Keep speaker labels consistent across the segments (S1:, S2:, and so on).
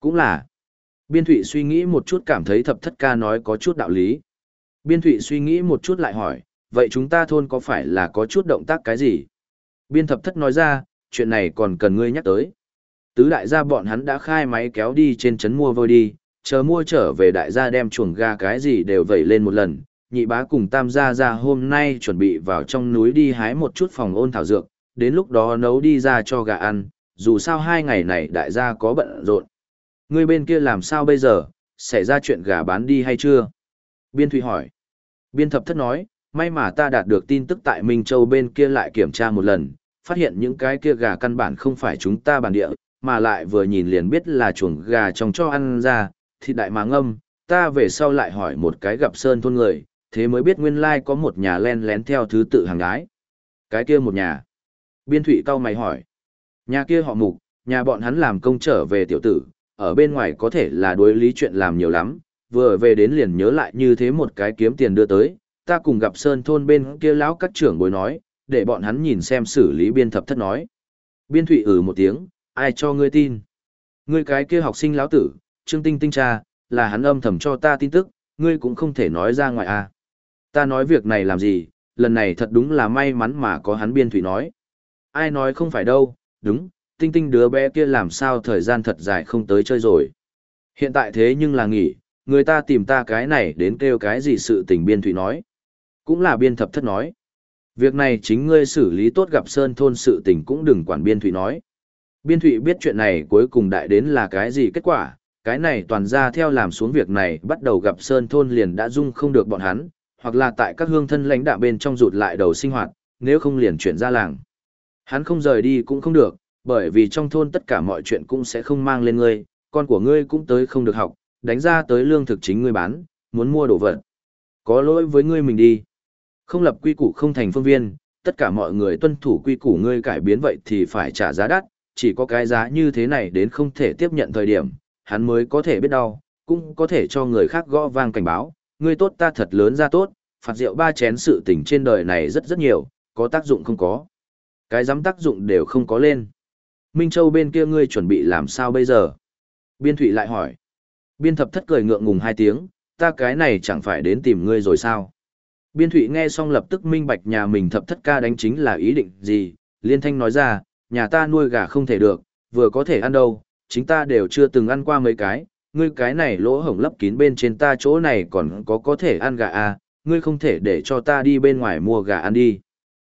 S1: Cũng là. Biên Thụy suy nghĩ một chút cảm thấy thập thất ca nói có chút đạo lý. Biên Thụy suy nghĩ một chút lại hỏi, vậy chúng ta thôn có phải là có chút động tác cái gì? Biên thập thất nói ra, chuyện này còn cần ngươi nhắc tới. Tứ đại gia bọn hắn đã khai máy kéo đi trên trấn mua vôi đi, chờ mua trở về đại gia đem chuồng gà cái gì đều vẩy lên một lần. Nhị bá cùng tam gia ra hôm nay chuẩn bị vào trong núi đi hái một chút phòng ôn thảo dược, đến lúc đó nấu đi ra cho gà ăn, dù sao hai ngày này đại gia có bận rộn. Ngươi bên kia làm sao bây giờ, xảy ra chuyện gà bán đi hay chưa? Biên Thụy hỏi. Biên thập thất nói, may mà ta đạt được tin tức tại Minh Châu bên kia lại kiểm tra một lần, phát hiện những cái kia gà căn bản không phải chúng ta bản địa, mà lại vừa nhìn liền biết là chuồng gà trong cho ăn ra, thịt đại mà ngâm, ta về sau lại hỏi một cái gặp sơn thôn người, thế mới biết nguyên lai có một nhà len lén theo thứ tự hàng gái. Cái kia một nhà. Biên thủy cao mày hỏi. Nhà kia họ mục, nhà bọn hắn làm công trở về tiểu tử, ở bên ngoài có thể là đối lý chuyện làm nhiều lắm, vừa về đến liền nhớ lại như thế một cái kiếm tiền đưa tới, ta cùng gặp sơn thôn bên kia lão các trưởng bối nói, để bọn hắn nhìn xem xử lý biên thập thất nói. Biên thủy ừ một tiếng, ai cho ngươi tin? Ngươi cái kia học sinh lão tử, Trương Tinh Tinh cha, là hắn âm thầm cho ta tin tức, ngươi cũng không thể nói ra ngoài à. Ta nói việc này làm gì, lần này thật đúng là may mắn mà có hắn biên thủy nói. Ai nói không phải đâu, đúng, Tinh Tinh đứa bé kia làm sao thời gian thật dài không tới chơi rồi. Hiện tại thế nhưng là nghỉ, người ta tìm ta cái này đến kêu cái gì sự tình biên thủy nói. Cũng là biên thập thất nói. Việc này chính ngươi xử lý tốt gặp Sơn thôn sự tình cũng đừng quản biên thủy nói. Biên thụy biết chuyện này cuối cùng đại đến là cái gì kết quả, cái này toàn ra theo làm xuống việc này bắt đầu gặp Sơn thôn liền đã dung không được bọn hắn, hoặc là tại các hương thân lãnh đạo bên trong rụt lại đầu sinh hoạt, nếu không liền chuyển ra làng. Hắn không rời đi cũng không được, bởi vì trong thôn tất cả mọi chuyện cũng sẽ không mang lên ngươi, con của ngươi cũng tới không được học, đánh ra tới lương thực chính ngươi bán, muốn mua đồ vật. Có lỗi với ngươi mình đi. Không lập quy củ không thành phương viên, tất cả mọi người tuân thủ quy củ ngươi cải biến vậy thì phải trả giá đắt, chỉ có cái giá như thế này đến không thể tiếp nhận thời điểm, hắn mới có thể biết đau, cũng có thể cho người khác gõ vang cảnh báo, ngươi tốt ta thật lớn ra tốt, phạt rượu ba chén sự tình trên đời này rất rất nhiều, có tác dụng không có. Cái dám tác dụng đều không có lên. Minh Châu bên kia ngươi chuẩn bị làm sao bây giờ? Biên Thụy lại hỏi. Biên thập thất cười ngượng ngùng hai tiếng, ta cái này chẳng phải đến tìm ngươi rồi sao? Biên Thụy nghe xong lập tức minh bạch nhà mình thập thất ca đánh chính là ý định gì, liên thanh nói ra, nhà ta nuôi gà không thể được, vừa có thể ăn đâu, chính ta đều chưa từng ăn qua mấy cái, ngươi cái này lỗ hổng lấp kín bên trên ta chỗ này còn có có thể ăn gà à, ngươi không thể để cho ta đi bên ngoài mua gà ăn đi.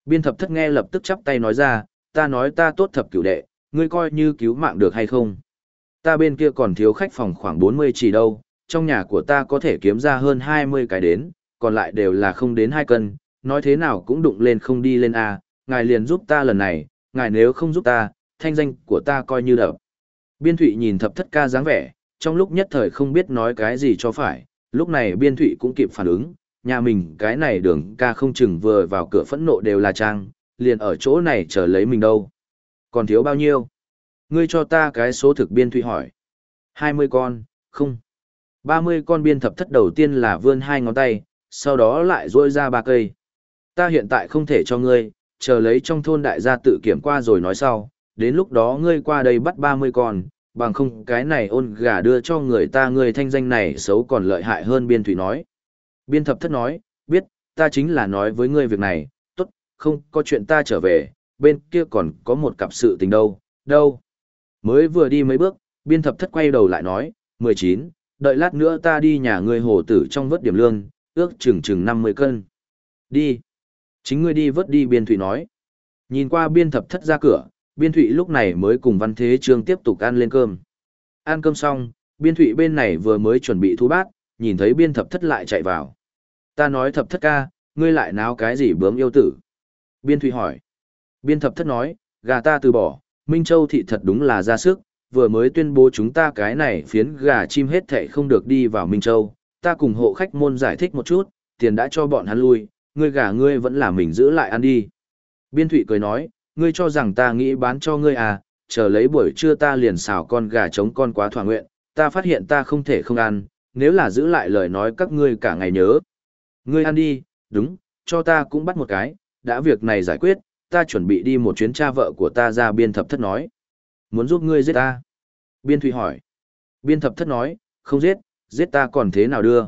S1: Biên thập thất nghe lập tức chắp tay nói ra, ta nói ta tốt thập cửu đệ, ngươi coi như cứu mạng được hay không. Ta bên kia còn thiếu khách phòng khoảng 40 chỉ đâu, trong nhà của ta có thể kiếm ra hơn 20 cái đến, còn lại đều là không đến 2 cân, nói thế nào cũng đụng lên không đi lên A, ngài liền giúp ta lần này, ngài nếu không giúp ta, thanh danh của ta coi như đập. Biên Thụy nhìn thập thất ca dáng vẻ, trong lúc nhất thời không biết nói cái gì cho phải, lúc này Biên Thụy cũng kịp phản ứng, nhà mình cái này đường ca không chừng vừa vào cửa phẫn nộ đều là trang, liền ở chỗ này chờ lấy mình đâu. Còn thiếu bao nhiêu? Ngươi cho ta cái số thực Biên Thụy hỏi. 20 con, không. 30 con biên thập thất đầu tiên là vươn hai ngón tay, sau đó lại rôi ra ba cây. Ta hiện tại không thể cho ngươi, chờ lấy trong thôn đại gia tự kiểm qua rồi nói sau, đến lúc đó ngươi qua đây bắt 30 con, bằng không cái này ôn gà đưa cho người ta người thanh danh này xấu còn lợi hại hơn biên thủy nói. Biên thập thất nói, biết, ta chính là nói với ngươi việc này, tốt, không có chuyện ta trở về, bên kia còn có một cặp sự tình đâu, đâu. Mới vừa đi mấy bước, biên thập thất quay đầu lại nói, 19, đợi lát nữa ta đi nhà ngươi hồ tử trong vớt điểm lương, ước chừng chừng 50 cân. Đi. Chính ngươi đi vớt đi biên thủy nói. Nhìn qua biên thập thất ra cửa, biên thủy lúc này mới cùng văn thế trương tiếp tục ăn lên cơm. Ăn cơm xong, biên thủy bên này vừa mới chuẩn bị thu bát, nhìn thấy biên thập thất lại chạy vào. Ta nói thập thất ca, ngươi lại náo cái gì bướm yêu tử? Biên thủy hỏi. Biên thập thất nói, gà ta từ bỏ, Minh Châu thị thật đúng là ra sức, vừa mới tuyên bố chúng ta cái này phiến gà chim hết thảy không được đi vào Minh Châu, ta cùng hộ khách môn giải thích một chút, tiền đã cho bọn hắn lui, ngươi gà ngươi vẫn là mình giữ lại ăn đi. Biên Thụy cười nói, ngươi cho rằng ta nghĩ bán cho ngươi à, chờ lấy buổi trưa ta liền xào con gà trống con quá thỏa nguyện, ta phát hiện ta không thể không ăn, nếu là giữ lại lời nói các ngươi cả ngày nhớ. Ngươi ăn đi, đúng, cho ta cũng bắt một cái, đã việc này giải quyết, ta chuẩn bị đi một chuyến cha vợ của ta ra biên thập thất nói. Muốn giúp ngươi giết ta? Biên Thụy hỏi. Biên thập thất nói, không giết, giết ta còn thế nào đưa.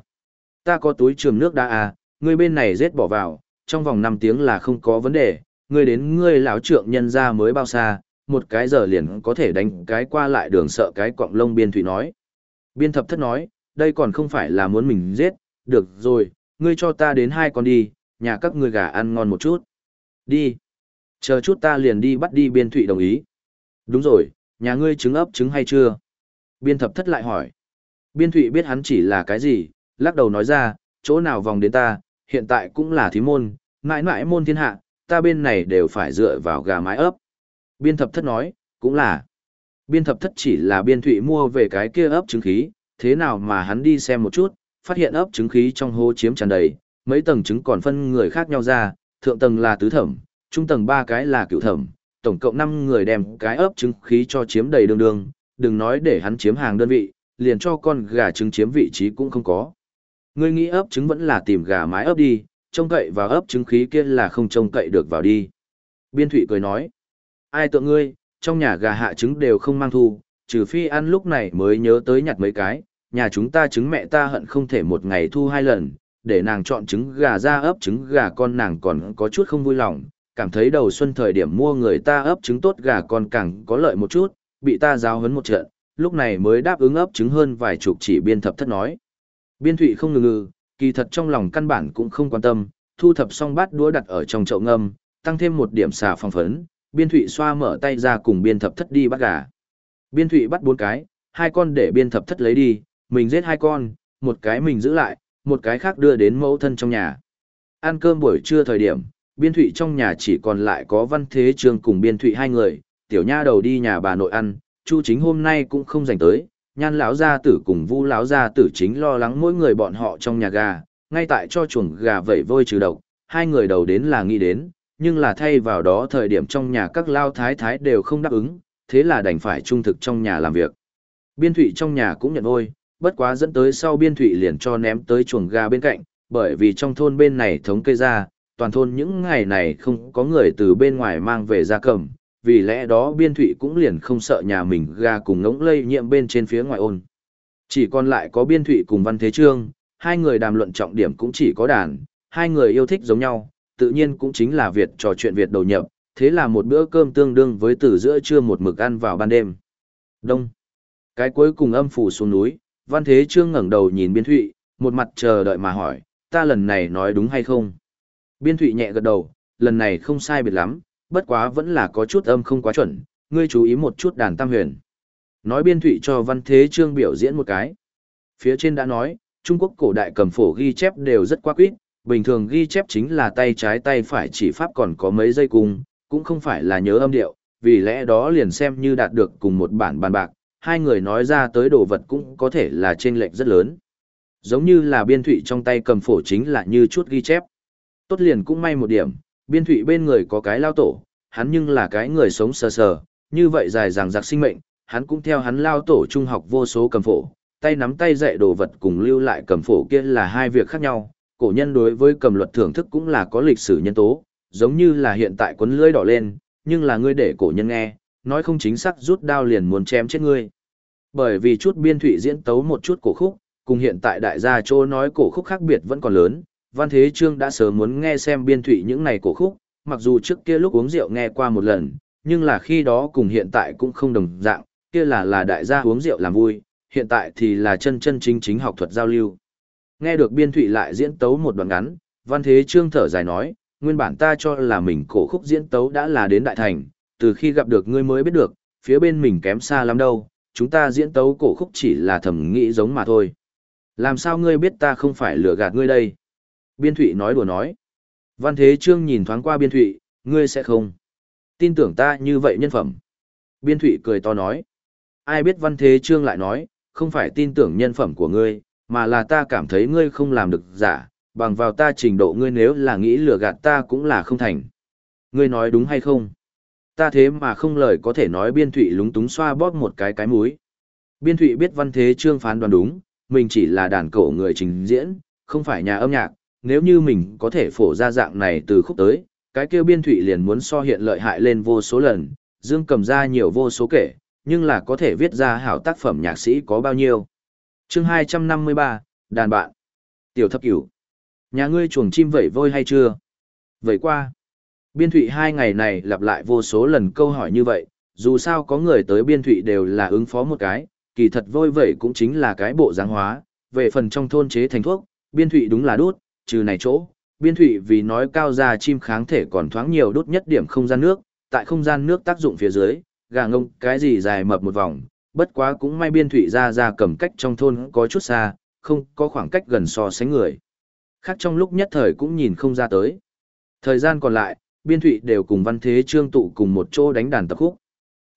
S1: Ta có túi trường nước đã à, ngươi bên này giết bỏ vào, trong vòng 5 tiếng là không có vấn đề, ngươi đến ngươi lão trượng nhân ra mới bao xa, một cái giờ liền có thể đánh cái qua lại đường sợ cái quọng lông biên thủy nói. Biên thập thất nói, đây còn không phải là muốn mình giết, được rồi, ngươi cho ta đến hai con đi, nhà các ngươi gà ăn ngon một chút. Đi. Chờ chút ta liền đi bắt đi biên thụy đồng ý. Đúng rồi, nhà ngươi trứng ấp trứng hay chưa? Biên thập thất lại hỏi. Biên thụy biết hắn chỉ là cái gì, lắc đầu nói ra, chỗ nào vòng đến ta, hiện tại cũng là thí môn, mãi mãi môn thiên hạ, ta bên này đều phải dựa vào gà mái ấp. Biên thập thất nói, cũng là. Biên thập thất chỉ là biên thụy mua về cái kia ấp trứng khí, thế nào mà hắn đi xem một chút, phát hiện ấp trứng khí trong hố chiếm tràn đầy, mấy tầng trứng còn phân người khác nhau ra, thượng tầng là tứ thẩm, trung tầng ba cái là cựu thẩm, tổng cộng 5 người đem cái ấp trứng khí cho chiếm đầy đường đường, đừng nói để hắn chiếm hàng đơn vị, liền cho con gà trứng chiếm vị trí cũng không có. Ngươi nghĩ ấp trứng vẫn là tìm gà mái ấp đi, trông cậy vào ấp trứng khí kia là không trông cậy được vào đi. Biên Thụy cười nói, ai tượng ngươi, trong nhà gà hạ trứng đều không mang thu, trừ phi ăn lúc này mới nhớ tới nhặt mấy cái, nhà chúng ta trứng mẹ ta hận không thể một ngày thu hai lần, để nàng chọn trứng gà ra ấp trứng gà con nàng còn có chút không vui lòng, cảm thấy đầu xuân thời điểm mua người ta ấp trứng tốt gà còn càng có lợi một chút, bị ta giáo hấn một trận, lúc này mới đáp ứng ấp trứng hơn vài chục chỉ biên thập thất nói. Biên thụy không ngừng ngừ, kỳ thật trong lòng căn bản cũng không quan tâm, thu thập xong bát đũa đặt ở trong chậu ngâm, tăng thêm một điểm xà phòng phấn, biên thụy xoa mở tay ra cùng biên thập thất đi bắt gà. Biên thụy bắt bốn cái, hai con để biên thập thất lấy đi, mình giết hai con, một cái mình giữ lại, một cái khác đưa đến mẫu thân trong nhà. Ăn cơm buổi trưa thời điểm, biên thụy trong nhà chỉ còn lại có văn thế trương cùng biên thụy hai người, tiểu nha đầu đi nhà bà nội ăn, chu chính hôm nay cũng không dành tới, nhan lão gia tử cùng vu lão gia tử chính lo lắng mỗi người bọn họ trong nhà gà, ngay tại cho chuồng gà vẩy vôi trừ độc, hai người đầu đến là nghĩ đến, nhưng là thay vào đó thời điểm trong nhà các lao thái thái đều không đáp ứng, thế là đành phải trung thực trong nhà làm việc. Biên thụy trong nhà cũng nhận vôi, bất quá dẫn tới sau biên thụy liền cho ném tới chuồng gà bên cạnh, bởi vì trong thôn bên này thống kê ra, toàn thôn những ngày này không có người từ bên ngoài mang về gia cầm, vì lẽ đó biên thụy cũng liền không sợ nhà mình gà cùng ngỗng lây nhiễm bên trên phía ngoài ôn. Chỉ còn lại có biên thụy cùng văn thế trương, hai người đàm luận trọng điểm cũng chỉ có đàn, hai người yêu thích giống nhau, tự nhiên cũng chính là Việt trò chuyện Việt đầu nhập, thế là một bữa cơm tương đương với từ giữa trưa một mực ăn vào ban đêm. Đông. Cái cuối cùng âm phủ xuống núi, văn thế trương ngẩng đầu nhìn biên thụy, một mặt chờ đợi mà hỏi, ta lần này nói đúng hay không? Biên thụy nhẹ gật đầu, lần này không sai biệt lắm, bất quá vẫn là có chút âm không quá chuẩn, ngươi chú ý một chút đàn tam huyền. Nói biên thụy cho văn thế trương biểu diễn một cái. Phía trên đã nói, Trung Quốc cổ đại cầm phổ ghi chép đều rất quá quýt, bình thường ghi chép chính là tay trái tay phải chỉ pháp còn có mấy giây cùng, cũng không phải là nhớ âm điệu, vì lẽ đó liền xem như đạt được cùng một bản bàn bạc, hai người nói ra tới đồ vật cũng có thể là trên lệch rất lớn. Giống như là biên thụy trong tay cầm phổ chính là như chút ghi chép. Tốt liền cũng may một điểm, biên thủy bên người có cái lao tổ, hắn nhưng là cái người sống sờ sờ, như vậy dài dàng giặc sinh mệnh, hắn cũng theo hắn lao tổ trung học vô số cầm phổ, tay nắm tay dạy đồ vật cùng lưu lại cầm phổ kia là hai việc khác nhau, cổ nhân đối với cầm luật thưởng thức cũng là có lịch sử nhân tố, giống như là hiện tại quấn lưỡi đỏ lên, nhưng là ngươi để cổ nhân nghe, nói không chính xác rút đao liền muốn chém chết ngươi. Bởi vì chút biên thủy diễn tấu một chút cổ khúc, cùng hiện tại đại gia chỗ nói cổ khúc khác biệt vẫn còn lớn, Văn Thế Trương đã sớm muốn nghe xem biên thụy những này cổ khúc, mặc dù trước kia lúc uống rượu nghe qua một lần, nhưng là khi đó cùng hiện tại cũng không đồng dạng, kia là là đại gia uống rượu làm vui, hiện tại thì là chân chân chính chính học thuật giao lưu. Nghe được biên thụy lại diễn tấu một đoạn ngắn, Văn Thế Trương thở dài nói, nguyên bản ta cho là mình cổ khúc diễn tấu đã là đến đại thành, từ khi gặp được ngươi mới biết được, phía bên mình kém xa lắm đâu, chúng ta diễn tấu cổ khúc chỉ là thầm nghĩ giống mà thôi. Làm sao ngươi biết ta không phải lừa gạt ngươi đây? Biên Thụy nói đùa nói. Văn Thế Trương nhìn thoáng qua Biên Thụy, ngươi sẽ không. Tin tưởng ta như vậy nhân phẩm. Biên Thụy cười to nói. Ai biết Văn Thế Trương lại nói, không phải tin tưởng nhân phẩm của ngươi, mà là ta cảm thấy ngươi không làm được giả, bằng vào ta trình độ ngươi nếu là nghĩ lừa gạt ta cũng là không thành. Ngươi nói đúng hay không? Ta thế mà không lời có thể nói Biên Thụy lúng túng xoa bóp một cái cái múi. Biên Thụy biết Văn Thế Trương phán đoán đúng, mình chỉ là đàn cổ người trình diễn, không phải nhà âm nhạc, nếu như mình có thể phổ ra dạng này từ khúc tới, cái kêu biên thụy liền muốn so hiện lợi hại lên vô số lần, dương cầm ra nhiều vô số kể, nhưng là có thể viết ra hảo tác phẩm nhạc sĩ có bao nhiêu. chương 253, đàn bạn. Tiểu thập cửu. Nhà ngươi chuồng chim vẩy vôi hay chưa? Vậy qua. Biên thụy hai ngày này lặp lại vô số lần câu hỏi như vậy, dù sao có người tới biên thụy đều là ứng phó một cái, kỳ thật vôi vẩy cũng chính là cái bộ giáng hóa, về phần trong thôn chế thành thuốc, biên thụy đúng là đốt trừ này chỗ, biên thụy vì nói cao ra chim kháng thể còn thoáng nhiều đốt nhất điểm không gian nước, tại không gian nước tác dụng phía dưới, gà ngông cái gì dài mập một vòng, bất quá cũng may biên thụy ra ra cầm cách trong thôn có chút xa, không có khoảng cách gần so sánh người. Khác trong lúc nhất thời cũng nhìn không ra tới. Thời gian còn lại, biên thụy đều cùng văn thế trương tụ cùng một chỗ đánh đàn tập khúc.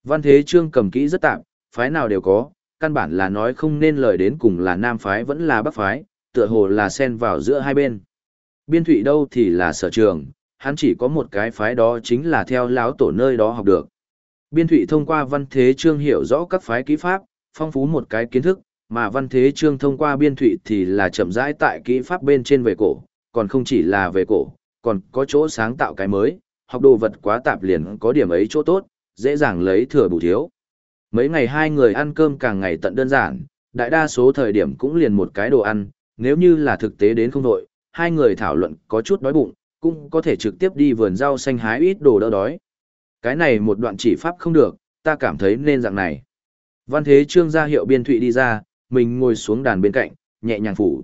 S1: Văn thế trương cầm kỹ rất tạm, phái nào đều có, căn bản là nói không nên lời đến cùng là nam phái vẫn là bắc phái, tựa hồ là xen vào giữa hai bên. Biên thủy đâu thì là sở trường, hắn chỉ có một cái phái đó chính là theo lão tổ nơi đó học được. Biên thủy thông qua văn thế trương hiểu rõ các phái kỹ pháp, phong phú một cái kiến thức, mà văn thế trương thông qua biên thủy thì là chậm rãi tại kỹ pháp bên trên về cổ, còn không chỉ là về cổ, còn có chỗ sáng tạo cái mới, học đồ vật quá tạp liền có điểm ấy chỗ tốt, dễ dàng lấy thừa bù thiếu. Mấy ngày hai người ăn cơm càng ngày tận đơn giản, đại đa số thời điểm cũng liền một cái đồ ăn, nếu như là thực tế đến không đội, hai người thảo luận có chút đói bụng, cũng có thể trực tiếp đi vườn rau xanh hái ít đồ đỡ đói. Cái này một đoạn chỉ pháp không được, ta cảm thấy nên dạng này. Văn thế trương gia hiệu biên thụy đi ra, mình ngồi xuống đàn bên cạnh, nhẹ nhàng phủ.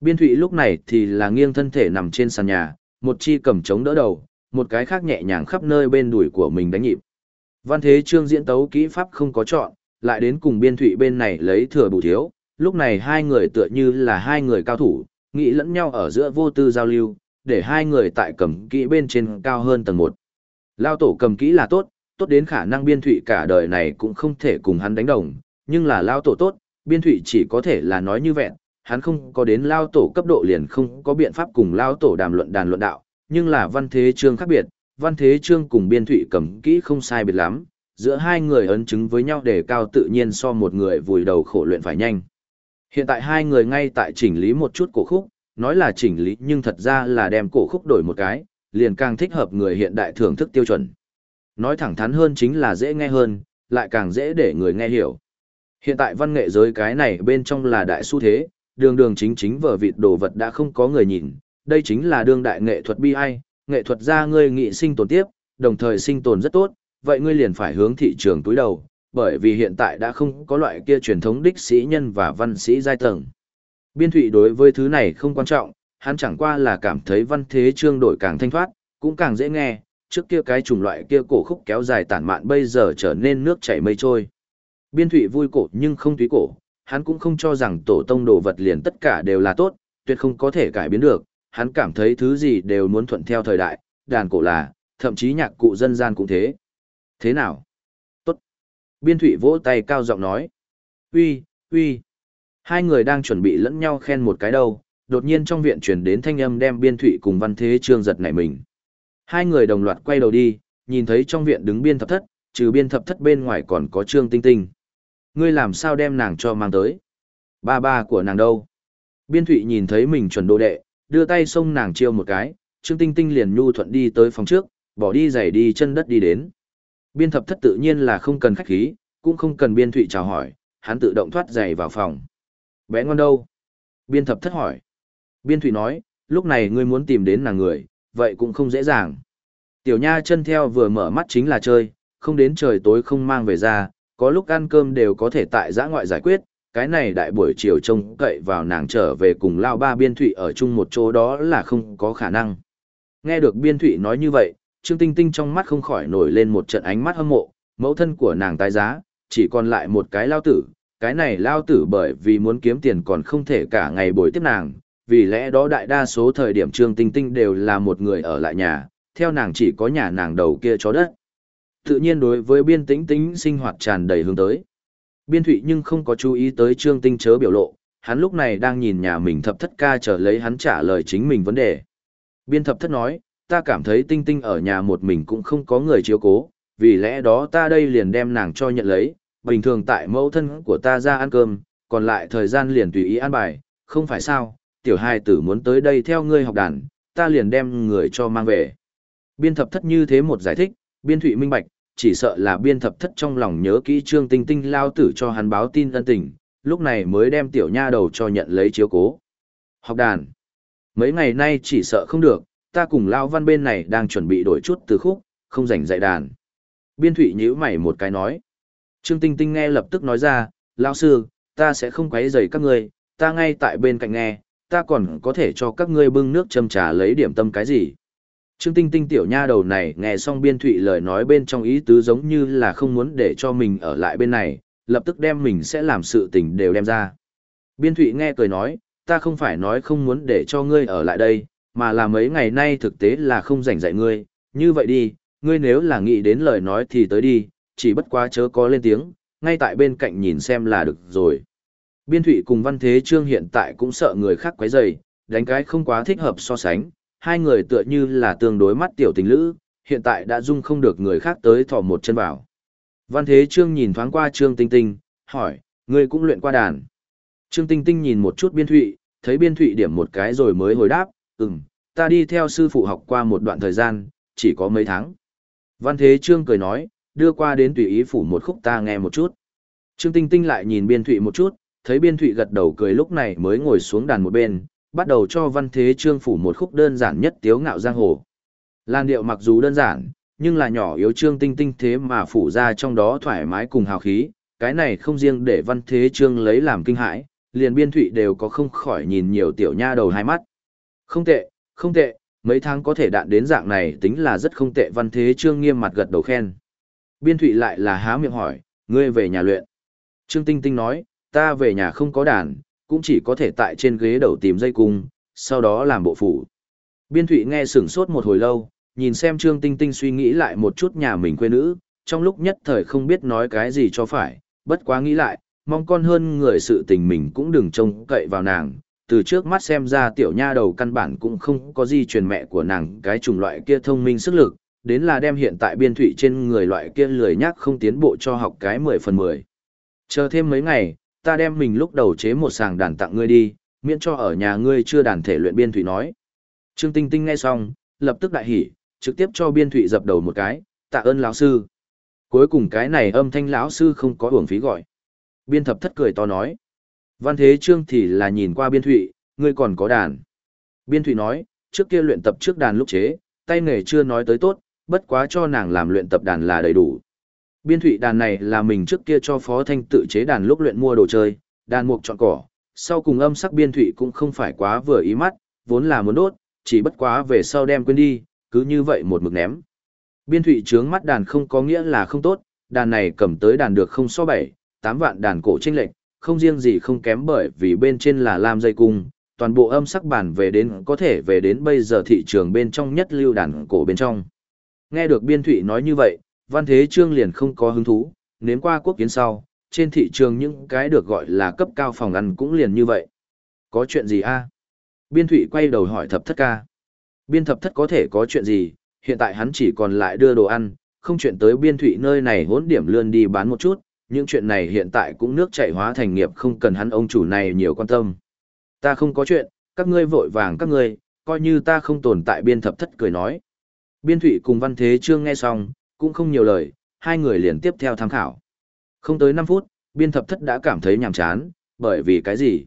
S1: Biên thụy lúc này thì là nghiêng thân thể nằm trên sàn nhà, một chi cầm trống đỡ đầu, một cái khác nhẹ nhàng khắp nơi bên đùi của mình đánh nhịp. Văn thế trương diễn tấu kỹ pháp không có chọn, lại đến cùng biên thụy bên này lấy thừa bù thiếu, lúc này hai người tựa như là hai người cao thủ, nghĩ lẫn nhau ở giữa vô tư giao lưu, để hai người tại cầm kỹ bên trên cao hơn tầng một. Lao tổ cầm kỹ là tốt, tốt đến khả năng biên thụy cả đời này cũng không thể cùng hắn đánh đồng, nhưng là lao tổ tốt, biên thụy chỉ có thể là nói như vẹn, hắn không có đến lao tổ cấp độ liền không có biện pháp cùng lao tổ đàm luận đàn luận đạo, nhưng là văn thế trương khác biệt, văn thế trương cùng biên thụy cầm kỹ không sai biệt lắm, giữa hai người ấn chứng với nhau để cao tự nhiên so một người vùi đầu khổ luyện phải nhanh. Hiện tại hai người ngay tại chỉnh lý một chút cổ khúc, nói là chỉnh lý nhưng thật ra là đem cổ khúc đổi một cái, liền càng thích hợp người hiện đại thưởng thức tiêu chuẩn. Nói thẳng thắn hơn chính là dễ nghe hơn, lại càng dễ để người nghe hiểu. Hiện tại văn nghệ giới cái này bên trong là đại xu thế, đường đường chính chính vở vịt đồ vật đã không có người nhìn, đây chính là đương đại nghệ thuật bi ai, nghệ thuật ra ngươi nghị sinh tồn tiếp, đồng thời sinh tồn rất tốt, vậy ngươi liền phải hướng thị trường túi đầu, bởi vì hiện tại đã không có loại kia truyền thống đích sĩ nhân và văn sĩ giai tầng. Biên thụy đối với thứ này không quan trọng, hắn chẳng qua là cảm thấy văn thế trương đổi càng thanh thoát, cũng càng dễ nghe, trước kia cái chủng loại kia cổ khúc kéo dài tản mạn bây giờ trở nên nước chảy mây trôi. Biên thụy vui cổ nhưng không túy cổ, hắn cũng không cho rằng tổ tông đồ vật liền tất cả đều là tốt, tuyệt không có thể cải biến được, hắn cảm thấy thứ gì đều muốn thuận theo thời đại, đàn cổ là, thậm chí nhạc cụ dân gian cũng thế. Thế nào? Biên thụy vỗ tay cao giọng nói. Uy, uy. Hai người đang chuẩn bị lẫn nhau khen một cái đâu, đột nhiên trong viện chuyển đến thanh âm đem biên thụy cùng văn thế trương giật nảy mình. Hai người đồng loạt quay đầu đi, nhìn thấy trong viện đứng biên thập thất, trừ biên thập thất bên ngoài còn có trương tinh tinh. Ngươi làm sao đem nàng cho mang tới? Ba ba của nàng đâu? Biên thụy nhìn thấy mình chuẩn đồ đệ, đưa tay xông nàng chiêu một cái, trương tinh tinh liền nhu thuận đi tới phòng trước, bỏ đi giày đi chân đất đi đến. Biên thập thất tự nhiên là không cần khách khí, cũng không cần biên thụy chào hỏi, hắn tự động thoát giày vào phòng. Bé ngon đâu? Biên thập thất hỏi. Biên thụy nói, lúc này ngươi muốn tìm đến nàng người, vậy cũng không dễ dàng. Tiểu nha chân theo vừa mở mắt chính là chơi, không đến trời tối không mang về ra, có lúc ăn cơm đều có thể tại giã ngoại giải quyết, cái này đại buổi chiều trông cậy vào nàng trở về cùng lao ba biên thụy ở chung một chỗ đó là không có khả năng. Nghe được biên thụy nói như vậy, Trương Tinh Tinh trong mắt không khỏi nổi lên một trận ánh mắt hâm mộ, mẫu thân của nàng tái giá, chỉ còn lại một cái lao tử, cái này lao tử bởi vì muốn kiếm tiền còn không thể cả ngày bồi tiếp nàng, vì lẽ đó đại đa số thời điểm Trương Tinh Tinh đều là một người ở lại nhà, theo nàng chỉ có nhà nàng đầu kia chó đất. Tự nhiên đối với biên tĩnh tĩnh sinh hoạt tràn đầy hướng tới. Biên thụy nhưng không có chú ý tới Trương Tinh chớ biểu lộ, hắn lúc này đang nhìn nhà mình thập thất ca trở lấy hắn trả lời chính mình vấn đề. Biên thập thất nói, ta cảm thấy Tinh Tinh ở nhà một mình cũng không có người chiếu cố, vì lẽ đó ta đây liền đem nàng cho nhận lấy, bình thường tại mẫu thân của ta ra ăn cơm, còn lại thời gian liền tùy ý ăn bài, không phải sao, tiểu hài tử muốn tới đây theo ngươi học đàn, ta liền đem người cho mang về. Biên thập thất như thế một giải thích, biên thụy minh bạch, chỉ sợ là biên thập thất trong lòng nhớ kỹ Trương Tinh Tinh lao tử cho hắn báo tin ân tình, lúc này mới đem tiểu nha đầu cho nhận lấy chiếu cố. Học đàn. Mấy ngày nay chỉ sợ không được, ta cùng lao văn bên này đang chuẩn bị đổi chút từ khúc, không rảnh dạy đàn. Biên thủy nhíu mày một cái nói. Trương Tinh Tinh nghe lập tức nói ra, lao sư, ta sẽ không quấy rầy các ngươi, ta ngay tại bên cạnh nghe, ta còn có thể cho các ngươi bưng nước châm trà lấy điểm tâm cái gì. Trương Tinh Tinh tiểu nha đầu này nghe xong biên thụy lời nói bên trong ý tứ giống như là không muốn để cho mình ở lại bên này, lập tức đem mình sẽ làm sự tình đều đem ra. Biên thụy nghe cười nói, ta không phải nói không muốn để cho ngươi ở lại đây, mà là mấy ngày nay thực tế là không rảnh dạy ngươi, như vậy đi, ngươi nếu là nghĩ đến lời nói thì tới đi, chỉ bất quá chớ có lên tiếng, ngay tại bên cạnh nhìn xem là được rồi. Biên thụy cùng văn thế trương hiện tại cũng sợ người khác quấy rầy, đánh cái không quá thích hợp so sánh, hai người tựa như là tương đối mắt tiểu tình lữ, hiện tại đã dung không được người khác tới thỏ một chân vào. Văn Thế Trương nhìn thoáng qua Trương Tinh Tinh, hỏi, ngươi cũng luyện qua đàn. Trương Tinh Tinh nhìn một chút biên thụy, thấy biên thụy điểm một cái rồi mới hồi đáp, ừm, ta đi theo sư phụ học qua một đoạn thời gian, chỉ có mấy tháng. Văn Thế Trương cười nói, đưa qua đến tùy ý phủ một khúc ta nghe một chút. Trương Tinh Tinh lại nhìn biên thụy một chút, thấy biên thụy gật đầu cười lúc này mới ngồi xuống đàn một bên, bắt đầu cho văn thế trương phủ một khúc đơn giản nhất tiếu ngạo giang hồ. Lan điệu mặc dù đơn giản, nhưng là nhỏ yếu trương tinh tinh thế mà phủ ra trong đó thoải mái cùng hào khí, cái này không riêng để văn thế trương lấy làm kinh hãi, liền biên thụy đều có không khỏi nhìn nhiều tiểu nha đầu hai mắt. Không tệ, không tệ, mấy tháng có thể đạn đến dạng này tính là rất không tệ văn thế trương nghiêm mặt gật đầu khen. Biên thụy lại là há miệng hỏi, ngươi về nhà luyện. Trương Tinh Tinh nói, ta về nhà không có đàn, cũng chỉ có thể tại trên ghế đầu tìm dây cung, sau đó làm bộ phủ. Biên Thụy nghe sửng sốt một hồi lâu, nhìn xem Trương Tinh Tinh suy nghĩ lại một chút nhà mình quê nữ, trong lúc nhất thời không biết nói cái gì cho phải, bất quá nghĩ lại, mong con hơn người sự tình mình cũng đừng trông cậy vào nàng. Từ trước mắt xem ra tiểu nha đầu căn bản cũng không có di truyền mẹ của nàng cái chủng loại kia thông minh sức lực, đến là đem hiện tại biên thụy trên người loại kia lười nhắc không tiến bộ cho học cái 10 phần 10. Chờ thêm mấy ngày, ta đem mình lúc đầu chế một sàng đàn tặng ngươi đi, miễn cho ở nhà ngươi chưa đàn thể luyện biên thủy nói. Trương Tinh Tinh nghe xong, lập tức đại hỉ, trực tiếp cho biên thủy dập đầu một cái, tạ ơn lão sư. Cuối cùng cái này âm thanh lão sư không có uổng phí gọi. Biên thập thất cười to nói. Văn thế trương thì là nhìn qua biên thụy, ngươi còn có đàn. Biên thụy nói, trước kia luyện tập trước đàn lúc chế, tay nghề chưa nói tới tốt, bất quá cho nàng làm luyện tập đàn là đầy đủ. Biên thụy đàn này là mình trước kia cho Phó Thanh tự chế đàn lúc luyện mua đồ chơi, đàn mục chọn cỏ, sau cùng âm sắc biên thụy cũng không phải quá vừa ý mắt, vốn là muốn đốt, chỉ bất quá về sau đem quên đi, cứ như vậy một mực ném. Biên thụy trướng mắt đàn không có nghĩa là không tốt, đàn này cầm tới đàn được không so bảy, tám vạn đàn cổ trinh lệnh, không riêng gì không kém bởi vì bên trên là lam dây cung, toàn bộ âm sắc bản về đến có thể về đến bây giờ thị trường bên trong nhất lưu đàn cổ bên trong. Nghe được biên thụy nói như vậy, Văn Thế Trương liền không có hứng thú, nếm qua quốc kiến sau, trên thị trường những cái được gọi là cấp cao phòng ăn cũng liền như vậy. Có chuyện gì a? Biên Thụy quay đầu hỏi thập thất ca. Biên thập thất có thể có chuyện gì, hiện tại hắn chỉ còn lại đưa đồ ăn, không chuyện tới biên thụy nơi này hốn điểm lươn đi bán một chút, những chuyện này hiện tại cũng nước chảy hóa thành nghiệp không cần hắn ông chủ này nhiều quan tâm. Ta không có chuyện, các ngươi vội vàng các ngươi, coi như ta không tồn tại biên thập thất cười nói. Biên thủy cùng văn thế trương nghe xong, cũng không nhiều lời, hai người liền tiếp theo tham khảo. Không tới 5 phút, biên thập thất đã cảm thấy nhàm chán, bởi vì cái gì?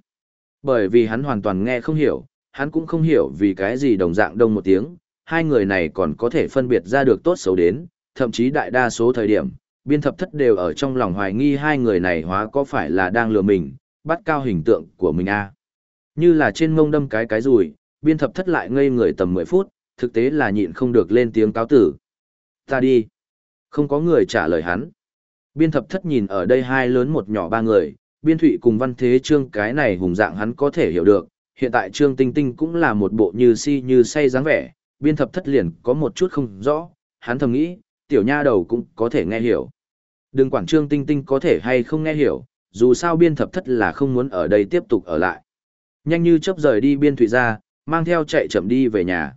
S1: Bởi vì hắn hoàn toàn nghe không hiểu, hắn cũng không hiểu vì cái gì đồng dạng đông một tiếng, hai người này còn có thể phân biệt ra được tốt xấu đến, thậm chí đại đa số thời điểm, biên thập thất đều ở trong lòng hoài nghi hai người này hóa có phải là đang lừa mình, bắt cao hình tượng của mình a à. Như là trên mông đâm cái cái rùi, biên thập thất lại ngây người tầm 10 phút, thực tế là nhịn không được lên tiếng cáo tử. Ta đi. Không có người trả lời hắn. Biên thập thất nhìn ở đây hai lớn một nhỏ ba người, biên thụy cùng văn thế trương cái này hùng dạng hắn có thể hiểu được, hiện tại trương tinh tinh cũng là một bộ như si như say dáng vẻ, biên thập thất liền có một chút không rõ, hắn thầm nghĩ, tiểu nha đầu cũng có thể nghe hiểu. Đừng quản trương tinh tinh có thể hay không nghe hiểu, dù sao biên thập thất là không muốn ở đây tiếp tục ở lại. Nhanh như chấp rời đi biên thụy ra, mang theo chạy chậm đi về nhà.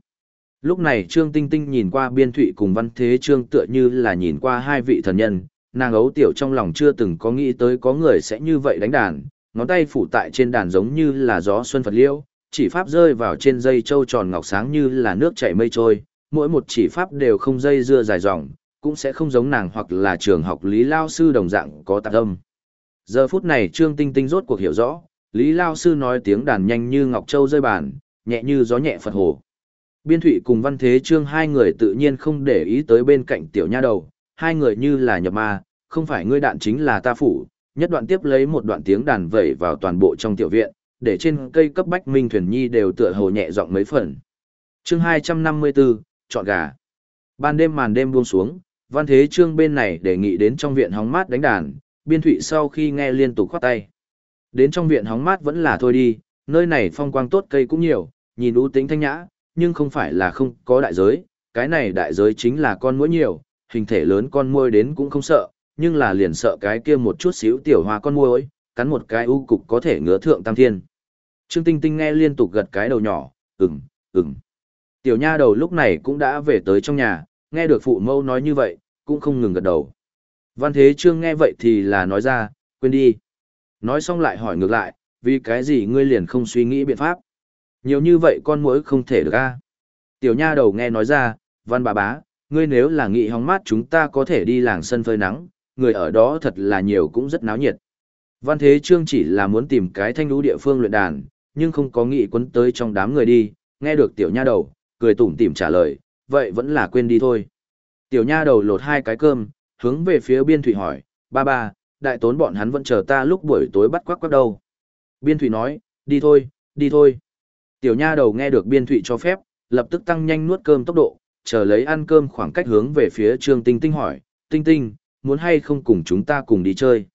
S1: Lúc này Trương Tinh Tinh nhìn qua biên thụy cùng văn thế Trương tựa như là nhìn qua hai vị thần nhân, nàng ấu tiểu trong lòng chưa từng có nghĩ tới có người sẽ như vậy đánh đàn, ngón tay phủ tại trên đàn giống như là gió xuân Phật liêu, chỉ pháp rơi vào trên dây trâu tròn ngọc sáng như là nước chảy mây trôi, mỗi một chỉ pháp đều không dây dưa dài dòng, cũng sẽ không giống nàng hoặc là trường học Lý Lao Sư đồng dạng có tạc âm. Giờ phút này Trương Tinh Tinh rốt cuộc hiểu rõ, Lý Lao Sư nói tiếng đàn nhanh như Ngọc Châu rơi bàn, nhẹ như gió nhẹ Phật hồ. Biên Thụy cùng Văn Thế Trương hai người tự nhiên không để ý tới bên cạnh tiểu nha đầu, hai người như là nhập ma, không phải ngươi đạn chính là ta phủ, nhất đoạn tiếp lấy một đoạn tiếng đàn vẩy vào toàn bộ trong tiểu viện, để trên cây cấp bách minh thuyền nhi đều tựa hồ nhẹ giọng mấy phần. chương 254, chọn gà. Ban đêm màn đêm buông xuống, Văn Thế Trương bên này đề nghị đến trong viện hóng mát đánh đàn, Biên Thụy sau khi nghe liên tục khoát tay. Đến trong viện hóng mát vẫn là thôi đi, nơi này phong quang tốt cây cũng nhiều, nhìn ưu tính thanh nhã, nhưng không phải là không có đại giới, cái này đại giới chính là con muỗi nhiều, hình thể lớn con muỗi đến cũng không sợ, nhưng là liền sợ cái kia một chút xíu tiểu hoa con muỗi, cắn một cái u cục có thể ngứa thượng tam thiên. Trương Tinh Tinh nghe liên tục gật cái đầu nhỏ, ừm, ừm. Tiểu nha đầu lúc này cũng đã về tới trong nhà, nghe được phụ mẫu nói như vậy, cũng không ngừng gật đầu. Văn Thế Trương nghe vậy thì là nói ra, quên đi. Nói xong lại hỏi ngược lại, vì cái gì ngươi liền không suy nghĩ biện pháp? Nhiều như vậy con muỗi không thể được a. Tiểu nha đầu nghe nói ra, văn bà bá, ngươi nếu là nghị hóng mát chúng ta có thể đi làng sân phơi nắng, người ở đó thật là nhiều cũng rất náo nhiệt. Văn Thế Trương chỉ là muốn tìm cái thanh lũ địa phương luyện đàn, nhưng không có nghị quấn tới trong đám người đi, nghe được tiểu nha đầu, cười tủm tỉm trả lời, vậy vẫn là quên đi thôi. Tiểu nha đầu lột hai cái cơm, hướng về phía biên thủy hỏi, ba ba, đại tốn bọn hắn vẫn chờ ta lúc buổi tối bắt quắc quắc đâu. Biên thủy nói, đi thôi, đi thôi. Tiểu nha đầu nghe được biên thủy cho phép, lập tức tăng nhanh nuốt cơm tốc độ, chờ lấy ăn cơm khoảng cách hướng về phía Trương Tinh Tinh hỏi, Tinh Tinh, muốn hay không cùng chúng ta cùng đi chơi.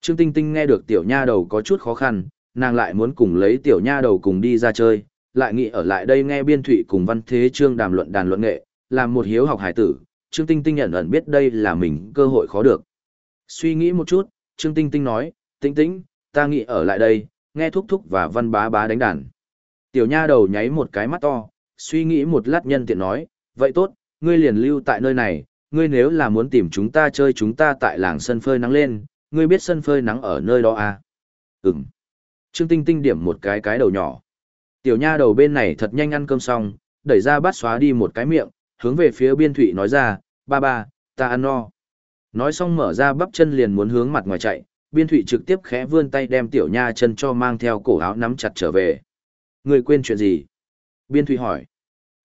S1: Trương Tinh Tinh nghe được tiểu nha đầu có chút khó khăn, nàng lại muốn cùng lấy tiểu nha đầu cùng đi ra chơi, lại nghĩ ở lại đây nghe biên thủy cùng văn thế trương đàm luận đàn luận nghệ, làm một hiếu học hải tử, Trương Tinh Tinh nhận ẩn biết đây là mình cơ hội khó được. Suy nghĩ một chút, Trương Tinh Tinh nói, Tinh Tinh, ta nghĩ ở lại đây, nghe thúc thúc và văn bá bá đánh đàn. Tiểu nha đầu nháy một cái mắt to, suy nghĩ một lát nhân tiện nói, vậy tốt, ngươi liền lưu tại nơi này, ngươi nếu là muốn tìm chúng ta chơi chúng ta tại làng sân phơi nắng lên, ngươi biết sân phơi nắng ở nơi đó à? Ừm. Trương Tinh Tinh điểm một cái cái đầu nhỏ. Tiểu nha đầu bên này thật nhanh ăn cơm xong, đẩy ra bát xóa đi một cái miệng, hướng về phía biên thụy nói ra, ba ba, ta ăn no. Nói xong mở ra bắp chân liền muốn hướng mặt ngoài chạy, biên thụy trực tiếp khẽ vươn tay đem tiểu nha chân cho mang theo cổ áo nắm chặt trở về. Người quên chuyện gì? Biên thụy hỏi.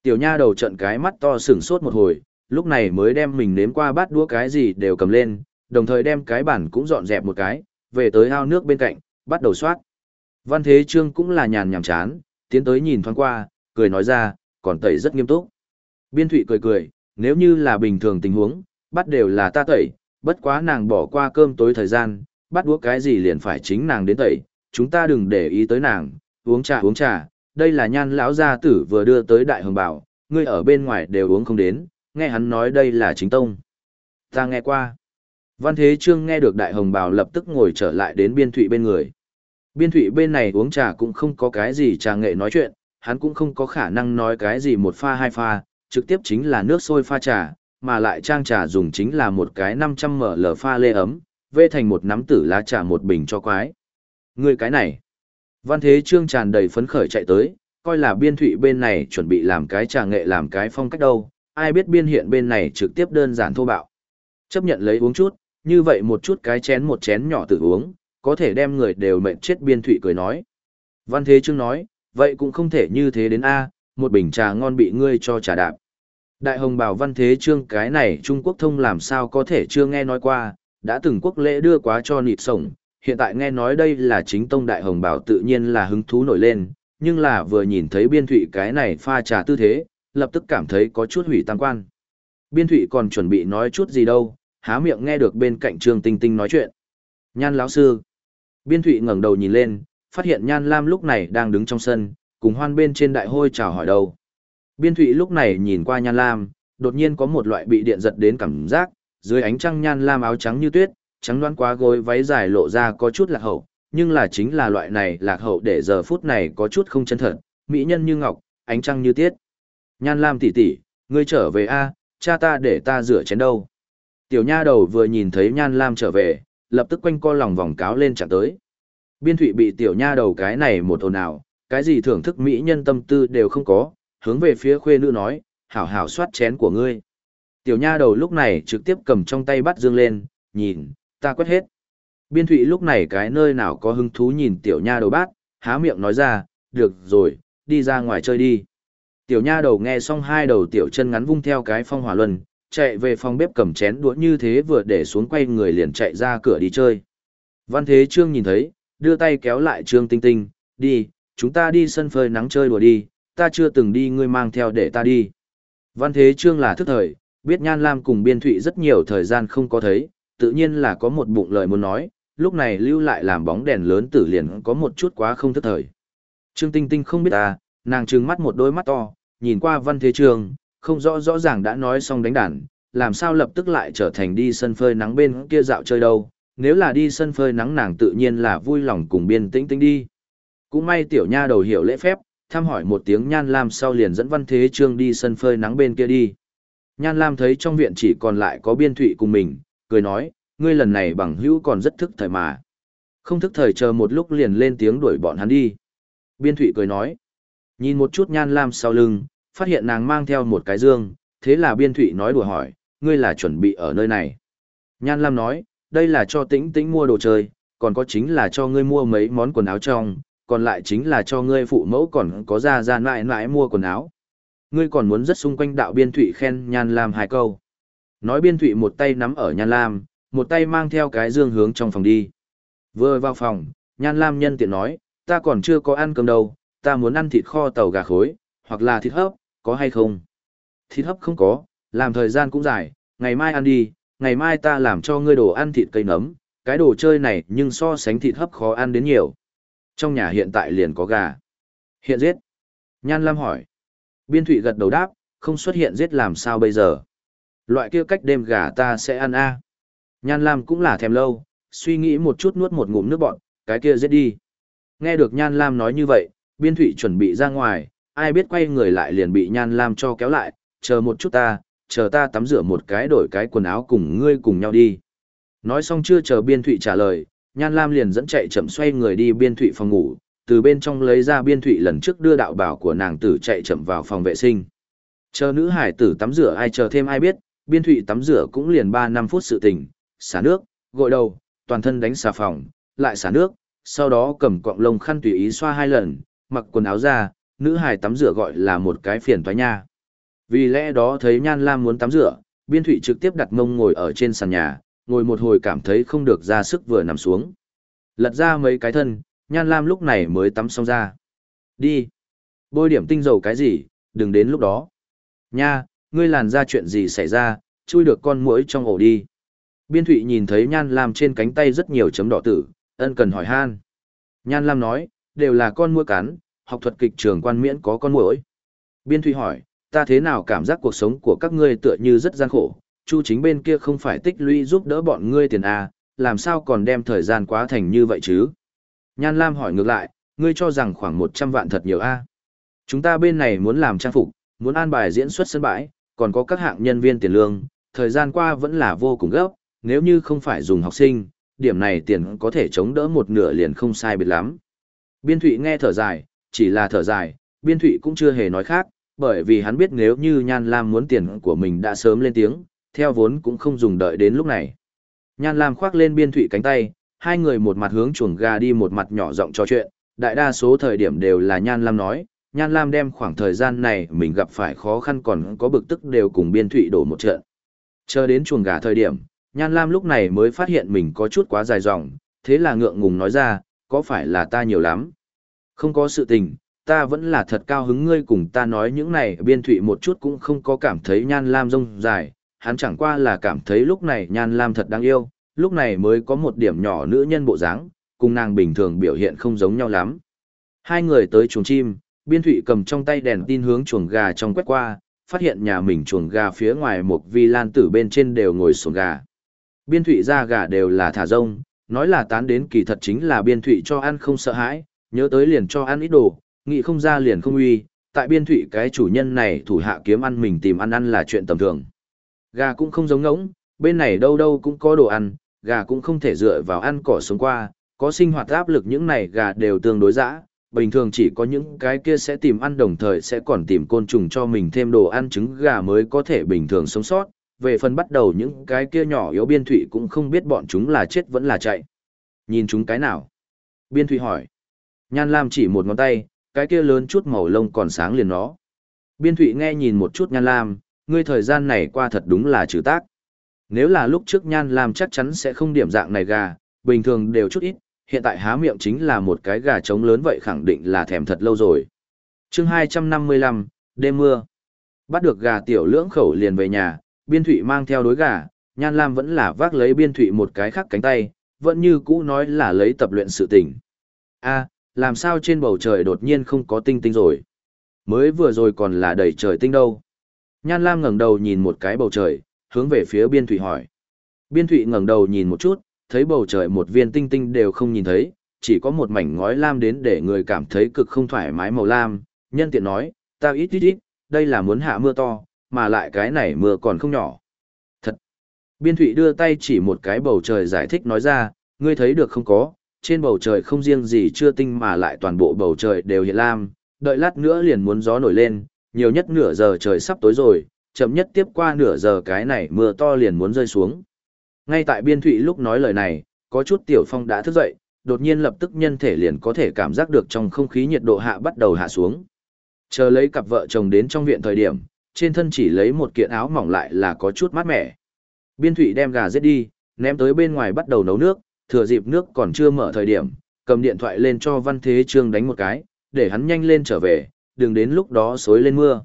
S1: Tiểu nha đầu trận cái mắt to sửng sốt một hồi, lúc này mới đem mình nếm qua bát đũa cái gì đều cầm lên, đồng thời đem cái bản cũng dọn dẹp một cái, về tới ao nước bên cạnh, bắt đầu soát. Văn Thế Trương cũng là nhàn nhảm chán, tiến tới nhìn thoáng qua, cười nói ra, còn tẩy rất nghiêm túc. Biên Thụy cười cười, nếu như là bình thường tình huống, bắt đều là ta tẩy, bất quá nàng bỏ qua cơm tối thời gian, bắt đũa cái gì liền phải chính nàng đến tẩy, chúng ta đừng để ý tới nàng, uống trà uống trà, đây là nhan lão gia tử vừa đưa tới đại hồng bảo, ngươi ở bên ngoài đều uống không đến, nghe hắn nói đây là chính tông. Ta nghe qua. Văn Thế Trương nghe được đại hồng bảo lập tức ngồi trở lại đến biên thụy bên người. Biên thủy bên này uống trà cũng không có cái gì trà nghệ nói chuyện, hắn cũng không có khả năng nói cái gì một pha hai pha, trực tiếp chính là nước sôi pha trà, mà lại trang trà dùng chính là một cái 500ml pha lê ấm, vê thành một nắm tử lá trà một bình cho quái. Người cái này. Văn Thế Trương tràn đầy phấn khởi chạy tới, coi là biên thụy bên này chuẩn bị làm cái trà nghệ làm cái phong cách đâu, ai biết biên hiện bên này trực tiếp đơn giản thô bạo. Chấp nhận lấy uống chút, như vậy một chút cái chén một chén nhỏ tự uống, có thể đem người đều mệnh chết biên thụy cười nói. Văn Thế Trương nói, vậy cũng không thể như thế đến A, một bình trà ngon bị ngươi cho trà đạp. Đại hồng bảo Văn Thế Trương cái này Trung Quốc thông làm sao có thể chưa nghe nói qua, đã từng quốc lễ đưa quá cho nịt sổng, hiện tại nghe nói đây là chính tông đại hồng bảo tự nhiên là hứng thú nổi lên, nhưng là vừa nhìn thấy biên thụy cái này pha trà tư thế, lập tức cảm thấy có chút hủy tăng quan. Biên thụy còn chuẩn bị nói chút gì đâu, há miệng nghe được bên cạnh Trương Tinh Tinh nói chuyện. Nhan lão sư. Biên thụy ngẩng đầu nhìn lên, phát hiện Nhan Lam lúc này đang đứng trong sân, cùng hoan bên trên đại hôi chào hỏi đầu. Biên thụy lúc này nhìn qua Nhan Lam, đột nhiên có một loại bị điện giật đến cảm giác, dưới ánh trăng Nhan Lam áo trắng như tuyết, trắng đoán quá gối váy dài lộ ra có chút lạc hậu, nhưng là chính là loại này lạc hậu để giờ phút này có chút không chân thật, mỹ nhân như ngọc, ánh trăng như tiết. Nhan Lam tỷ tỷ, ngươi trở về a, cha ta để ta rửa chén đâu. Tiểu nha đầu vừa nhìn thấy Nhan Lam trở về, lập tức quanh co lòng vòng cáo lên chẳng tới. Biên thụy bị tiểu nha đầu cái này một hồn nào, cái gì thưởng thức mỹ nhân tâm tư đều không có, hướng về phía khuê nữ nói, hảo hảo soát chén của ngươi. Tiểu nha đầu lúc này trực tiếp cầm trong tay bắt dương lên, nhìn, ta quét hết. Biên thụy lúc này cái nơi nào có hứng thú nhìn tiểu nha đầu bát, há miệng nói ra, được rồi, đi ra ngoài chơi đi. Tiểu nha đầu nghe xong hai đầu tiểu chân ngắn vung theo cái phong hỏa luân, chạy về phòng bếp cầm chén đũa như thế vừa để xuống quay người liền chạy ra cửa đi chơi. Văn Thế Trương nhìn thấy, đưa tay kéo lại Trương Tinh Tinh, đi, chúng ta đi sân phơi nắng chơi đùa đi, ta chưa từng đi ngươi mang theo để ta đi. Văn Thế Trương là thức thời, biết Nhan Lam cùng Biên Thụy rất nhiều thời gian không có thấy, tự nhiên là có một bụng lời muốn nói, lúc này lưu lại làm bóng đèn lớn tử liền có một chút quá không thức thời. Trương Tinh Tinh không biết ta, nàng trừng mắt một đôi mắt to, nhìn qua Văn Thế Trương, không rõ rõ ràng đã nói xong đánh đàn, làm sao lập tức lại trở thành đi sân phơi nắng bên kia dạo chơi đâu, nếu là đi sân phơi nắng nàng tự nhiên là vui lòng cùng biên tĩnh tĩnh đi. Cũng may tiểu nha đầu hiểu lễ phép, thăm hỏi một tiếng Nhan Lam sau liền dẫn Văn Thế Trương đi sân phơi nắng bên kia đi. Nhan Lam thấy trong viện chỉ còn lại có biên thụy cùng mình, cười nói, ngươi lần này bằng hữu còn rất thức thời mà. Không thức thời chờ một lúc liền lên tiếng đuổi bọn hắn đi. Biên thụy cười nói, nhìn một chút Nhan Lam sau lưng, phát hiện nàng mang theo một cái dương, thế là biên thụy nói đùa hỏi, ngươi là chuẩn bị ở nơi này. Nhan Lam nói, đây là cho tĩnh tĩnh mua đồ chơi, còn có chính là cho ngươi mua mấy món quần áo trong, còn lại chính là cho ngươi phụ mẫu còn có ra ra mãi mãi mua quần áo. Ngươi còn muốn rất xung quanh đạo biên thụy khen Nhan Lam hai câu. Nói biên thụy một tay nắm ở Nhan Lam, một tay mang theo cái dương hướng trong phòng đi. Vừa vào phòng, Nhan Lam nhân tiện nói, ta còn chưa có ăn cơm đâu, ta muốn ăn thịt kho tàu gà khối, hoặc là thịt hấp, có hay không? Thịt hấp không có, làm thời gian cũng dài, ngày mai ăn đi, ngày mai ta làm cho ngươi đồ ăn thịt cây nấm, cái đồ chơi này nhưng so sánh thịt hấp khó ăn đến nhiều. Trong nhà hiện tại liền có gà. Hiện giết. Nhan Lam hỏi. Biên Thụy gật đầu đáp, không xuất hiện giết làm sao bây giờ. Loại kia cách đêm gà ta sẽ ăn a Nhan Lam cũng là thèm lâu, suy nghĩ một chút nuốt một ngụm nước bọn, cái kia giết đi. Nghe được Nhan Lam nói như vậy, Biên Thụy chuẩn bị ra ngoài, ai biết quay người lại liền bị Nhan Lam cho kéo lại, chờ một chút ta, chờ ta tắm rửa một cái đổi cái quần áo cùng ngươi cùng nhau đi. Nói xong chưa chờ Biên Thụy trả lời, Nhan Lam liền dẫn chạy chậm xoay người đi Biên Thụy phòng ngủ, từ bên trong lấy ra Biên Thụy lần trước đưa đạo bảo của nàng tử chạy chậm vào phòng vệ sinh. Chờ nữ hải tử tắm rửa ai chờ thêm ai biết, Biên Thụy tắm rửa cũng liền ba năm phút sự tình, xả nước, gội đầu, toàn thân đánh xà phòng, lại xả nước, sau đó cầm cọng lông khăn tùy ý xoa hai lần, mặc quần áo ra, nữ hài tắm rửa gọi là một cái phiền toái nha. Vì lẽ đó thấy Nhan Lam muốn tắm rửa, Biên Thụy trực tiếp đặt mông ngồi ở trên sàn nhà, ngồi một hồi cảm thấy không được ra sức vừa nằm xuống. Lật ra mấy cái thân, Nhan Lam lúc này mới tắm xong ra. Đi. Bôi điểm tinh dầu cái gì, đừng đến lúc đó. Nha, ngươi làn ra chuyện gì xảy ra, chui được con muỗi trong ổ đi. Biên Thụy nhìn thấy Nhan Lam trên cánh tay rất nhiều chấm đỏ tử, ân cần hỏi han. Nhan Lam nói, đều là con muỗi cắn, học thuật kịch trường quan miễn có con muỗi. Biên Thụy hỏi, ta thế nào cảm giác cuộc sống của các ngươi tựa như rất gian khổ, Chu chính bên kia không phải tích lũy giúp đỡ bọn ngươi tiền à, làm sao còn đem thời gian quá thành như vậy chứ? Nhan Lam hỏi ngược lại, ngươi cho rằng khoảng 100 vạn thật nhiều a à? Chúng ta bên này muốn làm trang phục, muốn an bài diễn xuất sân bãi, còn có các hạng nhân viên tiền lương, thời gian qua vẫn là vô cùng gấp, nếu như không phải dùng học sinh, điểm này tiền có thể chống đỡ một nửa liền không sai biệt lắm. Biên Thụy nghe thở dài, chỉ là thở dài, Biên Thụy cũng chưa hề nói khác, bởi vì hắn biết nếu như Nhan Lam muốn tiền của mình đã sớm lên tiếng, theo vốn cũng không dùng đợi đến lúc này. Nhan Lam khoác lên Biên Thụy cánh tay, hai người một mặt hướng chuồng gà đi một mặt nhỏ giọng trò chuyện, đại đa số thời điểm đều là Nhan Lam nói, Nhan Lam đem khoảng thời gian này mình gặp phải khó khăn còn có bực tức đều cùng Biên Thụy đổ một trận. Chờ đến chuồng gà thời điểm, Nhan Lam lúc này mới phát hiện mình có chút quá dài dòng, thế là ngượng ngùng nói ra, có phải là ta nhiều lắm? Không có sự tình, ta vẫn là thật cao hứng ngươi cùng ta nói những này biên thụy một chút cũng không có cảm thấy Nhan Lam rông dài, hắn chẳng qua là cảm thấy lúc này Nhan Lam thật đáng yêu, lúc này mới có một điểm nhỏ nữ nhân bộ dáng, cùng nàng bình thường biểu hiện không giống nhau lắm. Hai người tới chuồng chim, biên thụy cầm trong tay đèn tin hướng chuồng gà trong quét qua, phát hiện nhà mình chuồng gà phía ngoài một vi lan tử bên trên đều ngồi xuống gà. Biên thụy ra gà đều là thả rông, nói là tán đến kỳ thật chính là biên thụy cho ăn không sợ hãi, nhớ tới liền cho ăn ít đồ, nghĩ không ra liền không uy, tại biên thụy cái chủ nhân này thủ hạ kiếm ăn mình tìm ăn ăn là chuyện tầm thường. Gà cũng không giống ngỗng, bên này đâu đâu cũng có đồ ăn, gà cũng không thể dựa vào ăn cỏ sống qua, có sinh hoạt áp lực những này gà đều tương đối dã, bình thường chỉ có những cái kia sẽ tìm ăn đồng thời sẽ còn tìm côn trùng cho mình thêm đồ ăn trứng gà mới có thể bình thường sống sót, về phần bắt đầu những cái kia nhỏ yếu biên thụy cũng không biết bọn chúng là chết vẫn là chạy. Nhìn chúng cái nào? Biên thụy hỏi. Nhan Lam chỉ một ngón tay, cái kia lớn chút màu lông còn sáng liền nó. Biên thụy nghe nhìn một chút Nhan Lam, ngươi thời gian này qua thật đúng là trừ tác. Nếu là lúc trước Nhan Lam chắc chắn sẽ không điểm dạng này gà, bình thường đều chút ít, hiện tại há miệng chính là một cái gà trống lớn vậy khẳng định là thèm thật lâu rồi. chương 255, đêm mưa. Bắt được gà tiểu lưỡng khẩu liền về nhà, biên thụy mang theo đối gà, Nhan Lam vẫn là vác lấy biên thụy một cái khác cánh tay, vẫn như cũ nói là lấy tập luyện sự tình. a làm sao trên bầu trời đột nhiên không có tinh tinh rồi? Mới vừa rồi còn là đầy trời tinh đâu. Nhan Lam ngẩng đầu nhìn một cái bầu trời, hướng về phía biên thụy hỏi. Biên thụy ngẩng đầu nhìn một chút, thấy bầu trời một viên tinh tinh đều không nhìn thấy, chỉ có một mảnh ngói lam đến để người cảm thấy cực không thoải mái màu lam. Nhân tiện nói, ta ít ít ít, đây là muốn hạ mưa to, mà lại cái này mưa còn không nhỏ. Thật! Biên thụy đưa tay chỉ một cái bầu trời giải thích nói ra, ngươi thấy được không có, trên bầu trời không riêng gì chưa tinh mà lại toàn bộ bầu trời đều hiện lam, đợi lát nữa liền muốn gió nổi lên, nhiều nhất nửa giờ trời sắp tối rồi, chậm nhất tiếp qua nửa giờ cái này mưa to liền muốn rơi xuống. Ngay tại biên thụy lúc nói lời này, có chút tiểu phong đã thức dậy, đột nhiên lập tức nhân thể liền có thể cảm giác được trong không khí nhiệt độ hạ bắt đầu hạ xuống. Chờ lấy cặp vợ chồng đến trong viện thời điểm, trên thân chỉ lấy một kiện áo mỏng lại là có chút mát mẻ. Biên thụy đem gà giết đi, ném tới bên ngoài bắt đầu nấu nước, thừa dịp nước còn chưa mở thời điểm, cầm điện thoại lên cho Văn Thế Trương đánh một cái, để hắn nhanh lên trở về, đừng đến lúc đó xối lên mưa.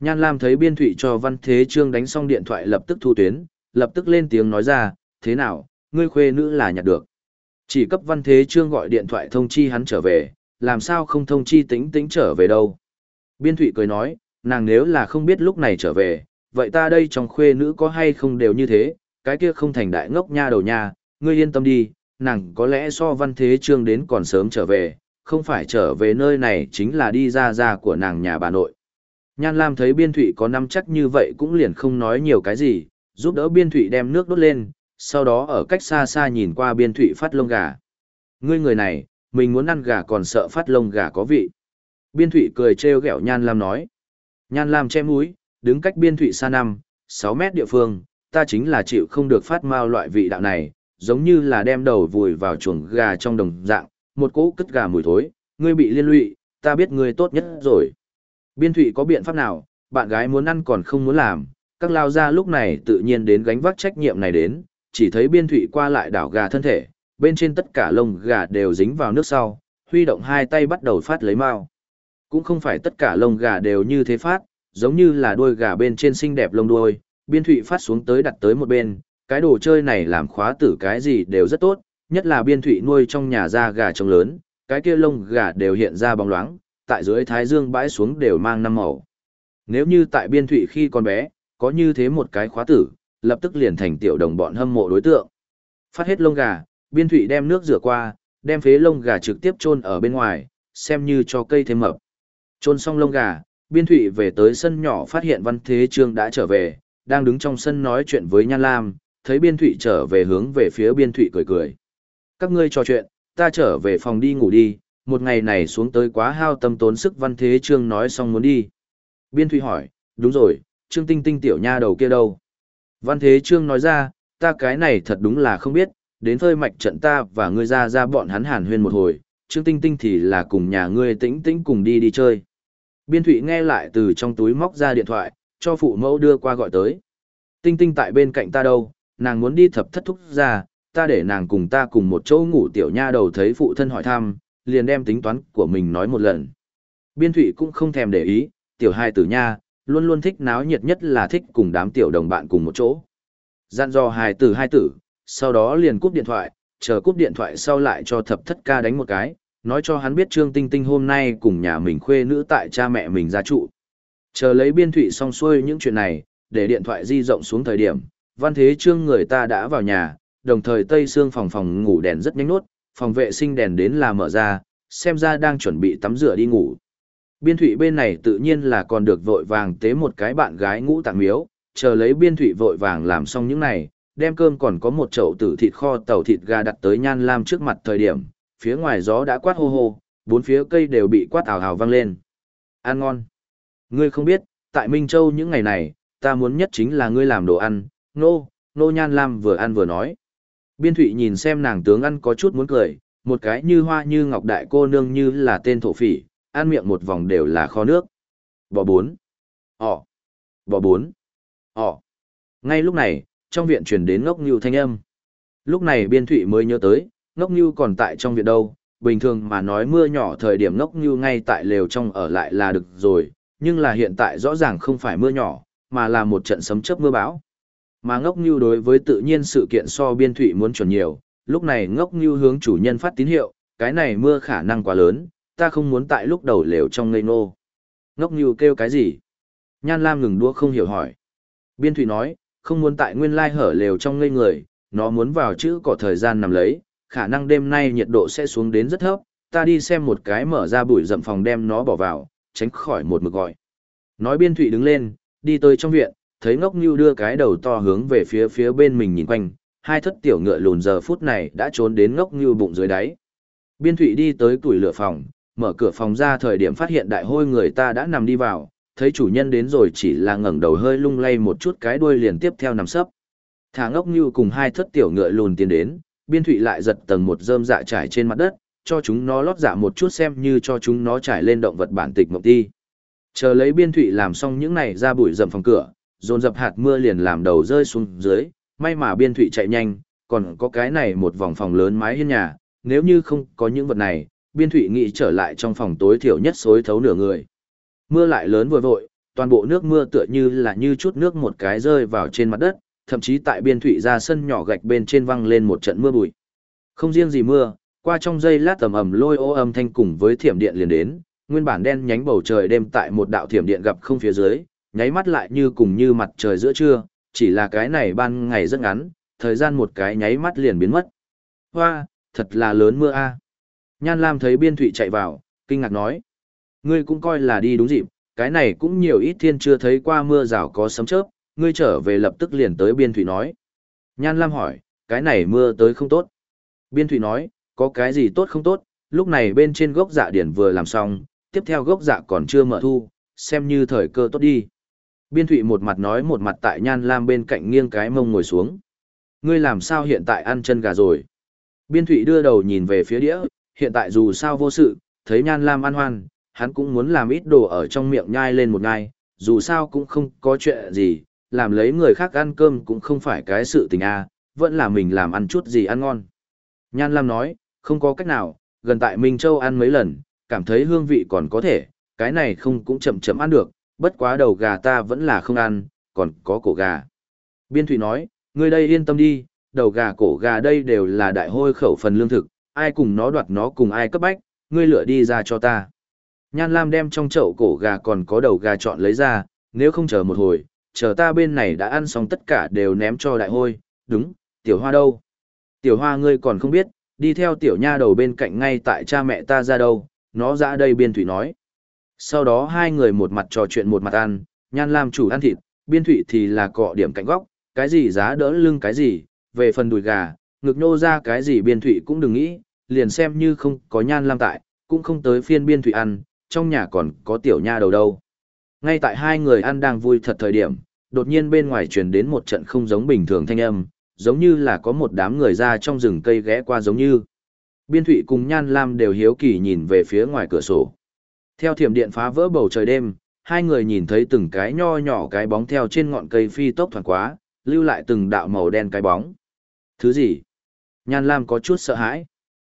S1: Nhan Lam thấy biên thụy cho Văn Thế Trương đánh xong điện thoại lập tức thu tuyến, lập tức lên tiếng nói ra, thế nào, ngươi khuê nữ là nhặt được. Chỉ cấp Văn Thế Trương gọi điện thoại thông chi hắn trở về, làm sao không thông chi tính tính trở về đâu. Biên thụy cười nói, nàng nếu là không biết lúc này trở về, vậy ta đây trong khuê nữ có hay không đều như thế, cái kia không thành đại ngốc nha đầu nha, ngươi yên tâm đi, nàng có lẽ so Văn Thế Trương đến còn sớm trở về, không phải trở về nơi này chính là đi ra ra của nàng nhà bà nội. Nhan Lam thấy biên thụy có năm chắc như vậy cũng liền không nói nhiều cái gì, giúp đỡ biên thụy đem nước đốt lên, sau đó ở cách xa xa nhìn qua biên thụy phát lông gà. Ngươi người này, mình muốn ăn gà còn sợ phát lông gà có vị. Biên thụy cười trêu ghẹo Nhan Lam nói. Nhan Lam che mũi, đứng cách biên thụy xa 5, 6 mét địa phương, ta chính là chịu không được phát mao loại vị đạo này, giống như là đem đầu vùi vào chuồng gà trong đồng dạng, một cỗ cất gà mùi thối, ngươi bị liên lụy, ta biết ngươi tốt nhất rồi. Biên thụy có biện pháp nào, bạn gái muốn ăn còn không muốn làm, các lao ra lúc này tự nhiên đến gánh vác trách nhiệm này đến, chỉ thấy biên thụy qua lại đảo gà thân thể, bên trên tất cả lông gà đều dính vào nước sau, huy động hai tay bắt đầu phát lấy mao. Cũng không phải tất cả lông gà đều như thế phát, giống như là đuôi gà bên trên xinh đẹp lông đuôi, biên thụy phát xuống tới đặt tới một bên, cái đồ chơi này làm khóa tử cái gì đều rất tốt, nhất là biên thụy nuôi trong nhà da gà trông lớn, cái kia lông gà đều hiện ra bóng loáng, tại dưới thái dương bãi xuống đều mang năm màu. Nếu như tại biên thụy khi còn bé, có như thế một cái khóa tử, lập tức liền thành tiểu đồng bọn hâm mộ đối tượng. Phát hết lông gà, biên thụy đem nước rửa qua, đem phế lông gà trực tiếp chôn ở bên ngoài, xem như cho cây thêm mập. Chôn xong lông gà, biên thụy về tới sân nhỏ phát hiện văn thế trương đã trở về, đang đứng trong sân nói chuyện với Nhan Lam, thấy biên thụy trở về hướng về phía biên thụy cười cười. Các ngươi trò chuyện, ta trở về phòng đi ngủ đi, một ngày này xuống tới quá hao tâm tốn sức văn thế trương nói xong muốn đi. Biên thụy hỏi, đúng rồi, trương tinh tinh tiểu nha đầu kia đâu? Văn thế trương nói ra, ta cái này thật đúng là không biết, đến phơi mạch trận ta và ngươi ra ra bọn hắn hàn huyên một hồi, trương tinh tinh thì là cùng nhà ngươi tĩnh tĩnh cùng đi đi chơi. Biên thụy nghe lại từ trong túi móc ra điện thoại, cho phụ mẫu đưa qua gọi tới. Tinh tinh tại bên cạnh ta đâu, nàng muốn đi thập thất thúc ra, ta để nàng cùng ta cùng một chỗ ngủ tiểu nha đầu thấy phụ thân hỏi thăm, liền đem tính toán của mình nói một lần. Biên thụy cũng không thèm để ý, tiểu hai tử nha, luôn luôn thích náo nhiệt nhất là thích cùng đám tiểu đồng bạn cùng một chỗ. Dặn dò hai tử hai tử, sau đó liền cúp điện thoại, chờ cúp điện thoại sau lại cho thập thất ca đánh một cái, nói cho hắn biết Trương Tinh Tinh hôm nay cùng nhà mình khuê nữ tại cha mẹ mình ra trụ. Chờ lấy biên thụy xong xuôi những chuyện này, để điện thoại di rộng xuống thời điểm, văn thế trương người ta đã vào nhà, đồng thời tây xương phòng phòng ngủ đèn rất nhanh nốt, phòng vệ sinh đèn đến là mở ra, xem ra đang chuẩn bị tắm rửa đi ngủ. Biên thủy bên này tự nhiên là còn được vội vàng tế một cái bạn gái ngũ tạng miếu, chờ lấy biên thủy vội vàng làm xong những này, đem cơm còn có một chậu tử thịt kho tàu thịt gà đặt tới nhan lam trước mặt thời điểm, phía ngoài gió đã quát hô hô, bốn phía cây đều bị quát ảo hào vang lên. Ăn ngon. Ngươi không biết, tại Minh Châu những ngày này, ta muốn nhất chính là ngươi làm đồ ăn, nô, nô nhan lam vừa ăn vừa nói. Biên thụy nhìn xem nàng tướng ăn có chút muốn cười, một cái như hoa như ngọc đại cô nương như là tên thổ phỉ, ăn miệng một vòng đều là kho nước. Bò bốn. Ồ. Bò bốn. Ồ. Ngay lúc này, trong viện truyền đến ngốc như thanh âm. Lúc này biên thụy mới nhớ tới, ngốc như còn tại trong viện đâu, bình thường mà nói mưa nhỏ thời điểm ngốc như ngay tại lều trong ở lại là được rồi, nhưng là hiện tại rõ ràng không phải mưa nhỏ, mà là một trận sấm chớp mưa bão. Mà ngốc như đối với tự nhiên sự kiện so biên thụy muốn chuẩn nhiều, lúc này ngốc như hướng chủ nhân phát tín hiệu, cái này mưa khả năng quá lớn, ta không muốn tại lúc đầu lều trong ngây nô. Ngốc như kêu cái gì? Nhan Lam ngừng đua không hiểu hỏi. Biên thụy nói, không muốn tại nguyên lai hở lều trong ngây người, nó muốn vào chữ có thời gian nằm lấy, khả năng đêm nay nhiệt độ sẽ xuống đến rất thấp, ta đi xem một cái mở ra bụi rậm phòng đem nó bỏ vào, tránh khỏi một mực gọi. Nói biên thụy đứng lên, đi tới trong viện, thấy ngốc như đưa cái đầu to hướng về phía phía bên mình nhìn quanh, hai thất tiểu ngựa lùn giờ phút này đã trốn đến ngốc như bụng dưới đáy. Biên thụy đi tới tuổi lửa phòng, mở cửa phòng ra thời điểm phát hiện đại hôi người ta đã nằm đi vào, thấy chủ nhân đến rồi chỉ là ngẩng đầu hơi lung lay một chút cái đuôi liền tiếp theo nằm sấp. Thả ngốc như cùng hai thất tiểu ngựa lùn tiến đến, biên thụy lại giật tầng một rơm dạ trải trên mặt đất, cho chúng nó lót dạ một chút xem như cho chúng nó trải lên động vật bản tịch mộng ti. Chờ lấy biên thụy làm xong những này ra bụi rầm phòng cửa, dồn dập hạt mưa liền làm đầu rơi xuống dưới, may mà biên thụy chạy nhanh, còn có cái này một vòng phòng lớn mái hiên nhà, nếu như không có những vật này, biên thụy nghĩ trở lại trong phòng tối thiểu nhất xối thấu nửa người. Mưa lại lớn vừa vội, toàn bộ nước mưa tựa như là như chút nước một cái rơi vào trên mặt đất, thậm chí tại biên thụy ra sân nhỏ gạch bên trên văng lên một trận mưa bụi. Không riêng gì mưa, qua trong giây lát tầm ầm lôi ô âm thanh cùng với thiểm điện liền đến, nguyên bản đen nhánh bầu trời đêm tại một đạo thiểm điện gặp không phía dưới, nháy mắt lại như cùng như mặt trời giữa trưa, chỉ là cái này ban ngày rất ngắn, thời gian một cái nháy mắt liền biến mất. Hoa, thật là lớn mưa a. À. Nhan Lam thấy biên thụy chạy vào, kinh ngạc nói. Ngươi cũng coi là đi đúng dịp, cái này cũng nhiều ít thiên chưa thấy qua mưa rào có sấm chớp, ngươi trở về lập tức liền tới biên thụy nói. Nhan Lam hỏi, cái này mưa tới không tốt. Biên thụy nói, có cái gì tốt không tốt, lúc này bên trên gốc dạ điển vừa làm xong, tiếp theo gốc dạ còn chưa mở thu, xem như thời cơ tốt đi. Biên thụy một mặt nói một mặt tại Nhan Lam bên cạnh nghiêng cái mông ngồi xuống. Ngươi làm sao hiện tại ăn chân gà rồi? Biên thụy đưa đầu nhìn về phía đĩa, hiện tại dù sao vô sự, thấy Nhan Lam ăn hoan, hắn cũng muốn làm ít đồ ở trong miệng nhai lên một ngai, dù sao cũng không có chuyện gì, làm lấy người khác ăn cơm cũng không phải cái sự tình a vẫn là mình làm ăn chút gì ăn ngon. Nhan Lam nói, không có cách nào, gần tại Minh Châu ăn mấy lần, cảm thấy hương vị còn có thể, cái này không cũng chậm chậm ăn được, bất quá đầu gà ta vẫn là không ăn, còn có cổ gà. Biên Thụy nói, ngươi đây yên tâm đi, đầu gà cổ gà đây đều là đại hôi khẩu phần lương thực, ai cùng nó đoạt nó cùng ai cấp bách, ngươi lựa đi ra cho ta. Nhan Lam đem trong chậu cổ gà còn có đầu gà chọn lấy ra, nếu không chờ một hồi, chờ ta bên này đã ăn xong tất cả đều ném cho đại hôi, đúng, tiểu hoa đâu? Tiểu hoa ngươi còn không biết, đi theo tiểu nha đầu bên cạnh ngay tại cha mẹ ta ra đâu, nó ra đây biên thủy nói. Sau đó hai người một mặt trò chuyện một mặt ăn, nhan lam chủ ăn thịt, biên thụy thì là cọ điểm cạnh góc, cái gì giá đỡ lưng cái gì, về phần đùi gà, ngực nô ra cái gì biên thụy cũng đừng nghĩ, liền xem như không có nhan lam tại, cũng không tới phiên biên thụy ăn, trong nhà còn có tiểu nha đầu đâu. Ngay tại hai người ăn đang vui thật thời điểm, đột nhiên bên ngoài truyền đến một trận không giống bình thường thanh âm, giống như là có một đám người ra trong rừng cây ghé qua giống như. Biên Thụy cùng Nhan Lam đều hiếu kỳ nhìn về phía ngoài cửa sổ. Theo thiểm điện phá vỡ bầu trời đêm, hai người nhìn thấy từng cái nho nhỏ cái bóng theo trên ngọn cây phi tốc thoảng quá, lưu lại từng đạo màu đen cái bóng. Thứ gì? Nhan Lam có chút sợ hãi.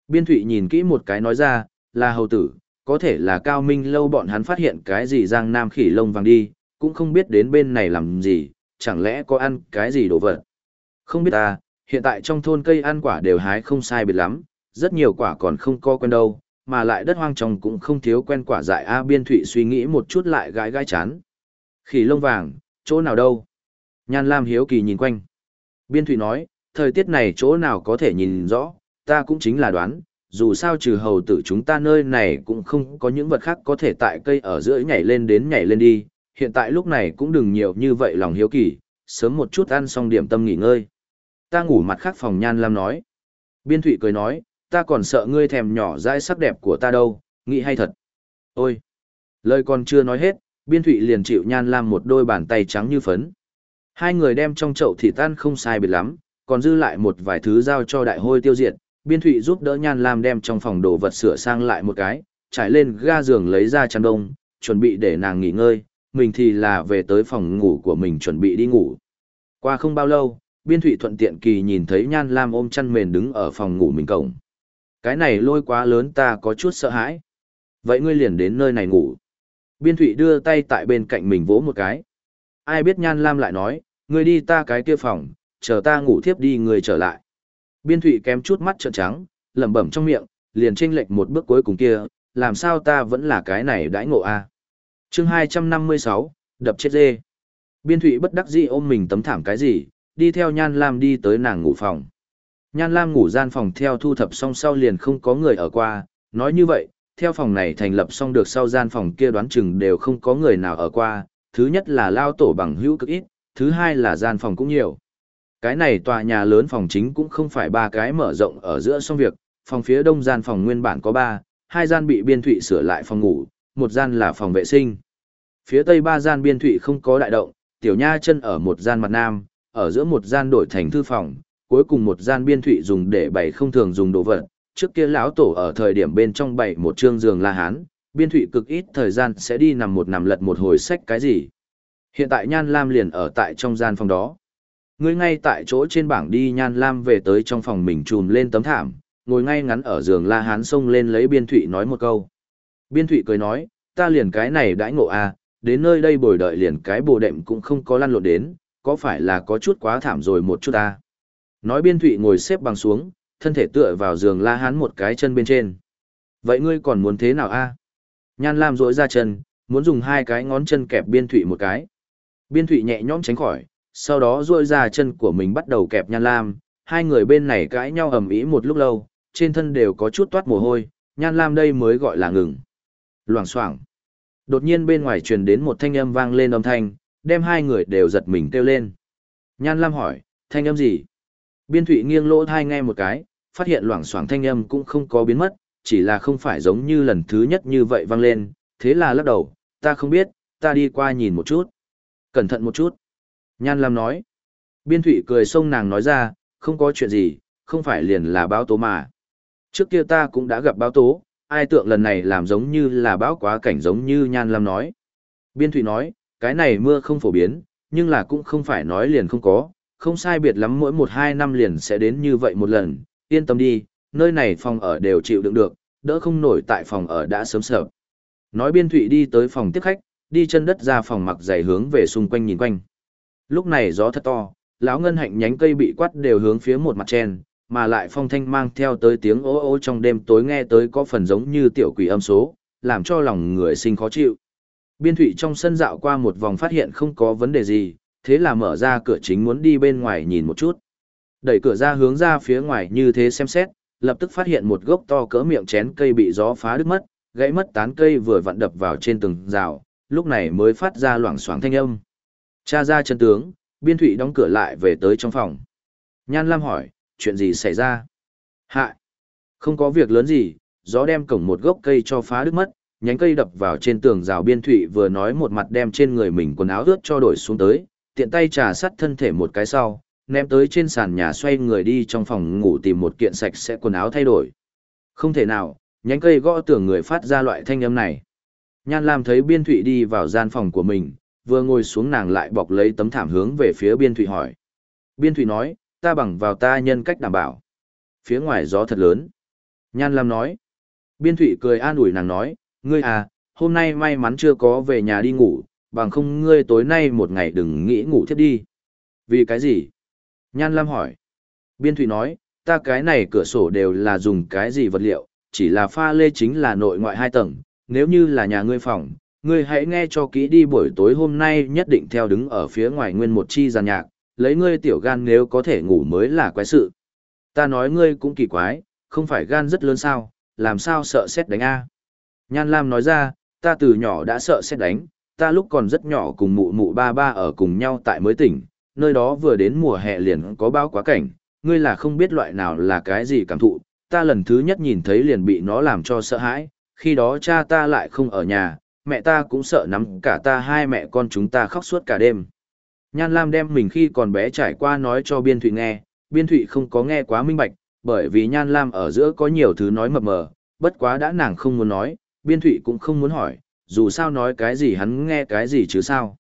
S1: Biên Thụy nhìn kỹ một cái nói ra, là hầu tử, có thể là cao minh lâu bọn hắn phát hiện cái gì giang nam khỉ lông vàng đi, cũng không biết đến bên này làm gì, chẳng lẽ có ăn cái gì đồ vật. Không biết ta, hiện tại trong thôn cây ăn quả đều hái không sai biệt lắm, rất nhiều quả còn không co quen đâu, mà lại đất hoang trồng cũng không thiếu quen quả dại A biên thụy suy nghĩ một chút lại gãi gãi chán. Khỉ lông vàng, chỗ nào đâu? Nhan Lam hiếu kỳ nhìn quanh. Biên thụy nói, thời tiết này chỗ nào có thể nhìn rõ, ta cũng chính là đoán, dù sao trừ hầu tử chúng ta nơi này cũng không có những vật khác có thể tại cây ở giữa nhảy lên đến nhảy lên đi, hiện tại lúc này cũng đừng nhiều như vậy lòng hiếu kỳ, sớm một chút ăn xong điểm tâm nghỉ ngơi. Ta ngủ mặt khác phòng Nhan Lam nói. Biên Thụy cười nói, ta còn sợ ngươi thèm nhỏ dãi sắc đẹp của ta đâu, nghĩ hay thật. Ôi! Lời còn chưa nói hết, Biên Thụy liền chịu Nhan Lam một đôi bàn tay trắng như phấn. Hai người đem trong chậu thịt tan không sai biệt lắm, còn dư lại một vài thứ giao cho đại hôi tiêu diệt. Biên Thụy giúp đỡ Nhan Lam đem trong phòng đồ vật sửa sang lại một cái, trải lên ga giường lấy ra chăn đông, chuẩn bị để nàng nghỉ ngơi, mình thì là về tới phòng ngủ của mình chuẩn bị đi ngủ. Qua không bao lâu, Biên Thụy thuận tiện kỳ nhìn thấy Nhan Lam ôm chăn mền đứng ở phòng ngủ mình cổng. Cái này lôi quá lớn ta có chút sợ hãi. Vậy ngươi liền đến nơi này ngủ. Biên Thụy đưa tay tại bên cạnh mình vỗ một cái. Ai biết Nhan Lam lại nói, ngươi đi ta cái kia phòng, chờ ta ngủ thiếp đi ngươi trở lại. Biên Thụy kém chút mắt trợn trắng, lẩm bẩm trong miệng, liền chênh lệch một bước cuối cùng kia, làm sao ta vẫn là cái này đãi ngộ a chương 256, đập chết dê. Biên Thụy bất đắc dĩ ôm mình tấm thảm cái gì, đi theo Nhan Lam đi tới nàng ngủ phòng. Nhan Lam ngủ gian phòng theo thu thập xong sau liền không có người ở qua, nói như vậy, theo phòng này thành lập xong được sau gian phòng kia đoán chừng đều không có người nào ở qua, thứ nhất là lao tổ bằng hữu cực ít, thứ hai là gian phòng cũng nhiều. Cái này tòa nhà lớn phòng chính cũng không phải ba cái mở rộng ở giữa xong việc, phòng phía đông gian phòng nguyên bản có ba, hai gian bị biên thụy sửa lại phòng ngủ, một gian là phòng vệ sinh. Phía tây ba gian biên thụy không có đại động, tiểu nha chân ở một gian mặt nam, ở giữa một gian đổi thành thư phòng, cuối cùng một gian biên thụy dùng để bày không thường dùng đồ vật. Trước kia lão tổ ở thời điểm bên trong bày một trương giường la hán, biên thụy cực ít thời gian sẽ đi nằm một nằm lật một hồi sách cái gì. Hiện tại Nhan Lam liền ở tại trong gian phòng đó. Ngươi ngay tại chỗ trên bảng đi Nhan Lam về tới trong phòng mình trùm lên tấm thảm, ngồi ngay ngắn ở giường La Hán xông lên lấy biên thụy nói một câu. Biên thụy cười nói, ta liền cái này đãi ngộ à, đến nơi đây bồi đợi liền cái bồ đệm cũng không có lăn lộn đến, có phải là có chút quá thảm rồi một chút à. Nói biên thụy ngồi xếp bằng xuống, thân thể tựa vào giường la hán một cái chân bên trên. Vậy ngươi còn muốn thế nào a à? Nhan Lam rỗi ra chân, muốn dùng hai cái ngón chân kẹp biên thụy một cái. Biên thụy nhẹ nhõm tránh khỏi, sau đó rỗi ra chân của mình bắt đầu kẹp Nhan Lam, hai người bên này cãi nhau ầm ĩ một lúc lâu, trên thân đều có chút toát mồ hôi, Nhan Lam đây mới gọi là ngừng. Loảng xoảng. Đột nhiên bên ngoài truyền đến một thanh âm vang lên âm thanh, đem hai người đều giật mình kêu lên. Nhan Lam hỏi, thanh âm gì? Biên Thụy nghiêng lỗ thai nghe một cái, phát hiện loảng xoảng thanh âm cũng không có biến mất, chỉ là không phải giống như lần thứ nhất như vậy vang lên, thế là lắc đầu, ta không biết, ta đi qua nhìn một chút. Cẩn thận một chút. Nhan Lam nói. Biên Thụy cười xông nàng nói ra, không có chuyện gì, không phải liền là báo tố mà. Trước kia ta cũng đã gặp báo tố, ai tượng lần này làm giống như là báo quá cảnh giống như Nhan Lam nói. Biên Thụy nói, cái này mưa không phổ biến, nhưng là cũng không phải nói liền không có, không sai biệt lắm mỗi một hai năm liền sẽ đến như vậy một lần, yên tâm đi, nơi này phòng ở đều chịu đựng được, đỡ không nổi tại phòng ở đã sớm sợ. Nói Biên Thụy đi tới phòng tiếp khách, đi chân đất ra phòng mặc giày hướng về xung quanh nhìn quanh. Lúc này gió thật to, lão ngân hạnh nhánh cây bị quắt đều hướng phía một mặt trên, mà lại phong thanh mang theo tới tiếng ố ô trong đêm tối nghe tới có phần giống như tiểu quỷ âm số, làm cho lòng người sinh khó chịu. Biên thủy trong sân dạo qua một vòng phát hiện không có vấn đề gì, thế là mở ra cửa chính muốn đi bên ngoài nhìn một chút. Đẩy cửa ra hướng ra phía ngoài như thế xem xét, lập tức phát hiện một gốc to cỡ miệng chén cây bị gió phá đứt mất, gãy mất tán cây vừa vặn đập vào trên từng rào, lúc này mới phát ra loảng xoảng thanh âm. Cha ra chân tướng, biên thủy đóng cửa lại về tới trong phòng. Nhan Lam hỏi, chuyện gì xảy ra? Hại! Không có việc lớn gì, gió đem cổng một gốc cây cho phá đứt mất, nhánh cây đập vào trên tường rào biên thụy vừa nói một mặt đem trên người mình quần áo ướt cho đổi xuống tới, tiện tay trà sắt thân thể một cái sau, ném tới trên sàn nhà xoay người đi trong phòng ngủ tìm một kiện sạch sẽ quần áo thay đổi. Không thể nào, nhánh cây gõ tưởng người phát ra loại thanh âm này. Nhan Lam thấy biên thụy đi vào gian phòng của mình, vừa ngồi xuống nàng lại bọc lấy tấm thảm hướng về phía biên thụy hỏi. Biên thụy nói, ta bằng vào ta nhân cách đảm bảo. Phía ngoài gió thật lớn. Nhan Lam nói. Biên Thụy cười an ủi nàng nói, ngươi à, hôm nay may mắn chưa có về nhà đi ngủ, bằng không ngươi tối nay một ngày đừng nghĩ ngủ thiếp đi. Vì cái gì? Nhan Lam hỏi. Biên Thụy nói, ta cái này cửa sổ đều là dùng cái gì vật liệu, chỉ là pha lê chính là nội ngoại hai tầng, nếu như là nhà ngươi phòng, ngươi hãy nghe cho kỹ đi buổi tối hôm nay nhất định theo đứng ở phía ngoài nguyên một chi giàn nhạc, lấy ngươi tiểu gan nếu có thể ngủ mới là quái sự. Ta nói ngươi cũng kỳ quái, không phải gan rất lớn sao, làm sao sợ xét đánh a? Nhan Lam nói ra, ta từ nhỏ đã sợ xét đánh, ta lúc còn rất nhỏ cùng mụ mụ ba ba ở cùng nhau tại mới tỉnh, nơi đó vừa đến mùa hè liền có bao quá cảnh, ngươi là không biết loại nào là cái gì cảm thụ, ta lần thứ nhất nhìn thấy liền bị nó làm cho sợ hãi, khi đó cha ta lại không ở nhà, mẹ ta cũng sợ nắm cả ta hai mẹ con chúng ta khóc suốt cả đêm. Nhan Lam đem mình khi còn bé trải qua nói cho Biên Thụy nghe, Biên Thụy không có nghe quá minh bạch, bởi vì Nhan Lam ở giữa có nhiều thứ nói mập mờ, bất quá đã nàng không muốn nói, Biên Thụy cũng không muốn hỏi, dù sao nói cái gì hắn nghe cái gì chứ sao.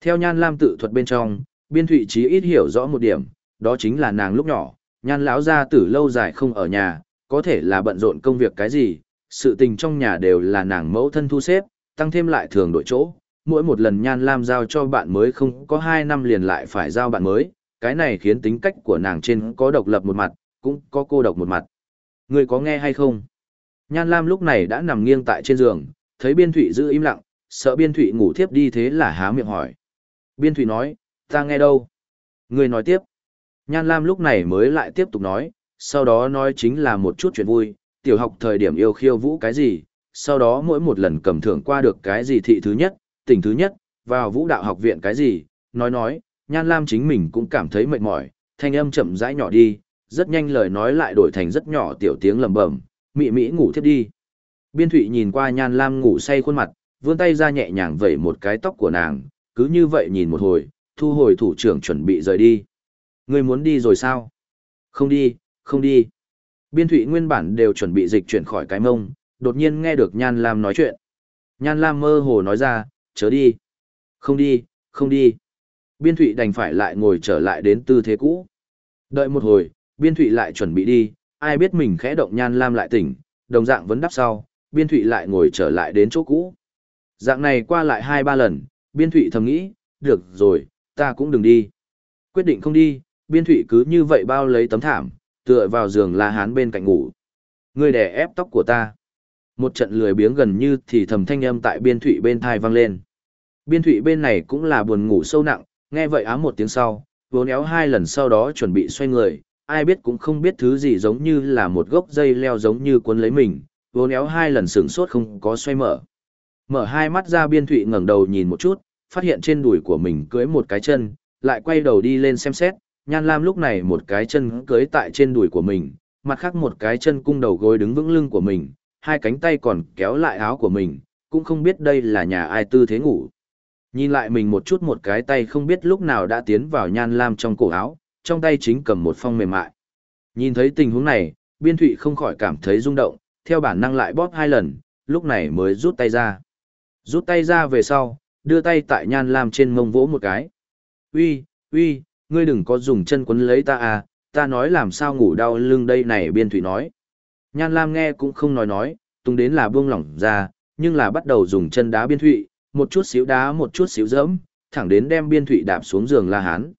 S1: Theo Nhan Lam tự thuật bên trong, Biên Thụy chí ít hiểu rõ một điểm, đó chính là nàng lúc nhỏ, Nhan lão gia tử lâu dài không ở nhà, có thể là bận rộn công việc cái gì, sự tình trong nhà đều là nàng mẫu thân thu xếp, tăng thêm lại thường đổi chỗ, mỗi một lần Nhan Lam giao cho bạn mới không có 2 năm liền lại phải giao bạn mới, cái này khiến tính cách của nàng trên có độc lập một mặt, cũng có cô độc một mặt. Người có nghe hay không? Nhan Lam lúc này đã nằm nghiêng tại trên giường, thấy Biên Thụy giữ im lặng, sợ Biên Thụy ngủ thiếp đi thế là há miệng hỏi. Biên Thụy nói, ta nghe đâu? Người nói tiếp. Nhan Lam lúc này mới lại tiếp tục nói, sau đó nói chính là một chút chuyện vui, tiểu học thời điểm yêu khiêu vũ cái gì, sau đó mỗi một lần cầm thưởng qua được cái gì thị thứ nhất, tỉnh thứ nhất, vào vũ đạo học viện cái gì, nói nói, Nhan Lam chính mình cũng cảm thấy mệt mỏi, thanh âm chậm rãi nhỏ đi, rất nhanh lời nói lại đổi thành rất nhỏ tiểu tiếng lầm bẩm, mị mỹ ngủ thiếp đi. Biên Thụy nhìn qua Nhan Lam ngủ say khuôn mặt, vươn tay ra nhẹ nhàng vẩy một cái tóc của nàng, cứ như vậy nhìn một hồi, thu hồi thủ trưởng chuẩn bị rời đi. Người muốn đi rồi sao? Không đi, không đi. Biên Thụy nguyên bản đều chuẩn bị dịch chuyển khỏi cái mông, đột nhiên nghe được Nhan Lam nói chuyện. Nhan Lam mơ hồ nói ra, chớ đi. Không đi, không đi. Biên Thụy đành phải lại ngồi trở lại đến tư thế cũ. Đợi một hồi, Biên Thụy lại chuẩn bị đi, ai biết mình khẽ động Nhan Lam lại tỉnh, đồng dạng vấn đáp sau, Biên Thụy lại ngồi trở lại đến chỗ cũ. Dạng này qua lại hai ba lần, Biên Thụy thầm nghĩ, được rồi, ta cũng đừng đi. Quyết định không đi, Biên Thụy cứ như vậy bao lấy tấm thảm, tựa vào giường La Hán bên cạnh ngủ. Người đè ép tóc của ta. Một trận lười biếng gần như thì thầm thanh âm tại Biên Thụy bên thai vang lên. Biên Thụy bên này cũng là buồn ngủ sâu nặng, nghe vậy ám một tiếng sau, vốn éo hai lần sau đó chuẩn bị xoay người, ai biết cũng không biết thứ gì giống như là một gốc dây leo giống như cuốn lấy mình, vô néo hai lần sửng sốt không có xoay mở. Mở hai mắt ra Biên Thụy ngẩng đầu nhìn một chút, phát hiện trên đùi của mình cưới một cái chân, lại quay đầu đi lên xem xét, Nhan Lam lúc này một cái chân cưới tại trên đùi của mình, mặt khác một cái chân cung đầu gối đứng vững lưng của mình, hai cánh tay còn kéo lại áo của mình, cũng không biết đây là nhà ai tư thế ngủ. Nhìn lại mình một chút một cái tay không biết lúc nào đã tiến vào Nhan Lam trong cổ áo, trong tay chính cầm một phong mềm mại. Nhìn thấy tình huống này, Biên Thụy không khỏi cảm thấy rung động, theo bản năng lại bóp hai lần, lúc này mới rút tay ra. Rút tay ra về sau, đưa tay tại Nhan Lam trên mông vỗ một cái. Uy, uy, ngươi đừng có dùng chân quấn lấy ta à, ta nói làm sao ngủ đau lưng đây này biên thủy nói. Nhan Lam nghe cũng không nói nói, tung đến là buông lỏng ra, nhưng là bắt đầu dùng chân đá biên thủy, một chút xíu đá một chút xíu dẫm, thẳng đến đem biên thủy đạp xuống giường la hán.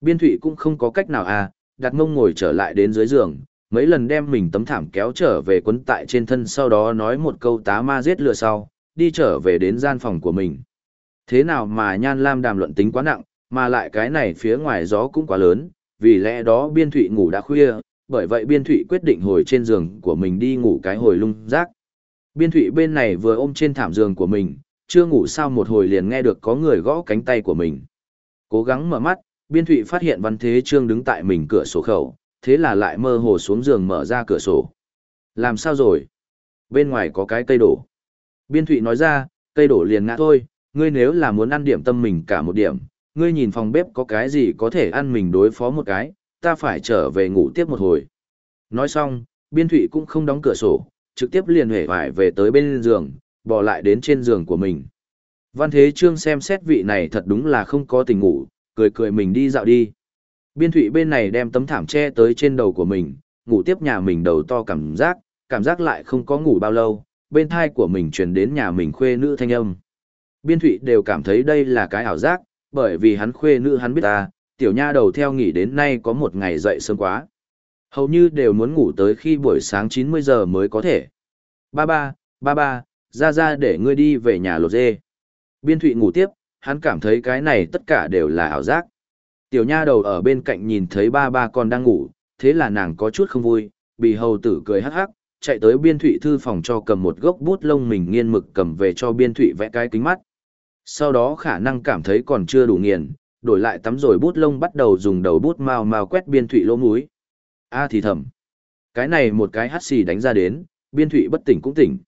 S1: Biên thủy cũng không có cách nào à, đặt mông ngồi trở lại đến dưới giường, mấy lần đem mình tấm thảm kéo trở về quấn tại trên thân sau đó nói một câu tá ma giết lừa sau, đi trở về đến gian phòng của mình. Thế nào mà Nhan Lam đàm luận tính quá nặng, mà lại cái này phía ngoài gió cũng quá lớn, vì lẽ đó biên thụy ngủ đã khuya, bởi vậy biên thụy quyết định hồi trên giường của mình đi ngủ cái hồi lung rác. Biên thụy bên này vừa ôm trên thảm giường của mình, chưa ngủ sao một hồi liền nghe được có người gõ cánh tay của mình. Cố gắng mở mắt, biên thụy phát hiện văn thế trương đứng tại mình cửa sổ khẩu, thế là lại mơ hồ xuống giường mở ra cửa sổ. Làm sao rồi? Bên ngoài có cái cây đổ. Biên thụy nói ra, cây đổ liền ngã thôi, ngươi nếu là muốn ăn điểm tâm mình cả một điểm, ngươi nhìn phòng bếp có cái gì có thể ăn mình đối phó một cái, ta phải trở về ngủ tiếp một hồi. Nói xong, biên thụy cũng không đóng cửa sổ, trực tiếp liền hể vải về tới bên giường, bỏ lại đến trên giường của mình. Văn Thế Trương xem xét vị này thật đúng là không có tình ngủ, cười cười mình đi dạo đi. Biên thụy bên này đem tấm thảm che tới trên đầu của mình, ngủ tiếp nhà mình đầu to cảm giác, cảm giác lại không có ngủ bao lâu, bên thai của mình truyền đến nhà mình khuê nữ thanh âm. Biên thụy đều cảm thấy đây là cái ảo giác, bởi vì hắn khuê nữ hắn biết ta, tiểu nha đầu theo nghỉ đến nay có một ngày dậy sớm quá. Hầu như đều muốn ngủ tới khi buổi sáng 90 giờ mới có thể. Ba ba, ba ba, ra ra để ngươi đi về nhà lột dê. Biên thụy ngủ tiếp, hắn cảm thấy cái này tất cả đều là ảo giác. Tiểu nha đầu ở bên cạnh nhìn thấy ba ba con đang ngủ, thế là nàng có chút không vui, bị hầu tử cười hắc hắc, chạy tới biên thụy thư phòng cho cầm một gốc bút lông mình nghiên mực cầm về cho biên thụy vẽ cái kính mắt sau đó khả năng cảm thấy còn chưa đủ nghiền, đổi lại tắm rồi bút lông bắt đầu dùng đầu bút màu màu quét biên thụy lỗ múi. A thì thầm. Cái này một cái hắt xì đánh ra đến, biên thụy bất tỉnh cũng tỉnh.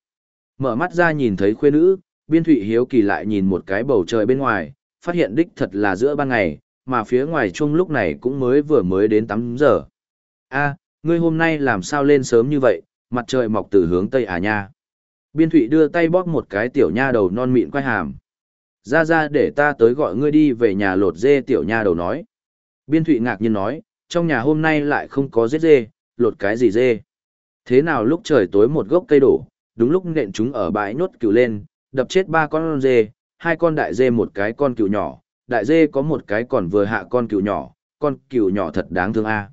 S1: Mở mắt ra nhìn thấy khuê nữ, Biên thụy hiếu kỳ lại nhìn một cái bầu trời bên ngoài, phát hiện đích thật là giữa ban ngày, mà phía ngoài chung lúc này cũng mới vừa mới đến 8 giờ. a ngươi hôm nay làm sao lên sớm như vậy, mặt trời mọc từ hướng tây à nha. Biên thụy đưa tay bóp một cái tiểu nha đầu non mịn quay hàm. Ra ra để ta tới gọi ngươi đi về nhà lột dê tiểu nha đầu nói. Biên thụy ngạc nhiên nói, trong nhà hôm nay lại không có giết dê, lột cái gì dê. Thế nào lúc trời tối một gốc cây đổ, đúng lúc nện chúng ở bãi nốt cừu lên, đập chết ba con dê, hai con đại dê một cái con cừu nhỏ, đại dê có một cái còn vừa hạ con cừu nhỏ, con cừu nhỏ thật đáng thương a.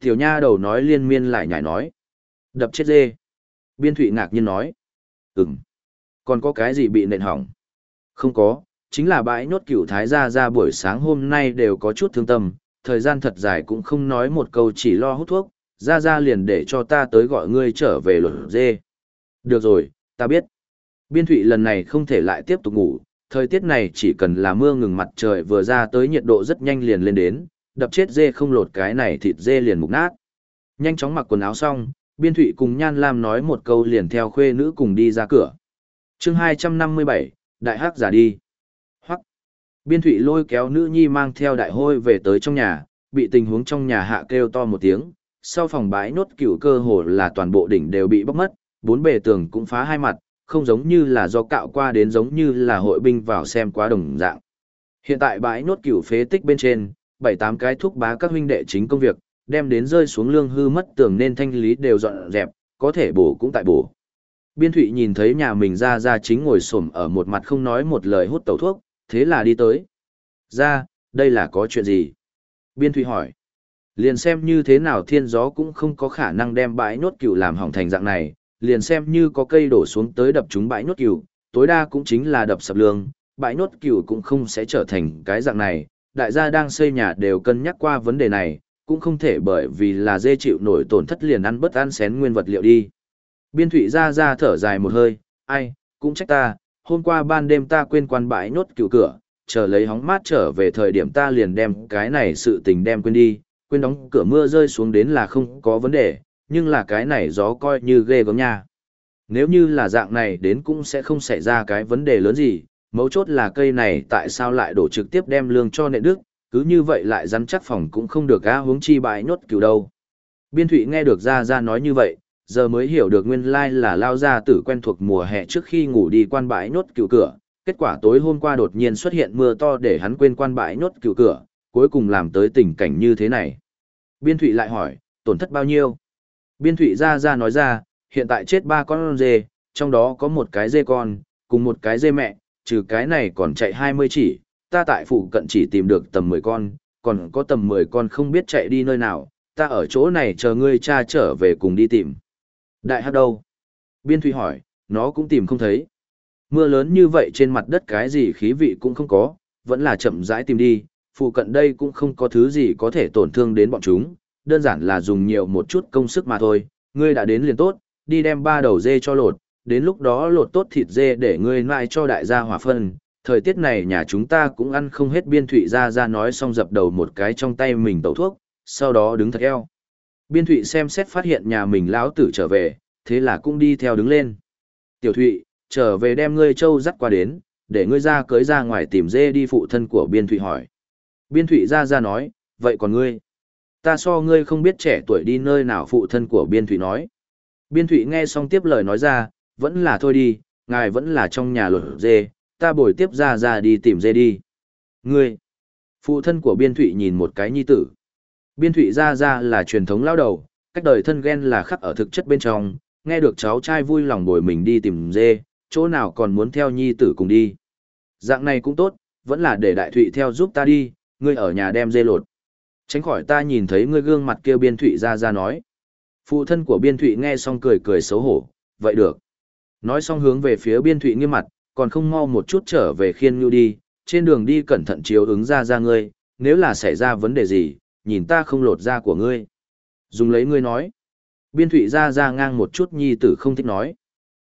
S1: Tiểu nha đầu nói liên miên lại nhảy nói. Đập chết dê. Biên thụy ngạc nhiên nói. Ừm. Còn có cái gì bị nện hỏng? Không có, chính là bãi nhốt cửu thái gia ra buổi sáng hôm nay đều có chút thương tâm, thời gian thật dài cũng không nói một câu chỉ lo hút thuốc, ra ra liền để cho ta tới gọi ngươi trở về luật dê. Được rồi, ta biết. Biên thụy lần này không thể lại tiếp tục ngủ, thời tiết này chỉ cần là mưa ngừng mặt trời vừa ra tới nhiệt độ rất nhanh liền lên đến, đập chết dê không lột cái này thịt dê liền mục nát. Nhanh chóng mặc quần áo xong, Biên Thụy cùng Nhan Lam nói một câu liền theo khuê nữ cùng đi ra cửa. chương 257, Đại Hắc giả đi. Hoắc. Biên Thụy lôi kéo nữ nhi mang theo đại hôi về tới trong nhà, bị tình huống trong nhà hạ kêu to một tiếng. Sau phòng bãi nốt cửu cơ hồ là toàn bộ đỉnh đều bị bóc mất, bốn bề tường cũng phá hai mặt, không giống như là do cạo qua đến giống như là hội binh vào xem quá đồng dạng. Hiện tại bãi nốt cửu phế tích bên trên, bảy tám cái thuốc bá các huynh đệ chính công việc, đem đến rơi xuống lương hư mất tường nên thanh lý đều dọn dẹp, có thể bổ cũng tại bổ. Biên Thụy nhìn thấy nhà mình ra ra chính ngồi xổm ở một mặt không nói một lời hút tẩu thuốc, thế là đi tới. Ra, đây là có chuyện gì? Biên Thụy hỏi. Liền xem như thế nào thiên gió cũng không có khả năng đem bãi nốt cửu làm hỏng thành dạng này, liền xem như có cây đổ xuống tới đập chúng bãi nốt cừu, tối đa cũng chính là đập sập lương, bãi nốt cừu cũng không sẽ trở thành cái dạng này. Đại gia đang xây nhà đều cân nhắc qua vấn đề này, cũng không thể bởi vì là dê chịu nổi tổn thất liền ăn bất ăn xén nguyên vật liệu đi. Biên thủy ra ra thở dài một hơi, ai, cũng trách ta, hôm qua ban đêm ta quên quan bãi nốt cựu cửa, chờ lấy hóng mát trở về thời điểm ta liền đem cái này sự tình đem quên đi, quên đóng cửa mưa rơi xuống đến là không có vấn đề, nhưng là cái này gió coi như ghê gớm nha. Nếu như là dạng này đến cũng sẽ không xảy ra cái vấn đề lớn gì, mấu chốt là cây này tại sao lại đổ trực tiếp đem lương cho nệ đức, cứ như vậy lại rắn chắc phòng cũng không được á huống chi bãi nhốt cửu đâu. Biên Thụy nghe được Gia Gia nói như vậy, giờ mới hiểu được nguyên lai là lao gia tử quen thuộc mùa hè trước khi ngủ đi quan bãi nhốt cửu cửa, kết quả tối hôm qua đột nhiên xuất hiện mưa to để hắn quên quan bãi nhốt cửu cửa, cuối cùng làm tới tình cảnh như thế này. Biên Thụy lại hỏi, tổn thất bao nhiêu? Biên Thụy Ra Ra nói ra, hiện tại chết ba con dê, trong đó có một cái dê con, cùng một cái dê mẹ, trừ cái này còn chạy 20 chỉ, ta tại phụ cận chỉ tìm được tầm 10 con, còn có tầm 10 con không biết chạy đi nơi nào, ta ở chỗ này chờ ngươi cha trở về cùng đi tìm. Đại hát đâu? Biên Thụy hỏi, nó cũng tìm không thấy. Mưa lớn như vậy trên mặt đất cái gì khí vị cũng không có, vẫn là chậm rãi tìm đi, phụ cận đây cũng không có thứ gì có thể tổn thương đến bọn chúng, đơn giản là dùng nhiều một chút công sức mà thôi, ngươi đã đến liền tốt, đi đem ba đầu dê cho lột, đến lúc đó lột tốt thịt dê để ngươi nại cho đại gia hỏa phân, thời tiết này nhà chúng ta cũng ăn không hết biên thụy ra ra nói xong dập đầu một cái trong tay mình tẩu thuốc, sau đó đứng thật eo. Biên thụy xem xét phát hiện nhà mình lão tử trở về, thế là cũng đi theo đứng lên. Tiểu thụy, trở về đem ngươi châu dắt qua đến, để ngươi ra cưới ra ngoài tìm dê đi phụ thân của biên thụy hỏi. Biên thụy ra ra nói, vậy còn ngươi? Ta so ngươi không biết trẻ tuổi đi nơi nào phụ thân của biên thụy nói. Biên thụy nghe xong tiếp lời nói ra, vẫn là thôi đi, ngài vẫn là trong nhà luật dê, ta bồi tiếp ra ra đi tìm dê đi. Ngươi, phụ thân của biên thụy nhìn một cái nhi tử. Biên thụy ra ra là truyền thống lao đầu, cách đời thân ghen là khắc ở thực chất bên trong, nghe được cháu trai vui lòng bồi mình đi tìm dê, chỗ nào còn muốn theo nhi tử cùng đi. Dạng này cũng tốt, vẫn là để đại thụy theo giúp ta đi, ngươi ở nhà đem dê lột. Tránh khỏi ta nhìn thấy ngươi gương mặt kêu biên thụy ra ra nói. Phụ thân của biên thụy nghe xong cười cười xấu hổ, vậy được. Nói xong hướng về phía biên thụy nghiêm mặt, còn không mau một chút trở về khiên như đi, trên đường đi cẩn thận chiếu ứng ra ra ngươi, nếu là xảy ra vấn đề gì, nhìn ta không lột da của ngươi. Dùng lấy ngươi nói. Biên thụy ra ra ngang một chút nhi tử không thích nói.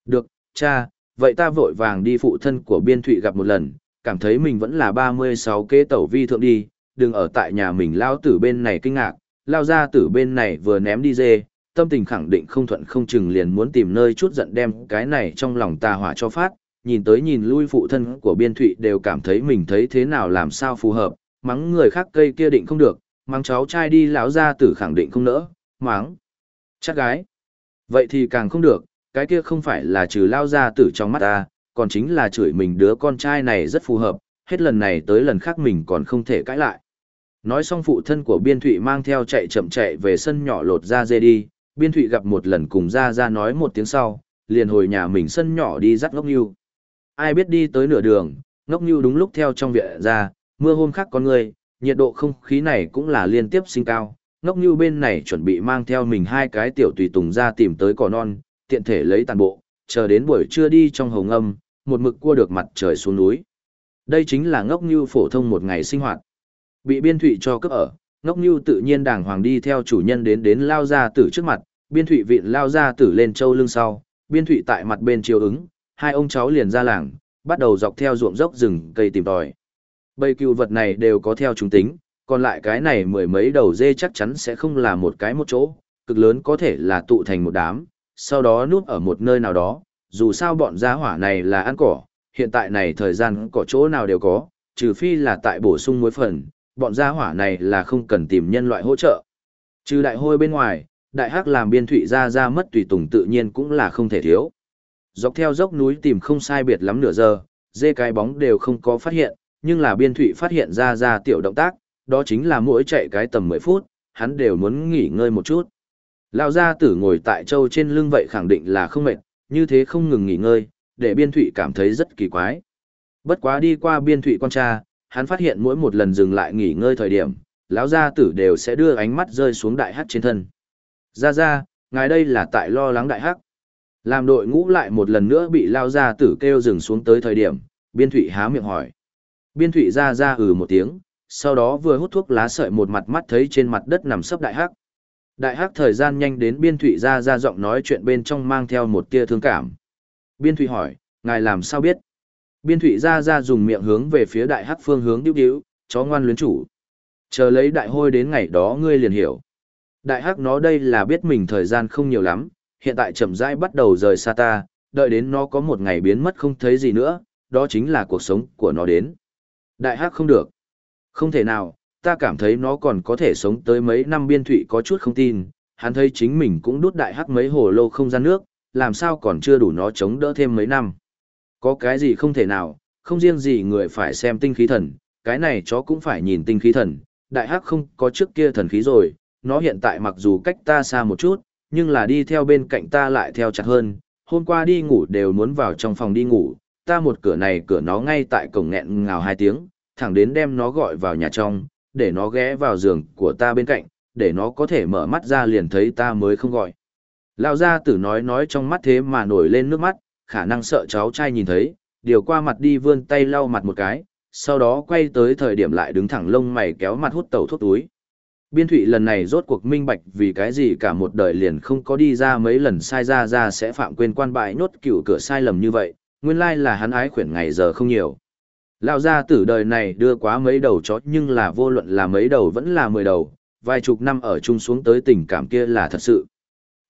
S1: Được, cha, vậy ta vội vàng đi phụ thân của biên thụy gặp một lần, cảm thấy mình vẫn là 36 kế tẩu vi thượng đi, đừng ở tại nhà mình lao tử bên này kinh ngạc, lao ra tử bên này vừa ném đi dê, tâm tình khẳng định không thuận không chừng liền muốn tìm nơi chút giận đem cái này trong lòng tà hỏa cho phát, nhìn tới nhìn lui phụ thân của biên thụy đều cảm thấy mình thấy thế nào làm sao phù hợp, mắng người khác cây kia định không được, mắng cháu trai đi lão ra tử khẳng định không nỡ, mắng. Chắc gái. Vậy thì càng không được, cái kia không phải là trừ lao ra tử trong mắt ta, còn chính là chửi mình đứa con trai này rất phù hợp, hết lần này tới lần khác mình còn không thể cãi lại. Nói xong phụ thân của Biên Thụy mang theo chạy chậm chạy về sân nhỏ lột ra dê đi, Biên Thụy gặp một lần cùng ra ra nói một tiếng sau, liền hồi nhà mình sân nhỏ đi dắt ngốc nhu. Ai biết đi tới nửa đường, ngốc nhu đúng lúc theo trong viện ra, mưa hôm khác con người, nhiệt độ không khí này cũng là liên tiếp sinh cao. Ngốc nhu bên này chuẩn bị mang theo mình hai cái tiểu tùy tùng ra tìm tới cỏ non, tiện thể lấy tàn bộ, chờ đến buổi trưa đi trong hồng âm, một mực cua được mặt trời xuống núi. Đây chính là ngốc như phổ thông một ngày sinh hoạt. Bị biên thụy cho cấp ở, ngốc như tự nhiên đàng hoàng đi theo chủ nhân đến đến lao ra tử trước mặt, biên thụy vịn lao ra tử lên châu lưng sau, biên thụy tại mặt bên chiều ứng, hai ông cháu liền ra làng, bắt đầu dọc theo ruộng dốc rừng cây tìm tòi. Bầy cừu vật này đều có theo chúng tính, còn lại cái này mười mấy đầu dê chắc chắn sẽ không là một cái một chỗ, cực lớn có thể là tụ thành một đám, sau đó núp ở một nơi nào đó, dù sao bọn gia hỏa này là ăn cỏ, hiện tại này thời gian cỏ chỗ nào đều có, trừ phi là tại bổ sung muối phần, bọn gia hỏa này là không cần tìm nhân loại hỗ trợ. Trừ đại hôi bên ngoài, đại hắc làm biên thụy ra ra mất tùy tùng tự nhiên cũng là không thể thiếu. Dọc theo dốc núi tìm không sai biệt lắm nửa giờ, dê cái bóng đều không có phát hiện, nhưng là biên thụy phát hiện ra ra tiểu động tác, đó chính là mỗi chạy cái tầm 10 phút, hắn đều muốn nghỉ ngơi một chút. Lao gia tử ngồi tại châu trên lưng vậy khẳng định là không mệt, như thế không ngừng nghỉ ngơi, để biên thụy cảm thấy rất kỳ quái. Bất quá đi qua biên thụy quan tra, hắn phát hiện mỗi một lần dừng lại nghỉ ngơi thời điểm, lão gia tử đều sẽ đưa ánh mắt rơi xuống đại hắc trên thân. Ra ra, ngài đây là tại lo lắng đại hắc. Làm đội ngũ lại một lần nữa bị lao gia tử kêu dừng xuống tới thời điểm, biên thụy há miệng hỏi. Biên thụy ra ra ừ một tiếng, sau đó vừa hút thuốc lá sợi một mặt mắt thấy trên mặt đất nằm sấp đại hắc. Đại hắc thời gian nhanh đến biên thụy ra ra giọng nói chuyện bên trong mang theo một tia thương cảm. Biên thụy hỏi, ngài làm sao biết? Biên thụy ra ra dùng miệng hướng về phía đại hắc phương hướng điếu điếu, chó ngoan luyến chủ. Chờ lấy đại hôi đến ngày đó ngươi liền hiểu. Đại hắc nó đây là biết mình thời gian không nhiều lắm, hiện tại chậm rãi bắt đầu rời xa ta, đợi đến nó có một ngày biến mất không thấy gì nữa, đó chính là cuộc sống của nó đến. Đại hắc không được. Không thể nào, ta cảm thấy nó còn có thể sống tới mấy năm biên thụy có chút không tin, hắn thấy chính mình cũng đút đại hắc mấy hồ lô không gian nước, làm sao còn chưa đủ nó chống đỡ thêm mấy năm. Có cái gì không thể nào, không riêng gì người phải xem tinh khí thần, cái này chó cũng phải nhìn tinh khí thần, đại hắc không có trước kia thần khí rồi, nó hiện tại mặc dù cách ta xa một chút, nhưng là đi theo bên cạnh ta lại theo chặt hơn, hôm qua đi ngủ đều muốn vào trong phòng đi ngủ, ta một cửa này cửa nó ngay tại cổng nghẹn ngào hai tiếng, thẳng đến đem nó gọi vào nhà trong, để nó ghé vào giường của ta bên cạnh, để nó có thể mở mắt ra liền thấy ta mới không gọi. Lão gia tử nói nói trong mắt thế mà nổi lên nước mắt, khả năng sợ cháu trai nhìn thấy, điều qua mặt đi vươn tay lau mặt một cái, sau đó quay tới thời điểm lại đứng thẳng lông mày kéo mặt hút tẩu thuốc túi. Biên thụy lần này rốt cuộc minh bạch vì cái gì cả một đời liền không có đi ra mấy lần sai ra ra sẽ phạm quên quan bại nốt cửu cửa sai lầm như vậy, nguyên lai là hắn ái khuyển ngày giờ không nhiều. Lão gia tử đời này đưa quá mấy đầu chó nhưng là vô luận là mấy đầu vẫn là mười đầu, vài chục năm ở chung xuống tới tình cảm kia là thật sự.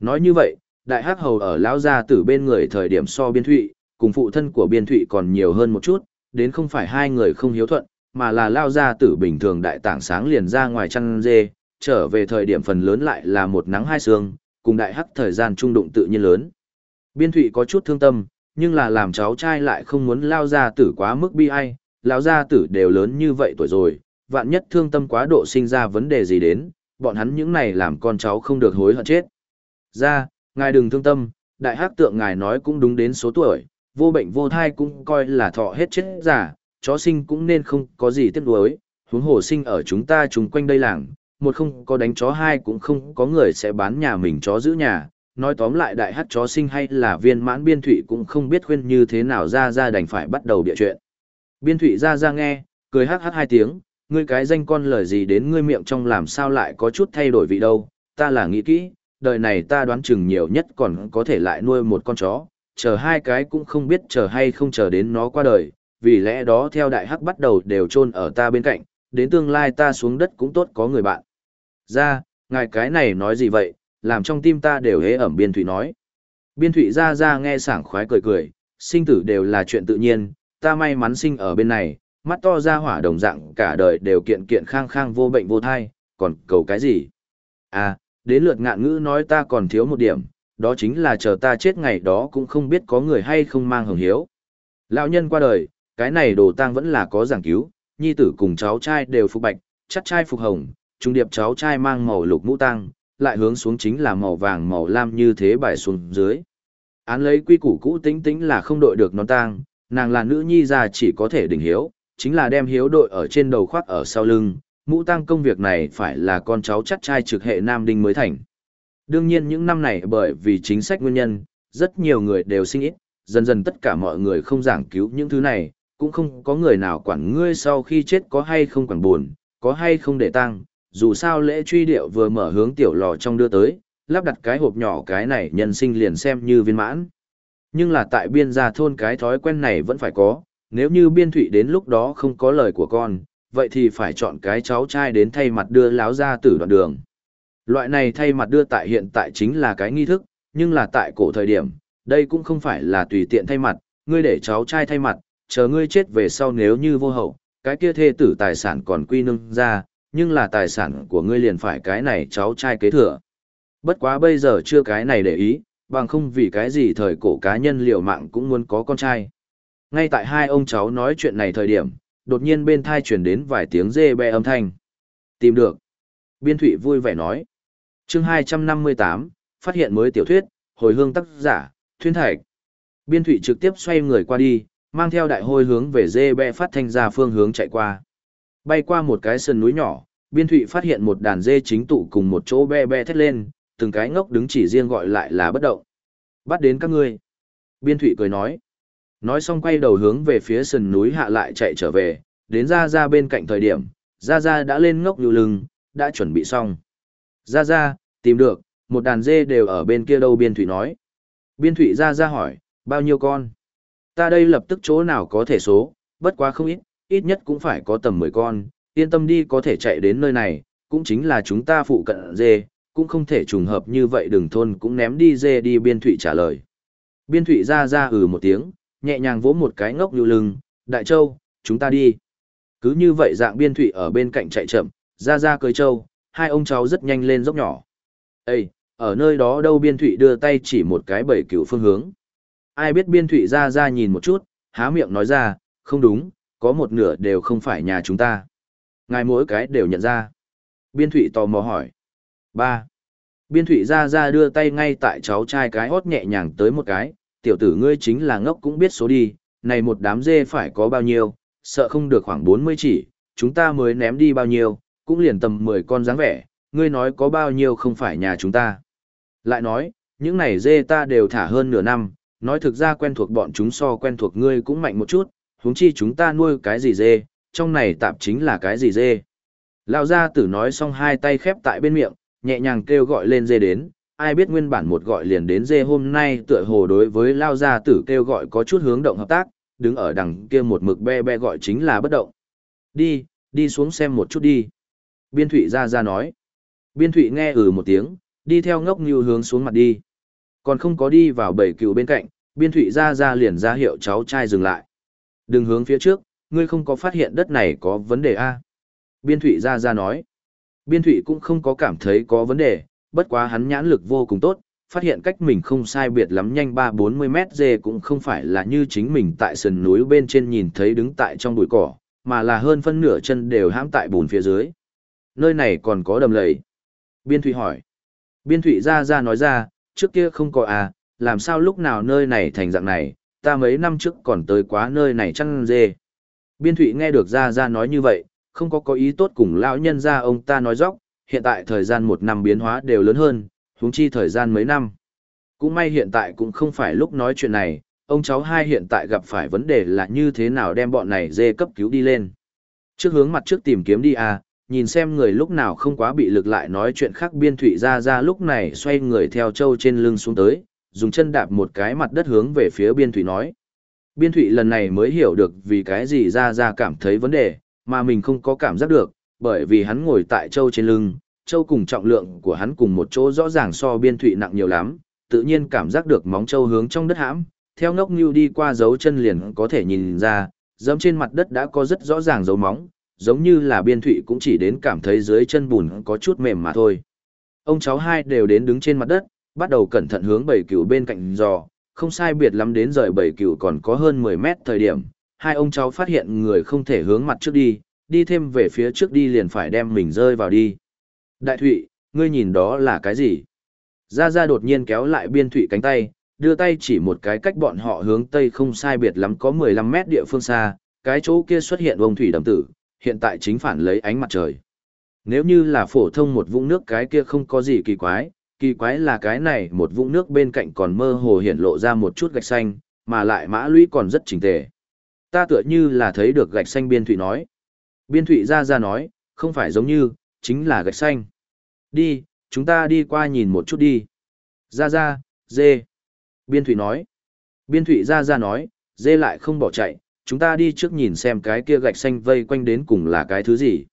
S1: Nói như vậy, đại hắc hầu ở lão gia tử bên người thời điểm so biên thụy, cùng phụ thân của biên thụy còn nhiều hơn một chút, đến không phải hai người không hiếu thuận, mà là lao gia tử bình thường đại tảng sáng liền ra ngoài chăn dê, trở về thời điểm phần lớn lại là một nắng hai sương, cùng đại hắc thời gian trung đụng tự nhiên lớn. Biên thụy có chút thương tâm, nhưng là làm cháu trai lại không muốn lao gia tử quá mức bi ai, lão gia tử đều lớn như vậy tuổi rồi, vạn nhất thương tâm quá độ sinh ra vấn đề gì đến, bọn hắn những này làm con cháu không được hối hận chết. Ra, ngài đừng thương tâm, đại hắc tượng ngài nói cũng đúng đến số tuổi, vô bệnh vô thai cũng coi là thọ hết chết giả, chó sinh cũng nên không có gì tiếc nuối, huống hồ sinh ở chúng ta chung quanh đây làng, một không có đánh chó hai cũng không có người sẽ bán nhà mình chó giữ nhà. Nói tóm lại đại hát chó sinh hay là viên mãn biên thụy cũng không biết khuyên như thế nào ra ra đành phải bắt đầu địa chuyện. Biên thụy ra ra nghe, cười hát hát hai tiếng, ngươi cái danh con lời gì đến ngươi miệng trong làm sao lại có chút thay đổi vị đâu, ta là nghĩ kỹ, đời này ta đoán chừng nhiều nhất còn có thể lại nuôi một con chó, chờ hai cái cũng không biết chờ hay không chờ đến nó qua đời, vì lẽ đó theo đại hắc bắt đầu đều chôn ở ta bên cạnh, đến tương lai ta xuống đất cũng tốt có người bạn. Ra, ngài cái này nói gì vậy, làm trong tim ta đều hế ẩm biên thụy nói. Biên thụy ra ra nghe sảng khoái cười cười, sinh tử đều là chuyện tự nhiên, ta may mắn sinh ở bên này, mắt to ra hỏa đồng dạng cả đời đều kiện kiện khang khang vô bệnh vô thai, còn cầu cái gì? À, đến lượt ngạn ngữ nói ta còn thiếu một điểm, đó chính là chờ ta chết ngày đó cũng không biết có người hay không mang hồng hiếu. Lão nhân qua đời, cái này đồ tang vẫn là có giảng cứu, nhi tử cùng cháu trai đều phục bạch, chắc trai phục hồng, trung điệp cháu trai mang màu lục mũ tang, lại hướng xuống chính là màu vàng màu lam như thế bài xuống dưới. Án lấy quy củ cũ tính tính là không đội được non tang, nàng là nữ nhi già chỉ có thể đỉnh hiếu, chính là đem hiếu đội ở trên đầu khoác ở sau lưng, mũ tang công việc này phải là con cháu chắc trai trực hệ nam đinh mới thành. Đương nhiên những năm này bởi vì chính sách nguyên nhân, rất nhiều người đều sinh ít, dần dần tất cả mọi người không giảng cứu những thứ này, cũng không có người nào quản ngươi sau khi chết có hay không quản buồn, có hay không để tang, dù sao lễ truy điệu vừa mở hướng tiểu lò trong đưa tới, lắp đặt cái hộp nhỏ cái này nhân sinh liền xem như viên mãn. Nhưng là tại biên gia thôn cái thói quen này vẫn phải có, nếu như biên thụy đến lúc đó không có lời của con, vậy thì phải chọn cái cháu trai đến thay mặt đưa láo ra tử đoạn đường. Loại này thay mặt đưa tại hiện tại chính là cái nghi thức, nhưng là tại cổ thời điểm, đây cũng không phải là tùy tiện thay mặt, ngươi để cháu trai thay mặt, chờ ngươi chết về sau nếu như vô hậu, cái kia thê tử tài sản còn quy nâng ra, nhưng là tài sản của ngươi liền phải cái này cháu trai kế thừa. Bất quá bây giờ chưa cái này để ý, bằng không vì cái gì thời cổ cá nhân liều mạng cũng muốn có con trai. Ngay tại hai ông cháu nói chuyện này thời điểm, đột nhiên bên thai chuyển đến vài tiếng dê bè âm thanh. Tìm được. Biên thụy vui vẻ nói. chương 258, phát hiện mới tiểu thuyết, hồi hương tác giả, thuyên thạch. Biên thụy trực tiếp xoay người qua đi, mang theo đại hôi hướng về dê bè phát thanh ra phương hướng chạy qua. Bay qua một cái sườn núi nhỏ, biên thụy phát hiện một đàn dê chính tụ cùng một chỗ be be thét lên, từng cái ngốc đứng chỉ riêng gọi lại là bất động. Bắt đến các ngươi. Biên thụy cười nói. Nói xong quay đầu hướng về phía sườn núi hạ lại chạy trở về, đến ra ra bên cạnh thời điểm, ra ra đã lên ngốc như lưng, đã chuẩn bị xong. Ra ra, tìm được, một đàn dê đều ở bên kia đâu biên thụy nói. Biên thụy ra ra hỏi, bao nhiêu con? Ta đây lập tức chỗ nào có thể số, bất quá không ít, ít nhất cũng phải có tầm 10 con, yên tâm đi có thể chạy đến nơi này, cũng chính là chúng ta phụ cận dê, cũng không thể trùng hợp như vậy đừng thôn cũng ném đi dê đi biên thụy trả lời. Biên thụy ra ra ừ một tiếng, nhẹ nhàng vỗ một cái ngốc như lưng, đại châu, chúng ta đi. Cứ như vậy dạng biên thụy ở bên cạnh chạy chậm, ra ra cưới châu, hai ông cháu rất nhanh lên dốc nhỏ. Ê, ở nơi đó đâu biên thụy đưa tay chỉ một cái bảy cửu phương hướng. Ai biết biên thụy ra ra nhìn một chút, há miệng nói ra, không đúng, có một nửa đều không phải nhà chúng ta. Ngài mỗi cái đều nhận ra. Biên thụy tò mò hỏi. ba Biên thụy ra ra đưa tay ngay tại cháu trai cái hót nhẹ nhàng tới một cái, tiểu tử ngươi chính là ngốc cũng biết số đi, này một đám dê phải có bao nhiêu, sợ không được khoảng 40 chỉ, chúng ta mới ném đi bao nhiêu, cũng liền tầm 10 con dáng vẻ, ngươi nói có bao nhiêu không phải nhà chúng ta. Lại nói, những này dê ta đều thả hơn nửa năm, nói thực ra quen thuộc bọn chúng so quen thuộc ngươi cũng mạnh một chút, huống chi chúng ta nuôi cái gì dê, trong này tạp chính là cái gì dê. Lão gia tử nói xong hai tay khép tại bên miệng, nhẹ nhàng kêu gọi lên dê đến, ai biết nguyên bản một gọi liền đến dê hôm nay tựa hồ đối với Lao gia tử kêu gọi có chút hướng động hợp tác, đứng ở đằng kia một mực be be gọi chính là bất động. Đi, đi xuống xem một chút đi. Biên thụy ra ra nói. Biên thụy nghe ừ một tiếng, đi theo ngốc như hướng xuống mặt đi. Còn không có đi vào bầy cựu bên cạnh, biên thụy ra ra liền ra hiệu cháu trai dừng lại. Đừng hướng phía trước, ngươi không có phát hiện đất này có vấn đề a Biên Thụy ra ra nói. Biên Thụy cũng không có cảm thấy có vấn đề, bất quá hắn nhãn lực vô cùng tốt, phát hiện cách mình không sai biệt lắm nhanh ba bốn mươi mét dê cũng không phải là như chính mình tại sườn núi bên trên nhìn thấy đứng tại trong bụi cỏ, mà là hơn phân nửa chân đều hãm tại bùn phía dưới. Nơi này còn có đầm lầy. Biên Thụy hỏi. Biên Thụy ra ra nói ra, trước kia không có à, làm sao lúc nào nơi này thành dạng này, ta mấy năm trước còn tới quá nơi này chăn dê. Biên Thụy nghe được Ra Ra nói như vậy, không có có ý tốt cùng lão nhân ra ông ta nói dóc, hiện tại thời gian một năm biến hóa đều lớn hơn, huống chi thời gian mấy năm. Cũng may hiện tại cũng không phải lúc nói chuyện này, ông cháu hai hiện tại gặp phải vấn đề là như thế nào đem bọn này dê cấp cứu đi lên. Trước hướng mặt trước tìm kiếm đi à, nhìn xem người lúc nào không quá bị lực lại nói chuyện khác biên thủy ra ra lúc này xoay người theo châu trên lưng xuống tới, dùng chân đạp một cái mặt đất hướng về phía biên thủy nói. Biên thủy lần này mới hiểu được vì cái gì ra ra cảm thấy vấn đề, mà mình không có cảm giác được, bởi vì hắn ngồi tại châu trên lưng, châu cùng trọng lượng của hắn cùng một chỗ rõ ràng so biên thụy nặng nhiều lắm, tự nhiên cảm giác được móng châu hướng trong đất hãm, theo ngốc như đi qua dấu chân liền có thể nhìn ra, dẫm trên mặt đất đã có rất rõ ràng dấu móng, giống như là biên thụy cũng chỉ đến cảm thấy dưới chân bùn có chút mềm mà thôi. Ông cháu hai đều đến đứng trên mặt đất, bắt đầu cẩn thận hướng bảy cửu bên cạnh giò, không sai biệt lắm đến rời bảy cửu còn có hơn 10 mét thời điểm, hai ông cháu phát hiện người không thể hướng mặt trước đi, đi thêm về phía trước đi liền phải đem mình rơi vào đi. Đại Thụy, ngươi nhìn đó là cái gì? Gia Gia đột nhiên kéo lại biên Thụy cánh tay, đưa tay chỉ một cái cách bọn họ hướng tây không sai biệt lắm có 15 mét địa phương xa, cái chỗ kia xuất hiện vông thủy đầm tử, hiện tại chính phản lấy ánh mặt trời. Nếu như là phổ thông một vũng nước cái kia không có gì kỳ quái, kỳ quái là cái này một vũng nước bên cạnh còn mơ hồ hiện lộ ra một chút gạch xanh, mà lại mã lũy còn rất chỉnh tề. Ta tựa như là thấy được gạch xanh biên thụy nói. Biên thụy ra ra nói, không phải giống như, chính là gạch xanh. Đi, chúng ta đi qua nhìn một chút đi. Ra ra, dê. Biên thụy nói. Biên thụy ra ra nói, dê lại không bỏ chạy, chúng ta đi trước nhìn xem cái kia gạch xanh vây quanh đến cùng là cái thứ gì.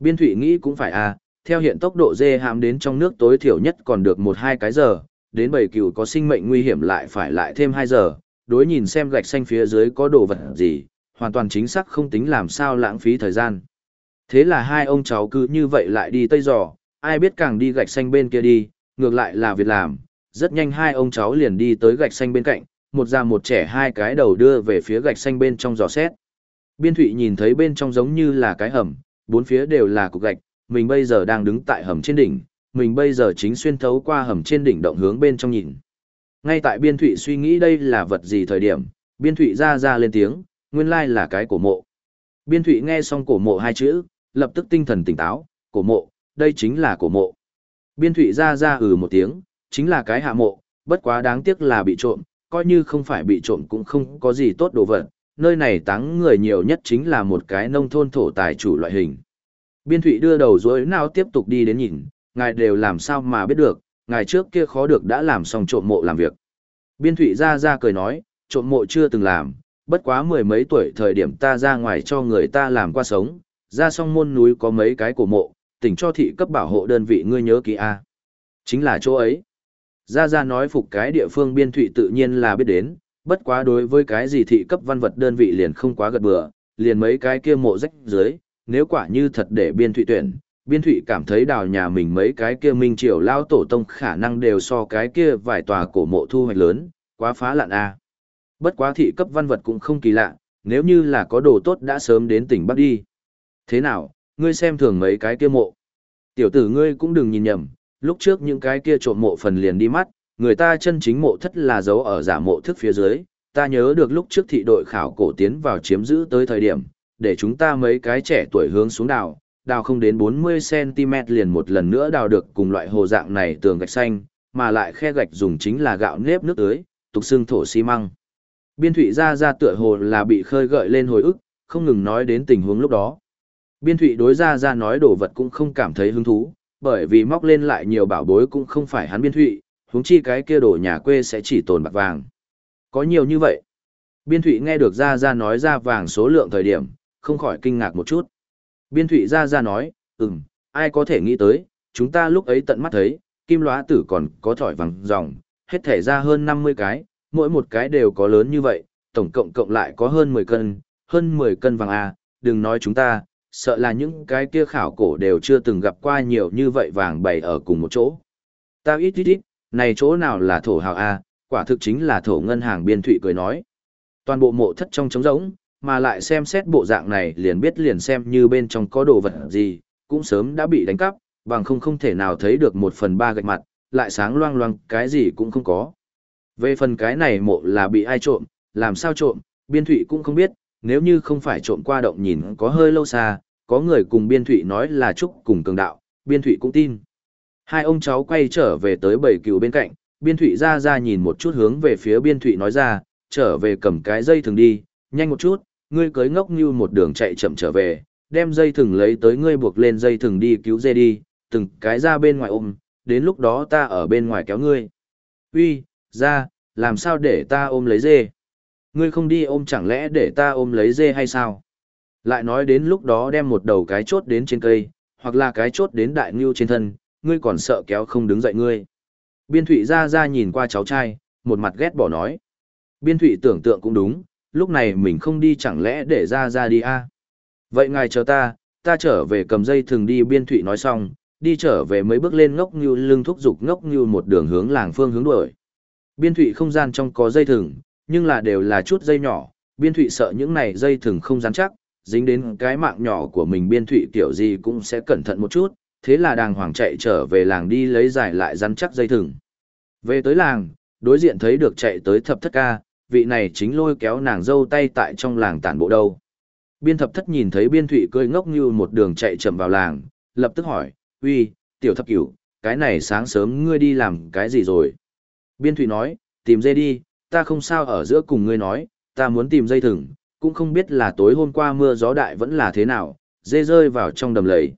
S1: Biên thụy nghĩ cũng phải à, theo hiện tốc độ dê hàm đến trong nước tối thiểu nhất còn được một hai cái giờ, đến bảy cừu có sinh mệnh nguy hiểm lại phải lại thêm hai giờ, đối nhìn xem gạch xanh phía dưới có đồ vật gì, hoàn toàn chính xác không tính làm sao lãng phí thời gian. Thế là hai ông cháu cứ như vậy lại đi tây giò, ai biết càng đi gạch xanh bên kia đi, ngược lại là việc làm, rất nhanh hai ông cháu liền đi tới gạch xanh bên cạnh, một già một trẻ hai cái đầu đưa về phía gạch xanh bên trong giò xét. Biên thụy nhìn thấy bên trong giống như là cái hầm, bốn phía đều là cục gạch, mình bây giờ đang đứng tại hầm trên đỉnh, mình bây giờ chính xuyên thấu qua hầm trên đỉnh động hướng bên trong nhìn. Ngay tại biên thụy suy nghĩ đây là vật gì thời điểm, biên thụy ra ra lên tiếng, nguyên lai là cái cổ mộ. Biên thụy nghe xong cổ mộ hai chữ, lập tức tinh thần tỉnh táo, cổ mộ, đây chính là cổ mộ. Biên thụy ra ra ừ một tiếng, chính là cái hạ mộ, bất quá đáng tiếc là bị trộm, coi như không phải bị trộm cũng không có gì tốt đồ vật, nơi này táng người nhiều nhất chính là một cái nông thôn thổ tài chủ loại hình. Biên thụy đưa đầu dối nào tiếp tục đi đến nhìn, ngài đều làm sao mà biết được, ngài trước kia khó được đã làm xong trộm mộ làm việc. Biên thụy ra ra cười nói, trộm mộ chưa từng làm, bất quá mười mấy tuổi thời điểm ta ra ngoài cho người ta làm qua sống, ra song môn núi có mấy cái cổ mộ, tỉnh cho thị cấp bảo hộ đơn vị ngươi nhớ kỹ A. Chính là chỗ ấy. Ra ra nói phục cái địa phương biên thụy tự nhiên là biết đến, bất quá đối với cái gì thị cấp văn vật đơn vị liền không quá gật bừa, liền mấy cái kia mộ rách dưới, nếu quả như thật để biên thụy tuyển, biên thụy cảm thấy đào nhà mình mấy cái kia minh triều lao tổ tông khả năng đều so cái kia vài tòa cổ mộ thu hoạch lớn, quá phá lạn a Bất quá thị cấp văn vật cũng không kỳ lạ, nếu như là có đồ tốt đã sớm đến tỉnh Bắc đi. Thế nào, ngươi xem thường mấy cái kia mộ. Tiểu tử ngươi cũng đừng nhìn nhầm, lúc trước những cái kia trộm mộ phần liền đi mắt, người ta chân chính mộ thất là giấu ở giả mộ thức phía dưới. Ta nhớ được lúc trước thị đội khảo cổ tiến vào chiếm giữ tới thời điểm, để chúng ta mấy cái trẻ tuổi hướng xuống đào, đào không đến 40cm liền một lần nữa đào được cùng loại hồ dạng này tường gạch xanh, mà lại khe gạch dùng chính là gạo nếp nước tưới, tục xương thổ xi măng. Biên thụy ra ra tựa hồ là bị khơi gợi lên hồi ức, không ngừng nói đến tình huống lúc đó. Biên thụy đối ra ra nói đồ vật cũng không cảm thấy hứng thú, bởi vì móc lên lại nhiều bảo bối cũng không phải hắn biên thụy, huống chi cái kia đồ nhà quê sẽ chỉ tồn bạc vàng. Có nhiều như vậy. Biên thụy nghe được ra ra nói ra vàng số lượng thời điểm, không khỏi kinh ngạc một chút. Biên thụy ra ra nói, ừm, ai có thể nghĩ tới, chúng ta lúc ấy tận mắt thấy, kim lóa tử còn có thỏi vàng dòng, hết thể ra hơn 50 cái, mỗi một cái đều có lớn như vậy, tổng cộng cộng lại có hơn 10 cân, hơn 10 cân vàng A, đừng nói chúng ta, sợ là những cái kia khảo cổ đều chưa từng gặp qua nhiều như vậy vàng bày ở cùng một chỗ. Ta ít ít ít, này chỗ nào là thổ hào A, quả thực chính là thổ ngân hàng biên thụy cười nói. Toàn bộ mộ thất trong trống rỗng, mà lại xem xét bộ dạng này liền biết liền xem như bên trong có đồ vật gì, cũng sớm đã bị đánh cắp, bằng không không thể nào thấy được một phần ba gạch mặt, lại sáng loang loang cái gì cũng không có. Về phần cái này mộ là bị ai trộm, làm sao trộm, biên thụy cũng không biết, nếu như không phải trộm qua động nhìn có hơi lâu xa, có người cùng biên thụy nói là chúc cùng cường đạo, biên thụy cũng tin. Hai ông cháu quay trở về tới bầy cừu bên cạnh, biên thụy ra ra nhìn một chút hướng về phía biên thụy nói ra, trở về cầm cái dây thường đi, nhanh một chút, ngươi cưới ngốc như một đường chạy chậm trở về, đem dây thừng lấy tới ngươi buộc lên dây thừng đi cứu dê đi, từng cái ra bên ngoài ôm, đến lúc đó ta ở bên ngoài kéo ngươi. Uy, ra, làm sao để ta ôm lấy dê? Ngươi không đi ôm chẳng lẽ để ta ôm lấy dê hay sao? Lại nói đến lúc đó đem một đầu cái chốt đến trên cây, hoặc là cái chốt đến đại ngưu trên thân, ngươi còn sợ kéo không đứng dậy ngươi. Biên thụy ra ra nhìn qua cháu trai, một mặt ghét bỏ nói. Biên thụy tưởng tượng cũng đúng, lúc này mình không đi chẳng lẽ để ra ra đi a Vậy ngài chờ ta, ta trở về cầm dây thường đi biên thụy nói xong, đi trở về mấy bước lên ngốc như lưng thúc dục ngốc như một đường hướng làng phương hướng đuổi. Biên thụy không gian trong có dây thừng, nhưng là đều là chút dây nhỏ, biên thụy sợ những này dây thừng không rắn chắc, dính đến cái mạng nhỏ của mình biên thụy tiểu gì cũng sẽ cẩn thận một chút, thế là đàng hoàng chạy trở về làng đi lấy giải lại rắn chắc dây thừng. Về tới làng, đối diện thấy được chạy tới thập thất ca, vị này chính lôi kéo nàng dâu tay tại trong làng tản bộ đâu. Biên thập thất nhìn thấy biên thụy cười ngốc như một đường chạy chậm vào làng, lập tức hỏi, uy, tiểu thập cửu, cái này sáng sớm ngươi đi làm cái gì rồi? Biên thụy nói, tìm dây đi, ta không sao ở giữa cùng ngươi nói, ta muốn tìm dây thừng, cũng không biết là tối hôm qua mưa gió đại vẫn là thế nào, dê rơi vào trong đầm lầy.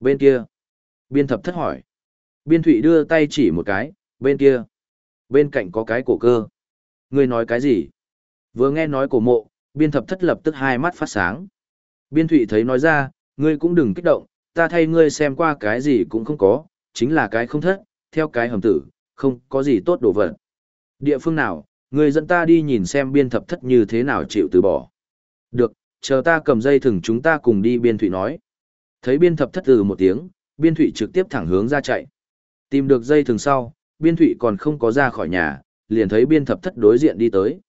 S1: Bên kia, biên thập thất hỏi. Biên thụy đưa tay chỉ một cái, bên kia. Bên cạnh có cái cổ cơ. Ngươi nói cái gì? Vừa nghe nói cổ mộ, biên thập thất lập tức hai mắt phát sáng. Biên thụy thấy nói ra, ngươi cũng đừng kích động, ta thay ngươi xem qua cái gì cũng không có, chính là cái không thất, theo cái hầm tử, không có gì tốt đồ vật. Địa phương nào, người dẫn ta đi nhìn xem biên thập thất như thế nào chịu từ bỏ. Được, chờ ta cầm dây thừng chúng ta cùng đi biên thụy nói. Thấy biên thập thất từ một tiếng, biên thụy trực tiếp thẳng hướng ra chạy. Tìm được dây thừng sau, biên thụy còn không có ra khỏi nhà, liền thấy biên thập thất đối diện đi tới.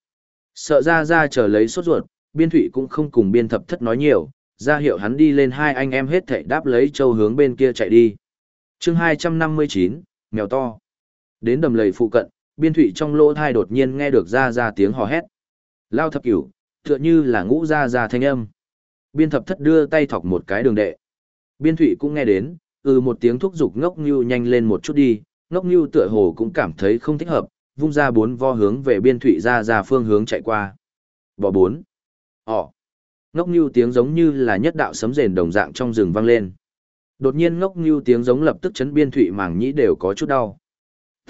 S1: Sợ ra ra chờ lấy sốt ruột, biên thụy cũng không cùng biên thập thất nói nhiều, ra hiệu hắn đi lên hai anh em hết thảy đáp lấy châu hướng bên kia chạy đi. chương 259, mèo to. Đến đầm lầy phụ cận, biên thụy trong lỗ thai đột nhiên nghe được ra ra tiếng hò hét. Lao thập cửu, tựa như là ngũ ra ra thanh âm. Biên thập thất đưa tay thọc một cái đường đệ. Biên thụy cũng nghe đến, ừ một tiếng thúc giục ngốc như nhanh lên một chút đi, ngốc như tựa hồ cũng cảm thấy không thích hợp, vung ra bốn vo hướng về biên thụy ra ra phương hướng chạy qua. Bò bốn. Ồ. Ngốc như tiếng giống như là nhất đạo sấm rền đồng dạng trong rừng vang lên. Đột nhiên ngốc như tiếng giống lập tức chấn biên thụy màng nhĩ đều có chút đau.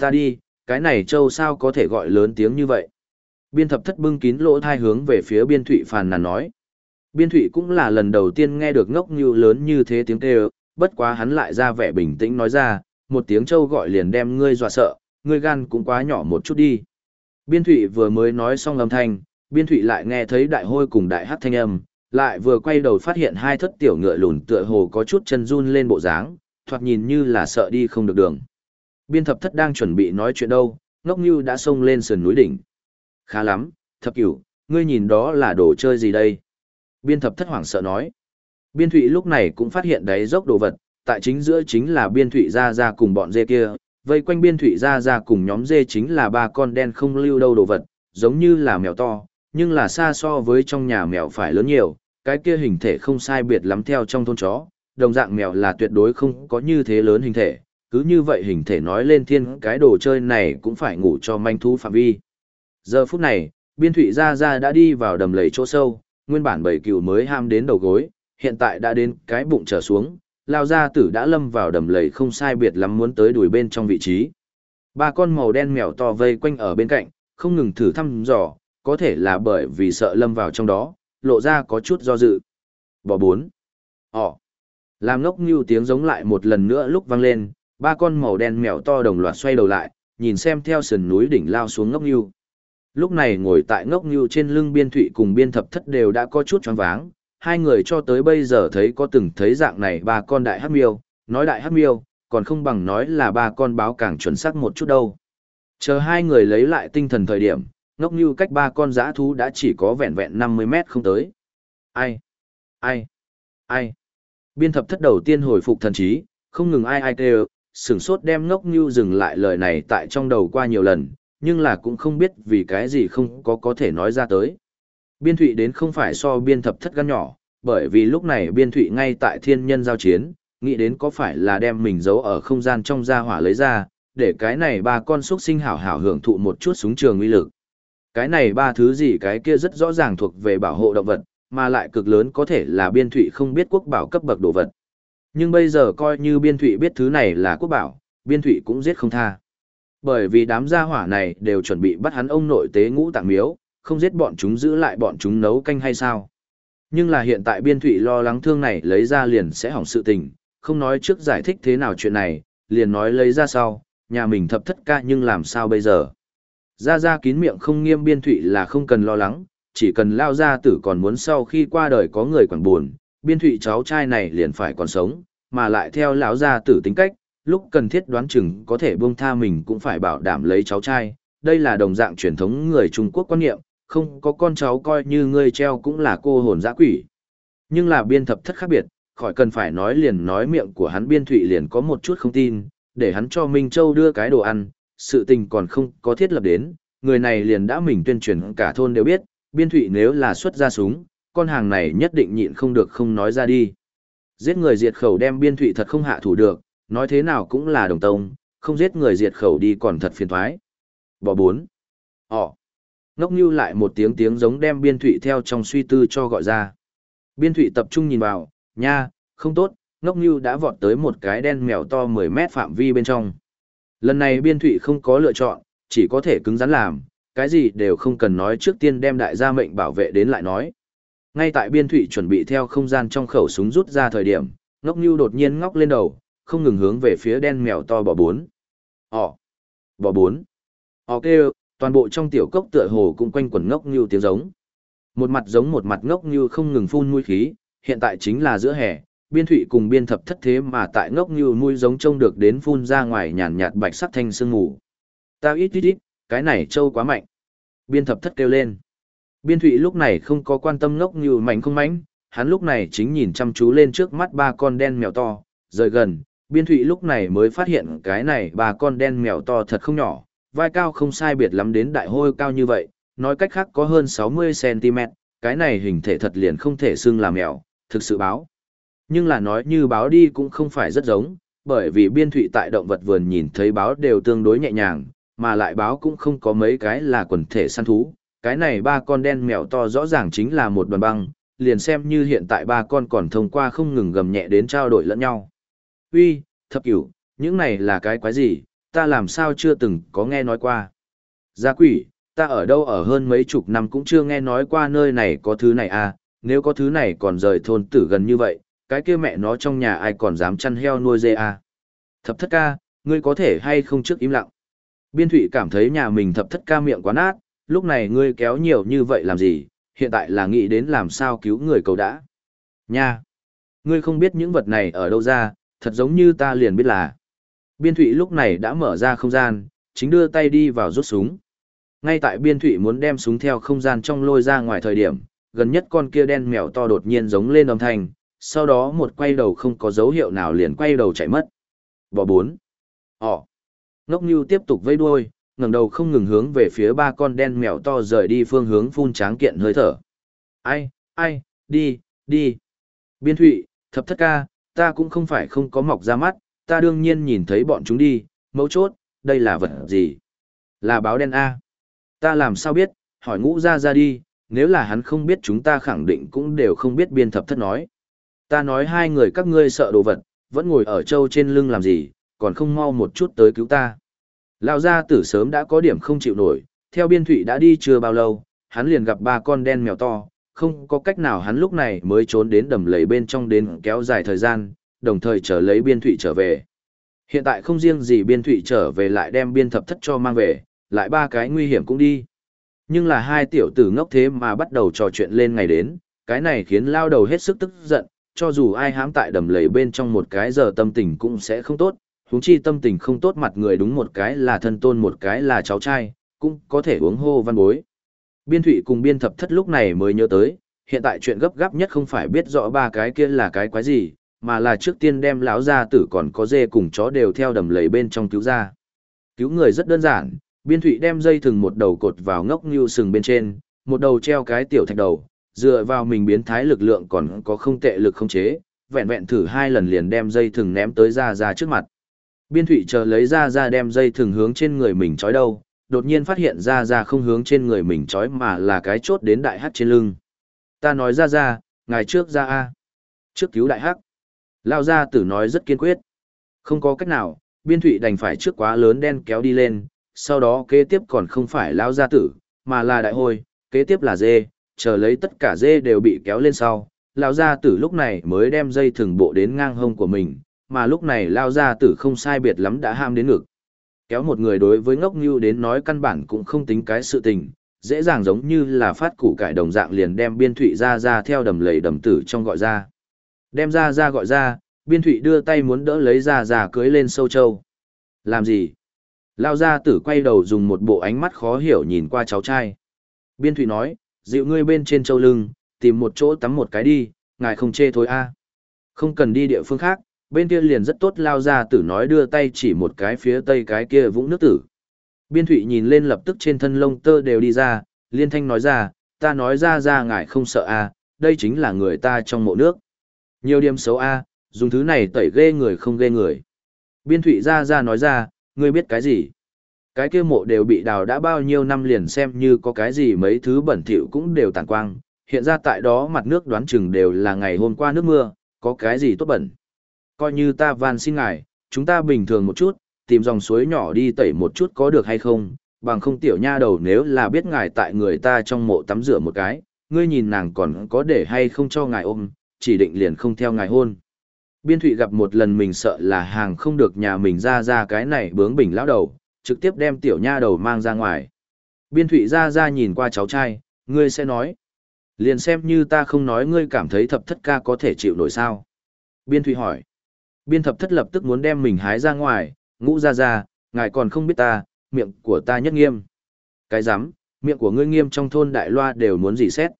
S1: Ta đi, cái này châu sao có thể gọi lớn tiếng như vậy. Biên thập thất bưng kín lỗ thai hướng về phía biên thụy phàn nàn nói. Biên thụy cũng là lần đầu tiên nghe được ngốc như lớn như thế tiếng kêu, bất quá hắn lại ra vẻ bình tĩnh nói ra, một tiếng châu gọi liền đem ngươi dọa sợ, ngươi gan cũng quá nhỏ một chút đi. Biên thụy vừa mới nói xong âm thanh, biên thụy lại nghe thấy đại hôi cùng đại hát thanh âm, lại vừa quay đầu phát hiện hai thất tiểu ngựa lùn tựa hồ có chút chân run lên bộ dáng, thoạt nhìn như là sợ đi không được đường. Biên thập thất đang chuẩn bị nói chuyện đâu, ngốc như đã xông lên sườn núi đỉnh. Khá lắm, thập cửu, ngươi nhìn đó là đồ chơi gì đây? Biên thập thất hoảng sợ nói. Biên thụy lúc này cũng phát hiện đáy dốc đồ vật, tại chính giữa chính là biên thụy ra ra cùng bọn dê kia, vây quanh biên thụy ra ra cùng nhóm dê chính là ba con đen không lưu đâu đồ vật, giống như là mèo to, nhưng là xa so với trong nhà mèo phải lớn nhiều, cái kia hình thể không sai biệt lắm theo trong thôn chó, đồng dạng mèo là tuyệt đối không có như thế lớn hình thể, cứ như vậy hình thể nói lên thiên cái đồ chơi này cũng phải ngủ cho manh thú phạm vi. Giờ phút này, biên thủy ra ra đã đi vào đầm lầy chỗ sâu, nguyên bản bảy cừu mới ham đến đầu gối, hiện tại đã đến cái bụng trở xuống, lao ra tử đã lâm vào đầm lầy không sai biệt lắm muốn tới đuổi bên trong vị trí. Ba con màu đen mèo to vây quanh ở bên cạnh, không ngừng thử thăm dò, có thể là bởi vì sợ lâm vào trong đó, lộ ra có chút do dự. Bỏ bốn. Ồ. Làm ngốc như tiếng giống lại một lần nữa lúc vang lên, ba con màu đen mèo to đồng loạt xoay đầu lại, nhìn xem theo sườn núi đỉnh lao xuống ngốc như. Lúc này ngồi tại ngốc như trên lưng biên thụy cùng biên thập thất đều đã có chút choáng váng, hai người cho tới bây giờ thấy có từng thấy dạng này ba con đại hát miêu, nói đại hát miêu, còn không bằng nói là ba con báo càng chuẩn xác một chút đâu. Chờ hai người lấy lại tinh thần thời điểm, ngốc như cách ba con giã thú đã chỉ có vẹn vẹn 50 mét không tới. Ai? Ai? Ai? Biên thập thất đầu tiên hồi phục thần trí, không ngừng ai ai kêu, sửng sốt đem ngốc như dừng lại lời này tại trong đầu qua nhiều lần, nhưng là cũng không biết vì cái gì không có có thể nói ra tới. Biên thụy đến không phải so biên thập thất gan nhỏ, bởi vì lúc này biên thụy ngay tại thiên nhân giao chiến, nghĩ đến có phải là đem mình giấu ở không gian trong gia hỏa lấy ra, để cái này ba con xuất sinh hảo hảo hưởng thụ một chút súng trường uy lực. Cái này ba thứ gì cái kia rất rõ ràng thuộc về bảo hộ động vật, mà lại cực lớn có thể là biên thụy không biết quốc bảo cấp bậc đồ vật. Nhưng bây giờ coi như biên thụy biết thứ này là quốc bảo, biên thụy cũng giết không tha. Bởi vì đám gia hỏa này đều chuẩn bị bắt hắn ông nội tế ngũ tạng miếu, không giết bọn chúng giữ lại bọn chúng nấu canh hay sao. Nhưng là hiện tại biên thụy lo lắng thương này lấy ra liền sẽ hỏng sự tình, không nói trước giải thích thế nào chuyện này, liền nói lấy ra sau, nhà mình thập thất ca nhưng làm sao bây giờ. Ra ra kín miệng không nghiêm biên thụy là không cần lo lắng, chỉ cần lao ra tử còn muốn sau khi qua đời có người quản buồn, biên thụy cháu trai này liền phải còn sống, mà lại theo lão gia tử tính cách, lúc cần thiết đoán chừng có thể buông tha mình cũng phải bảo đảm lấy cháu trai, đây là đồng dạng truyền thống người Trung Quốc quan niệm, không có con cháu coi như ngươi treo cũng là cô hồn dã quỷ. Nhưng là biên thập thất khác biệt, khỏi cần phải nói liền nói miệng của hắn biên thụy liền có một chút không tin, để hắn cho Minh Châu đưa cái đồ ăn, sự tình còn không có thiết lập đến, người này liền đã mình tuyên truyền cả thôn đều biết, biên thụy nếu là xuất ra súng, con hàng này nhất định nhịn không được không nói ra đi. Giết người diệt khẩu đem biên thụy thật không hạ thủ được, nói thế nào cũng là đồng tông, không giết người diệt khẩu đi còn thật phiền thoái. Bỏ bốn. Ồ. Ngốc như lại một tiếng tiếng giống đem biên thụy theo trong suy tư cho gọi ra. Biên thụy tập trung nhìn vào, nha, không tốt, ngốc như đã vọt tới một cái đen mèo to 10 mét phạm vi bên trong. Lần này biên thụy không có lựa chọn, chỉ có thể cứng rắn làm, cái gì đều không cần nói trước tiên đem đại gia mệnh bảo vệ đến lại nói. Ngay tại biên thụy chuẩn bị theo không gian trong khẩu súng rút ra thời điểm, ngốc như đột nhiên ngóc lên đầu, không ngừng hướng về phía đen mèo to bò bốn. Ồ! Bò bốn! Ồ kêu, toàn bộ trong tiểu cốc tựa hồ cũng quanh quẩn ngốc như tiếng giống. Một mặt giống một mặt ngốc như không ngừng phun mũi khí, hiện tại chính là giữa hè, biên thụy cùng biên thập thất thế mà tại ngốc như mũi giống trông được đến phun ra ngoài nhàn nhạt bạch sắc thanh sương ngủ. Tao ít ít ít, cái này trâu quá mạnh. Biên thập thất kêu lên. Biên thụy lúc này không có quan tâm ngốc như mảnh không mảnh, hắn lúc này chính nhìn chăm chú lên trước mắt ba con đen mèo to, rời gần, biên thụy lúc này mới phát hiện cái này ba con đen mèo to thật không nhỏ, vai cao không sai biệt lắm đến đại hôi cao như vậy, nói cách khác có hơn 60cm, cái này hình thể thật liền không thể xưng là mèo, thực sự báo. Nhưng là nói như báo đi cũng không phải rất giống, bởi vì biên thụy tại động vật vườn nhìn thấy báo đều tương đối nhẹ nhàng, mà lại báo cũng không có mấy cái là quần thể săn thú. Cái này ba con đen mèo to rõ ràng chính là một đoàn băng, liền xem như hiện tại ba con còn thông qua không ngừng gầm nhẹ đến trao đổi lẫn nhau. Uy, thập cửu, những này là cái quái gì, ta làm sao chưa từng có nghe nói qua. Gia quỷ, ta ở đâu ở hơn mấy chục năm cũng chưa nghe nói qua nơi này có thứ này à, nếu có thứ này còn rời thôn tử gần như vậy, cái kia mẹ nó trong nhà ai còn dám chăn heo nuôi dê à. Thập thất ca, ngươi có thể hay không trước im lặng. Biên thụy cảm thấy nhà mình thập thất ca miệng quá nát, lúc này ngươi kéo nhiều như vậy làm gì, hiện tại là nghĩ đến làm sao cứu người cầu đã. Nha! Ngươi không biết những vật này ở đâu ra, thật giống như ta liền biết là. Biên thụy lúc này đã mở ra không gian, chính đưa tay đi vào rút súng. Ngay tại biên thụy muốn đem súng theo không gian trong lôi ra ngoài thời điểm, gần nhất con kia đen mèo to đột nhiên giống lên âm thanh, sau đó một quay đầu không có dấu hiệu nào liền quay đầu chạy mất. Bỏ bốn. Ồ. Ngốc Nhu tiếp tục vây đuôi, ngẩng đầu không ngừng hướng về phía ba con đen mèo to rời đi phương hướng phun tráng kiện hơi thở. Ai, ai, đi, đi. Biên thụy, thập thất ca, ta cũng không phải không có mọc ra mắt, ta đương nhiên nhìn thấy bọn chúng đi, mấu chốt, đây là vật gì? Là báo đen A. Ta làm sao biết, hỏi ngũ ra ra đi, nếu là hắn không biết chúng ta khẳng định cũng đều không biết biên thập thất nói. Ta nói hai người các ngươi sợ đồ vật, vẫn ngồi ở châu trên lưng làm gì, còn không mau một chút tới cứu ta. Lão gia tử sớm đã có điểm không chịu nổi, theo biên thủy đã đi chưa bao lâu, hắn liền gặp ba con đen mèo to, không có cách nào hắn lúc này mới trốn đến đầm lầy bên trong đến kéo dài thời gian, đồng thời chờ lấy biên thủy trở về. Hiện tại không riêng gì biên thủy trở về lại đem biên thập thất cho mang về, lại ba cái nguy hiểm cũng đi. Nhưng là hai tiểu tử ngốc thế mà bắt đầu trò chuyện lên ngày đến, cái này khiến lao đầu hết sức tức giận, cho dù ai hám tại đầm lầy bên trong một cái giờ tâm tình cũng sẽ không tốt, huống chi tâm tình không tốt mặt người đúng một cái là thân tôn một cái là cháu trai, cũng có thể uống hô văn bối. Biên thụy cùng biên thập thất lúc này mới nhớ tới, hiện tại chuyện gấp gáp nhất không phải biết rõ ba cái kia là cái quái gì, mà là trước tiên đem lão gia tử còn có dê cùng chó đều theo đầm lầy bên trong cứu ra. Cứu người rất đơn giản, biên thụy đem dây thừng một đầu cột vào ngốc như sừng bên trên, một đầu treo cái tiểu thạch đầu, dựa vào mình biến thái lực lượng còn có không tệ lực không chế, vẹn vẹn thử hai lần liền đem dây thừng ném tới ra ra trước mặt. Biên thụy chờ lấy ra ra đem dây thường hướng trên người mình trói đâu, đột nhiên phát hiện ra ra không hướng trên người mình trói mà là cái chốt đến đại hắc trên lưng. Ta nói ra ra, ngày trước ra A. Trước cứu đại hắc. Lao gia tử nói rất kiên quyết. Không có cách nào, biên thụy đành phải trước quá lớn đen kéo đi lên, sau đó kế tiếp còn không phải lao gia tử, mà là đại hôi, kế tiếp là dê, chờ lấy tất cả dê đều bị kéo lên sau. Lao gia tử lúc này mới đem dây thừng bộ đến ngang hông của mình, mà lúc này lao gia tử không sai biệt lắm đã ham đến ngực. Kéo một người đối với ngốc như đến nói căn bản cũng không tính cái sự tình, dễ dàng giống như là phát củ cải đồng dạng liền đem biên thụy ra ra theo đầm lầy đầm tử trong gọi ra. Đem ra ra gọi ra, biên thụy đưa tay muốn đỡ lấy ra ra cưới lên sâu châu. Làm gì? Lao ra tử quay đầu dùng một bộ ánh mắt khó hiểu nhìn qua cháu trai. Biên thụy nói, dịu ngươi bên trên châu lưng, tìm một chỗ tắm một cái đi, ngài không chê thôi a Không cần đi địa phương khác, bên kia liền rất tốt lao ra tử nói đưa tay chỉ một cái phía tây cái kia vũng nước tử. Biên thủy nhìn lên lập tức trên thân lông tơ đều đi ra, liên thanh nói ra, ta nói ra ra ngài không sợ a đây chính là người ta trong mộ nước. Nhiều điểm xấu a dùng thứ này tẩy ghê người không ghê người. Biên thủy ra ra nói ra, ngươi biết cái gì? Cái kia mộ đều bị đào đã bao nhiêu năm liền xem như có cái gì mấy thứ bẩn thỉu cũng đều tàn quang, hiện ra tại đó mặt nước đoán chừng đều là ngày hôm qua nước mưa, có cái gì tốt bẩn. Coi như ta van xin ngài, chúng ta bình thường một chút, tìm dòng suối nhỏ đi tẩy một chút có được hay không, bằng không tiểu nha đầu nếu là biết ngài tại người ta trong mộ tắm rửa một cái, ngươi nhìn nàng còn có để hay không cho ngài ôm, chỉ định liền không theo ngài hôn. Biên thụy gặp một lần mình sợ là hàng không được nhà mình ra ra cái này bướng bỉnh lão đầu, trực tiếp đem tiểu nha đầu mang ra ngoài. Biên thụy ra ra nhìn qua cháu trai, ngươi sẽ nói. Liền xem như ta không nói ngươi cảm thấy thập thất ca có thể chịu nổi sao. Biên thụy hỏi. Biên thập thất lập tức muốn đem mình hái ra ngoài, ngũ ra ra, ngài còn không biết ta, miệng của ta nhất nghiêm. Cái rắm miệng của ngươi nghiêm trong thôn đại loa đều muốn gì xét.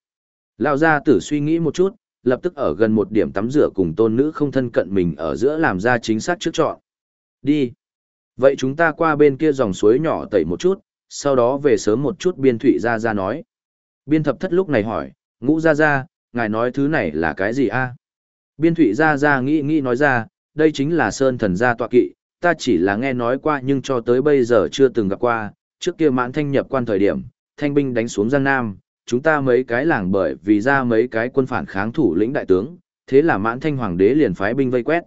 S1: Lao gia tử suy nghĩ một chút, lập tức ở gần một điểm tắm rửa cùng tôn nữ không thân cận mình ở giữa làm ra chính xác trước chọn. Đi. Vậy chúng ta qua bên kia dòng suối nhỏ tẩy một chút, sau đó về sớm một chút biên thụy ra ra nói. Biên thập thất lúc này hỏi, ngũ ra ra, ngài nói thứ này là cái gì a Biên thụy ra ra nghĩ nghĩ nói ra, đây chính là sơn thần gia tọa kỵ, ta chỉ là nghe nói qua nhưng cho tới bây giờ chưa từng gặp qua, trước kia mãn thanh nhập quan thời điểm, thanh binh đánh xuống Giang Nam, chúng ta mấy cái làng bởi vì ra mấy cái quân phản kháng thủ lĩnh đại tướng, thế là mãn thanh hoàng đế liền phái binh vây quét.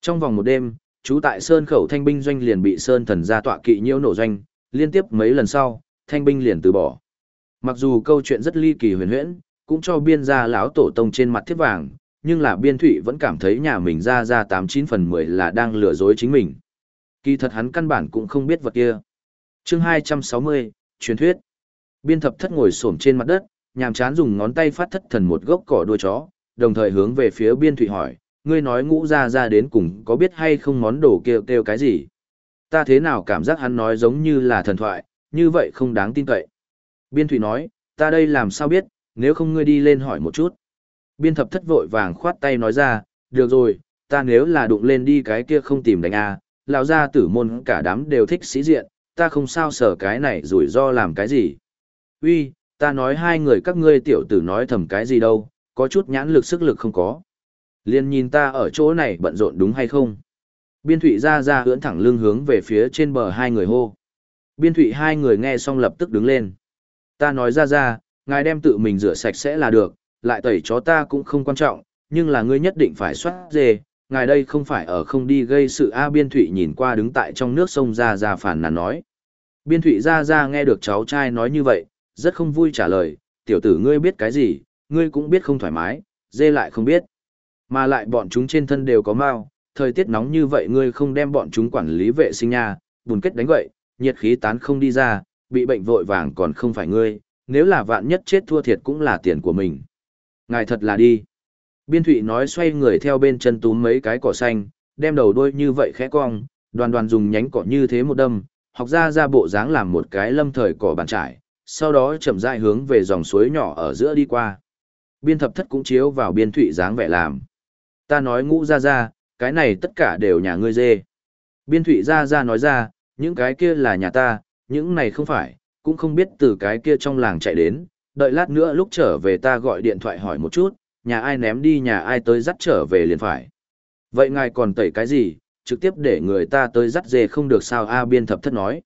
S1: Trong vòng một đêm, chú tại Sơn Khẩu thanh binh doanh liền bị Sơn thần gia tọa kỵ nhiễu nổ doanh, liên tiếp mấy lần sau, thanh binh liền từ bỏ. Mặc dù câu chuyện rất ly kỳ huyền huyễn, cũng cho biên gia lão tổ tông trên mặt thiết vàng, nhưng là biên thụy vẫn cảm thấy nhà mình ra ra 89 phần 10 là đang lừa dối chính mình. Kỳ thật hắn căn bản cũng không biết vật kia. chương 260, truyền thuyết. Biên thập thất ngồi xổm trên mặt đất, nhàm chán dùng ngón tay phát thất thần một gốc cỏ đuôi chó, đồng thời hướng về phía biên thụy hỏi, ngươi nói ngũ ra ra đến cùng có biết hay không món đồ kêu kêu cái gì? Ta thế nào cảm giác hắn nói giống như là thần thoại, như vậy không đáng tin cậy. Biên thụy nói, ta đây làm sao biết, nếu không ngươi đi lên hỏi một chút. Biên thập thất vội vàng khoát tay nói ra, được rồi, ta nếu là đụng lên đi cái kia không tìm đánh a lão gia tử môn cả đám đều thích sĩ diện, ta không sao sở cái này rủi ro làm cái gì. Uy, ta nói hai người các ngươi tiểu tử nói thầm cái gì đâu, có chút nhãn lực sức lực không có. Liên nhìn ta ở chỗ này bận rộn đúng hay không? Biên thụy ra ra ưỡn thẳng lưng hướng về phía trên bờ hai người hô. Biên thụy hai người nghe xong lập tức đứng lên. Ta nói ra ra, ngài đem tự mình rửa sạch sẽ là được, lại tẩy chó ta cũng không quan trọng, nhưng là ngươi nhất định phải soát dê, ngài đây không phải ở không đi gây sự A Biên Thụy nhìn qua đứng tại trong nước sông ra ra phản nàn nói. Biên Thụy ra ra nghe được cháu trai nói như vậy, rất không vui trả lời, tiểu tử ngươi biết cái gì, ngươi cũng biết không thoải mái, dê lại không biết. Mà lại bọn chúng trên thân đều có mau, thời tiết nóng như vậy ngươi không đem bọn chúng quản lý vệ sinh nha, bùn kết đánh vậy, nhiệt khí tán không đi ra, bị bệnh vội vàng còn không phải ngươi, nếu là vạn nhất chết thua thiệt cũng là tiền của mình. Ngài thật là đi. Biên thụy nói xoay người theo bên chân túm mấy cái cỏ xanh, đem đầu đuôi như vậy khẽ cong, đoàn đoàn dùng nhánh cỏ như thế một đâm, học ra ra bộ dáng làm một cái lâm thời cỏ bàn trải, sau đó chậm rãi hướng về dòng suối nhỏ ở giữa đi qua. Biên thập thất cũng chiếu vào biên thụy dáng vẻ làm. Ta nói ngũ ra ra, cái này tất cả đều nhà ngươi dê. Biên thụy ra ra nói ra, những cái kia là nhà ta, những này không phải, cũng không biết từ cái kia trong làng chạy đến, đợi lát nữa lúc trở về ta gọi điện thoại hỏi một chút, nhà ai ném đi nhà ai tới dắt trở về liền phải. Vậy ngài còn tẩy cái gì, trực tiếp để người ta tới dắt dê không được sao A biên thập thất nói.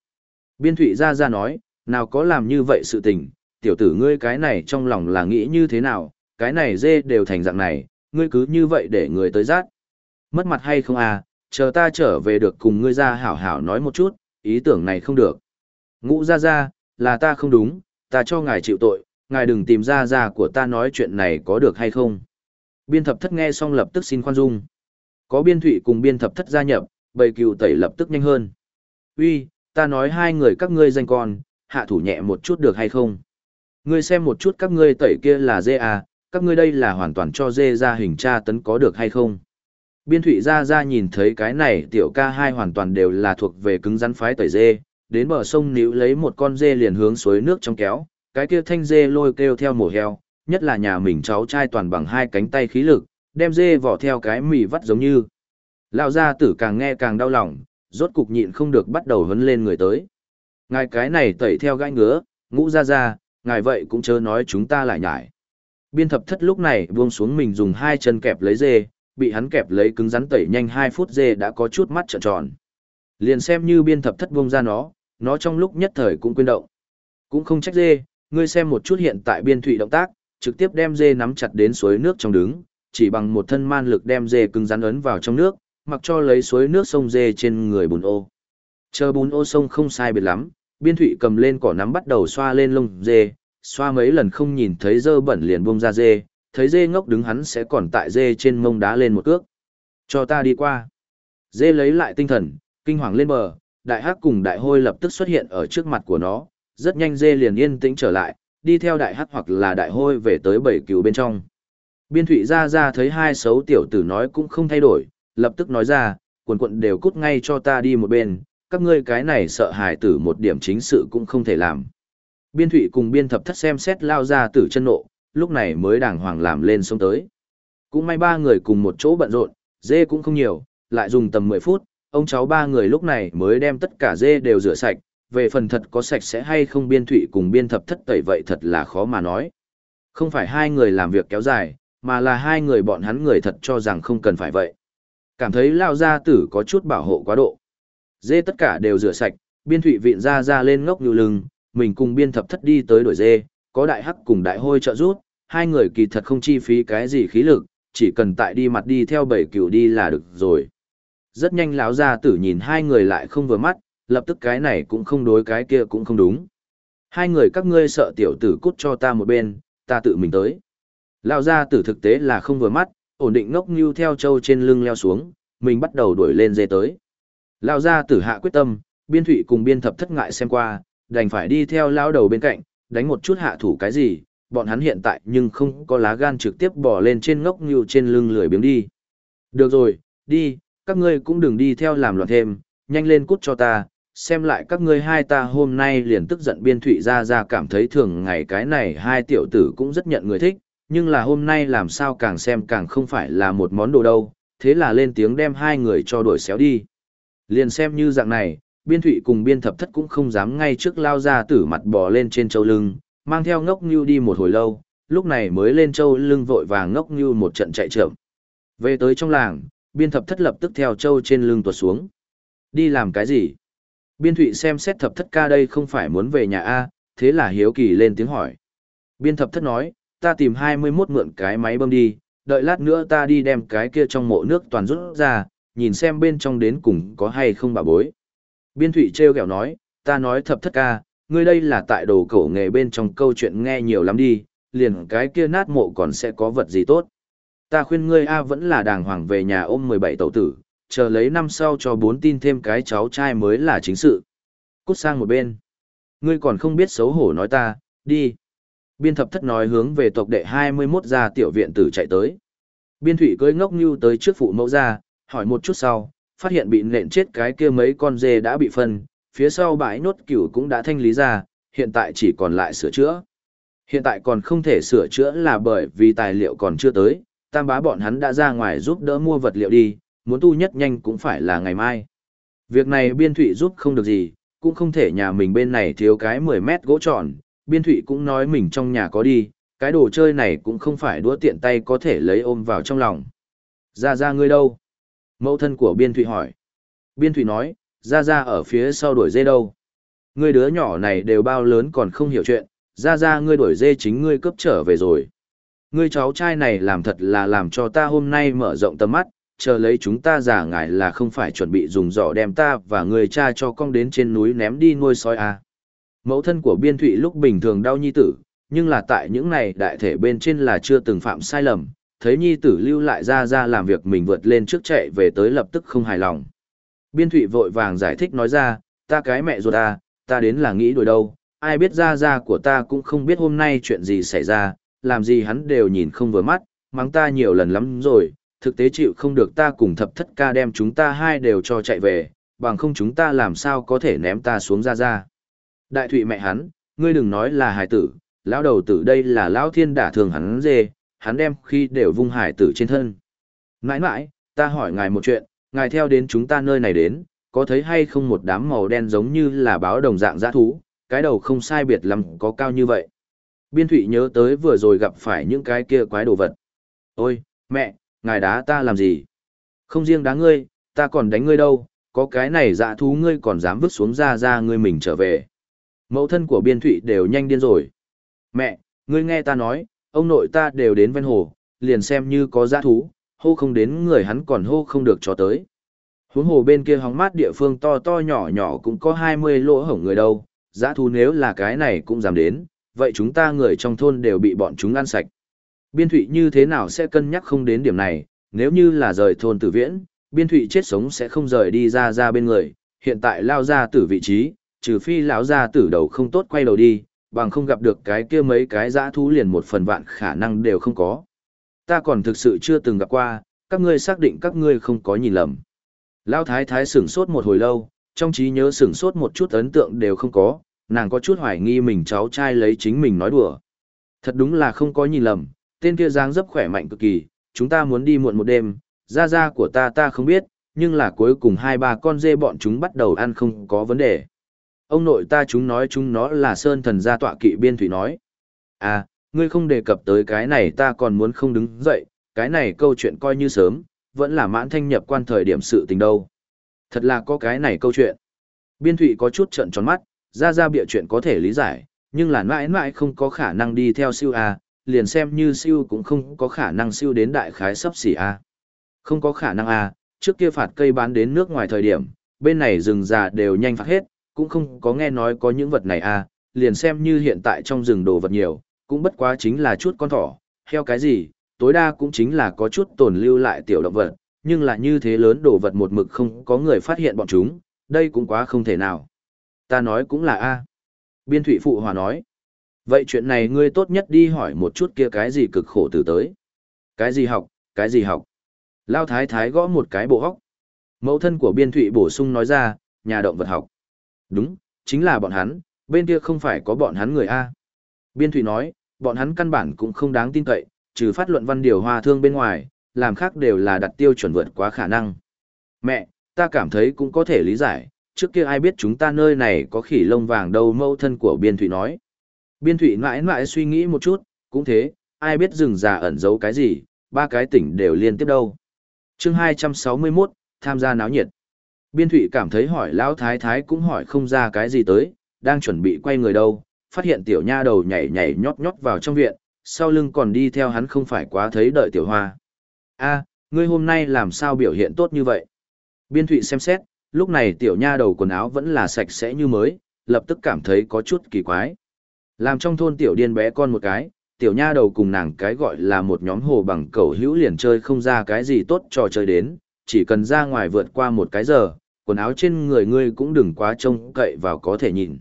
S1: Biên thụy ra ra nói, nào có làm như vậy sự tình, tiểu tử ngươi cái này trong lòng là nghĩ như thế nào, cái này dê đều thành dạng này, ngươi cứ như vậy để người tới dắt. Mất mặt hay không à, chờ ta trở về được cùng ngươi ra hảo hảo nói một chút, ý tưởng này không được. Ngũ ra ra, là ta không đúng, ta cho ngài chịu tội, ngài đừng tìm ra ra của ta nói chuyện này có được hay không. Biên thập thất nghe xong lập tức xin khoan dung. Có biên thụy cùng biên thập thất gia nhập, bầy cừu tẩy lập tức nhanh hơn. Uy, ta nói hai người các ngươi danh con, hạ thủ nhẹ một chút được hay không? Ngươi xem một chút các ngươi tẩy kia là dê à, các ngươi đây là hoàn toàn cho dê ra hình tra tấn có được hay không? Biên thụy ra ra nhìn thấy cái này tiểu ca hai hoàn toàn đều là thuộc về cứng rắn phái tẩy dê, đến bờ sông níu lấy một con dê liền hướng suối nước trong kéo, cái kia thanh dê lôi kêu theo mổ heo, nhất là nhà mình cháu trai toàn bằng hai cánh tay khí lực, đem dê vỏ theo cái mì vắt giống như. Lão gia tử càng nghe càng đau lòng, rốt cục nhịn không được bắt đầu hấn lên người tới. Ngài cái này tẩy theo gai ngứa, ngũ ra ra, ngài vậy cũng chớ nói chúng ta lại nhải. Biên thập thất lúc này buông xuống mình dùng hai chân kẹp lấy dê, bị hắn kẹp lấy cứng rắn tẩy nhanh hai phút dê đã có chút mắt trợn tròn. Liền xem như biên thập thất buông ra nó, nó trong lúc nhất thời cũng quên động. Cũng không trách dê, ngươi xem một chút hiện tại biên thụy động tác, trực tiếp đem dê nắm chặt đến suối nước trong đứng, chỉ bằng một thân man lực đem dê cứng rắn ấn vào trong nước, mặc cho lấy suối nước sông dê trên người bùn ô. Chờ bùn ô sông không sai biệt lắm, biên thụy cầm lên cỏ nắm bắt đầu xoa lên lông dê, xoa mấy lần không nhìn thấy dơ bẩn liền buông ra dê, thấy dê ngốc đứng hắn sẽ còn tại dê trên mông đá lên một cước. Cho ta đi qua. Dê lấy lại tinh thần, kinh hoàng lên bờ, đại hắc cùng đại hôi lập tức xuất hiện ở trước mặt của nó, rất nhanh dê liền yên tĩnh trở lại, đi theo đại hắc hoặc là đại hôi về tới bảy cừu bên trong. Biên thụy ra ra thấy hai xấu tiểu tử nói cũng không thay đổi, lập tức nói ra, quần quận đều cút ngay cho ta đi một bên, các ngươi cái này sợ hài tử một điểm chính sự cũng không thể làm. Biên thụy cùng biên thập thất xem xét lao ra tử chân nộ, lúc này mới đàng hoàng làm lên sông tới. Cũng may ba người cùng một chỗ bận rộn, dê cũng không nhiều, lại dùng tầm 10 phút, ông cháu ba người lúc này mới đem tất cả dê đều rửa sạch, về phần thật có sạch sẽ hay không biên thụy cùng biên thập thất tẩy vậy thật là khó mà nói. Không phải hai người làm việc kéo dài, mà là hai người bọn hắn người thật cho rằng không cần phải vậy. Cảm thấy lao gia tử có chút bảo hộ quá độ. Dê tất cả đều rửa sạch, biên thụy vịn ra ra lên ngốc như lưng, mình cùng biên thập thất đi tới đổi dê, có đại hắc cùng đại hôi trợ rút, hai người kỳ thật không chi phí cái gì khí lực, chỉ cần tại đi mặt đi theo bảy cửu đi là được rồi. Rất nhanh lão gia tử nhìn hai người lại không vừa mắt, lập tức cái này cũng không đối cái kia cũng không đúng. Hai người các ngươi sợ tiểu tử cút cho ta một bên, ta tự mình tới. lao ra tử thực tế là không vừa mắt, ổn định ngốc như theo châu trên lưng leo xuống, mình bắt đầu đuổi lên dê tới. lao ra tử hạ quyết tâm, biên thủy cùng biên thập thất ngại xem qua, đành phải đi theo lão đầu bên cạnh, đánh một chút hạ thủ cái gì, bọn hắn hiện tại nhưng không có lá gan trực tiếp bỏ lên trên ngốc như trên lưng lười biếng đi. Được rồi, đi, các ngươi cũng đừng đi theo làm loạn thêm, nhanh lên cút cho ta, xem lại các ngươi hai ta hôm nay liền tức giận biên thụy ra ra cảm thấy thường ngày cái này hai tiểu tử cũng rất nhận người thích, nhưng là hôm nay làm sao càng xem càng không phải là một món đồ đâu, thế là lên tiếng đem hai người cho đuổi xéo đi. Liền xem như dạng này, biên thụy cùng biên thập thất cũng không dám ngay trước lao ra tử mặt bò lên trên châu lưng, mang theo ngốc như đi một hồi lâu, lúc này mới lên châu lưng vội vàng ngốc như một trận chạy trưởng. Về tới trong làng, biên thập thất lập tức theo châu trên lưng tuột xuống. Đi làm cái gì? Biên thụy xem xét thập thất ca đây không phải muốn về nhà A, thế là hiếu kỳ lên tiếng hỏi. Biên thập thất nói, ta tìm 21 mượn cái máy bơm đi, đợi lát nữa ta đi đem cái kia trong mộ nước toàn rút ra, nhìn xem bên trong đến cùng có hay không bà bối. Biên thụy treo kẹo nói, ta nói thập thất ca, ngươi đây là tại đồ cổ nghề bên trong câu chuyện nghe nhiều lắm đi, liền cái kia nát mộ còn sẽ có vật gì tốt. Ta khuyên ngươi A vẫn là đàng hoàng về nhà ôm 17 tẩu tử, chờ lấy năm sau cho bốn tin thêm cái cháu trai mới là chính sự. Cút sang một bên. Ngươi còn không biết xấu hổ nói ta, đi. Biên thập thất nói hướng về tộc đệ 21 ra tiểu viện tử chạy tới. Biên thủy cưới ngốc như tới trước phụ mẫu ra, hỏi một chút sau, phát hiện bị nện chết cái kia mấy con dê đã bị phân, phía sau bãi nốt cửu cũng đã thanh lý ra, hiện tại chỉ còn lại sửa chữa. Hiện tại còn không thể sửa chữa là bởi vì tài liệu còn chưa tới, tam bá bọn hắn đã ra ngoài giúp đỡ mua vật liệu đi, muốn tu nhất nhanh cũng phải là ngày mai. Việc này biên thụy giúp không được gì, cũng không thể nhà mình bên này thiếu cái 10 mét gỗ tròn, biên thụy cũng nói mình trong nhà có đi, cái đồ chơi này cũng không phải đũa tiện tay có thể lấy ôm vào trong lòng. Ra ra ngươi đâu? Mẫu thân của biên thụy hỏi. Biên thụy nói, ra ra ở phía sau đuổi dê đâu? Ngươi đứa nhỏ này đều bao lớn còn không hiểu chuyện, ra ra ngươi đuổi dê chính ngươi cấp trở về rồi. Ngươi cháu trai này làm thật là làm cho ta hôm nay mở rộng tầm mắt, chờ lấy chúng ta giả ngại là không phải chuẩn bị dùng giỏ đem ta và người cha cho con đến trên núi ném đi nuôi sói à. Mẫu thân của biên thụy lúc bình thường đau nhi tử, nhưng là tại những này đại thể bên trên là chưa từng phạm sai lầm, thấy nhi tử lưu lại ra ra làm việc mình vượt lên trước chạy về tới lập tức không hài lòng. Biên thụy vội vàng giải thích nói ra, ta cái mẹ ruột ta, ta đến là nghĩ đuổi đâu, ai biết ra ra của ta cũng không biết hôm nay chuyện gì xảy ra, làm gì hắn đều nhìn không vừa mắt, mắng ta nhiều lần lắm rồi, thực tế chịu không được ta cùng thập thất ca đem chúng ta hai đều cho chạy về, bằng không chúng ta làm sao có thể ném ta xuống ra ra. Đại thụy mẹ hắn, ngươi đừng nói là hải tử, lão đầu tử đây là lão thiên đả thường hắn dê, hắn đem khi đều vung hải tử trên thân. Nãi nãi, ta hỏi ngài một chuyện, ngài theo đến chúng ta nơi này đến, có thấy hay không một đám màu đen giống như là báo đồng dạng giã thú, cái đầu không sai biệt lắm có cao như vậy. Biên thụy nhớ tới vừa rồi gặp phải những cái kia quái đồ vật. Ôi, mẹ, ngài đá ta làm gì? Không riêng đá ngươi, ta còn đánh ngươi đâu, có cái này dạ thú ngươi còn dám vứt xuống ra ra ngươi mình trở về. Mẫu thân của biên thụy đều nhanh điên rồi. Mẹ, ngươi nghe ta nói, ông nội ta đều đến ven hồ, liền xem như có dạ thú, hô không đến người hắn còn hô không được cho tới. Huống hồ bên kia hóng mát địa phương to to nhỏ nhỏ cũng có 20 lỗ hổng người đâu, dã thú nếu là cái này cũng dám đến, vậy chúng ta người trong thôn đều bị bọn chúng ăn sạch. Biên thụy như thế nào sẽ cân nhắc không đến điểm này, nếu như là rời thôn tử viễn, biên thụy chết sống sẽ không rời đi ra ra bên người, hiện tại lao ra tử vị trí, trừ phi lão ra tử đầu không tốt quay đầu đi, bằng không gặp được cái kia mấy cái dã thú liền một phần vạn khả năng đều không có. Ta còn thực sự chưa từng gặp qua, các ngươi xác định các ngươi không có nhìn lầm. Lao thái thái sửng sốt một hồi lâu, trong trí nhớ sửng sốt một chút ấn tượng đều không có, nàng có chút hoài nghi mình cháu trai lấy chính mình nói đùa. Thật đúng là không có nhìn lầm, tên kia dáng dấp khỏe mạnh cực kỳ, chúng ta muốn đi muộn một đêm, ra ra của ta ta không biết, nhưng là cuối cùng hai ba con dê bọn chúng bắt đầu ăn không có vấn đề. Ông nội ta chúng nói chúng nó là sơn thần gia tọa kỵ biên thủy nói. À, ngươi không đề cập tới cái này ta còn muốn không đứng dậy, cái này câu chuyện coi như sớm, vẫn là mãn thanh nhập quan thời điểm sự tình đâu. Thật là có cái này câu chuyện. Biên thủy có chút trận tròn mắt, ra ra bịa chuyện có thể lý giải, nhưng là mãi mãi không có khả năng đi theo siêu A, liền xem như siêu cũng không có khả năng siêu đến đại khái sắp xỉ A. Không có khả năng A, trước kia phạt cây bán đến nước ngoài thời điểm, bên này rừng già đều nhanh phạt hết, cũng không có nghe nói có những vật này A, liền xem như hiện tại trong rừng đồ vật nhiều, cũng bất quá chính là chút con thỏ, heo cái gì, tối đa cũng chính là có chút tồn lưu lại tiểu động vật, nhưng là như thế lớn đồ vật một mực không có người phát hiện bọn chúng, đây cũng quá không thể nào. Ta nói cũng là A. Biên thủy phụ hòa nói. Vậy chuyện này ngươi tốt nhất đi hỏi một chút kia cái gì cực khổ từ tới. Cái gì học, cái gì học. Lao thái thái gõ một cái bộ hóc. Mẫu thân của biên thụy bổ sung nói ra, nhà động vật học. Đúng, chính là bọn hắn, bên kia không phải có bọn hắn người A. Biên thụy nói, bọn hắn căn bản cũng không đáng tin cậy, trừ phát luận văn điều hòa thương bên ngoài, làm khác đều là đặt tiêu chuẩn vượt quá khả năng. Mẹ, ta cảm thấy cũng có thể lý giải, trước kia ai biết chúng ta nơi này có khỉ lông vàng đâu mẫu thân của biên thụy nói. Biên thụy mãi mãi suy nghĩ một chút, cũng thế, ai biết rừng già ẩn giấu cái gì, ba cái tỉnh đều liên tiếp đâu. chương 261, tham gia náo nhiệt. Biên thụy cảm thấy hỏi lão thái thái cũng hỏi không ra cái gì tới, đang chuẩn bị quay người đâu, phát hiện tiểu nha đầu nhảy nhảy nhót nhót vào trong viện, sau lưng còn đi theo hắn không phải quá thấy đợi tiểu hoa. a ngươi hôm nay làm sao biểu hiện tốt như vậy? Biên thụy xem xét, lúc này tiểu nha đầu quần áo vẫn là sạch sẽ như mới, lập tức cảm thấy có chút kỳ quái. Làm trong thôn tiểu điên bé con một cái, tiểu nha đầu cùng nàng cái gọi là một nhóm hồ bằng cầu hữu liền chơi không ra cái gì tốt trò chơi đến, chỉ cần ra ngoài vượt qua một cái giờ, quần áo trên người ngươi cũng đừng quá trông cậy vào có thể nhìn.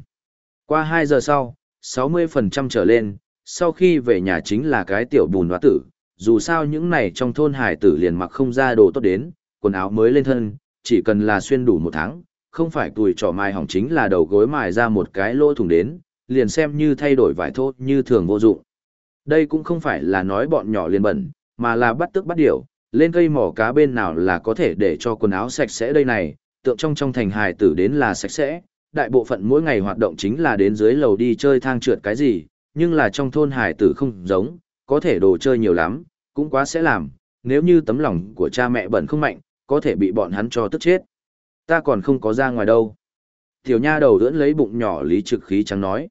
S1: Qua 2 giờ sau, 60% trở lên, sau khi về nhà chính là cái tiểu bùn hóa tử, dù sao những này trong thôn hải tử liền mặc không ra đồ tốt đến, quần áo mới lên thân, chỉ cần là xuyên đủ một tháng, không phải tuổi trỏ mai hỏng chính là đầu gối mài ra một cái lỗ thủng đến, liền xem như thay đổi vải thô như thường vô dụng. Đây cũng không phải là nói bọn nhỏ liền bẩn, mà là bắt tức bắt điểu, lên cây mỏ cá bên nào là có thể để cho quần áo sạch sẽ đây này, tượng trong trong thành hài tử đến là sạch sẽ, đại bộ phận mỗi ngày hoạt động chính là đến dưới lầu đi chơi thang trượt cái gì, nhưng là trong thôn hài tử không giống, có thể đồ chơi nhiều lắm, cũng quá sẽ làm, nếu như tấm lòng của cha mẹ bẩn không mạnh, có thể bị bọn hắn cho tức chết. Ta còn không có ra ngoài đâu. Tiểu nha đầu đưỡn lấy bụng nhỏ lý trực khí trắng nói.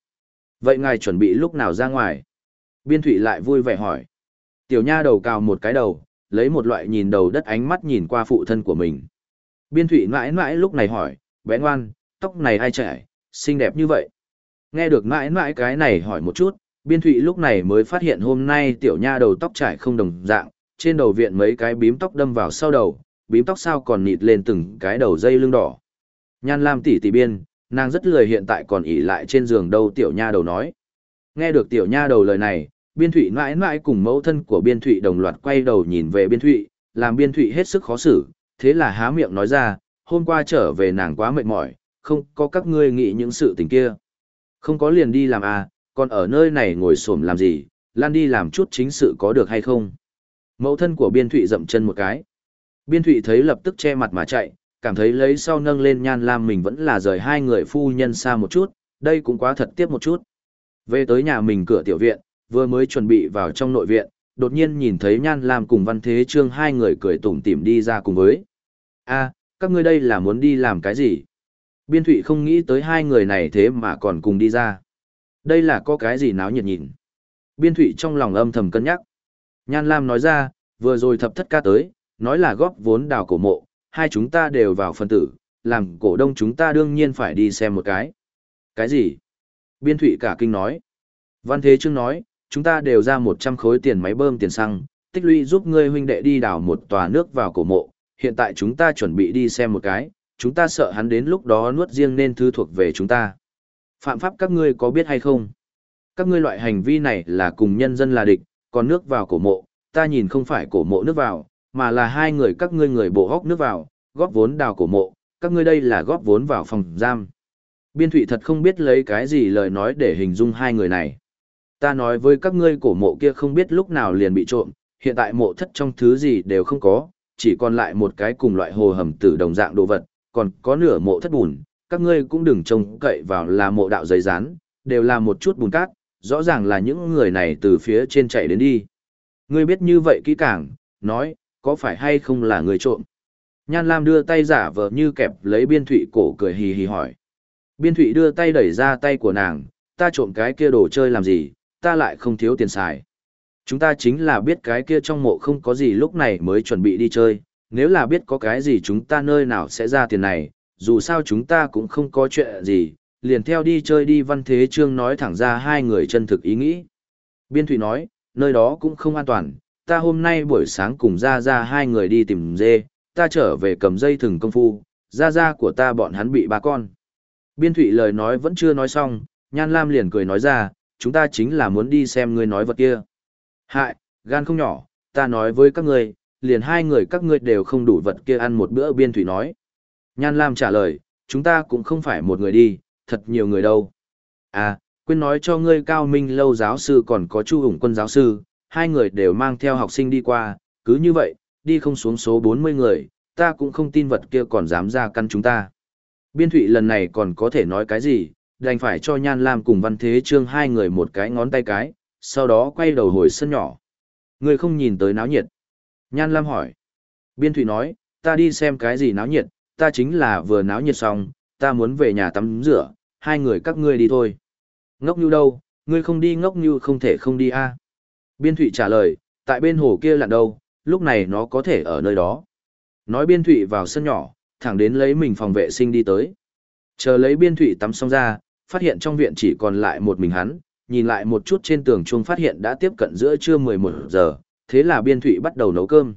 S1: Vậy ngài chuẩn bị lúc nào ra ngoài? Biên thụy lại vui vẻ hỏi. Tiểu nha đầu cào một cái đầu, lấy một loại nhìn đầu đất ánh mắt nhìn qua phụ thân của mình. Biên thụy mãi mãi lúc này hỏi, bé ngoan, tóc này ai trẻ, xinh đẹp như vậy. Nghe được mãi mãi cái này hỏi một chút, biên thụy lúc này mới phát hiện hôm nay tiểu nha đầu tóc trải không đồng dạng, trên đầu viện mấy cái bím tóc đâm vào sau đầu, bím tóc sao còn nịt lên từng cái đầu dây lưng đỏ. Nhan Lam tỷ tỷ biên, nàng rất lười hiện tại còn ỉ lại trên giường đâu tiểu nha đầu nói. Nghe được tiểu nha đầu lời này, biên thụy mãi mãi cùng mẫu thân của biên thụy đồng loạt quay đầu nhìn về biên thụy, làm biên thụy hết sức khó xử, thế là há miệng nói ra, hôm qua trở về nàng quá mệt mỏi, không có các ngươi nghĩ những sự tình kia. Không có liền đi làm à, còn ở nơi này ngồi xổm làm gì, lan đi làm chút chính sự có được hay không. Mẫu thân của biên thụy dậm chân một cái. Biên thụy thấy lập tức che mặt mà chạy, cảm thấy lấy sau nâng lên nhan lam mình vẫn là rời hai người phu nhân xa một chút, đây cũng quá thật tiếp một chút. Về tới nhà mình cửa tiểu viện, vừa mới chuẩn bị vào trong nội viện, đột nhiên nhìn thấy nhan lam cùng văn thế trương hai người cười tủm tỉm đi ra cùng với. a các ngươi đây là muốn đi làm cái gì? Biên thụy không nghĩ tới hai người này thế mà còn cùng đi ra. Đây là có cái gì náo nhiệt nhìn. Biên thụy trong lòng âm thầm cân nhắc. Nhan Lam nói ra, vừa rồi thập thất ca tới, nói là góp vốn đào cổ mộ, hai chúng ta đều vào phân tử, làm cổ đông chúng ta đương nhiên phải đi xem một cái. Cái gì? Biên thụy cả kinh nói. Văn Thế Trương nói, chúng ta đều ra 100 khối tiền máy bơm tiền xăng, tích lũy giúp ngươi huynh đệ đi đào một tòa nước vào cổ mộ, hiện tại chúng ta chuẩn bị đi xem một cái, chúng ta sợ hắn đến lúc đó nuốt riêng nên thứ thuộc về chúng ta. Phạm pháp các ngươi có biết hay không? Các ngươi loại hành vi này là cùng nhân dân là địch, còn nước vào cổ mộ, ta nhìn không phải cổ mộ nước vào, mà là hai người các ngươi người bộ hóc nước vào, góp vốn đào cổ mộ, các ngươi đây là góp vốn vào phòng giam. Biên thụy thật không biết lấy cái gì lời nói để hình dung hai người này. Ta nói với các ngươi cổ mộ kia không biết lúc nào liền bị trộm, hiện tại mộ thất trong thứ gì đều không có, chỉ còn lại một cái cùng loại hồ hầm tử đồng dạng đồ vật, còn có nửa mộ thất bùn, các ngươi cũng đừng trông cậy vào là mộ đạo giấy rán, đều là một chút bùn cát, rõ ràng là những người này từ phía trên chạy đến đi. Ngươi biết như vậy kỹ càng, nói, có phải hay không là người trộm? Nhan Lam đưa tay giả vờ như kẹp lấy biên thụy cổ cười hì hì hỏi. Biên thụy đưa tay đẩy ra tay của nàng, ta trộm cái kia đồ chơi làm gì, ta lại không thiếu tiền xài. Chúng ta chính là biết cái kia trong mộ không có gì lúc này mới chuẩn bị đi chơi, nếu là biết có cái gì chúng ta nơi nào sẽ ra tiền này, dù sao chúng ta cũng không có chuyện gì, liền theo đi chơi đi văn thế trương nói thẳng ra hai người chân thực ý nghĩ. Biên Thụy nói, nơi đó cũng không an toàn, ta hôm nay buổi sáng cùng ra ra hai người đi tìm dê, ta trở về cầm dây thừng công phu, ra ra của ta bọn hắn bị ba con. Biên Thụy lời nói vẫn chưa nói xong, Nhan Lam liền cười nói ra, chúng ta chính là muốn đi xem ngươi nói vật kia. Hại, gan không nhỏ, ta nói với các ngươi, liền hai người các ngươi đều không đủ vật kia ăn một bữa Biên Thụy nói. Nhan Lam trả lời, chúng ta cũng không phải một người đi, thật nhiều người đâu. À, quên nói cho ngươi cao minh lâu giáo sư còn có chu hùng quân giáo sư, hai người đều mang theo học sinh đi qua, cứ như vậy, đi không xuống số 40 người, ta cũng không tin vật kia còn dám ra căn chúng ta. Biên thụy lần này còn có thể nói cái gì, đành phải cho Nhan Lam cùng Văn Thế Trương hai người một cái ngón tay cái, sau đó quay đầu hồi sân nhỏ. Người không nhìn tới náo nhiệt. Nhan Lam hỏi. Biên thụy nói, ta đi xem cái gì náo nhiệt, ta chính là vừa náo nhiệt xong, ta muốn về nhà tắm rửa, hai người các ngươi đi thôi. Ngốc như đâu, ngươi không đi ngốc như không thể không đi a. Biên Thụy trả lời, tại bên hồ kia lặn đâu, lúc này nó có thể ở nơi đó. Nói Biên Thụy vào sân nhỏ, thẳng đến lấy mình phòng vệ sinh đi tới. Chờ lấy Biên Thụy tắm xong ra, phát hiện trong viện chỉ còn lại một mình hắn, nhìn lại một chút trên tường chuông phát hiện đã tiếp cận giữa trưa 11 giờ, thế là Biên Thụy bắt đầu nấu cơm.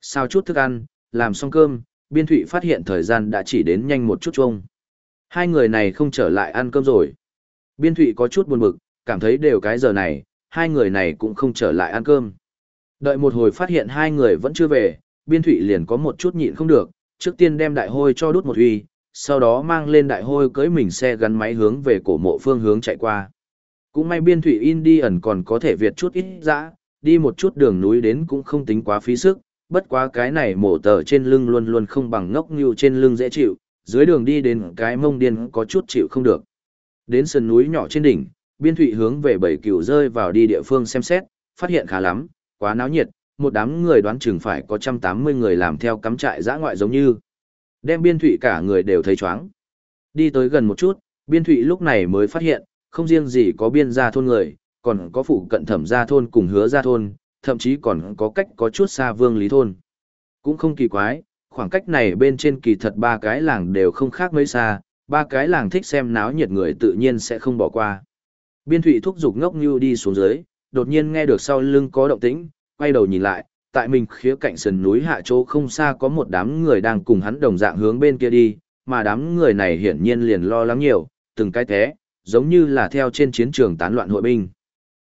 S1: Sao chút thức ăn, làm xong cơm, Biên Thụy phát hiện thời gian đã chỉ đến nhanh một chút chuông. Hai người này không trở lại ăn cơm rồi. Biên Thụy có chút buồn bực, cảm thấy đều cái giờ này, hai người này cũng không trở lại ăn cơm. Đợi một hồi phát hiện hai người vẫn chưa về, Biên Thụy liền có một chút nhịn không được, trước tiên đem đại hôi cho đút một huy, sau đó mang lên đại hôi cưới mình xe gắn máy hướng về cổ mộ phương hướng chạy qua. Cũng may Biên Thụy in đi ẩn còn có thể việt chút ít dã, đi một chút đường núi đến cũng không tính quá phí sức, bất quá cái này mổ tờ trên lưng luôn luôn không bằng ngốc như trên lưng dễ chịu, dưới đường đi đến cái mông điên có chút chịu không được. Đến sườn núi nhỏ trên đỉnh, biên thụy hướng về bảy cửu rơi vào đi địa phương xem xét, phát hiện khá lắm, quá náo nhiệt, một đám người đoán chừng phải có 180 người làm theo cắm trại dã ngoại giống như. Đem biên thụy cả người đều thấy chóng. Đi tới gần một chút, biên thụy lúc này mới phát hiện, không riêng gì có biên gia thôn người, còn có phụ cận thẩm gia thôn cùng hứa gia thôn, thậm chí còn có cách có chút xa vương lý thôn. Cũng không kỳ quái, khoảng cách này bên trên kỳ thật ba cái làng đều không khác mấy xa, ba cái làng thích xem náo nhiệt người tự nhiên sẽ không bỏ qua. Biên thụy thúc giục ngốc như đi xuống dưới, đột nhiên nghe được sau lưng có động tĩnh, quay đầu nhìn lại, tại mình khía cạnh sườn núi hạ chỗ không xa có một đám người đang cùng hắn đồng dạng hướng bên kia đi, mà đám người này hiển nhiên liền lo lắng nhiều, từng cái thế, giống như là theo trên chiến trường tán loạn hội binh.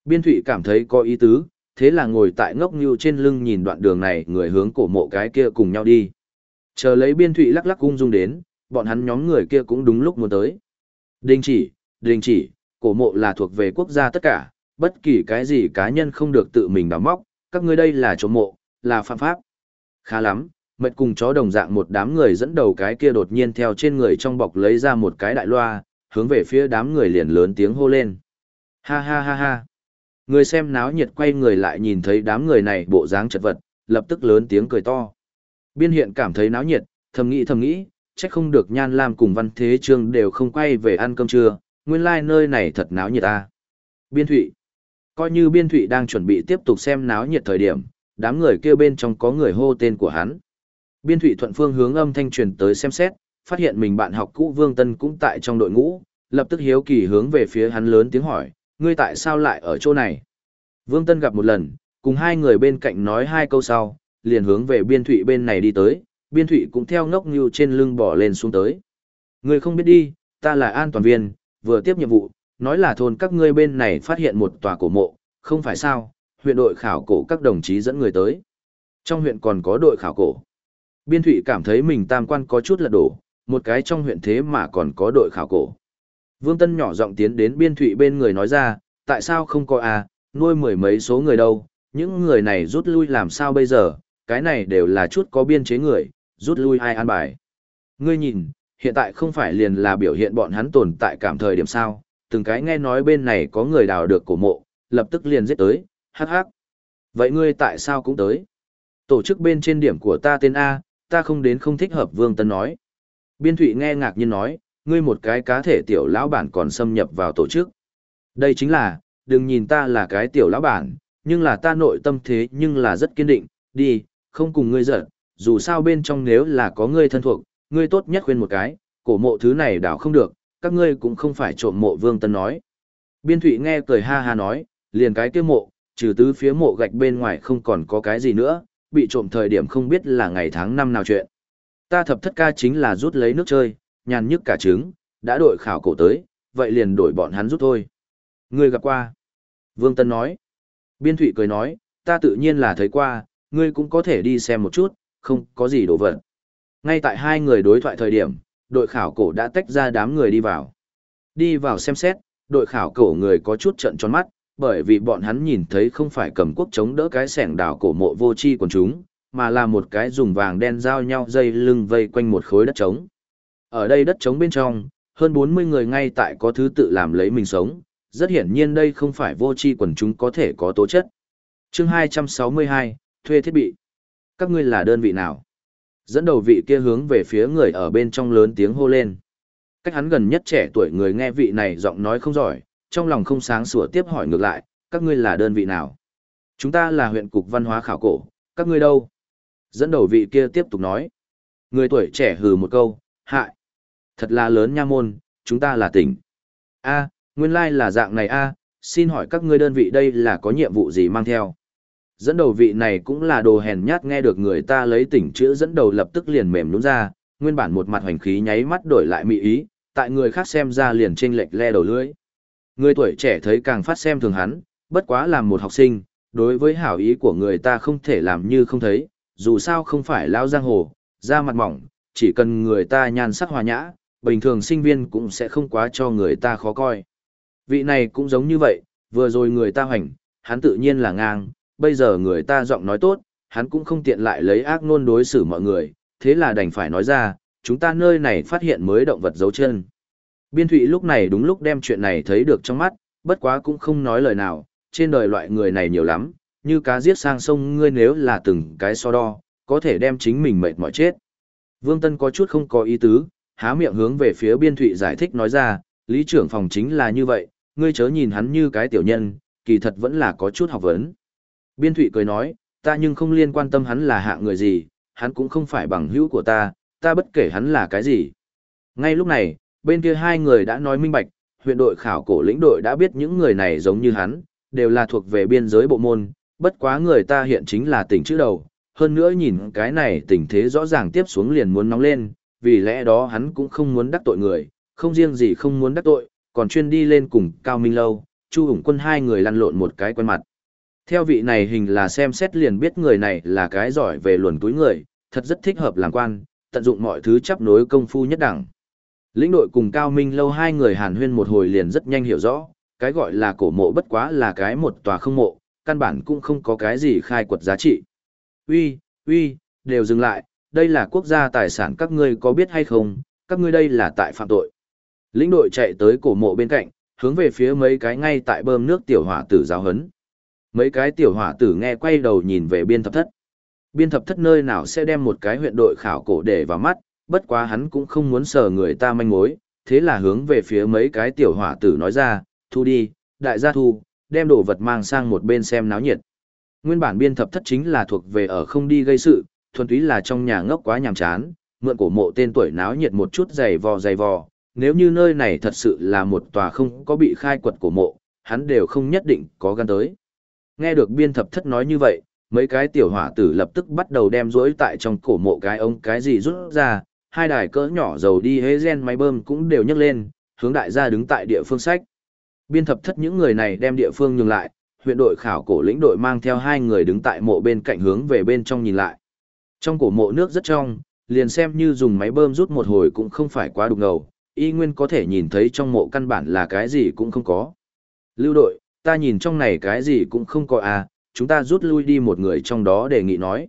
S1: Biên Thụy cảm thấy có ý tứ, thế là ngồi tại ngốc như trên lưng nhìn đoạn đường này người hướng cổ mộ cái kia cùng nhau đi. Chờ lấy Biên Thụy lắc lắc cung dung đến, bọn hắn nhóm người kia cũng đúng lúc muốn tới. Đình chỉ, đình chỉ, cổ mộ là thuộc về quốc gia tất cả, bất kỳ cái gì cá nhân không được tự mình đào móc, các ngươi đây là chỗ mộ, là phạm pháp. Khá lắm, mệt cùng chó đồng dạng một đám người dẫn đầu cái kia đột nhiên theo trên người trong bọc lấy ra một cái đại loa, hướng về phía đám người liền lớn tiếng hô lên. Ha ha ha ha. Người xem náo nhiệt quay người lại nhìn thấy đám người này bộ dáng chật vật, lập tức lớn tiếng cười to. Biên hiện cảm thấy náo nhiệt, thầm nghĩ thầm nghĩ, chắc không được Nhan Lam cùng Văn Thế Trương đều không quay về ăn cơm trưa, nguyên lai like nơi này thật náo nhiệt ta. Biên Thụy Coi như Biên Thụy đang chuẩn bị tiếp tục xem náo nhiệt thời điểm, đám người kia bên trong có người hô tên của hắn. Biên Thụy thuận phương hướng âm thanh truyền tới xem xét, phát hiện mình bạn học cũ Vương Tân cũng tại trong đội ngũ, lập tức hiếu kỳ hướng về phía hắn lớn tiếng hỏi, ngươi tại sao lại ở chỗ này? Vương Tân gặp một lần, cùng hai người bên cạnh nói hai câu sau, liền hướng về Biên Thụy bên này đi tới, Biên Thụy cũng theo ngốc như trên lưng bỏ lên xuống tới. Ngươi không biết đi, ta là an toàn viên, vừa tiếp nhiệm vụ, nói là thôn các ngươi bên này phát hiện một tòa cổ mộ, không phải sao, huyện đội khảo cổ các đồng chí dẫn người tới. Trong huyện còn có đội khảo cổ. Biên Thụy cảm thấy mình tam quan có chút lật đổ, một cái trong huyện thế mà còn có đội khảo cổ. Vương Tân nhỏ giọng tiến đến Biên Thụy bên người nói ra, tại sao không có à, nuôi mười mấy số người đâu, những người này rút lui làm sao bây giờ, cái này đều là chút có biên chế người, rút lui ai an bài. Ngươi nhìn, hiện tại không phải liền là biểu hiện bọn hắn tồn tại cảm thời điểm sao, từng cái nghe nói bên này có người đào được cổ mộ, lập tức liền giết tới, hắc hắc. Vậy ngươi tại sao cũng tới? Tổ chức bên trên điểm của ta tên A, ta không đến không thích hợp Vương Tân nói. Biên Thụy nghe ngạc nhiên nói, ngươi một cái cá thể tiểu lão bản còn xâm nhập vào tổ chức. Đây chính là, đừng nhìn ta là cái tiểu lão bản, nhưng là ta nội tâm thế nhưng là rất kiên định, đi, không cùng ngươi giận, dù sao bên trong nếu là có ngươi thân thuộc, ngươi tốt nhất khuyên một cái, cổ mộ thứ này đảo không được, các ngươi cũng không phải trộm mộ Vương Tân nói. Biên Thụy nghe cười ha ha nói, liền cái kia mộ, trừ tứ phía mộ gạch bên ngoài không còn có cái gì nữa, bị trộm thời điểm không biết là ngày tháng năm nào chuyện. Ta thập thất ca chính là rút lấy nước chơi, nhàn nhức cả trứng, đã đội khảo cổ tới, vậy liền đổi bọn hắn rút thôi. Ngươi gặp qua. Vương Tân nói. Biên Thụy cười nói, ta tự nhiên là thấy qua, ngươi cũng có thể đi xem một chút, không có gì đổ vật. Ngay tại hai người đối thoại thời điểm, đội khảo cổ đã tách ra đám người đi vào. Đi vào xem xét, đội khảo cổ người có chút trận tròn mắt, bởi vì bọn hắn nhìn thấy không phải cầm quốc chống đỡ cái sẻng đảo cổ mộ vô chi quần chúng, mà là một cái dùng vàng đen giao nhau dây lưng vây quanh một khối đất trống. Ở đây đất trống bên trong, hơn 40 người ngay tại có thứ tự làm lấy mình sống, rất hiển nhiên đây không phải vô chi quần chúng có thể có tố chất. chương 262, thuê thiết bị. Các ngươi là đơn vị nào? Dẫn đầu vị kia hướng về phía người ở bên trong lớn tiếng hô lên. Cách hắn gần nhất trẻ tuổi người nghe vị này giọng nói không giỏi, trong lòng không sáng sủa tiếp hỏi ngược lại, các ngươi là đơn vị nào? Chúng ta là huyện cục văn hóa khảo cổ, các ngươi đâu? Dẫn đầu vị kia tiếp tục nói. Người tuổi trẻ hừ một câu, hại. Thật là lớn nha môn, chúng ta là tỉnh. a nguyên lai là dạng này a xin hỏi các ngươi đơn vị đây là có nhiệm vụ gì mang theo? Dẫn đầu vị này cũng là đồ hèn nhát nghe được người ta lấy tỉnh chữ dẫn đầu lập tức liền mềm nhũn ra, nguyên bản một mặt hoành khí nháy mắt đổi lại mỹ ý, tại người khác xem ra liền chênh lệch le đầu lưỡi. Người tuổi trẻ thấy càng phát xem thường hắn, bất quá làm một học sinh, đối với hảo ý của người ta không thể làm như không thấy, dù sao không phải lao giang hồ, da mặt mỏng, chỉ cần người ta nhan sắc hòa nhã, bình thường sinh viên cũng sẽ không quá cho người ta khó coi. Vị này cũng giống như vậy, vừa rồi người ta hoành, hắn tự nhiên là ngang, bây giờ người ta giọng nói tốt, hắn cũng không tiện lại lấy ác nôn đối xử mọi người, thế là đành phải nói ra, chúng ta nơi này phát hiện mới động vật dấu chân. Biên Thụy lúc này đúng lúc đem chuyện này thấy được trong mắt, bất quá cũng không nói lời nào, trên đời loại người này nhiều lắm, như cá giết sang sông ngươi nếu là từng cái so đo, có thể đem chính mình mệt mỏi chết. Vương Tân có chút không có ý tứ, há miệng hướng về phía Biên Thụy giải thích nói ra, lý trưởng phòng chính là như vậy, ngươi chớ nhìn hắn như cái tiểu nhân, kỳ thật vẫn là có chút học vấn. Biên Thụy cười nói, ta nhưng không liên quan tâm hắn là hạ người gì, hắn cũng không phải bằng hữu của ta, ta bất kể hắn là cái gì. Ngay lúc này, bên kia hai người đã nói minh bạch, huyện đội khảo cổ lĩnh đội đã biết những người này giống như hắn, đều là thuộc về biên giới bộ môn, bất quá người ta hiện chính là tỉnh chữ đầu, hơn nữa nhìn cái này tình thế rõ ràng tiếp xuống liền muốn nóng lên, vì lẽ đó hắn cũng không muốn đắc tội người, không riêng gì không muốn đắc tội, còn chuyên đi lên cùng Cao Minh Lâu, Chu Hùng Quân hai người lăn lộn một cái quen mặt. Theo vị này hình là xem xét liền biết người này là cái giỏi về luồn túi người, thật rất thích hợp làm quan, tận dụng mọi thứ chấp nối công phu nhất đẳng. Lĩnh đội cùng Cao Minh Lâu hai người hàn huyên một hồi liền rất nhanh hiểu rõ, cái gọi là cổ mộ bất quá là cái một tòa không mộ, căn bản cũng không có cái gì khai quật giá trị. Uy, uy, đều dừng lại, đây là quốc gia tài sản các ngươi có biết hay không, các ngươi đây là tại phạm tội. Lĩnh đội chạy tới cổ mộ bên cạnh, hướng về phía mấy cái ngay tại bơm nước tiểu hỏa tử giáo hấn. Mấy cái tiểu hỏa tử nghe quay đầu nhìn về biên thập thất. Biên thập thất nơi nào sẽ đem một cái huyện đội khảo cổ để vào mắt, bất quá hắn cũng không muốn sờ người ta manh mối, thế là hướng về phía mấy cái tiểu hỏa tử nói ra, thu đi, đại gia thu, đem đồ vật mang sang một bên xem náo nhiệt. Nguyên bản biên thập thất chính là thuộc về ở không đi gây sự, thuần túy là trong nhà ngốc quá nhàm chán, mượn cổ mộ tên tuổi náo nhiệt một chút dày vò dày vò, nếu như nơi này thật sự là một tòa không có bị khai quật cổ mộ, hắn đều không nhất định có gan tới. Nghe được biên thập thất nói như vậy, mấy cái tiểu hỏa tử lập tức bắt đầu đem rỗi tại trong cổ mộ cái ống cái gì rút ra, hai đài cỡ nhỏ dầu đi hế gen máy bơm cũng đều nhấc lên, hướng đại gia đứng tại địa phương sách. Biên thập thất những người này đem địa phương nhường lại, huyện đội khảo cổ lĩnh đội mang theo hai người đứng tại mộ bên cạnh hướng về bên trong nhìn lại. Trong cổ mộ nước rất trong, liền xem như dùng máy bơm rút một hồi cũng không phải quá đục ngầu, y nguyên có thể nhìn thấy trong mộ căn bản là cái gì cũng không có. Lưu đội, ta nhìn trong này cái gì cũng không có à, chúng ta rút lui đi một người trong đó đề nghị nói.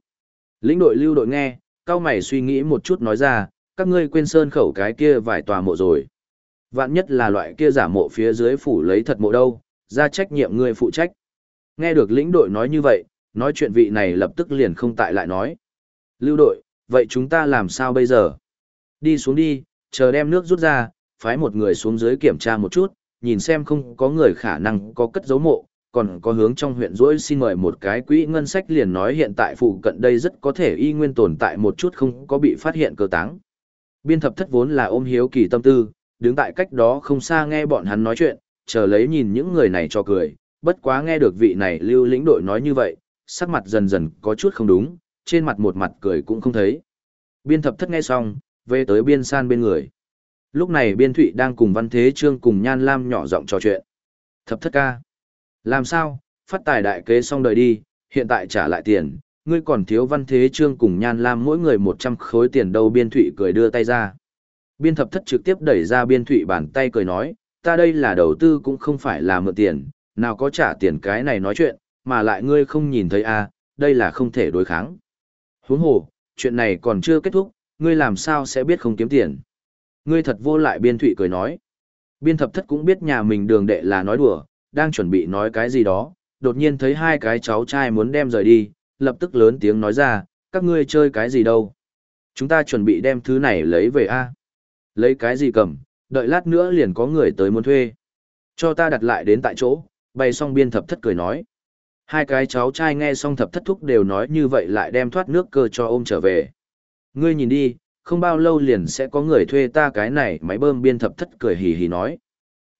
S1: Lĩnh đội lưu đội nghe, cao mày suy nghĩ một chút nói ra, các ngươi quên sơn khẩu cái kia vài tòa mộ rồi. Vạn nhất là loại kia giả mộ phía dưới phủ lấy thật mộ đâu, ra trách nhiệm ngươi phụ trách. Nghe được lĩnh đội nói như vậy, nói chuyện vị này lập tức liền không tại lại nói. Lưu đội, vậy chúng ta làm sao bây giờ? Đi xuống đi, chờ đem nước rút ra, phái một người xuống dưới kiểm tra một chút, nhìn xem không có người khả năng có cất dấu mộ, còn có hướng trong huyện rỗi xin mời một cái quỹ ngân sách liền nói hiện tại phụ cận đây rất có thể y nguyên tồn tại một chút không có bị phát hiện cơ táng. Biên thập thất vốn là ôm hiếu kỳ tâm tư, đứng tại cách đó không xa nghe bọn hắn nói chuyện, chờ lấy nhìn những người này cho cười, bất quá nghe được vị này lưu lĩnh đội nói như vậy, sắc mặt dần dần có chút không đúng, trên mặt một mặt cười cũng không thấy. Biên thập thất nghe xong, về tới biên san bên người. Lúc này biên thụy đang cùng văn thế trương cùng nhan lam nhỏ giọng trò chuyện. Thập thất ca. Làm sao, phát tài đại kế xong đời đi, hiện tại trả lại tiền, ngươi còn thiếu văn thế trương cùng nhan lam mỗi người 100 khối tiền đâu biên thụy cười đưa tay ra. Biên thập thất trực tiếp đẩy ra biên thụy bàn tay cười nói, ta đây là đầu tư cũng không phải là mượn tiền, nào có trả tiền cái này nói chuyện, mà lại ngươi không nhìn thấy à, đây là không thể đối kháng. Huống hồ, chuyện này còn chưa kết thúc, ngươi làm sao sẽ biết không kiếm tiền. Ngươi thật vô lại biên thụy cười nói. Biên thập thất cũng biết nhà mình đường đệ là nói đùa, đang chuẩn bị nói cái gì đó, đột nhiên thấy hai cái cháu trai muốn đem rời đi, lập tức lớn tiếng nói ra, các ngươi chơi cái gì đâu. Chúng ta chuẩn bị đem thứ này lấy về a Lấy cái gì cầm, đợi lát nữa liền có người tới muốn thuê. Cho ta đặt lại đến tại chỗ, bày xong biên thập thất cười nói. Hai cái cháu trai nghe xong thập thất thúc đều nói như vậy lại đem thoát nước cơ cho ôm trở về. Ngươi nhìn đi, không bao lâu liền sẽ có người thuê ta cái này máy bơm biên thập thất cười hì hì nói.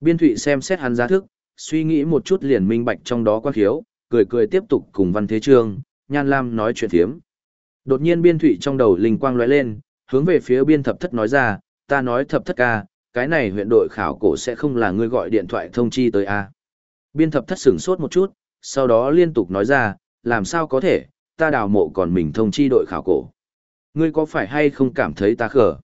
S1: Biên thụy xem xét hắn giá thức, suy nghĩ một chút liền minh bạch trong đó quan khiếu, cười cười tiếp tục cùng văn thế trương, nhan lam nói chuyện thiếm. Đột nhiên biên thụy trong đầu linh quang lóe lên, hướng về phía biên thập thất nói ra, ta nói thập thất ca, cái này huyện đội khảo cổ sẽ không là ngươi gọi điện thoại thông chi tới a Biên thập thất sửng sốt một chút, sau đó liên tục nói ra, làm sao có thể, ta đào mộ còn mình thông chi đội khảo cổ. Ngươi có phải hay không cảm thấy ta khở?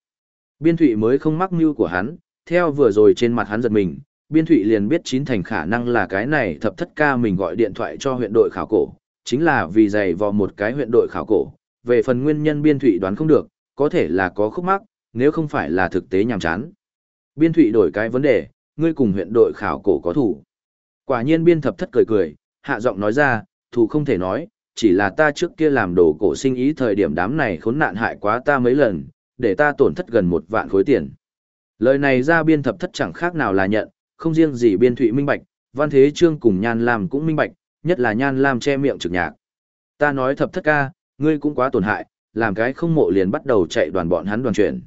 S1: Biên thụy mới không mắc mưu của hắn, theo vừa rồi trên mặt hắn giật mình, biên thụy liền biết chín thành khả năng là cái này thập thất ca mình gọi điện thoại cho huyện đội khảo cổ, chính là vì giày vò một cái huyện đội khảo cổ. Về phần nguyên nhân biên thụy đoán không được, có thể là có khúc mắc, nếu không phải là thực tế nhàm chán. Biên thụy đổi cái vấn đề, ngươi cùng huyện đội khảo cổ có thủ. Quả nhiên biên thập thất cười cười, hạ giọng nói ra, thủ không thể nói, chỉ là ta trước kia làm đồ cổ sinh ý thời điểm đám này khốn nạn hại quá ta mấy lần, để ta tổn thất gần một vạn khối tiền. Lời này ra biên thập thất chẳng khác nào là nhận, không riêng gì biên thụy minh bạch, văn thế trương cùng nhan lam cũng minh bạch, nhất là nhan lam che miệng trực nhạc. Ta nói thập thất ca, ngươi cũng quá tổn hại, làm cái không mộ liền bắt đầu chạy đoàn bọn hắn đoàn chuyển.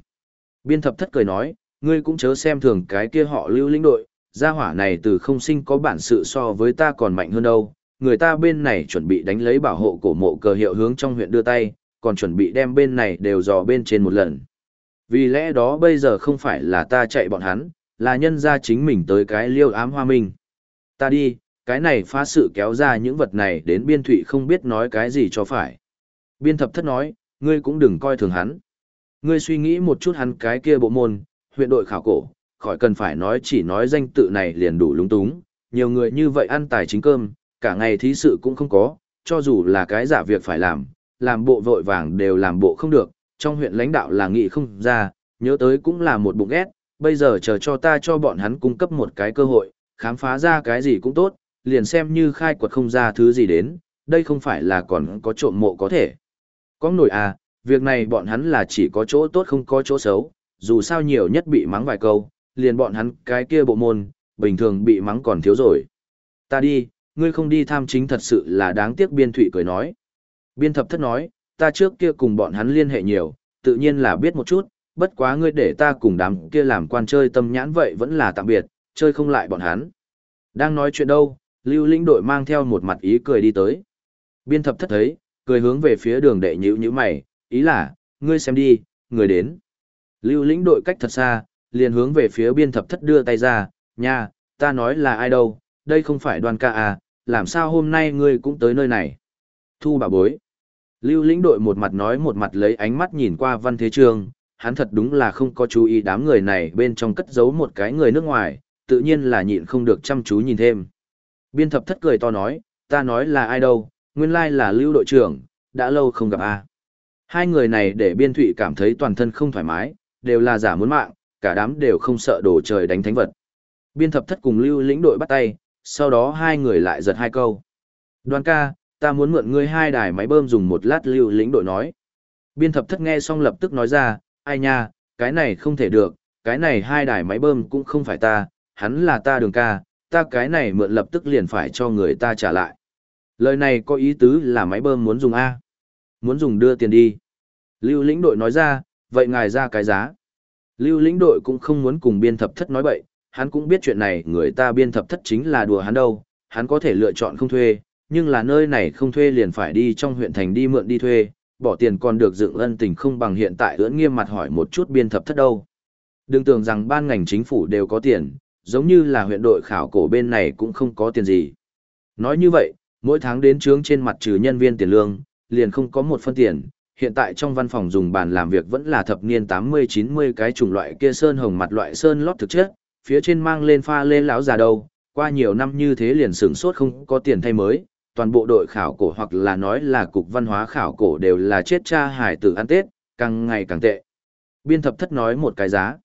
S1: Biên thập thất cười nói, ngươi cũng chớ xem thường cái kia họ lưu lĩnh đội, gia hỏa này từ không sinh có bản sự so với ta còn mạnh hơn đâu. Người ta bên này chuẩn bị đánh lấy bảo hộ cổ mộ cờ hiệu hướng trong huyện đưa tay, còn chuẩn bị đem bên này đều dò bên trên một lần. Vì lẽ đó bây giờ không phải là ta chạy bọn hắn, là nhân ra chính mình tới cái liêu ám hoa minh. Ta đi, cái này phá sự kéo ra những vật này đến biên thụy không biết nói cái gì cho phải. Biên thập thất nói, ngươi cũng đừng coi thường hắn. Ngươi suy nghĩ một chút hắn cái kia bộ môn, huyện đội khảo cổ, khỏi cần phải nói chỉ nói danh tự này liền đủ lúng túng, nhiều người như vậy ăn tài chính cơm, cả ngày thí sự cũng không có, cho dù là cái giả việc phải làm, làm bộ vội vàng đều làm bộ không được, trong huyện lãnh đạo là nghị không ra, nhớ tới cũng là một bụng ghét, bây giờ chờ cho ta cho bọn hắn cung cấp một cái cơ hội, khám phá ra cái gì cũng tốt, liền xem như khai quật không ra thứ gì đến, đây không phải là còn có trộm mộ có thể. Có nổi à, việc này bọn hắn là chỉ có chỗ tốt không có chỗ xấu, dù sao nhiều nhất bị mắng vài câu, liền bọn hắn cái kia bộ môn, bình thường bị mắng còn thiếu rồi. Ta đi, ngươi không đi tham chính thật sự là đáng tiếc biên thụy cười nói. Biên thập thất nói, ta trước kia cùng bọn hắn liên hệ nhiều, tự nhiên là biết một chút, bất quá ngươi để ta cùng đám kia làm quan chơi tâm nhãn vậy vẫn là tạm biệt, chơi không lại bọn hắn. Đang nói chuyện đâu, lưu lĩnh đội mang theo một mặt ý cười đi tới. Biên thập thất thấy, cười hướng về phía đường đệ nhữ như mày, ý là, ngươi xem đi, người đến. Lưu lĩnh đội cách thật xa, liền hướng về phía biên thập thất đưa tay ra, nha, ta nói là ai đâu, đây không phải đoàn ca à, làm sao hôm nay ngươi cũng tới nơi này. Thu bà bối. Lưu lĩnh đội một mặt nói một mặt lấy ánh mắt nhìn qua văn thế trương, hắn thật đúng là không có chú ý đám người này bên trong cất giấu một cái người nước ngoài, tự nhiên là nhịn không được chăm chú nhìn thêm. Biên thập thất cười to nói, ta nói là ai đâu, nguyên lai là lưu đội trưởng, đã lâu không gặp a. Hai người này để biên thụy cảm thấy toàn thân không thoải mái, đều là giả muốn mạng, cả đám đều không sợ đổ trời đánh thánh vật. Biên thập thất cùng lưu lĩnh đội bắt tay, sau đó hai người lại giật hai câu. Đoàn ca, ta muốn mượn ngươi hai đài máy bơm dùng một lát lưu lĩnh đội nói. Biên thập thất nghe xong lập tức nói ra, ai nha, cái này không thể được, cái này hai đài máy bơm cũng không phải ta, hắn là ta đường ca, ta cái này mượn lập tức liền phải cho người ta trả lại. Lời này có ý tứ là máy bơm muốn dùng A. Muốn dùng đưa tiền đi. Lưu lĩnh đội nói ra, vậy ngài ra cái giá. Lưu lĩnh đội cũng không muốn cùng biên thập thất nói bậy, hắn cũng biết chuyện này người ta biên thập thất chính là đùa hắn đâu, hắn có thể lựa chọn không thuê, nhưng là nơi này không thuê liền phải đi trong huyện thành đi mượn đi thuê, bỏ tiền còn được dựng ân tình không bằng hiện tại ưỡn nghiêm mặt hỏi một chút biên thập thất đâu. Đừng tưởng rằng ban ngành chính phủ đều có tiền, giống như là huyện đội khảo cổ bên này cũng không có tiền gì. Nói như vậy, mỗi tháng đến trướng trên mặt trừ nhân viên tiền lương, liền không có một phân tiền, hiện tại trong văn phòng dùng bàn làm việc vẫn là thập niên 80-90 cái chủng loại kia sơn hồng mặt loại sơn lót thực chất, phía trên mang lên pha lên lão già đâu, qua nhiều năm như thế liền sửng sốt không có tiền thay mới, toàn bộ đội khảo cổ hoặc là nói là cục văn hóa khảo cổ đều là chết cha hải tử ăn Tết, càng ngày càng tệ. Biên thập thất nói một cái giá.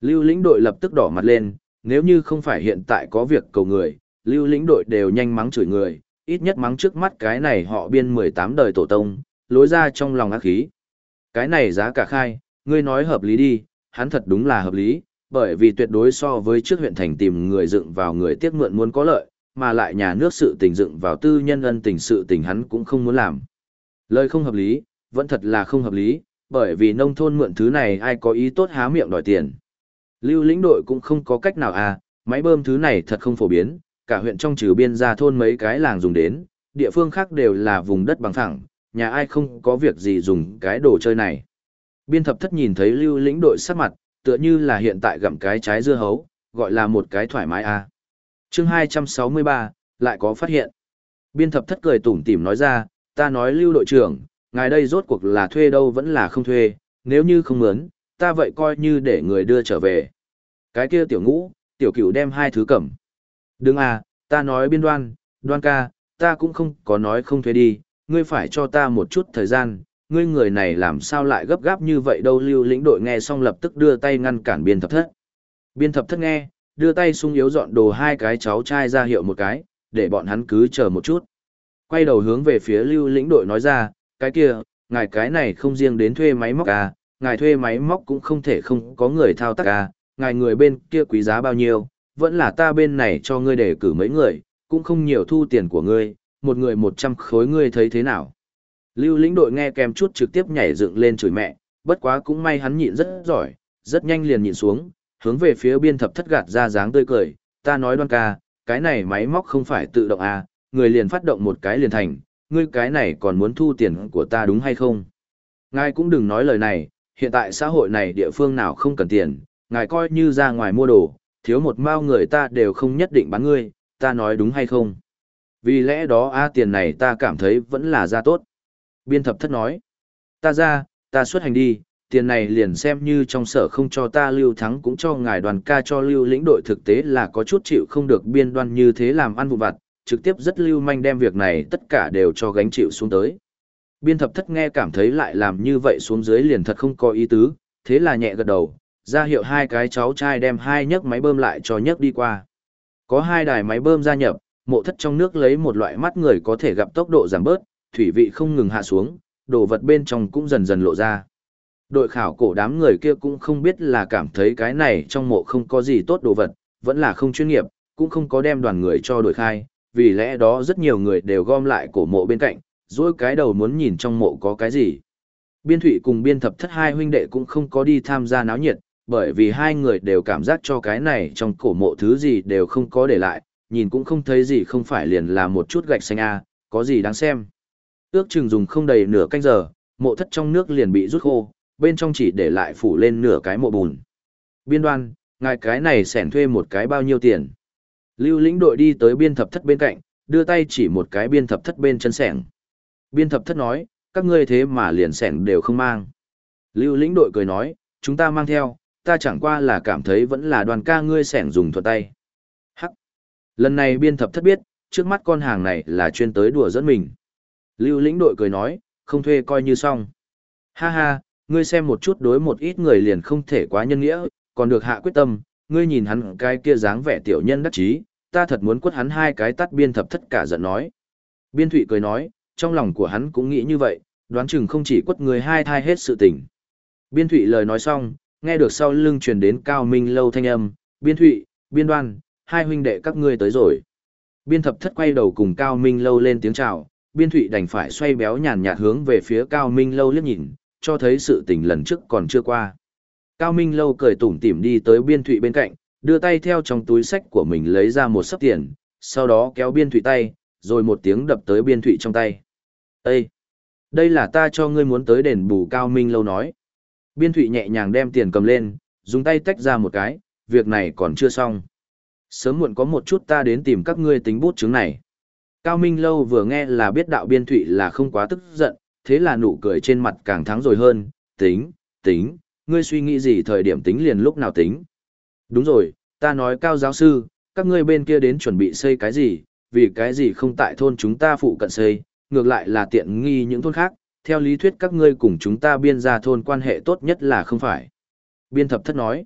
S1: Lưu lĩnh đội lập tức đỏ mặt lên, nếu như không phải hiện tại có việc cầu người, lưu lĩnh đội đều nhanh mắng chửi người, ít nhất mắng trước mắt cái này họ biên 18 đời tổ tông, lối ra trong lòng ác khí. Cái này giá cả khai, ngươi nói hợp lý đi, hắn thật đúng là hợp lý, bởi vì tuyệt đối so với trước huyện thành tìm người dựng vào người tiếc mượn muốn có lợi, mà lại nhà nước sự tình dựng vào tư nhân ân tình sự tình hắn cũng không muốn làm. Lời không hợp lý, vẫn thật là không hợp lý, bởi vì nông thôn mượn thứ này ai có ý tốt há miệng đòi tiền. Lưu lĩnh đội cũng không có cách nào à, máy bơm thứ này thật không phổ biến, cả huyện trong trừ biên ra thôn mấy cái làng dùng đến, địa phương khác đều là vùng đất bằng phẳng, nhà ai không có việc gì dùng cái đồ chơi này. Biên thập thất nhìn thấy lưu lĩnh đội sắc mặt, tựa như là hiện tại gặm cái trái dưa hấu, gọi là một cái thoải mái à. chương 263, lại có phát hiện. Biên thập thất cười tủm tỉm nói ra, ta nói lưu đội trưởng, ngài đây rốt cuộc là thuê đâu vẫn là không thuê, nếu như không mướn, ta vậy coi như để người đưa trở về. Cái kia tiểu ngũ, tiểu cửu đem hai thứ cẩm. Đừng à, ta nói biên đoan, đoan ca, ta cũng không có nói không thuê đi, ngươi phải cho ta một chút thời gian, ngươi người này làm sao lại gấp gáp như vậy đâu lưu lĩnh đội nghe xong lập tức đưa tay ngăn cản biên thập thất. Biên thập thất nghe, đưa tay sung yếu dọn đồ hai cái cháu trai ra hiệu một cái, để bọn hắn cứ chờ một chút. Quay đầu hướng về phía lưu lĩnh đội nói ra, cái kia, ngài cái này không riêng đến thuê máy móc à, ngài thuê máy móc cũng không thể không có người thao tác à, ngài người bên kia quý giá bao nhiêu, vẫn là ta bên này cho ngươi để cử mấy người, cũng không nhiều thu tiền của ngươi, một người một trăm khối ngươi thấy thế nào. Lưu lĩnh đội nghe kèm chút trực tiếp nhảy dựng lên chửi mẹ, bất quá cũng may hắn nhịn rất giỏi, rất nhanh liền nhịn xuống, hướng về phía biên thập thất gạt ra dáng tươi cười, ta nói đoan ca, cái này máy móc không phải tự động à, người liền phát động một cái liền thành, ngươi cái này còn muốn thu tiền của ta đúng hay không? Ngài cũng đừng nói lời này, hiện tại xã hội này địa phương nào không cần tiền, ngài coi như ra ngoài mua đồ, thiếu một mao người ta đều không nhất định bán ngươi, ta nói đúng hay không? Vì lẽ đó a tiền này ta cảm thấy vẫn là ra tốt. Biên thập thất nói, ta ra, ta xuất hành đi, tiền này liền xem như trong sở không cho ta lưu thắng cũng cho ngài đoàn ca cho lưu lĩnh đội thực tế là có chút chịu không được biên đoan như thế làm ăn vụ vặt, trực tiếp rất lưu manh đem việc này tất cả đều cho gánh chịu xuống tới. Biên thập thất nghe cảm thấy lại làm như vậy xuống dưới liền thật không có ý tứ, thế là nhẹ gật đầu, ra hiệu hai cái cháu trai đem hai nhấc máy bơm lại cho nhấc đi qua. Có hai đài máy bơm gia nhập, mộ thất trong nước lấy một loại mắt người có thể gặp tốc độ giảm bớt, thủy vị không ngừng hạ xuống, đồ vật bên trong cũng dần dần lộ ra. Đội khảo cổ đám người kia cũng không biết là cảm thấy cái này trong mộ không có gì tốt đồ vật, vẫn là không chuyên nghiệp, cũng không có đem đoàn người cho đội khai, vì lẽ đó rất nhiều người đều gom lại cổ mộ bên cạnh, dối cái đầu muốn nhìn trong mộ có cái gì. Biên thủy cùng biên thập thất hai huynh đệ cũng không có đi tham gia náo nhiệt, bởi vì hai người đều cảm giác cho cái này trong cổ mộ thứ gì đều không có để lại, nhìn cũng không thấy gì không phải liền là một chút gạch xanh a, có gì đáng xem. Ước chừng dùng không đầy nửa canh giờ, mộ thất trong nước liền bị rút khô, bên trong chỉ để lại phủ lên nửa cái mộ bùn. Biên đoan, ngài cái này sẻn thuê một cái bao nhiêu tiền? Lưu lĩnh đội đi tới biên thập thất bên cạnh, đưa tay chỉ một cái biên thập thất bên chân sẻng. Biên thập thất nói, các ngươi thế mà liền sẻng đều không mang. Lưu lĩnh đội cười nói, chúng ta mang theo, ta chẳng qua là cảm thấy vẫn là đoàn ca ngươi sẻng dùng thuật tay. Hắc. Lần này biên thập thất biết, trước mắt con hàng này là chuyên tới đùa dẫn mình. Lưu lĩnh đội cười nói, không thuê coi như xong. Ha ha, ngươi xem một chút đối một ít người liền không thể quá nhân nghĩa, còn được hạ quyết tâm, ngươi nhìn hắn cái kia dáng vẻ tiểu nhân đắc chí, ta thật muốn quất hắn hai cái tắt biên thập thất cả giận nói. Biên thụy cười nói, trong lòng của hắn cũng nghĩ như vậy, đoán chừng không chỉ quất người hai thai hết sự tình. Biên thụy lời nói xong, nghe được sau lưng truyền đến cao minh lâu thanh âm, biên thụy, biên đoan, hai huynh đệ các ngươi tới rồi. Biên thập thất quay đầu cùng cao minh lâu lên tiếng chào, biên thụy đành phải xoay béo nhàn nhạt hướng về phía cao minh lâu liếc nhìn, cho thấy sự tình lần trước còn chưa qua. Cao minh lâu cười tủm tỉm đi tới biên thụy bên cạnh, đưa tay theo trong túi sách của mình lấy ra một sấp tiền, sau đó kéo biên thụy tay, rồi một tiếng đập tới biên thụy trong tay. Ê! Đây là ta cho ngươi muốn tới đền bù Cao Minh lâu nói. Biên thụy nhẹ nhàng đem tiền cầm lên, dùng tay tách ra một cái, việc này còn chưa xong. Sớm muộn có một chút ta đến tìm các ngươi tính bút chứng này. Cao Minh lâu vừa nghe là biết đạo biên thụy là không quá tức giận, thế là nụ cười trên mặt càng thắng rồi hơn, tính, tính, ngươi suy nghĩ gì thời điểm tính liền lúc nào tính. Đúng rồi, ta nói cao giáo sư, các ngươi bên kia đến chuẩn bị xây cái gì, vì cái gì không tại thôn chúng ta phụ cận xây, ngược lại là tiện nghi những thôn khác, theo lý thuyết các ngươi cùng chúng ta biên gia thôn quan hệ tốt nhất là không phải. Biên thập thất nói,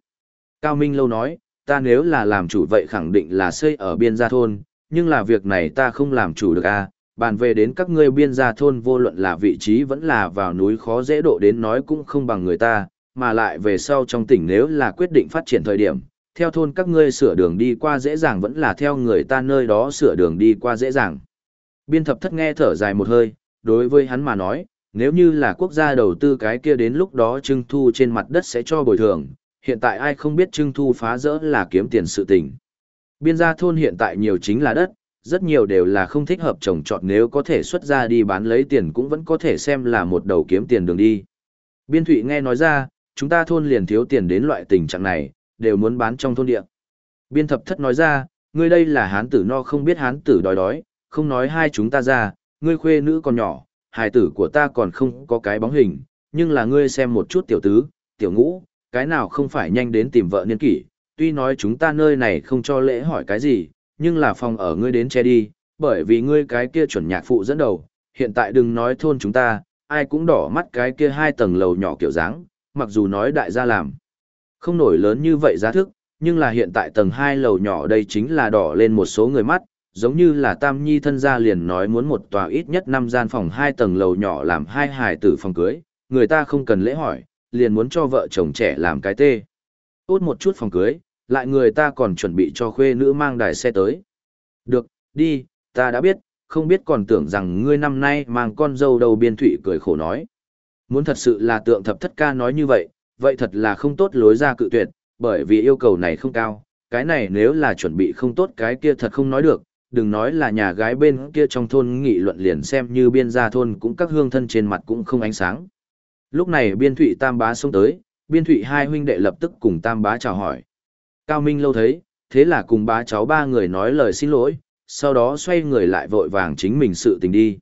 S1: Cao Minh Lâu nói, ta nếu là làm chủ vậy khẳng định là xây ở biên gia thôn, nhưng là việc này ta không làm chủ được à, bàn về đến các ngươi biên gia thôn vô luận là vị trí vẫn là vào núi khó dễ độ đến nói cũng không bằng người ta, mà lại về sau trong tỉnh nếu là quyết định phát triển thời điểm, theo thôn các ngươi sửa đường đi qua dễ dàng vẫn là theo người ta nơi đó sửa đường đi qua dễ dàng. Biên thập thất nghe thở dài một hơi, đối với hắn mà nói, nếu như là quốc gia đầu tư cái kia đến lúc đó trưng thu trên mặt đất sẽ cho bồi thường, hiện tại ai không biết trưng thu phá rỡ là kiếm tiền sự tình. Biên gia thôn hiện tại nhiều chính là đất, rất nhiều đều là không thích hợp trồng trọt nếu có thể xuất ra đi bán lấy tiền cũng vẫn có thể xem là một đầu kiếm tiền đường đi. Biên Thụy nghe nói ra, chúng ta thôn liền thiếu tiền đến loại tình trạng này, đều muốn bán trong thôn địa. Biên thập thất nói ra, ngươi đây là hán tử no không biết hán tử đói đói, không nói hai chúng ta ra, ngươi khuê nữ còn nhỏ, hài tử của ta còn không có cái bóng hình, nhưng là ngươi xem một chút tiểu tứ, tiểu ngũ, cái nào không phải nhanh đến tìm vợ niên kỷ, tuy nói chúng ta nơi này không cho lễ hỏi cái gì, nhưng là phòng ở ngươi đến che đi, bởi vì ngươi cái kia chuẩn nhạc phụ dẫn đầu, hiện tại đừng nói thôn chúng ta, ai cũng đỏ mắt cái kia hai tầng lầu nhỏ kiểu dáng, mặc dù nói đại gia làm. Không nổi lớn như vậy giá thức, nhưng là hiện tại tầng hai lầu nhỏ đây chính là đỏ lên một số người mắt, giống như là Tam Nhi thân gia liền nói muốn một tòa ít nhất năm gian phòng hai tầng lầu nhỏ làm hai hài tử phòng cưới, người ta không cần lễ hỏi, liền muốn cho vợ chồng trẻ làm cái tê. Tốt một chút phòng cưới, lại người ta còn chuẩn bị cho khuê nữ mang đài xe tới. Được, đi, ta đã biết, không biết còn tưởng rằng ngươi năm nay mang con dâu đầu biên thủy cười khổ nói. Muốn thật sự là tượng thập thất ca nói như vậy, vậy thật là không tốt lối ra cự tuyệt, bởi vì yêu cầu này không cao, cái này nếu là chuẩn bị không tốt cái kia thật không nói được, đừng nói là nhà gái bên kia trong thôn nghị luận liền xem như biên gia thôn cũng các hương thân trên mặt cũng không ánh sáng. Lúc này biên thụy tam bá xông tới, biên thụy hai huynh đệ lập tức cùng tam bá chào hỏi. Cao Minh lâu thấy, thế là cùng bá cháu ba người nói lời xin lỗi, sau đó xoay người lại vội vàng chính mình sự tình đi.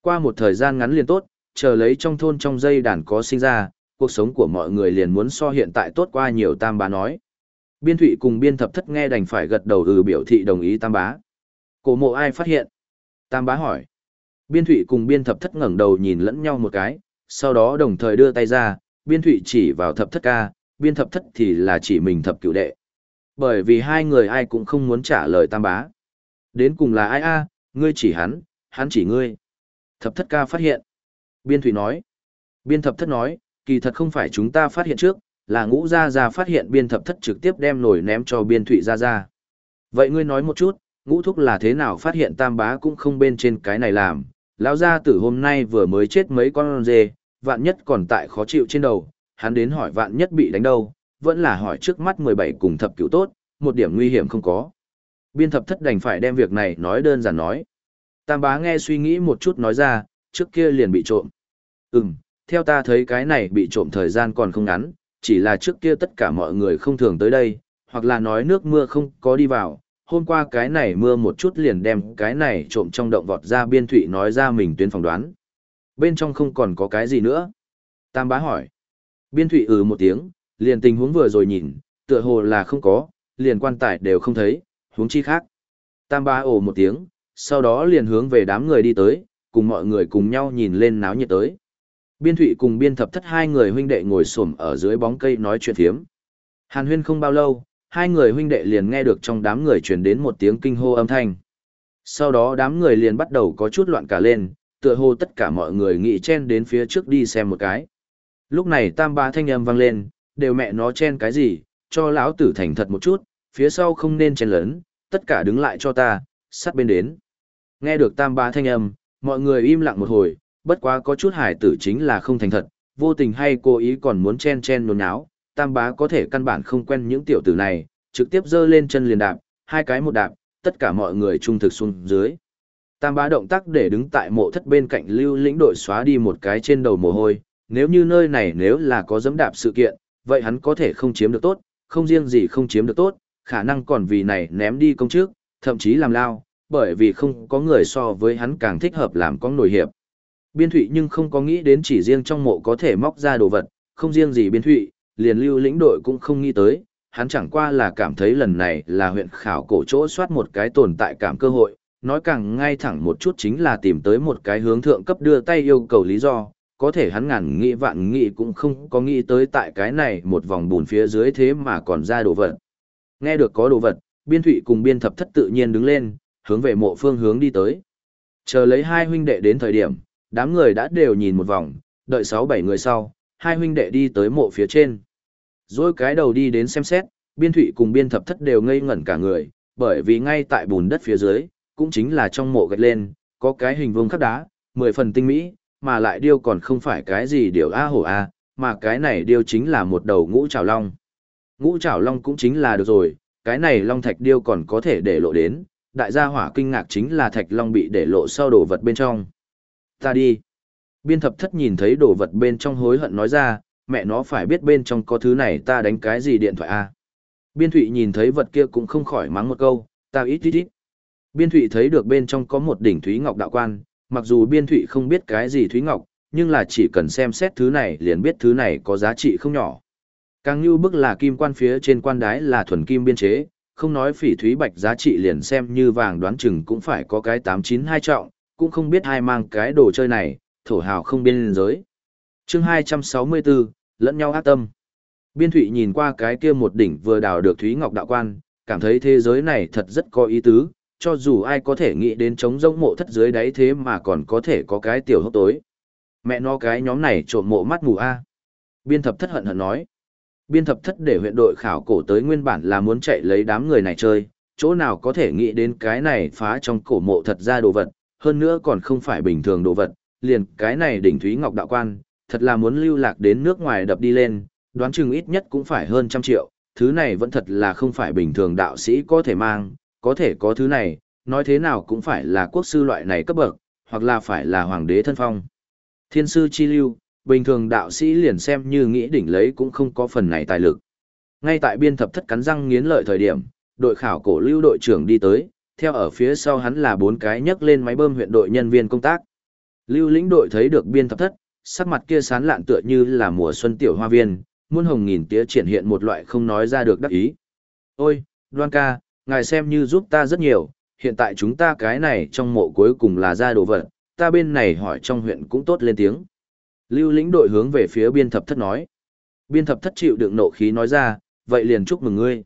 S1: Qua một thời gian ngắn liền tốt, chờ lấy trong thôn trong dây đàn có sinh ra, cuộc sống của mọi người liền muốn so hiện tại tốt qua nhiều tam bá nói. Biên thụy cùng biên thập thất nghe đành phải gật đầu ừ biểu thị đồng ý tam bá. Cổ mộ ai phát hiện? Tam bá hỏi. Biên thụy cùng biên thập thất ngẩng đầu nhìn lẫn nhau một cái, sau đó đồng thời đưa tay ra, biên thụy chỉ vào thập thất ca, biên thập thất thì là chỉ mình thập cựu đệ. Bởi vì hai người ai cũng không muốn trả lời tam bá. Đến cùng là ai a ngươi chỉ hắn, hắn chỉ ngươi. Thập thất ca phát hiện. Biên thụy nói. Biên thập thất nói, kỳ thật không phải chúng ta phát hiện trước, là ngũ gia gia phát hiện biên thập thất trực tiếp đem nổi ném cho biên thụy gia gia. Vậy ngươi nói một chút, ngũ thúc là thế nào phát hiện tam bá cũng không bên trên cái này làm, lão gia tử hôm nay vừa mới chết mấy con dê, vạn nhất còn tại khó chịu trên đầu, hắn đến hỏi vạn nhất bị đánh đâu, vẫn là hỏi trước mắt 17 cùng thập cửu tốt, một điểm nguy hiểm không có. Biên thập thất đành phải đem việc này nói đơn giản nói. Tam bá nghe suy nghĩ một chút nói ra, trước kia liền bị trộm. Ừm, theo ta thấy cái này bị trộm thời gian còn không ngắn, chỉ là trước kia tất cả mọi người không thường tới đây, hoặc là nói nước mưa không có đi vào, hôm qua cái này mưa một chút liền đem cái này trộm trong động vọt ra biên thụy nói ra mình tuyến phỏng đoán. Bên trong không còn có cái gì nữa. Tam bá hỏi. Biên thụy ừ một tiếng, liền tình huống vừa rồi nhìn, tựa hồ là không có, liền quan tài đều không thấy, huống chi khác. Tam Ba ồ một tiếng, sau đó liền hướng về đám người đi tới, cùng mọi người cùng nhau nhìn lên náo nhiệt tới. Biên thụy cùng biên thập thất hai người huynh đệ ngồi xổm ở dưới bóng cây nói chuyện thiếm. Hàn huyên không bao lâu, hai người huynh đệ liền nghe được trong đám người truyền đến một tiếng kinh hô âm thanh. Sau đó đám người liền bắt đầu có chút loạn cả lên, tựa hồ tất cả mọi người nghĩ chen đến phía trước đi xem một cái. Lúc này tam ba thanh âm vang lên, đều mẹ nó chen cái gì, cho lão tử thành thật một chút, phía sau không nên chen lớn, tất cả đứng lại cho ta, sát bên đến. Nghe được tam ba thanh âm, mọi người im lặng một hồi, bất quá có chút hải tử chính là không thành thật, vô tình hay cố ý còn muốn chen chen nôn nháo, tam bá có thể căn bản không quen những tiểu tử này, trực tiếp giơ lên chân liền đạp, hai cái một đạp, tất cả mọi người trung thực xuống dưới. Tam bá động tác để đứng tại mộ thất bên cạnh lưu lĩnh đội xóa đi một cái trên đầu mồ hôi, nếu như nơi này nếu là có dẫm đạp sự kiện, vậy hắn có thể không chiếm được tốt, không riêng gì không chiếm được tốt, khả năng còn vì này ném đi công trước, thậm chí làm lao, bởi vì không có người so với hắn càng thích hợp làm con nổi hiệp. Biên thụy nhưng không có nghĩ đến chỉ riêng trong mộ có thể móc ra đồ vật, không riêng gì biên thụy, liền lưu lĩnh đội cũng không nghĩ tới, hắn chẳng qua là cảm thấy lần này là huyện khảo cổ chỗ soát một cái tồn tại cảm cơ hội, nói càng ngay thẳng một chút chính là tìm tới một cái hướng thượng cấp đưa tay yêu cầu lý do, có thể hắn ngàn nghĩ vạn nghĩ cũng không có nghĩ tới tại cái này một vòng bùn phía dưới thế mà còn ra đồ vật. Nghe được có đồ vật, biên thụy cùng biên thập thất tự nhiên đứng lên, hướng về mộ phương hướng đi tới. Chờ lấy hai huynh đệ đến thời điểm, đám người đã đều nhìn một vòng, đợi sáu bảy người sau, hai huynh đệ đi tới mộ phía trên. Rồi cái đầu đi đến xem xét, biên thụy cùng biên thập thất đều ngây ngẩn cả người, bởi vì ngay tại bùn đất phía dưới, cũng chính là trong mộ gạch lên, có cái hình vuông khắc đá, mười phần tinh mỹ, mà lại điêu còn không phải cái gì điều A hổ A, mà cái này điêu chính là một đầu ngũ trảo long. Ngũ trảo long cũng chính là được rồi, cái này long thạch điêu còn có thể để lộ đến, đại gia hỏa kinh ngạc chính là thạch long bị để lộ sau đồ vật bên trong. Ta đi. Biên thập thất nhìn thấy đồ vật bên trong hối hận nói ra, mẹ nó phải biết bên trong có thứ này ta đánh cái gì điện thoại a Biên thụy nhìn thấy vật kia cũng không khỏi mắng một câu, ta ít ít ít. Biên thụy thấy được bên trong có một đỉnh Thúy Ngọc đạo quan, mặc dù biên thụy không biết cái gì Thúy Ngọc, nhưng là chỉ cần xem xét thứ này liền biết thứ này có giá trị không nhỏ. Càng như bức là kim quan phía trên quan đái là thuần kim biên chế, không nói phỉ thúy bạch giá trị liền xem như vàng đoán chừng cũng phải có cái 892 trọng, cũng không biết ai mang cái đồ chơi này, thổ hào không biên giới. chương 264, lẫn nhau ác tâm. Biên thụy nhìn qua cái kia một đỉnh vừa đào được Thúy Ngọc đạo quan, cảm thấy thế giới này thật rất có ý tứ, cho dù ai có thể nghĩ đến chống rỗng mộ thất dưới đáy thế mà còn có thể có cái tiểu hốc tối. Mẹ nó cái nhóm này trộm mộ mắt mù a Biên thập thất hận hận nói. Biên thập thất để huyện đội khảo cổ tới nguyên bản là muốn chạy lấy đám người này chơi, chỗ nào có thể nghĩ đến cái này phá trong cổ mộ thật ra đồ vật, hơn nữa còn không phải bình thường đồ vật, liền cái này đỉnh Thúy Ngọc đạo quan, thật là muốn lưu lạc đến nước ngoài đập đi lên, đoán chừng ít nhất cũng phải hơn trăm triệu, thứ này vẫn thật là không phải bình thường đạo sĩ có thể mang, có thể có thứ này, nói thế nào cũng phải là quốc sư loại này cấp bậc, hoặc là phải là hoàng đế thân phong. Thiên sư chi lưu, bình thường đạo sĩ liền xem như nghĩ đỉnh lấy cũng không có phần này tài lực. Ngay tại biên thập thất cắn răng nghiến lợi thời điểm, đội khảo cổ lưu đội trưởng đi tới, theo ở phía sau hắn là bốn cái nhấc lên máy bơm huyện đội nhân viên công tác. Lưu lĩnh đội thấy được biên thập thất, sắc mặt kia sán lạn tựa như là mùa xuân tiểu hoa viên, muôn hồng nghìn tía triển hiện một loại không nói ra được đắc ý. Ôi, Đoan ca, ngài xem như giúp ta rất nhiều, hiện tại chúng ta cái này trong mộ cuối cùng là ra đồ vật, ta bên này hỏi trong huyện cũng tốt lên tiếng. Lưu lĩnh đội hướng về phía biên thập thất nói. Biên thập thất chịu đựng nộ khí nói ra, vậy liền chúc mừng ngươi.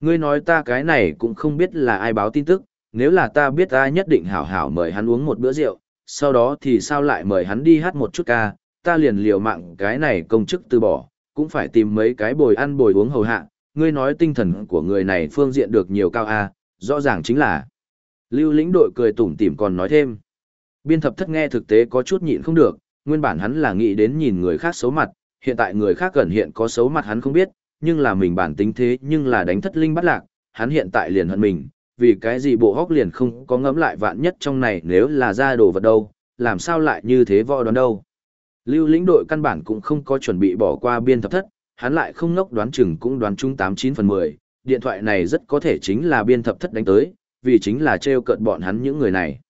S1: Ngươi nói ta cái này cũng không biết là ai báo tin tức, nếu là ta biết ta nhất định hảo hảo mời hắn uống một bữa rượu, sau đó thì sao lại mời hắn đi hát một chút ca, ta liền liều mạng cái này công chức từ bỏ, cũng phải tìm mấy cái bồi ăn bồi uống hầu hạ, ngươi nói tinh thần của người này phương diện được nhiều cao a, rõ ràng chính là. Lưu lĩnh đội cười tủm tỉm còn nói thêm. Biên thập thất nghe thực tế có chút nhịn không được, nguyên bản hắn là nghĩ đến nhìn người khác xấu mặt, hiện tại người khác gần hiện có xấu mặt hắn không biết, nhưng là mình bản tính thế nhưng là đánh thất linh bắt lạc, hắn hiện tại liền hận mình, vì cái gì bộ hóc liền không có ngẫm lại vạn nhất trong này nếu là ra đồ vật đâu, làm sao lại như thế võ đoán đâu. Lưu lĩnh đội căn bản cũng không có chuẩn bị bỏ qua biên thập thất, hắn lại không ngốc đoán chừng cũng đoán chung 89 phần 10, điện thoại này rất có thể chính là biên thập thất đánh tới, vì chính là treo cợt bọn hắn những người này.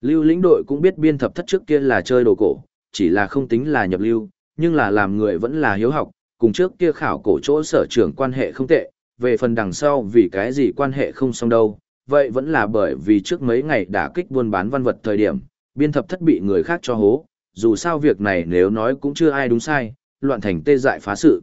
S1: Lưu lĩnh đội cũng biết biên thập thất trước kia là chơi đồ cổ, chỉ là không tính là nhập lưu, nhưng là làm người vẫn là hiếu học, cùng trước kia khảo cổ chỗ sở trưởng quan hệ không tệ, về phần đằng sau vì cái gì quan hệ không xong đâu, vậy vẫn là bởi vì trước mấy ngày đã kích buôn bán văn vật thời điểm, biên thập thất bị người khác cho hố, dù sao việc này nếu nói cũng chưa ai đúng sai, loạn thành tê dại phá sự.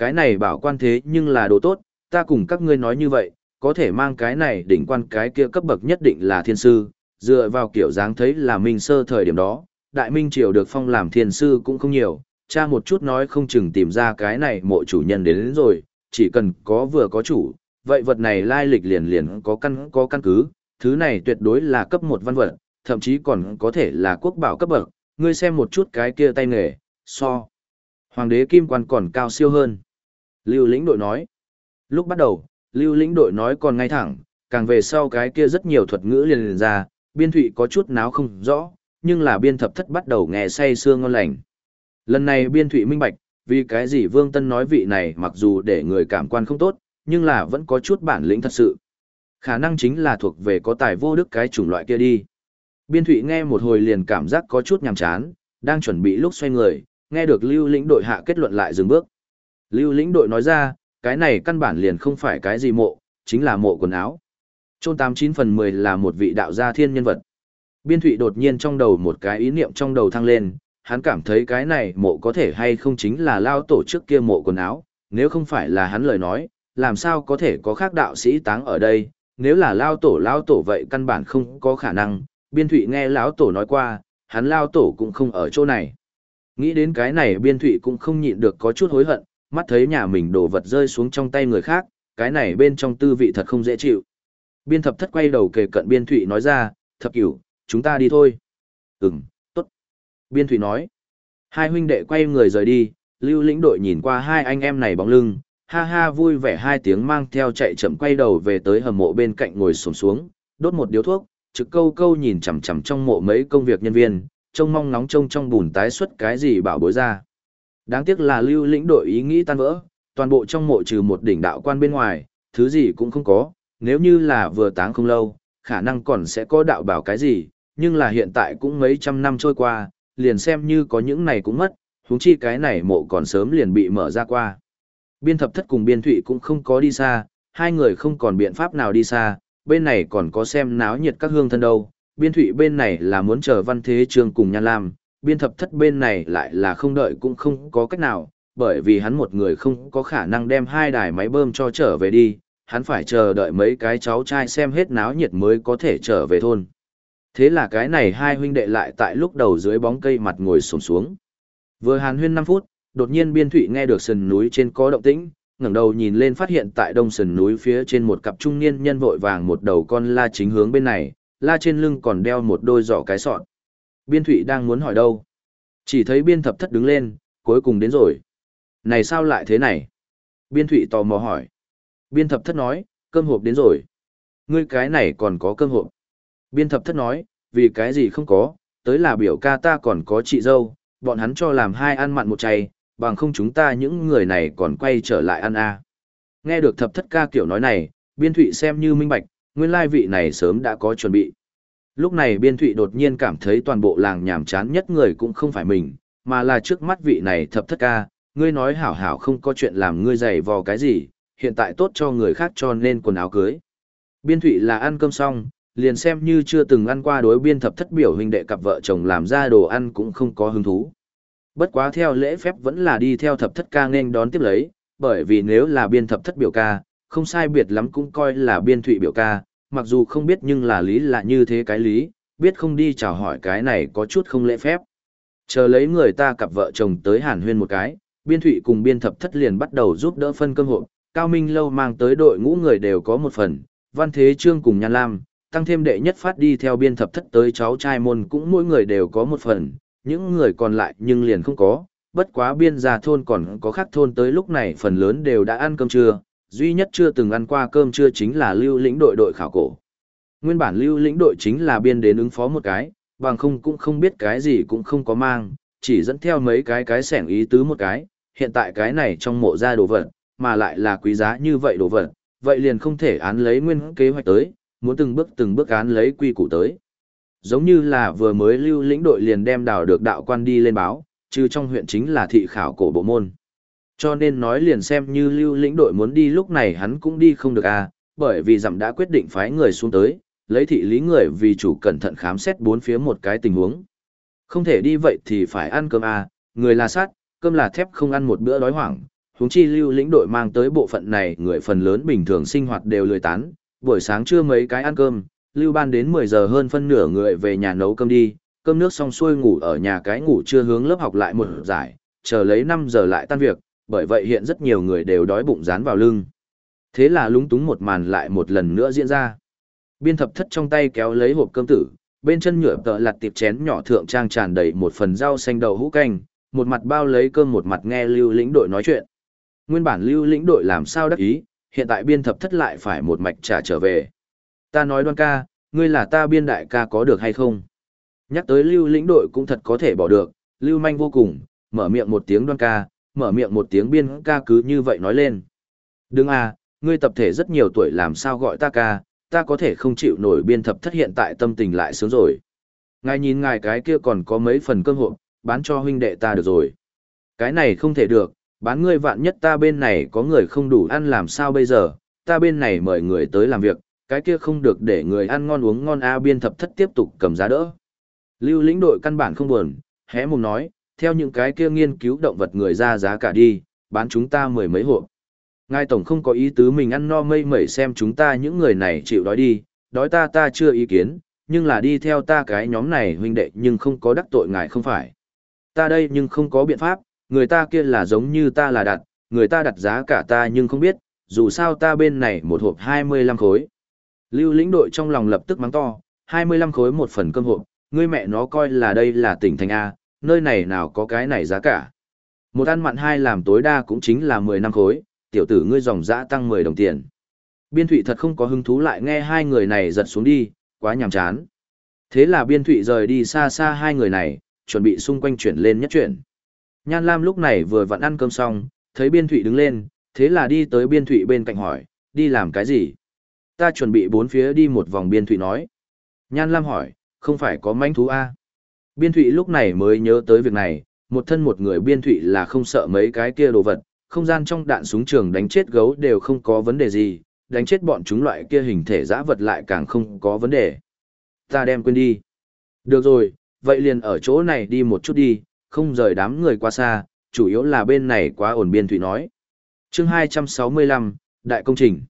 S1: Cái này bảo quan thế nhưng là đồ tốt, ta cùng các ngươi nói như vậy, có thể mang cái này đỉnh quan cái kia cấp bậc nhất định là thiên sư, dựa vào kiểu dáng thấy là minh sơ thời điểm đó, đại minh triều được phong làm thiên sư cũng không nhiều, cha một chút nói không chừng tìm ra cái này mộ chủ nhân đến, đến rồi, chỉ cần có vừa có chủ, vậy vật này lai lịch liền liền có căn có căn cứ, thứ này tuyệt đối là cấp một văn vật, thậm chí còn có thể là quốc bảo cấp bậc, ngươi xem một chút cái kia tay nghề, so. Hoàng đế kim quan còn cao siêu hơn. Lưu lĩnh đội nói. Lúc bắt đầu, lưu lĩnh đội nói còn ngay thẳng, càng về sau cái kia rất nhiều thuật ngữ liền liền ra, biên thụy có chút náo không rõ, nhưng là biên thập thất bắt đầu nghe say sương ngon lành. Lần này biên thụy minh bạch, vì cái gì Vương Tân nói vị này mặc dù để người cảm quan không tốt, nhưng là vẫn có chút bản lĩnh thật sự. Khả năng chính là thuộc về có tài vô đức cái chủng loại kia đi. Biên thụy nghe một hồi liền cảm giác có chút nhàm chán, đang chuẩn bị lúc xoay người, nghe được lưu lĩnh đội hạ kết luận lại dừng bước. Lưu lĩnh đội nói ra, cái này căn bản liền không phải cái gì mộ, chính là mộ quần áo. Trôn 89 phần 10 là một vị đạo gia thiên nhân vật. Biên thụy đột nhiên trong đầu một cái ý niệm trong đầu thăng lên, hắn cảm thấy cái này mộ có thể hay không chính là lao tổ trước kia mộ quần áo, nếu không phải là hắn lời nói, làm sao có thể có khác đạo sĩ táng ở đây, nếu là lao tổ lao tổ vậy căn bản không có khả năng, biên thụy nghe lão tổ nói qua, hắn lao tổ cũng không ở chỗ này. Nghĩ đến cái này biên thụy cũng không nhịn được có chút hối hận, mắt thấy nhà mình đổ vật rơi xuống trong tay người khác, cái này bên trong tư vị thật không dễ chịu. Biên thập thất quay đầu kề cận biên thụy nói ra, thập cửu, chúng ta đi thôi. Ừm, tốt. Biên thụy nói. Hai huynh đệ quay người rời đi, lưu lĩnh đội nhìn qua hai anh em này bóng lưng, ha ha vui vẻ hai tiếng mang theo chạy chậm quay đầu về tới hầm mộ bên cạnh ngồi xổm xuống, đốt một điếu thuốc, trực câu câu nhìn chằm chằm trong mộ mấy công việc nhân viên, trông mong nóng trông trong bùn tái xuất cái gì bảo bối ra. Đáng tiếc là lưu lĩnh đội ý nghĩ tan vỡ, toàn bộ trong mộ trừ một đỉnh đạo quan bên ngoài, thứ gì cũng không có, nếu như là vừa táng không lâu, khả năng còn sẽ có đạo bảo cái gì, nhưng là hiện tại cũng mấy trăm năm trôi qua, liền xem như có những này cũng mất, huống chi cái này mộ còn sớm liền bị mở ra qua. Biên thập thất cùng biên thụy cũng không có đi xa, hai người không còn biện pháp nào đi xa, bên này còn có xem náo nhiệt các hương thân đâu, biên thụy bên này là muốn chờ văn thế trường cùng nhan lam, biên thập thất bên này lại là không đợi cũng không có cách nào, bởi vì hắn một người không có khả năng đem hai đài máy bơm cho trở về đi, hắn phải chờ đợi mấy cái cháu trai xem hết náo nhiệt mới có thể trở về thôn. Thế là cái này hai huynh đệ lại tại lúc đầu dưới bóng cây mặt ngồi sổm xuống. Vừa hàn huyên 5 phút, đột nhiên biên thụy nghe được sườn núi trên có động tĩnh, ngẩng đầu nhìn lên phát hiện tại đông sườn núi phía trên một cặp trung niên nhân vội vàng một đầu con la chính hướng bên này, la trên lưng còn đeo một đôi giỏ cái sọn. Biên thụy đang muốn hỏi đâu. Chỉ thấy biên thập thất đứng lên, cuối cùng đến rồi. Này sao lại thế này? Biên thụy tò mò hỏi. Biên thập thất nói, cơm hộp đến rồi. Ngươi cái này còn có cơm hộp. Biên thập thất nói, vì cái gì không có, tới là biểu ca ta còn có chị dâu, bọn hắn cho làm hai ăn mặn một chay, bằng không chúng ta những người này còn quay trở lại ăn a. Nghe được thập thất ca kiểu nói này, biên thụy xem như minh bạch, nguyên lai vị này sớm đã có chuẩn bị. Lúc này biên thụy đột nhiên cảm thấy toàn bộ làng nhàm chán nhất người cũng không phải mình, mà là trước mắt vị này thập thất ca, ngươi nói hảo hảo không có chuyện làm ngươi giày vò cái gì, hiện tại tốt cho người khác cho nên quần áo cưới. Biên thụy là ăn cơm xong, liền xem như chưa từng ăn qua đối biên thập thất biểu huynh đệ cặp vợ chồng làm ra đồ ăn cũng không có hứng thú. Bất quá theo lễ phép vẫn là đi theo thập thất ca nên đón tiếp lấy, bởi vì nếu là biên thập thất biểu ca, không sai biệt lắm cũng coi là biên thụy biểu ca, mặc dù không biết nhưng là lý là như thế cái lý, biết không đi chào hỏi cái này có chút không lễ phép. Chờ lấy người ta cặp vợ chồng tới hàn huyên một cái, biên thụy cùng biên thập thất liền bắt đầu giúp đỡ phân cơm hộp, cao minh lâu mang tới đội ngũ người đều có một phần, văn thế trương cùng nhan lam, tăng thêm đệ nhất phát đi theo biên thập thất tới cháu trai môn cũng mỗi người đều có một phần, những người còn lại nhưng liền không có, bất quá biên gia thôn còn có khác thôn tới lúc này phần lớn đều đã ăn cơm trưa, duy nhất chưa từng ăn qua cơm trưa chính là lưu lĩnh đội đội khảo cổ. Nguyên bản lưu lĩnh đội chính là biên đến ứng phó một cái, bằng không cũng không biết cái gì cũng không có mang, chỉ dẫn theo mấy cái cái sẻng ý tứ một cái, hiện tại cái này trong mộ ra đồ vật, mà lại là quý giá như vậy đồ vật, vậy liền không thể án lấy nguyên kế hoạch tới, muốn từng bước từng bước án lấy quy củ tới. Giống như là vừa mới lưu lĩnh đội liền đem đào được đạo quan đi lên báo, chứ trong huyện chính là thị khảo cổ bộ môn. Cho nên nói liền xem như lưu lĩnh đội muốn đi lúc này hắn cũng đi không được à, bởi vì dặm đã quyết định phái người xuống tới, lấy thị lý người vì chủ cẩn thận khám xét bốn phía một cái tình huống. Không thể đi vậy thì phải ăn cơm à, người là sát, cơm là thép không ăn một bữa đói hoảng. Huống chi lưu lĩnh đội mang tới bộ phận này người phần lớn bình thường sinh hoạt đều lười tán, buổi sáng trưa mấy cái ăn cơm, lưu ban đến 10 giờ hơn phân nửa người về nhà nấu cơm đi, cơm nước xong xuôi ngủ ở nhà cái ngủ chưa hướng lớp học lại một giải, chờ lấy 5 giờ lại tan việc, bởi vậy hiện rất nhiều người đều đói bụng dán vào lưng. Thế là lúng túng một màn lại một lần nữa diễn ra. Biên thập thất trong tay kéo lấy hộp cơm tử, bên chân nhựa tợ lặt tiệp chén nhỏ thượng trang tràn đầy một phần rau xanh đậu hũ canh, một mặt bao lấy cơm một mặt nghe lưu lĩnh đội nói chuyện. Nguyên bản lưu lĩnh đội làm sao đắc ý, hiện tại biên thập thất lại phải một mạch trả trở về. Ta nói đoan ca, ngươi là ta biên đại ca có được hay không? Nhắc tới lưu lĩnh đội cũng thật có thể bỏ được, lưu manh vô cùng, mở miệng một tiếng đoan ca, mở miệng một tiếng biên ca cứ như vậy nói lên. Đừng à, ngươi tập thể rất nhiều tuổi làm sao gọi ta ca, ta có thể không chịu nổi biên thập thất hiện tại tâm tình lại sướng rồi. Ngài nhìn ngài cái kia còn có mấy phần cơm hộp, bán cho huynh đệ ta được rồi. Cái này không thể được, bán ngươi vạn nhất ta bên này có người không đủ ăn làm sao bây giờ, ta bên này mời người tới làm việc, cái kia không được để người ăn ngon uống ngon A biên thập thất tiếp tục cầm giá đỡ. Lưu lĩnh đội căn bản không buồn, hé mồm nói, theo những cái kia nghiên cứu động vật người ra giá cả đi, bán chúng ta mười mấy hộp. Ngài tổng không có ý tứ mình ăn no mây mẩy xem chúng ta những người này chịu đói đi, đói ta ta chưa ý kiến, nhưng là đi theo ta cái nhóm này huynh đệ nhưng không có đắc tội ngài không phải. Ta đây nhưng không có biện pháp, người ta kia là giống như ta là đặt, người ta đặt giá cả ta nhưng không biết, dù sao ta bên này một hộp 25 khối. Lưu lĩnh đội trong lòng lập tức mắng to, 25 khối một phần cơm hộp, ngươi mẹ nó coi là đây là tỉnh thành A, nơi này nào có cái này giá cả. Một ăn mặn hai làm tối đa cũng chính là 10 năm khối, tiểu tử ngươi dòng dã tăng 10 đồng tiền. Biên thụy thật không có hứng thú lại nghe hai người này giật xuống đi, quá nhàm chán. Thế là biên thụy rời đi xa xa hai người này, chuẩn bị xung quanh chuyển lên nhất chuyển. Nhan Lam lúc này vừa vặn ăn cơm xong, thấy biên thụy đứng lên, thế là đi tới biên thụy bên cạnh hỏi, đi làm cái gì? Ta chuẩn bị bốn phía đi một vòng biên thụy nói. Nhan Lam hỏi, không phải có manh thú A. Biên thụy lúc này mới nhớ tới việc này, một thân một người biên thụy là không sợ mấy cái kia đồ vật, không gian trong đạn súng trường đánh chết gấu đều không có vấn đề gì, đánh chết bọn chúng loại kia hình thể giã vật lại càng không có vấn đề. Ta đem quên đi. Được rồi, vậy liền ở chỗ này đi một chút đi, không rời đám người qua xa, chủ yếu là bên này quá ổn biên thụy nói. chương 265, Đại công trình.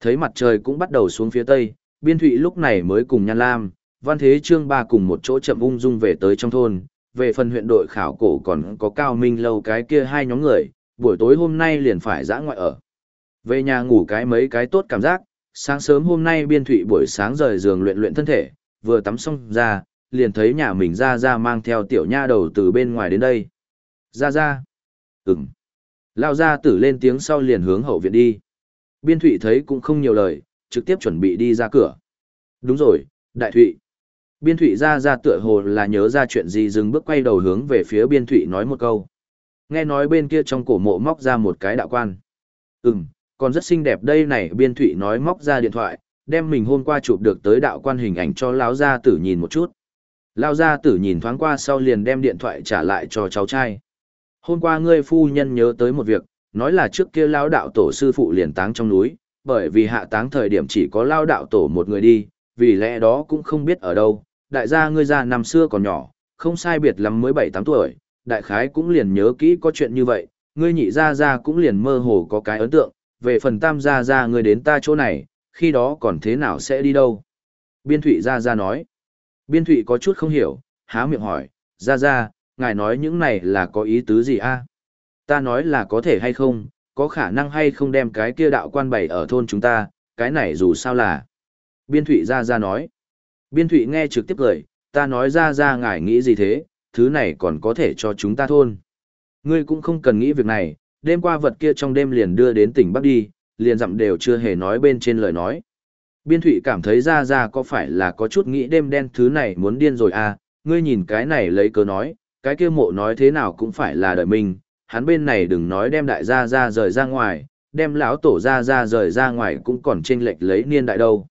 S1: Thấy mặt trời cũng bắt đầu xuống phía tây, biên thụy lúc này mới cùng Nhan Lam, văn thế trương ba cùng một chỗ chậm ung dung về tới trong thôn. Về phần huyện đội khảo cổ còn có cao minh lâu cái kia hai nhóm người, buổi tối hôm nay liền phải dã ngoại ở. Về nhà ngủ cái mấy cái tốt cảm giác, sáng sớm hôm nay biên thụy buổi sáng rời giường luyện luyện thân thể, vừa tắm xong ra, liền thấy nhà mình ra ra mang theo tiểu nha đầu từ bên ngoài đến đây. Ra ra. Ừm. Lao ra tử lên tiếng sau liền hướng hậu viện đi. Biên thụy thấy cũng không nhiều lời, trực tiếp chuẩn bị đi ra cửa. Đúng rồi, đại thụy. Biên thụy ra ra tựa hồ là nhớ ra chuyện gì dừng bước quay đầu hướng về phía biên thụy nói một câu. Nghe nói bên kia trong cổ mộ móc ra một cái đạo quan. Ừm, còn rất xinh đẹp đây này biên thụy nói móc ra điện thoại, đem mình hôm qua chụp được tới đạo quan hình ảnh cho lão gia tử nhìn một chút. Lão gia tử nhìn thoáng qua sau liền đem điện thoại trả lại cho cháu trai. Hôm qua ngươi phu nhân nhớ tới một việc, nói là trước kia lão đạo tổ sư phụ liền táng trong núi, bởi vì hạ táng thời điểm chỉ có lão đạo tổ một người đi, vì lẽ đó cũng không biết ở đâu. Đại gia ngươi già năm xưa còn nhỏ, không sai biệt lắm mới 7-8 tuổi, đại khái cũng liền nhớ kỹ có chuyện như vậy, ngươi nhị gia gia cũng liền mơ hồ có cái ấn tượng, về phần tam gia gia ngươi đến ta chỗ này, khi đó còn thế nào sẽ đi đâu? Biên Thụy gia gia nói. Biên Thụy có chút không hiểu, há miệng hỏi, gia gia, ngài nói những này là có ý tứ gì a? Ta nói là có thể hay không, có khả năng hay không đem cái kia đạo quan bày ở thôn chúng ta, cái này dù sao là. Biên Thụy gia gia nói. Biên Thụy nghe trực tiếp cười, ta nói ra ra ngài nghĩ gì thế, thứ này còn có thể cho chúng ta thôn. Ngươi cũng không cần nghĩ việc này, đêm qua vật kia trong đêm liền đưa đến tỉnh Bắc đi, liền dặm đều chưa hề nói bên trên lời nói. Biên Thụy cảm thấy ra ra có phải là có chút nghĩ đêm đen thứ này muốn điên rồi à, ngươi nhìn cái này lấy cớ nói, cái kia mộ nói thế nào cũng phải là đợi mình, hắn bên này đừng nói đem đại gia ra rời ra ngoài, đem lão tổ ra ra rời ra ngoài cũng còn chênh lệch lấy niên đại đâu.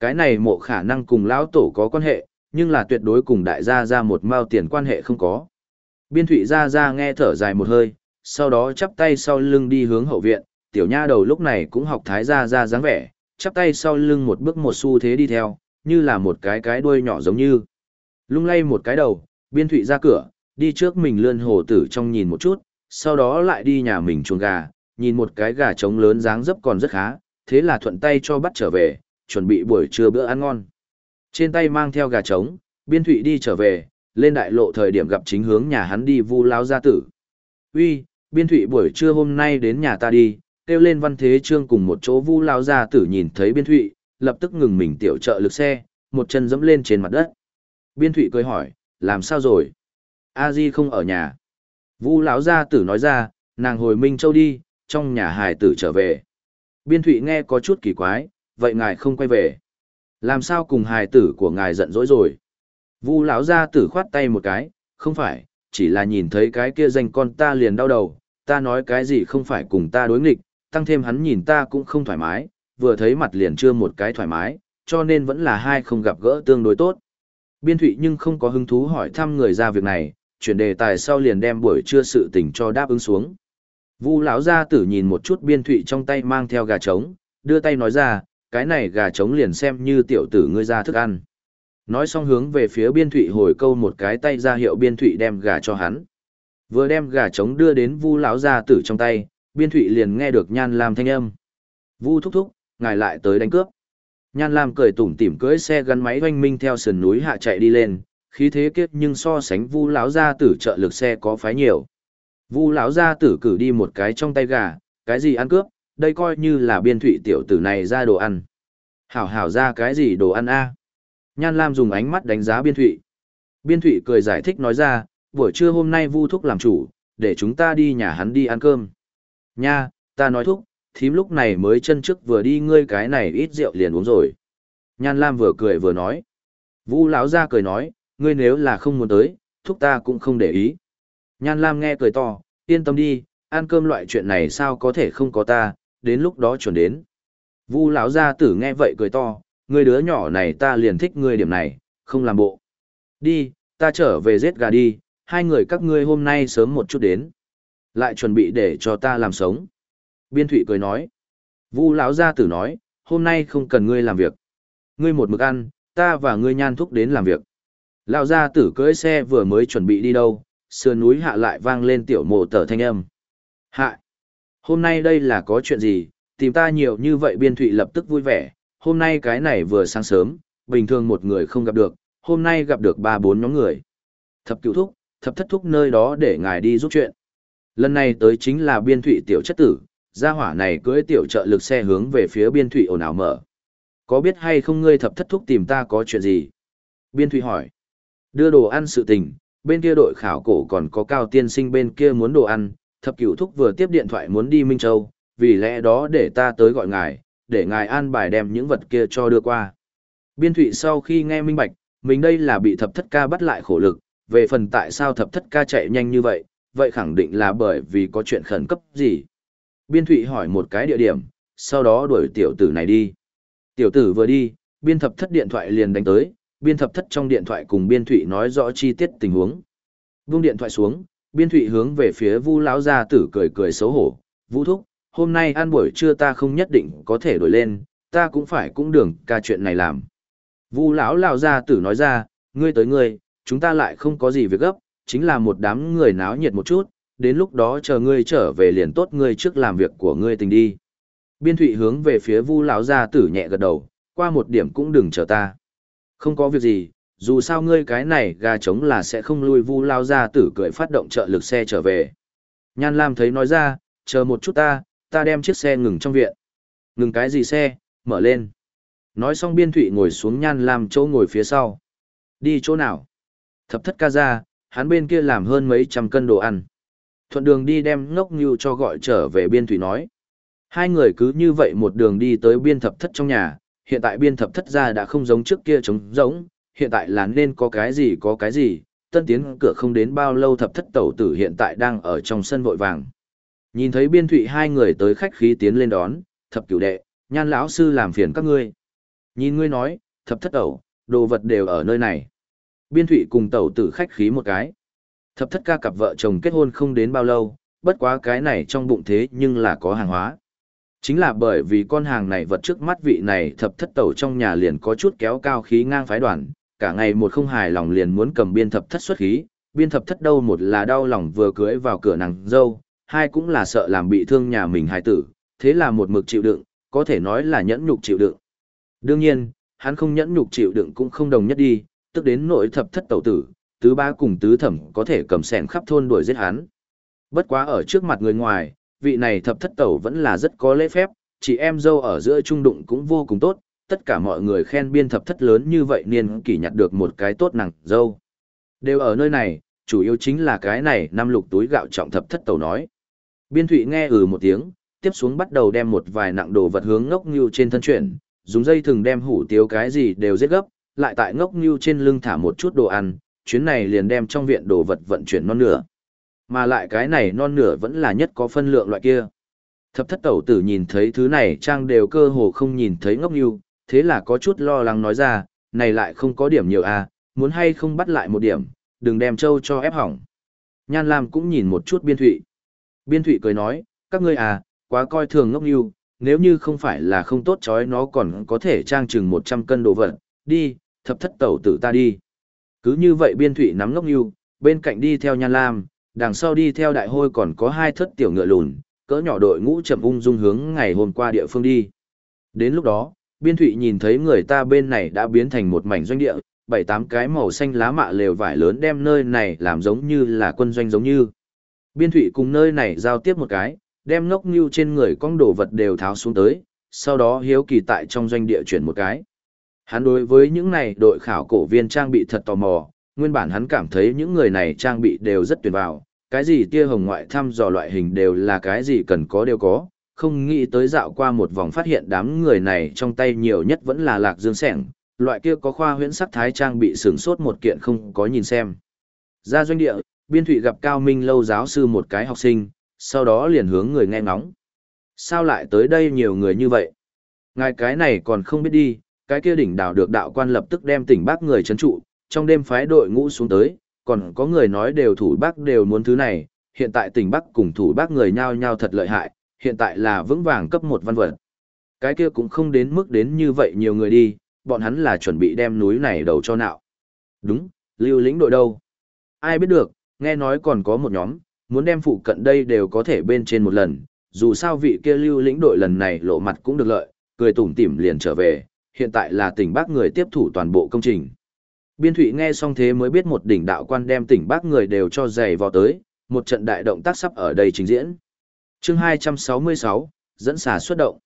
S1: Cái này mộ khả năng cùng lão tổ có quan hệ, nhưng là tuyệt đối cùng đại gia ra một mao tiền quan hệ không có. Biên thủy ra ra nghe thở dài một hơi, sau đó chắp tay sau lưng đi hướng hậu viện, tiểu nha đầu lúc này cũng học thái gia ra dáng vẻ, chắp tay sau lưng một bước một xu thế đi theo, như là một cái cái đuôi nhỏ giống như. Lung lay một cái đầu, biên thụy ra cửa, đi trước mình lươn hồ tử trong nhìn một chút, sau đó lại đi nhà mình chuồng gà, nhìn một cái gà trống lớn dáng dấp còn rất khá, thế là thuận tay cho bắt trở về, chuẩn bị buổi trưa bữa ăn ngon. Trên tay mang theo gà trống, biên thụy đi trở về, lên đại lộ thời điểm gặp chính hướng nhà hắn đi vu lao gia tử. Uy, biên thụy buổi trưa hôm nay đến nhà ta đi, kêu lên văn thế trương cùng một chỗ vu lao gia tử nhìn thấy biên thụy, lập tức ngừng mình tiểu trợ lực xe, một chân dẫm lên trên mặt đất. Biên thụy cười hỏi, làm sao rồi? A Di không ở nhà. Vu lão gia tử nói ra, nàng hồi Minh Châu đi, trong nhà hài tử trở về. Biên thụy nghe có chút kỳ quái, vậy ngài không quay về. Làm sao cùng hài tử của ngài giận dỗi rồi? Vu lão gia tử khoát tay một cái, không phải, chỉ là nhìn thấy cái kia danh con ta liền đau đầu, ta nói cái gì không phải cùng ta đối nghịch, tăng thêm hắn nhìn ta cũng không thoải mái, vừa thấy mặt liền chưa một cái thoải mái, cho nên vẫn là hai không gặp gỡ tương đối tốt. Biên thụy nhưng không có hứng thú hỏi thăm người ra việc này, chuyển đề tài sau liền đem buổi trưa sự tình cho đáp ứng xuống. Vu lão gia tử nhìn một chút biên thụy trong tay mang theo gà trống, đưa tay nói ra, cái này gà trống liền xem như tiểu tử ngươi ra thức ăn. Nói xong hướng về phía biên thụy hồi câu một cái tay ra hiệu biên thụy đem gà cho hắn. Vừa đem gà trống đưa đến vu lão gia tử trong tay, biên thụy liền nghe được nhan lam thanh âm. Vu thúc thúc, ngài lại tới đánh cướp. Nhan lam cười tủm tỉm cưỡi xe gắn máy oanh minh theo sườn núi hạ chạy đi lên, khí thế kiếp nhưng so sánh vu lão gia tử trợ lực xe có phái nhiều. Vu lão gia tử cử đi một cái trong tay gà, cái gì ăn cướp, đây coi như là biên thụy tiểu tử này ra đồ ăn. Hảo hảo ra cái gì đồ ăn a Nhan Lam dùng ánh mắt đánh giá biên thụy. Biên thụy cười giải thích nói ra, buổi trưa hôm nay vu thúc làm chủ, để chúng ta đi nhà hắn đi ăn cơm. Nha, ta nói thúc, thím lúc này mới chân trước vừa đi ngươi cái này ít rượu liền uống rồi. Nhan Lam vừa cười vừa nói. Vu lão ra cười nói, ngươi nếu là không muốn tới, thúc ta cũng không để ý. Nhan Lam nghe cười to, yên tâm đi, ăn cơm loại chuyện này sao có thể không có ta, đến lúc đó chuẩn đến. Vu lão gia tử nghe vậy cười to, người đứa nhỏ này ta liền thích ngươi điểm này, không làm bộ. Đi, ta trở về giết gà đi, hai người các ngươi hôm nay sớm một chút đến. Lại chuẩn bị để cho ta làm sống. Biên thụy cười nói. Vu lão gia tử nói, hôm nay không cần ngươi làm việc. Ngươi một mực ăn, ta và ngươi nhan thúc đến làm việc. Lão gia tử cưỡi xe vừa mới chuẩn bị đi đâu, sườn núi hạ lại vang lên tiểu mộ tờ thanh âm. Hạ! Hôm nay đây là có chuyện gì, tìm ta nhiều như vậy biên thụy lập tức vui vẻ, hôm nay cái này vừa sáng sớm, bình thường một người không gặp được, hôm nay gặp được ba bốn nhóm người. Thập cựu thúc, thập thất thúc nơi đó để ngài đi giúp chuyện. Lần này tới chính là biên thụy tiểu chất tử, gia hỏa này cưỡi tiểu trợ lực xe hướng về phía biên thụy ồn ào mở. Có biết hay không ngươi thập thất thúc tìm ta có chuyện gì? Biên thụy hỏi. Đưa đồ ăn sự tình, bên kia đội khảo cổ còn có cao tiên sinh bên kia muốn đồ ăn, thập cửu thúc vừa tiếp điện thoại muốn đi Minh Châu, vì lẽ đó để ta tới gọi ngài, để ngài an bài đem những vật kia cho đưa qua. Biên thụy sau khi nghe minh bạch, mình đây là bị thập thất ca bắt lại khổ lực, về phần tại sao thập thất ca chạy nhanh như vậy, vậy khẳng định là bởi vì có chuyện khẩn cấp gì. Biên thụy hỏi một cái địa điểm, sau đó đuổi tiểu tử này đi. Tiểu tử vừa đi, biên thập thất điện thoại liền đánh tới, biên thập thất trong điện thoại cùng biên thụy nói rõ chi tiết tình huống. Vung điện thoại xuống, biên thụy hướng về phía vu lão gia tử cười cười xấu hổ, vũ thúc, hôm nay ăn buổi trưa ta không nhất định có thể đổi lên, ta cũng phải cũng đường ca chuyện này làm. Vu lão lão gia tử nói ra, ngươi tới ngươi, chúng ta lại không có gì việc gấp, chính là một đám người náo nhiệt một chút, đến lúc đó chờ ngươi trở về liền tốt ngươi trước làm việc của ngươi tình đi. Biên Thụy hướng về phía Vu lão gia tử nhẹ gật đầu, qua một điểm cũng đừng chờ ta. Không có việc gì, dù sao ngươi cái này gà trống là sẽ không lui Vu lao ra tử cười phát động trợ lực xe trở về. Nhan Lam thấy nói ra, chờ một chút ta, ta đem chiếc xe ngừng trong viện. Ngừng cái gì xe, mở lên. Nói xong Biên Thụy ngồi xuống Nhan Lam chỗ ngồi phía sau. Đi chỗ nào? Thập thất ca ra, hắn bên kia làm hơn mấy trăm cân đồ ăn. Thuận đường đi đem ngốc như cho gọi trở về Biên Thụy nói. Hai người cứ như vậy một đường đi tới biên thập thất trong nhà, hiện tại biên thập thất ra đã không giống trước kia trống giống, hiện tại là nên có cái gì có cái gì, tân tiến cửa không đến bao lâu thập thất tẩu tử hiện tại đang ở trong sân vội vàng. Nhìn thấy biên thụy hai người tới khách khí tiến lên đón, thập cửu đệ, nhan lão sư làm phiền các ngươi. Nhìn ngươi nói, thập thất tẩu, đồ vật đều ở nơi này. Biên thụy cùng tẩu tử khách khí một cái. Thập thất ca cặp vợ chồng kết hôn không đến bao lâu, bất quá cái này trong bụng thế nhưng là có hàng hóa. Chính là bởi vì con hàng này vật trước mắt vị này thập thất tẩu trong nhà liền có chút kéo cao khí ngang phái đoàn, cả ngày một không hài lòng liền muốn cầm biên thập thất xuất khí, biên thập thất đâu một là đau lòng vừa cưới vào cửa nàng dâu, hai cũng là sợ làm bị thương nhà mình hài tử, thế là một mực chịu đựng, có thể nói là nhẫn nhục chịu đựng. Đương nhiên, hắn không nhẫn nhục chịu đựng cũng không đồng nhất đi, tức đến nội thập thất tẩu tử, tứ ba cùng tứ thẩm có thể cầm sẻn khắp thôn đuổi giết hắn. Bất quá ở trước mặt người ngoài, vị này thập thất tẩu vẫn là rất có lễ phép, chị em dâu ở giữa trung đụng cũng vô cùng tốt, tất cả mọi người khen biên thập thất lớn như vậy niên kỷ nhặt được một cái tốt nặng dâu. Đều ở nơi này, chủ yếu chính là cái này năm lục túi gạo trọng thập thất tàu nói. Biên thụy nghe ừ một tiếng, tiếp xuống bắt đầu đem một vài nặng đồ vật hướng ngốc như trên thân chuyển, dùng dây thừng đem hủ tiếu cái gì đều giết gấp, lại tại ngốc như trên lưng thả một chút đồ ăn, chuyến này liền đem trong viện đồ vật vận chuyển non nửa. Mà lại cái này non nửa vẫn là nhất có phân lượng loại kia. Thập thất tẩu tử nhìn thấy thứ này trang đều cơ hồ không nhìn thấy ngốc như, thế là có chút lo lắng nói ra, này lại không có điểm nhiều à, muốn hay không bắt lại một điểm, đừng đem châu cho ép hỏng. Nhan Lam cũng nhìn một chút biên thụy. Biên thụy cười nói, các ngươi à, quá coi thường ngốc như, nếu như không phải là không tốt chói nó còn có thể trang chừng 100 cân đồ vật, đi, thập thất tẩu tử ta đi. Cứ như vậy biên thụy nắm ngốc như, bên cạnh đi theo Nhan Lam, đằng sau đi theo đại hôi còn có hai thất tiểu ngựa lùn, cỡ nhỏ đội ngũ chậm ung dung hướng ngày hôm qua địa phương đi. Đến lúc đó, biên thụy nhìn thấy người ta bên này đã biến thành một mảnh doanh địa, bảy tám cái màu xanh lá mạ lều vải lớn đem nơi này làm giống như là quân doanh giống như. Biên thụy cùng nơi này giao tiếp một cái, đem ngốc như trên người con đồ vật đều tháo xuống tới, sau đó hiếu kỳ tại trong doanh địa chuyển một cái. Hắn đối với những này đội khảo cổ viên trang bị thật tò mò, nguyên bản hắn cảm thấy những người này trang bị đều rất tuyệt vào, cái gì tia hồng ngoại thăm dò loại hình đều là cái gì cần có đều có, không nghĩ tới dạo qua một vòng phát hiện đám người này trong tay nhiều nhất vẫn là lạc dương sẻng, loại kia có khoa huyễn sắc thái trang bị sướng sốt một kiện không có nhìn xem. Ra doanh địa, biên thụy gặp Cao Minh lâu giáo sư một cái học sinh, sau đó liền hướng người nghe ngóng. Sao lại tới đây nhiều người như vậy? Ngài cái này còn không biết đi, cái kia đỉnh đảo được đạo quan lập tức đem tỉnh bác người chấn trụ, trong đêm phái đội ngũ xuống tới, còn có người nói đều thủ bác đều muốn thứ này, hiện tại tỉnh Bắc cùng thủ bác người nhao nhao thật lợi hại, hiện tại là vững vàng cấp một văn vật. Cái kia cũng không đến mức đến như vậy nhiều người đi, bọn hắn là chuẩn bị đem núi này đầu cho nạo. Đúng, lưu lĩnh đội đâu? Ai biết được, nghe nói còn có một nhóm, muốn đem phụ cận đây đều có thể bên trên một lần, dù sao vị kia lưu lĩnh đội lần này lộ mặt cũng được lợi, cười tủm tỉm liền trở về, hiện tại là tỉnh Bắc người tiếp thủ toàn bộ công trình. Biên thủy nghe xong thế mới biết một đỉnh đạo quan đem tỉnh Bắc người đều cho giày vào tới, một trận đại động tác sắp ở đây trình diễn chương 266, dẫn xả xuất động.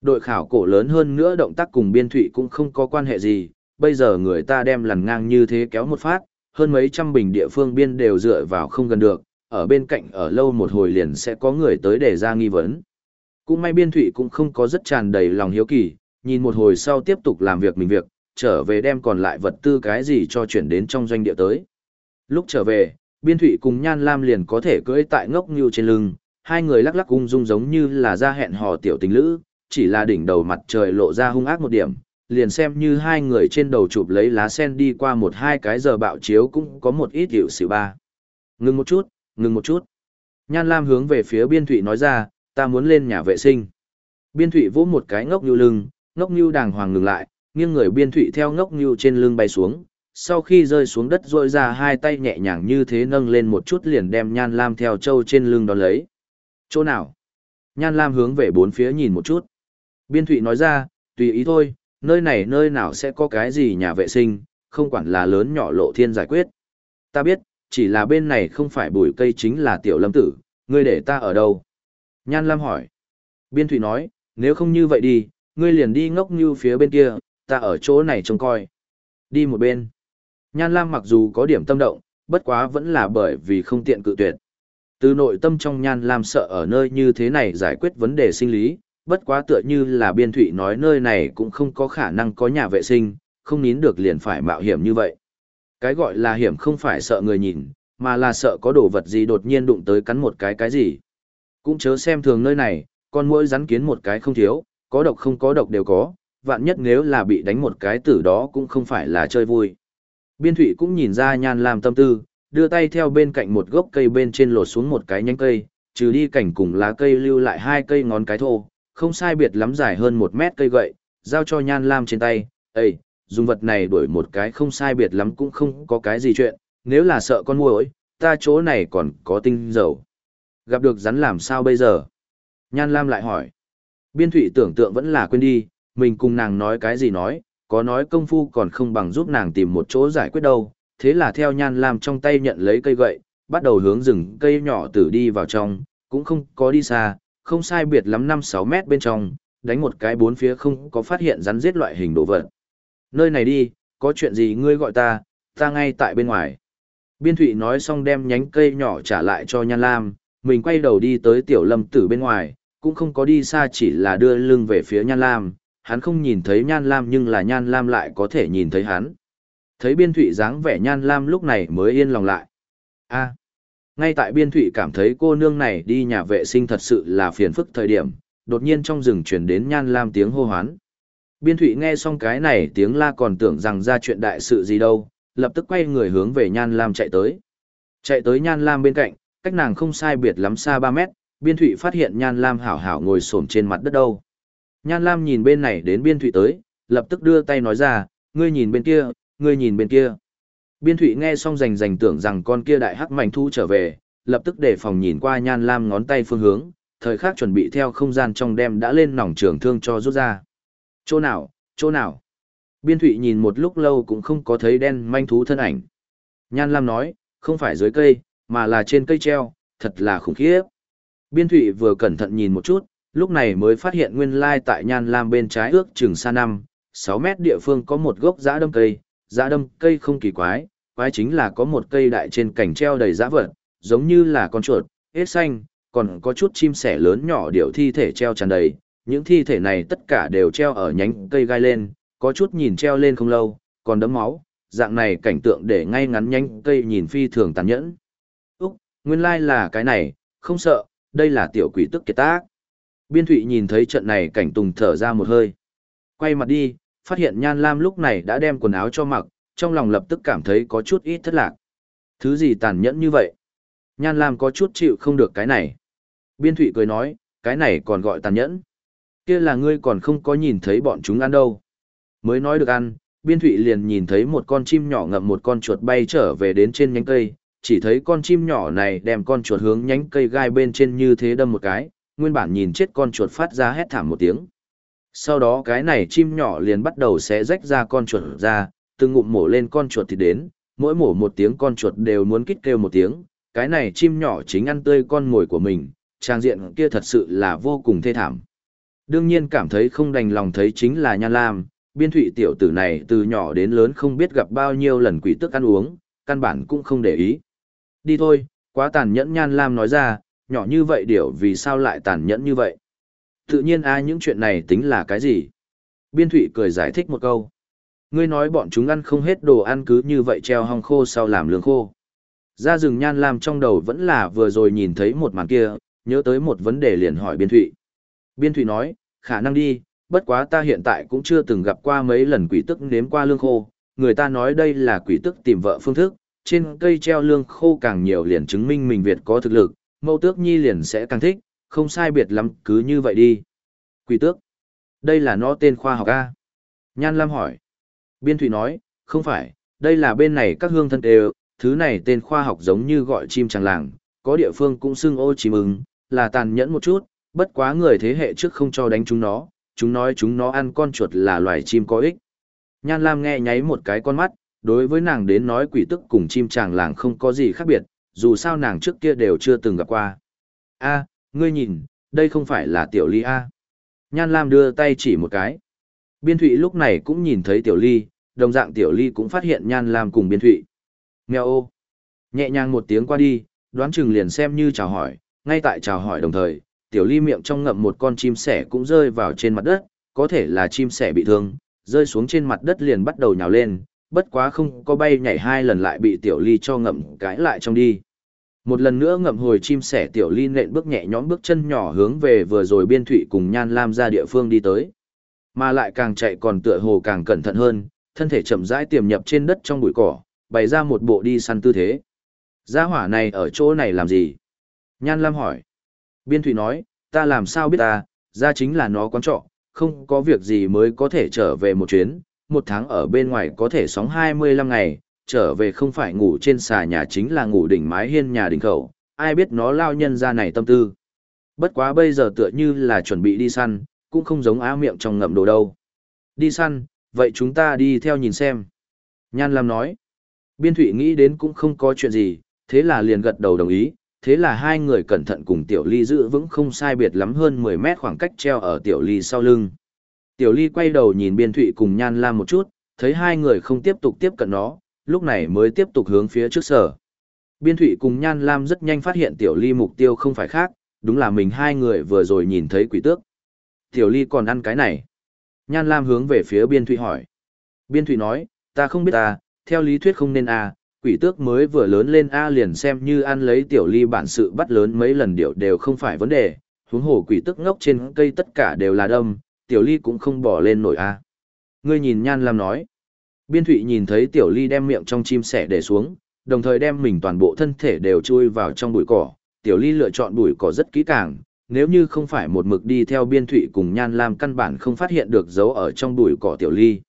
S1: Đội khảo cổ lớn hơn nữa động tác cùng Biên Thụy cũng không có quan hệ gì, bây giờ người ta đem lằn ngang như thế kéo một phát, hơn mấy trăm bình địa phương biên đều dựa vào không gần được, ở bên cạnh ở lâu một hồi liền sẽ có người tới để ra nghi vấn. Cũng may Biên Thụy cũng không có rất tràn đầy lòng hiếu kỳ, nhìn một hồi sau tiếp tục làm việc mình việc, trở về đem còn lại vật tư cái gì cho chuyển đến trong doanh địa tới. Lúc trở về, Biên Thụy cùng Nhan Lam liền có thể cưỡi tại ngốc như trên lưng, hai người lắc lắc ung dung giống như là ra hẹn hò tiểu tình lữ, chỉ là đỉnh đầu mặt trời lộ ra hung ác một điểm, liền xem như hai người trên đầu chụp lấy lá sen đi qua một hai cái giờ bạo chiếu cũng có một ít hiệu xỉu ba. Ngừng một chút, ngừng một chút. Nhan Lam hướng về phía Biên Thụy nói ra, ta muốn lên nhà vệ sinh. Biên Thụy vỗ một cái ngốc như lưng, ngốc như đàng hoàng ngừng lại, nghiêng người Biên Thụy theo ngốc như trên lưng bay xuống. Sau khi rơi xuống đất rôi ra hai tay nhẹ nhàng như thế nâng lên một chút liền đem Nhan Lam theo châu trên lưng đó lấy. Chỗ nào? Nhan Lam hướng về bốn phía nhìn một chút. Biên Thụy nói ra, tùy ý thôi, nơi này nơi nào sẽ có cái gì nhà vệ sinh, không quản là lớn nhỏ lộ thiên giải quyết. Ta biết, chỉ là bên này không phải bụi cây chính là tiểu lâm tử, ngươi để ta ở đâu? Nhan Lam hỏi. Biên Thụy nói, nếu không như vậy đi, ngươi liền đi ngốc như phía bên kia, ta ở chỗ này trông coi. Đi một bên. Nhan Lam mặc dù có điểm tâm động, bất quá vẫn là bởi vì không tiện cự tuyệt. Từ nội tâm trong Nhan Lam sợ ở nơi như thế này giải quyết vấn đề sinh lý, bất quá tựa như là biên thụy nói nơi này cũng không có khả năng có nhà vệ sinh, không nín được liền phải mạo hiểm như vậy. Cái gọi là hiểm không phải sợ người nhìn, mà là sợ có đồ vật gì đột nhiên đụng tới cắn một cái cái gì. Cũng chớ xem thường nơi này, con mũi rắn kiến một cái không thiếu, có độc không có độc đều có, vạn nhất nếu là bị đánh một cái tử đó cũng không phải là chơi vui. Biên thụy cũng nhìn ra nhan làm tâm tư, đưa tay theo bên cạnh một gốc cây bên trên lột xuống một cái nhánh cây, trừ đi cảnh cùng lá cây lưu lại hai cây ngón cái thô, không sai biệt lắm dài hơn một mét cây gậy, giao cho nhan lam trên tay, Ê, dùng vật này đuổi một cái không sai biệt lắm cũng không có cái gì chuyện, nếu là sợ con muỗi, ta chỗ này còn có tinh dầu. Gặp được rắn làm sao bây giờ? Nhan lam lại hỏi. Biên thủy tưởng tượng vẫn là quên đi, mình cùng nàng nói cái gì nói, có nói công phu còn không bằng giúp nàng tìm một chỗ giải quyết đâu, thế là theo nhan lam trong tay nhận lấy cây gậy, bắt đầu hướng rừng cây nhỏ tử đi vào trong, cũng không có đi xa, không sai biệt lắm 5-6 mét bên trong, đánh một cái bốn phía không có phát hiện rắn giết loại hình đồ vật. Nơi này đi, có chuyện gì ngươi gọi ta, ta ngay tại bên ngoài. Biên Thụy nói xong đem nhánh cây nhỏ trả lại cho Nhan Lam, mình quay đầu đi tới tiểu lâm tử bên ngoài, cũng không có đi xa chỉ là đưa lưng về phía Nhan Lam, hắn không nhìn thấy Nhan Lam nhưng là Nhan Lam lại có thể nhìn thấy hắn. Thấy Biên Thụy dáng vẻ Nhan Lam lúc này mới yên lòng lại. a ngay tại biên thụy cảm thấy cô nương này đi nhà vệ sinh thật sự là phiền phức thời điểm, đột nhiên trong rừng chuyển đến nhan lam tiếng hô hoán. Biên thụy nghe xong cái này tiếng la còn tưởng rằng ra chuyện đại sự gì đâu, lập tức quay người hướng về nhan lam chạy tới. Chạy tới nhan lam bên cạnh, cách nàng không sai biệt lắm xa 3 mét, biên thụy phát hiện nhan lam hảo hảo ngồi xổm trên mặt đất đâu. Nhan lam nhìn bên này đến biên thụy tới, lập tức đưa tay nói ra, ngươi nhìn bên kia, ngươi nhìn bên kia. Biên thủy nghe xong rành rành tưởng rằng con kia đại hắc mảnh thu trở về, lập tức để phòng nhìn qua Nhan Lam ngón tay phương hướng, thời khắc chuẩn bị theo không gian trong đem đã lên nòng trường thương cho rút ra. Chỗ nào, chỗ nào? Biên thủy nhìn một lúc lâu cũng không có thấy đen manh thú thân ảnh. Nhan Lam nói, không phải dưới cây, mà là trên cây treo, thật là khủng khiếp. Biên thủy vừa cẩn thận nhìn một chút, lúc này mới phát hiện nguyên lai tại Nhan Lam bên trái ước chừng xa năm, 6 mét địa phương có một gốc giã đâm cây, dã đâm cây không kỳ quái, quái chính là có một cây đại trên cành treo đầy dã vật, giống như là con chuột, hết xanh, còn có chút chim sẻ lớn nhỏ điệu thi thể treo tràn đầy. Những thi thể này tất cả đều treo ở nhánh cây gai lên, có chút nhìn treo lên không lâu, còn đấm máu, dạng này cảnh tượng để ngay ngắn nhánh cây nhìn phi thường tàn nhẫn. Úc, nguyên lai là cái này, không sợ, đây là tiểu quỷ tức kiệt tác. Biên thụy nhìn thấy trận này cảnh tùng thở ra một hơi. Quay mặt đi, phát hiện Nhan Lam lúc này đã đem quần áo cho mặc, trong lòng lập tức cảm thấy có chút ít thất lạc. Thứ gì tàn nhẫn như vậy? Nhan Lam có chút chịu không được cái này. Biên Thụy cười nói, cái này còn gọi tàn nhẫn. kia là ngươi còn không có nhìn thấy bọn chúng ăn đâu. Mới nói được ăn, Biên Thụy liền nhìn thấy một con chim nhỏ ngậm một con chuột bay trở về đến trên nhánh cây, chỉ thấy con chim nhỏ này đem con chuột hướng nhánh cây gai bên trên như thế đâm một cái, nguyên bản nhìn chết con chuột phát ra hét thảm một tiếng. Sau đó cái này chim nhỏ liền bắt đầu sẽ rách ra con chuột ra, từng ngụm mổ lên con chuột thì đến, mỗi mổ một tiếng con chuột đều muốn kích kêu một tiếng, cái này chim nhỏ chính ăn tươi con mồi của mình, trang diện kia thật sự là vô cùng thê thảm. Đương nhiên cảm thấy không đành lòng thấy chính là Nhan Lam, biên thụy tiểu tử này từ nhỏ đến lớn không biết gặp bao nhiêu lần quỷ tức ăn uống, căn bản cũng không để ý. Đi thôi, quá tàn nhẫn Nhan Lam nói ra, nhỏ như vậy điều vì sao lại tàn nhẫn như vậy. Tự nhiên ai những chuyện này tính là cái gì? Biên thụy cười giải thích một câu. Ngươi nói bọn chúng ăn không hết đồ ăn cứ như vậy treo hong khô sau làm lương khô. Ra rừng nhan làm trong đầu vẫn là vừa rồi nhìn thấy một màn kia, nhớ tới một vấn đề liền hỏi Biên Thụy. Biên Thụy nói, khả năng đi, bất quá ta hiện tại cũng chưa từng gặp qua mấy lần quỷ tức nếm qua lương khô, người ta nói đây là quỷ tức tìm vợ phương thức, trên cây treo lương khô càng nhiều liền chứng minh mình Việt có thực lực, mẫu tước nhi liền sẽ càng thích, không sai biệt lắm cứ như vậy đi. Quỷ tước, đây là nó tên khoa học A. Nhan Lam hỏi. Biên Thụy nói, không phải, đây là bên này các hương thân đều, thứ này tên khoa học giống như gọi chim tràng làng, có địa phương cũng xưng ô chim ứng, là tàn nhẫn một chút, bất quá người thế hệ trước không cho đánh chúng nó, chúng nói chúng nó ăn con chuột là loài chim có ích. Nhan Lam nghe nháy một cái con mắt, đối với nàng đến nói quỷ tức cùng chim tràng làng không có gì khác biệt, dù sao nàng trước kia đều chưa từng gặp qua. A, ngươi nhìn, đây không phải là tiểu ly A. Nhan Lam đưa tay chỉ một cái. Biên thụy lúc này cũng nhìn thấy tiểu ly, đồng dạng tiểu ly cũng phát hiện Nhan Lam cùng biên thụy. Mèo ô. Nhẹ nhàng một tiếng qua đi, đoán chừng liền xem như chào hỏi, ngay tại chào hỏi đồng thời, tiểu ly miệng trong ngậm một con chim sẻ cũng rơi vào trên mặt đất, có thể là chim sẻ bị thương, rơi xuống trên mặt đất liền bắt đầu nhào lên, bất quá không có bay nhảy hai lần lại bị tiểu ly cho ngậm cái lại trong đi. Một lần nữa ngậm hồi chim sẻ tiểu ly nện bước nhẹ nhõm bước chân nhỏ hướng về vừa rồi biên thụy cùng nhan lam ra địa phương đi tới. Mà lại càng chạy còn tựa hồ càng cẩn thận hơn, thân thể chậm rãi tiềm nhập trên đất trong bụi cỏ, bày ra một bộ đi săn tư thế. Gia hỏa này ở chỗ này làm gì? Nhan Lam hỏi. Biên Thụy nói, ta làm sao biết ta, ra chính là nó quán trọ, không có việc gì mới có thể trở về một chuyến, một tháng ở bên ngoài có thể sóng 25 ngày, trở về không phải ngủ trên xà nhà chính là ngủ đỉnh mái hiên nhà đỉnh khẩu, ai biết nó lao nhân ra này tâm tư. Bất quá bây giờ tựa như là chuẩn bị đi săn, cũng không giống á miệng trong ngậm đồ đâu. Đi săn, vậy chúng ta đi theo nhìn xem. Nhan Lam nói, biên thụy nghĩ đến cũng không có chuyện gì, thế là liền gật đầu đồng ý, thế là hai người cẩn thận cùng tiểu ly giữ vững không sai biệt lắm hơn 10 mét khoảng cách treo ở tiểu ly sau lưng. Tiểu ly quay đầu nhìn biên thụy cùng nhan lam một chút, thấy hai người không tiếp tục tiếp cận nó, lúc này mới tiếp tục hướng phía trước sở. Biên thụy cùng nhan lam rất nhanh phát hiện tiểu ly mục tiêu không phải khác, đúng là mình hai người vừa rồi nhìn thấy quỷ tước. Tiểu ly còn ăn cái này. Nhan lam hướng về phía biên thụy hỏi. Biên thụy nói, ta không biết ta, theo lý thuyết không nên à, quỷ tước mới vừa lớn lên A liền xem như ăn lấy tiểu ly bản sự bắt lớn mấy lần điệu đều không phải vấn đề, huống hồ quỷ tước ngốc trên cây tất cả đều là đâm, tiểu ly cũng không bỏ lên nổi A. Ngươi nhìn nhan lam nói. Biên thụy nhìn thấy tiểu ly đem miệng trong chim sẻ để xuống, đồng thời đem mình toàn bộ thân thể đều chui vào trong bụi cỏ. Tiểu ly lựa chọn bụi cỏ rất kỹ càng, nếu như không phải một mực đi theo biên thụy cùng nhan lam căn bản không phát hiện được dấu ở trong bụi cỏ tiểu ly.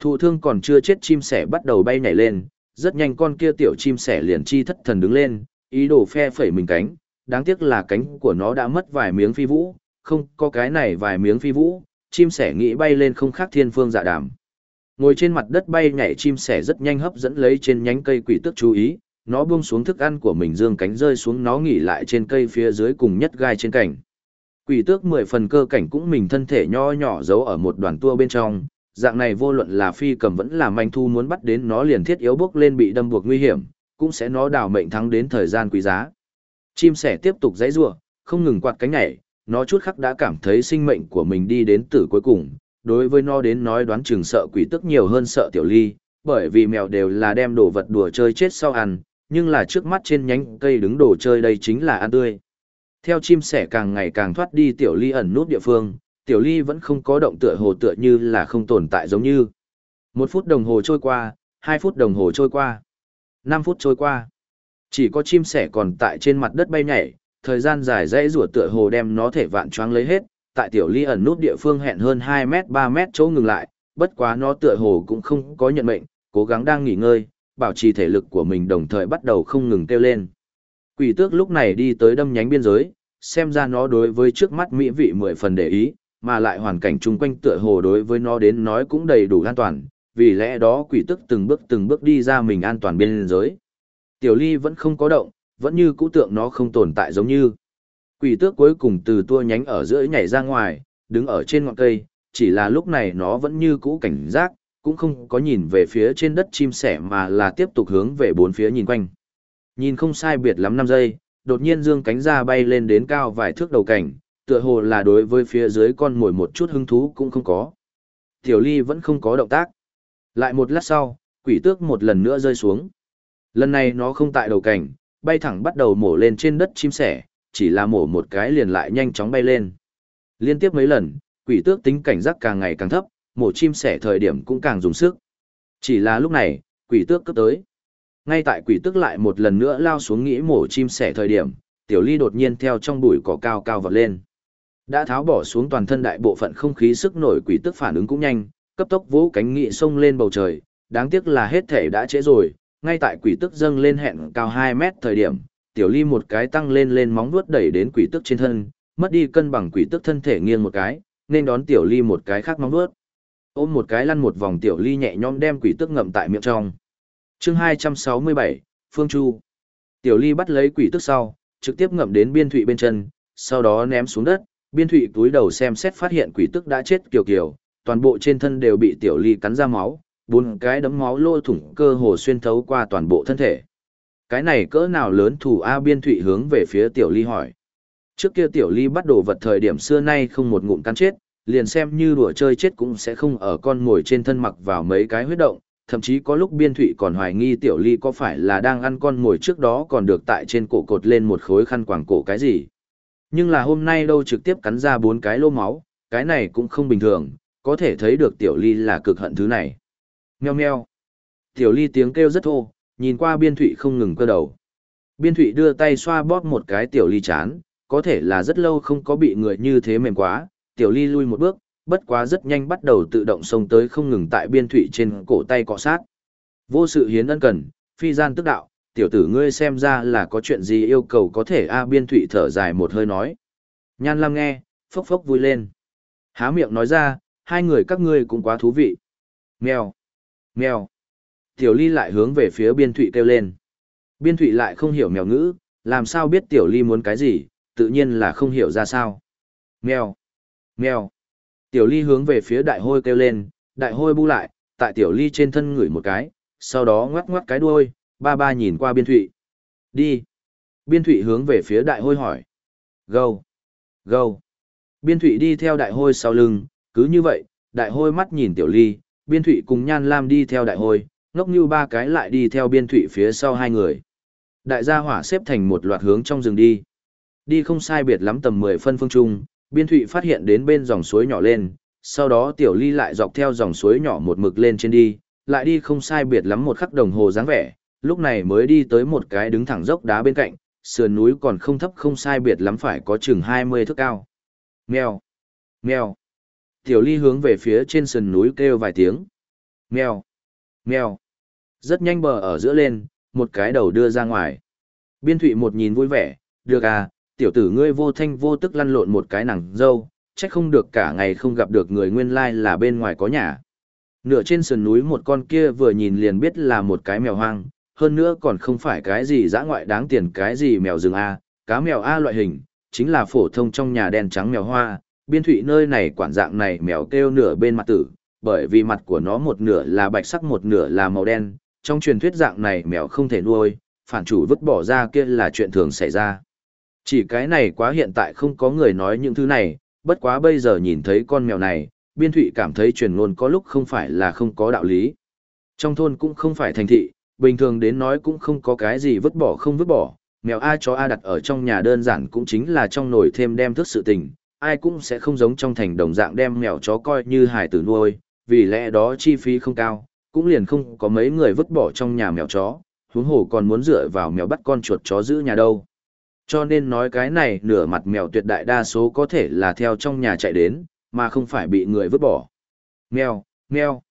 S1: Thụ thương còn chưa chết chim sẻ bắt đầu bay nhảy lên, rất nhanh con kia tiểu chim sẻ liền chi thất thần đứng lên, ý đồ phe phẩy mình cánh, đáng tiếc là cánh của nó đã mất vài miếng phi vũ, không có cái này vài miếng phi vũ, chim sẻ nghĩ bay lên không khác thiên phương dạ đàm. Ngồi trên mặt đất bay nhảy chim sẻ rất nhanh hấp dẫn lấy trên nhánh cây quỷ tước chú ý, nó buông xuống thức ăn của mình dương cánh rơi xuống nó nghỉ lại trên cây phía dưới cùng nhất gai trên cảnh. Quỷ tước mười phần cơ cảnh cũng mình thân thể nho nhỏ giấu ở một đoàn tua bên trong, dạng này vô luận là phi cầm vẫn là manh thu muốn bắt đến nó liền thiết yếu bước lên bị đâm buộc nguy hiểm, cũng sẽ nó đào mệnh thắng đến thời gian quý giá. Chim sẻ tiếp tục dãy rủa, không ngừng quạt cánh nhảy, nó chút khắc đã cảm thấy sinh mệnh của mình đi đến tử cuối cùng. Đối với nó đến nói đoán chừng sợ quỷ tức nhiều hơn sợ tiểu ly, bởi vì mèo đều là đem đồ vật đùa chơi chết sau ăn, nhưng là trước mắt trên nhánh cây đứng đồ chơi đây chính là ăn tươi. Theo chim sẻ càng ngày càng thoát đi tiểu ly ẩn nút địa phương, tiểu ly vẫn không có động tựa hồ tựa như là không tồn tại giống như. Một phút đồng hồ trôi qua, hai phút đồng hồ trôi qua, năm phút trôi qua. Chỉ có chim sẻ còn tại trên mặt đất bay nhảy, thời gian dài dãy rùa tựa hồ đem nó thể vạn choáng lấy hết, tại tiểu ly ẩn nút địa phương hẹn hơn 2 mét 3 mét chỗ ngừng lại, bất quá nó tựa hồ cũng không có nhận mệnh, cố gắng đang nghỉ ngơi, bảo trì thể lực của mình đồng thời bắt đầu không ngừng kêu lên. Quỷ tước lúc này đi tới đâm nhánh biên giới, xem ra nó đối với trước mắt mỹ vị mười phần để ý, mà lại hoàn cảnh chung quanh tựa hồ đối với nó đến nói cũng đầy đủ an toàn, vì lẽ đó quỷ Tước từng bước từng bước đi ra mình an toàn biên giới. Tiểu ly vẫn không có động, vẫn như cũ tượng nó không tồn tại giống như. Quỷ tước cuối cùng từ tua nhánh ở giữa nhảy ra ngoài, đứng ở trên ngọn cây, chỉ là lúc này nó vẫn như cũ cảnh giác, cũng không có nhìn về phía trên đất chim sẻ mà là tiếp tục hướng về bốn phía nhìn quanh. Nhìn không sai biệt lắm 5 giây, đột nhiên dương cánh ra bay lên đến cao vài thước đầu cảnh, tựa hồ là đối với phía dưới con mồi một chút hứng thú cũng không có. Tiểu ly vẫn không có động tác. Lại một lát sau, quỷ tước một lần nữa rơi xuống. Lần này nó không tại đầu cảnh, bay thẳng bắt đầu mổ lên trên đất chim sẻ, chỉ là mổ một cái liền lại nhanh chóng bay lên. Liên tiếp mấy lần, quỷ tước tính cảnh giác càng ngày càng thấp, mổ chim sẻ thời điểm cũng càng dùng sức. Chỉ là lúc này, quỷ tước cấp tới. Ngay tại quỷ tước lại một lần nữa lao xuống nghĩ mổ chim sẻ thời điểm, tiểu ly đột nhiên theo trong bụi cỏ cao cao vọt lên. Đã tháo bỏ xuống toàn thân đại bộ phận không khí sức nổi quỷ tước phản ứng cũng nhanh, cấp tốc vỗ cánh nghị sông lên bầu trời, đáng tiếc là hết thể đã trễ rồi, ngay tại quỷ tước dâng lên hẹn cao 2 mét thời điểm, tiểu ly một cái tăng lên lên móng vuốt đẩy đến quỷ tức trên thân, mất đi cân bằng quỷ tức thân thể nghiêng một cái, nên đón tiểu ly một cái khác móng vuốt. Ôm một cái lăn một vòng tiểu ly nhẹ nhõm đem quỷ tức ngậm tại miệng trong. Chương 267, Phương Chu. Tiểu ly bắt lấy quỷ tức sau, trực tiếp ngậm đến biên thụy bên chân, sau đó ném xuống đất, biên thụy túi đầu xem xét phát hiện quỷ tức đã chết kiều kiều, toàn bộ trên thân đều bị tiểu ly cắn ra máu, bốn cái đấm máu lô thủng cơ hồ xuyên thấu qua toàn bộ thân thể. Cái này cỡ nào lớn thủ A biên thụy hướng về phía tiểu ly hỏi. Trước kia tiểu ly bắt đồ vật thời điểm xưa nay không một ngụm cắn chết, liền xem như đùa chơi chết cũng sẽ không ở con ngồi trên thân mặc vào mấy cái huyết động, thậm chí có lúc biên thụy còn hoài nghi tiểu ly có phải là đang ăn con ngồi trước đó còn được tại trên cổ cột lên một khối khăn quàng cổ cái gì. Nhưng là hôm nay đâu trực tiếp cắn ra bốn cái lô máu, cái này cũng không bình thường, có thể thấy được tiểu ly là cực hận thứ này. Meo meo. Tiểu ly tiếng kêu rất thô, nhìn qua biên thụy không ngừng cơ đầu. Biên thụy đưa tay xoa bóp một cái tiểu ly chán, có thể là rất lâu không có bị người như thế mềm quá, tiểu ly lui một bước, bất quá rất nhanh bắt đầu tự động xông tới không ngừng tại biên thụy trên cổ tay cọ sát. Vô sự hiến ân cần, phi gian tức đạo, tiểu tử ngươi xem ra là có chuyện gì yêu cầu có thể a biên thụy thở dài một hơi nói. Nhan Lam nghe, phốc phốc vui lên. Há miệng nói ra, hai người các ngươi cũng quá thú vị. Mèo. Mèo. Tiểu ly lại hướng về phía biên thụy kêu lên. Biên thụy lại không hiểu mèo ngữ, làm sao biết tiểu ly muốn cái gì, tự nhiên là không hiểu ra sao. Mèo. Mèo. Tiểu ly hướng về phía đại hôi kêu lên, đại hôi bu lại, tại tiểu ly trên thân ngửi một cái, sau đó ngoắc ngoắc cái đuôi, ba ba nhìn qua biên thụy. Đi. Biên thụy hướng về phía đại hôi hỏi. Gâu. Gâu. Biên thụy đi theo đại hôi sau lưng, cứ như vậy, đại hôi mắt nhìn tiểu ly, biên thụy cùng nhan lam đi theo đại hôi, ngốc như ba cái lại đi theo biên thụy phía sau hai người. Đại gia hỏa xếp thành một loạt hướng trong rừng đi. Đi không sai biệt lắm tầm 10 phân phương trung, biên thụy phát hiện đến bên dòng suối nhỏ lên, sau đó tiểu ly lại dọc theo dòng suối nhỏ một mực lên trên đi, lại đi không sai biệt lắm một khắc đồng hồ dáng vẻ, lúc này mới đi tới một cái đứng thẳng dốc đá bên cạnh, sườn núi còn không thấp không sai biệt lắm phải có chừng 20 thước cao. Mèo, mèo, Tiểu ly hướng về phía trên sườn núi kêu vài tiếng. Mèo, mèo. Rất nhanh bờ ở giữa lên, một cái đầu đưa ra ngoài. Biên thụy một nhìn vui vẻ, được à, tiểu tử ngươi vô thanh vô tức lăn lộn một cái nàng dâu, trách không được cả ngày không gặp được người nguyên lai là bên ngoài có nhà. Nửa trên sườn núi một con kia vừa nhìn liền biết là một cái mèo hoang, hơn nữa còn không phải cái gì dã ngoại đáng tiền cái gì mèo rừng A, cá mèo A loại hình, chính là phổ thông trong nhà đen trắng mèo hoa, biên thụy nơi này quản dạng này mèo kêu nửa bên mặt tử, bởi vì mặt của nó một nửa là bạch sắc một nửa là màu đen, trong truyền thuyết dạng này mèo không thể nuôi, phản chủ vứt bỏ ra kia là chuyện thường xảy ra. Chỉ cái này quá hiện tại không có người nói những thứ này, bất quá bây giờ nhìn thấy con mèo này, biên thụy cảm thấy truyền ngôn có lúc không phải là không có đạo lý. Trong thôn cũng không phải thành thị, bình thường đến nói cũng không có cái gì vứt bỏ không vứt bỏ, mèo A chó A đặt ở trong nhà đơn giản cũng chính là trong nồi thêm đem thức sự tình, ai cũng sẽ không giống trong thành đồng dạng đem mèo chó coi như hài tử nuôi, vì lẽ đó chi phí không cao, cũng liền không có mấy người vứt bỏ trong nhà mèo chó, huống hồ còn muốn dựa vào mèo bắt con chuột chó giữ nhà đâu. Cho nên nói cái này nửa mặt mèo tuyệt đại đa số có thể là theo trong nhà chạy đến, mà không phải bị người vứt bỏ. Mèo, mèo.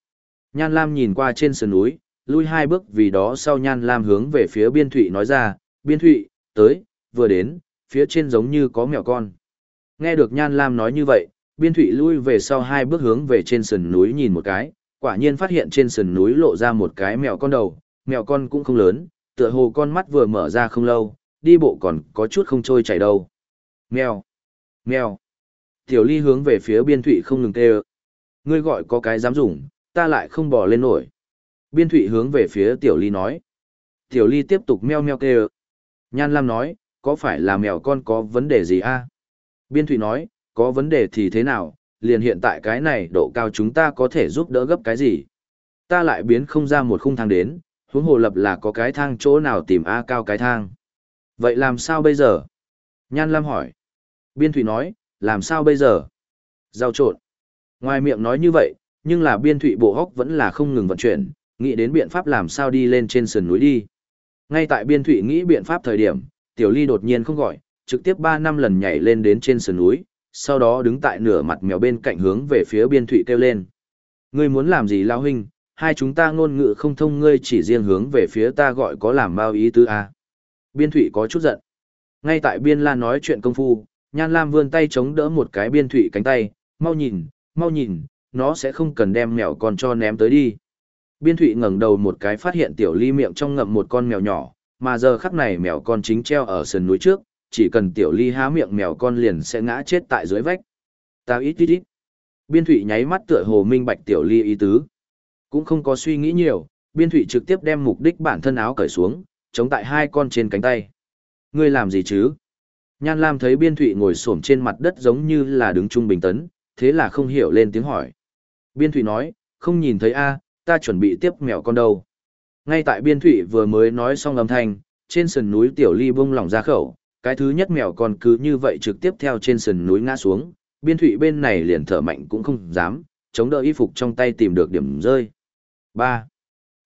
S1: Nhan Lam nhìn qua trên sườn núi, lui hai bước vì đó sau Nhan Lam hướng về phía Biên Thụy nói ra, Biên Thụy, tới, vừa đến, phía trên giống như có mèo con. Nghe được Nhan Lam nói như vậy, Biên Thụy lui về sau hai bước hướng về trên sườn núi nhìn một cái, quả nhiên phát hiện trên sườn núi lộ ra một cái mèo con đầu, mèo con cũng không lớn, tựa hồ con mắt vừa mở ra không lâu, đi bộ còn có chút không trôi chảy đâu. Mèo, mèo. Tiểu Ly hướng về phía Biên Thụy không ngừng kêu. Ngươi gọi có cái dám dùng, ta lại không bỏ lên nổi. Biên Thụy hướng về phía Tiểu Ly nói. Tiểu Ly tiếp tục meo meo kêu. Nhan Lam nói, có phải là mèo con có vấn đề gì a Biên Thụy nói, có vấn đề thì thế nào, liền hiện tại cái này độ cao chúng ta có thể giúp đỡ gấp cái gì. Ta lại biến không ra một khung thang đến, huống hồ lập là có cái thang chỗ nào tìm A cao cái thang. Vậy làm sao bây giờ? Nhan Lam hỏi. Biên Thụy nói, làm sao bây giờ? Giao trộn. Ngoài miệng nói như vậy, nhưng là biên thụy bộ hốc vẫn là không ngừng vận chuyển, nghĩ đến biện pháp làm sao đi lên trên sườn núi đi. Ngay tại biên thụy nghĩ biện pháp thời điểm, tiểu ly đột nhiên không gọi, trực tiếp 3 năm lần nhảy lên đến trên sườn núi, sau đó đứng tại nửa mặt mèo bên cạnh hướng về phía biên thụy kêu lên. Ngươi muốn làm gì lao huynh, hai chúng ta ngôn ngữ không thông ngươi chỉ riêng hướng về phía ta gọi có làm bao ý tứ à. Biên thụy có chút giận. Ngay tại biên la nói chuyện công phu, nhan lam vươn tay chống đỡ một cái biên thụy cánh tay, mau nhìn, mau nhìn, nó sẽ không cần đem mèo con cho ném tới đi. Biên thụy ngẩng đầu một cái phát hiện tiểu ly miệng trong ngậm một con mèo nhỏ, mà giờ khắc này mèo con chính treo ở sườn núi trước, chỉ cần tiểu ly há miệng mèo con liền sẽ ngã chết tại dưới vách. Tao ít ít ít. Biên thủy nháy mắt tựa hồ minh bạch tiểu ly ý tứ. Cũng không có suy nghĩ nhiều, biên thủy trực tiếp đem mục đích bản thân áo cởi xuống, chống tại hai con trên cánh tay. Ngươi làm gì chứ? Nhan Lam thấy biên thủy ngồi xổm trên mặt đất giống như là đứng trung bình tấn, thế là không hiểu lên tiếng hỏi. Biên thủy nói, không nhìn thấy a ta chuẩn bị tiếp mèo con đâu. Ngay tại biên thủy vừa mới nói xong âm thanh, trên sườn núi tiểu ly bung lỏng ra khẩu, cái thứ nhất mèo con cứ như vậy trực tiếp theo trên sườn núi ngã xuống, biên thủy bên này liền thở mạnh cũng không dám, chống đỡ y phục trong tay tìm được điểm rơi. 3.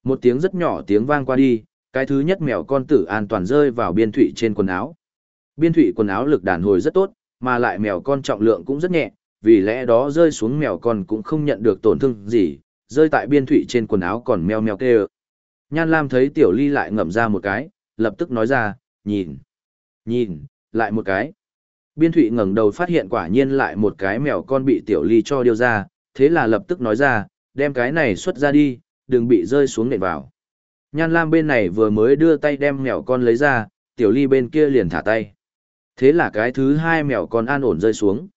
S1: Một tiếng rất nhỏ tiếng vang qua đi, cái thứ nhất mèo con tử an toàn rơi vào biên thủy trên quần áo. Biên thủy quần áo lực đàn hồi rất tốt, mà lại mèo con trọng lượng cũng rất nhẹ, vì lẽ đó rơi xuống mèo con cũng không nhận được tổn thương gì, rơi tại biên thủy trên quần áo còn meo meo kêu. Nhan Lam thấy tiểu ly lại ngậm ra một cái, lập tức nói ra, nhìn, nhìn, lại một cái. Biên thụy ngẩng đầu phát hiện quả nhiên lại một cái mèo con bị tiểu ly cho điêu ra, thế là lập tức nói ra, đem cái này xuất ra đi, đừng bị rơi xuống nền vào. Nhan Lam bên này vừa mới đưa tay đem mèo con lấy ra, tiểu ly bên kia liền thả tay. Thế là cái thứ hai mèo con an ổn rơi xuống.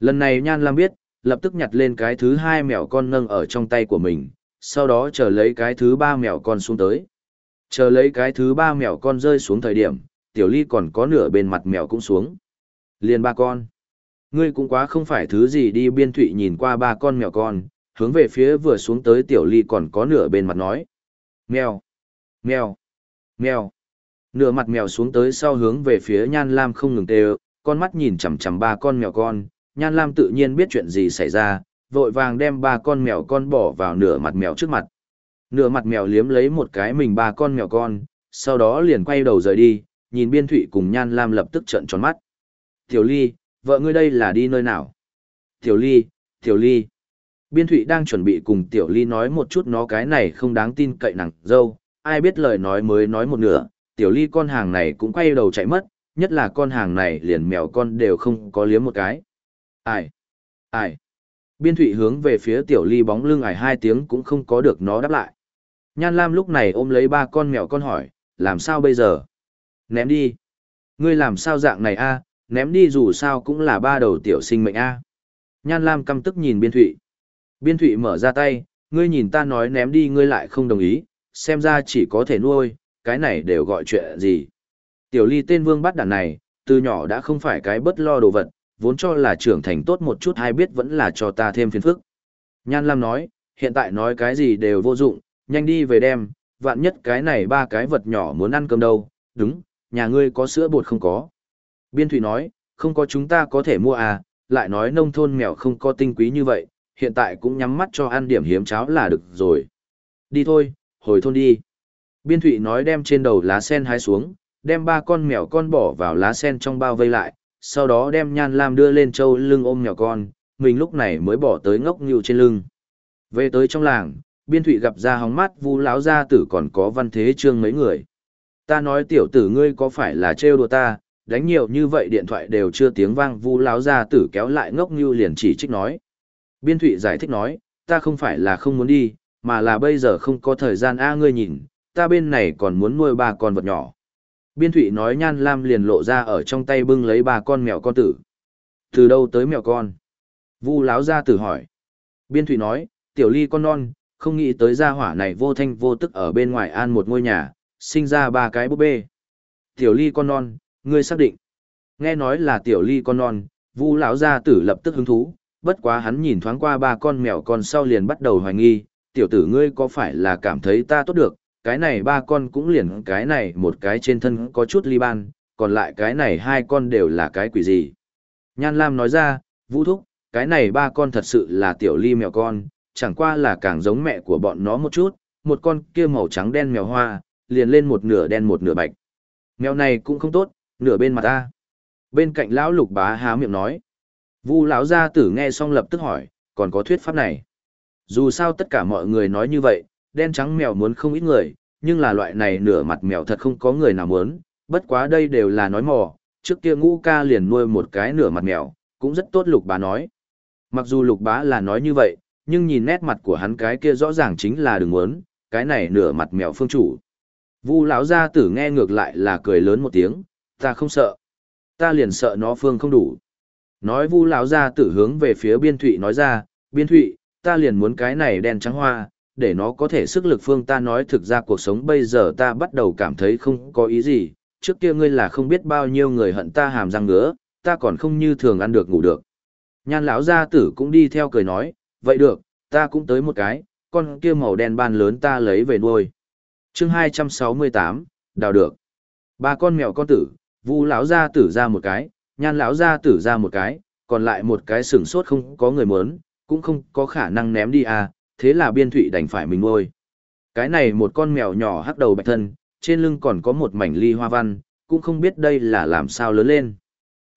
S1: Lần này Nhan Lam biết, lập tức nhặt lên cái thứ hai mèo con nâng ở trong tay của mình, sau đó chờ lấy cái thứ ba mèo con xuống tới. Chờ lấy cái thứ ba mèo con rơi xuống thời điểm, tiểu ly còn có nửa bên mặt mèo cũng xuống. Liền ba con. Ngươi cũng quá không phải thứ gì đi biên thụy nhìn qua ba con mèo con, hướng về phía vừa xuống tới tiểu ly còn có nửa bên mặt nói. Mèo, mèo, mèo. Nửa mặt mèo xuống tới sau hướng về phía nhan lam không ngừng tê con mắt nhìn chằm chằm ba con mèo con, Nhan Lam tự nhiên biết chuyện gì xảy ra, vội vàng đem ba con mèo con bỏ vào nửa mặt mèo trước mặt. Nửa mặt mèo liếm lấy một cái mình ba con mèo con, sau đó liền quay đầu rời đi, nhìn Biên Thụy cùng Nhan Lam lập tức trợn tròn mắt. Tiểu Ly, vợ ngươi đây là đi nơi nào? Tiểu Ly, Tiểu Ly. Biên Thụy đang chuẩn bị cùng Tiểu Ly nói một chút nó cái này không đáng tin cậy nặng dâu, ai biết lời nói mới nói một nửa, Tiểu Ly con hàng này cũng quay đầu chạy mất, nhất là con hàng này liền mèo con đều không có liếm một cái. Ai? Ai? Biên thụy hướng về phía tiểu ly bóng lưng ải hai tiếng cũng không có được nó đáp lại. Nhan Lam lúc này ôm lấy ba con mèo con hỏi, làm sao bây giờ? Ném đi. Ngươi làm sao dạng này a ném đi dù sao cũng là ba đầu tiểu sinh mệnh a Nhan Lam căm tức nhìn biên thụy. Biên thụy mở ra tay, ngươi nhìn ta nói ném đi ngươi lại không đồng ý, xem ra chỉ có thể nuôi, cái này đều gọi chuyện gì. Tiểu ly tên vương bắt đàn này, từ nhỏ đã không phải cái bất lo đồ vật, vốn cho là trưởng thành tốt một chút hay biết vẫn là cho ta thêm phiền phức. Nhan Lam nói, hiện tại nói cái gì đều vô dụng, nhanh đi về đem, vạn nhất cái này ba cái vật nhỏ muốn ăn cơm đâu, đúng, nhà ngươi có sữa bột không có. Biên Thụy nói, không có chúng ta có thể mua à, lại nói nông thôn mèo không có tinh quý như vậy, hiện tại cũng nhắm mắt cho ăn điểm hiếm cháo là được rồi. Đi thôi, hồi thôn đi. Biên Thụy nói đem trên đầu lá sen hái xuống, đem ba con mèo con bỏ vào lá sen trong bao vây lại, sau đó đem nhan lam đưa lên châu lưng ôm mèo con, mình lúc này mới bỏ tới ngốc nhiều trên lưng. Về tới trong làng, biên thụy gặp ra hóng mắt vu lão gia tử còn có văn thế trương mấy người. Ta nói tiểu tử ngươi có phải là trêu đùa ta, đánh nhiều như vậy điện thoại đều chưa tiếng vang vu Láo gia tử kéo lại ngốc như liền chỉ trích nói. Biên thụy giải thích nói, ta không phải là không muốn đi, mà là bây giờ không có thời gian a ngươi nhìn, ta bên này còn muốn nuôi ba con vật nhỏ. Biên Thụy nói Nhan Lam liền lộ ra ở trong tay bưng lấy ba con mèo con tử. Từ đâu tới mèo con? Vu láo ra tử hỏi. Biên Thụy nói, tiểu ly con non, không nghĩ tới gia hỏa này vô thanh vô tức ở bên ngoài an một ngôi nhà, sinh ra ba cái búp bê. Tiểu ly con non, ngươi xác định. Nghe nói là tiểu ly con non, Vu lão gia tử lập tức hứng thú, bất quá hắn nhìn thoáng qua ba con mèo con sau liền bắt đầu hoài nghi, tiểu tử ngươi có phải là cảm thấy ta tốt được, cái này ba con cũng liền cái này một cái trên thân có chút ly ban, còn lại cái này hai con đều là cái quỷ gì. Nhan Lam nói ra, Vũ Thúc, cái này ba con thật sự là tiểu ly mèo con, chẳng qua là càng giống mẹ của bọn nó một chút, một con kia màu trắng đen mèo hoa, liền lên một nửa đen một nửa bạch. Mèo này cũng không tốt, nửa bên mặt ta. Bên cạnh lão lục bá há miệng nói. Vu lão gia tử nghe xong lập tức hỏi, còn có thuyết pháp này. Dù sao tất cả mọi người nói như vậy, đen trắng mèo muốn không ít người, nhưng là loại này nửa mặt mèo thật không có người nào muốn, bất quá đây đều là nói mò, trước kia ngũ ca liền nuôi một cái nửa mặt mèo, cũng rất tốt lục bá nói. Mặc dù lục bá là nói như vậy, nhưng nhìn nét mặt của hắn cái kia rõ ràng chính là đừng muốn, cái này nửa mặt mèo phương chủ. Vu lão gia tử nghe ngược lại là cười lớn một tiếng, ta không sợ. Ta liền sợ nó phương không đủ. Nói Vu lão gia tử hướng về phía Biên Thụy nói ra, Biên Thụy, ta liền muốn cái này đen trắng hoa, để nó có thể sức lực phương ta nói thực ra cuộc sống bây giờ ta bắt đầu cảm thấy không có ý gì, trước kia ngươi là không biết bao nhiêu người hận ta hàm răng ngứa, ta còn không như thường ăn được ngủ được. Nhan lão gia tử cũng đi theo cười nói, vậy được, ta cũng tới một cái, con kia màu đen ban lớn ta lấy về nuôi chương 268, đào được. Ba con mèo con tử, vu lão gia tử ra một cái, nhan lão gia tử ra một cái, còn lại một cái sừng sốt không có người muốn, cũng không có khả năng ném đi à, thế là biên thụy đành phải mình nuôi. Cái này một con mèo nhỏ hắc đầu bạch thân, trên lưng còn có một mảnh ly hoa văn, cũng không biết đây là làm sao lớn lên.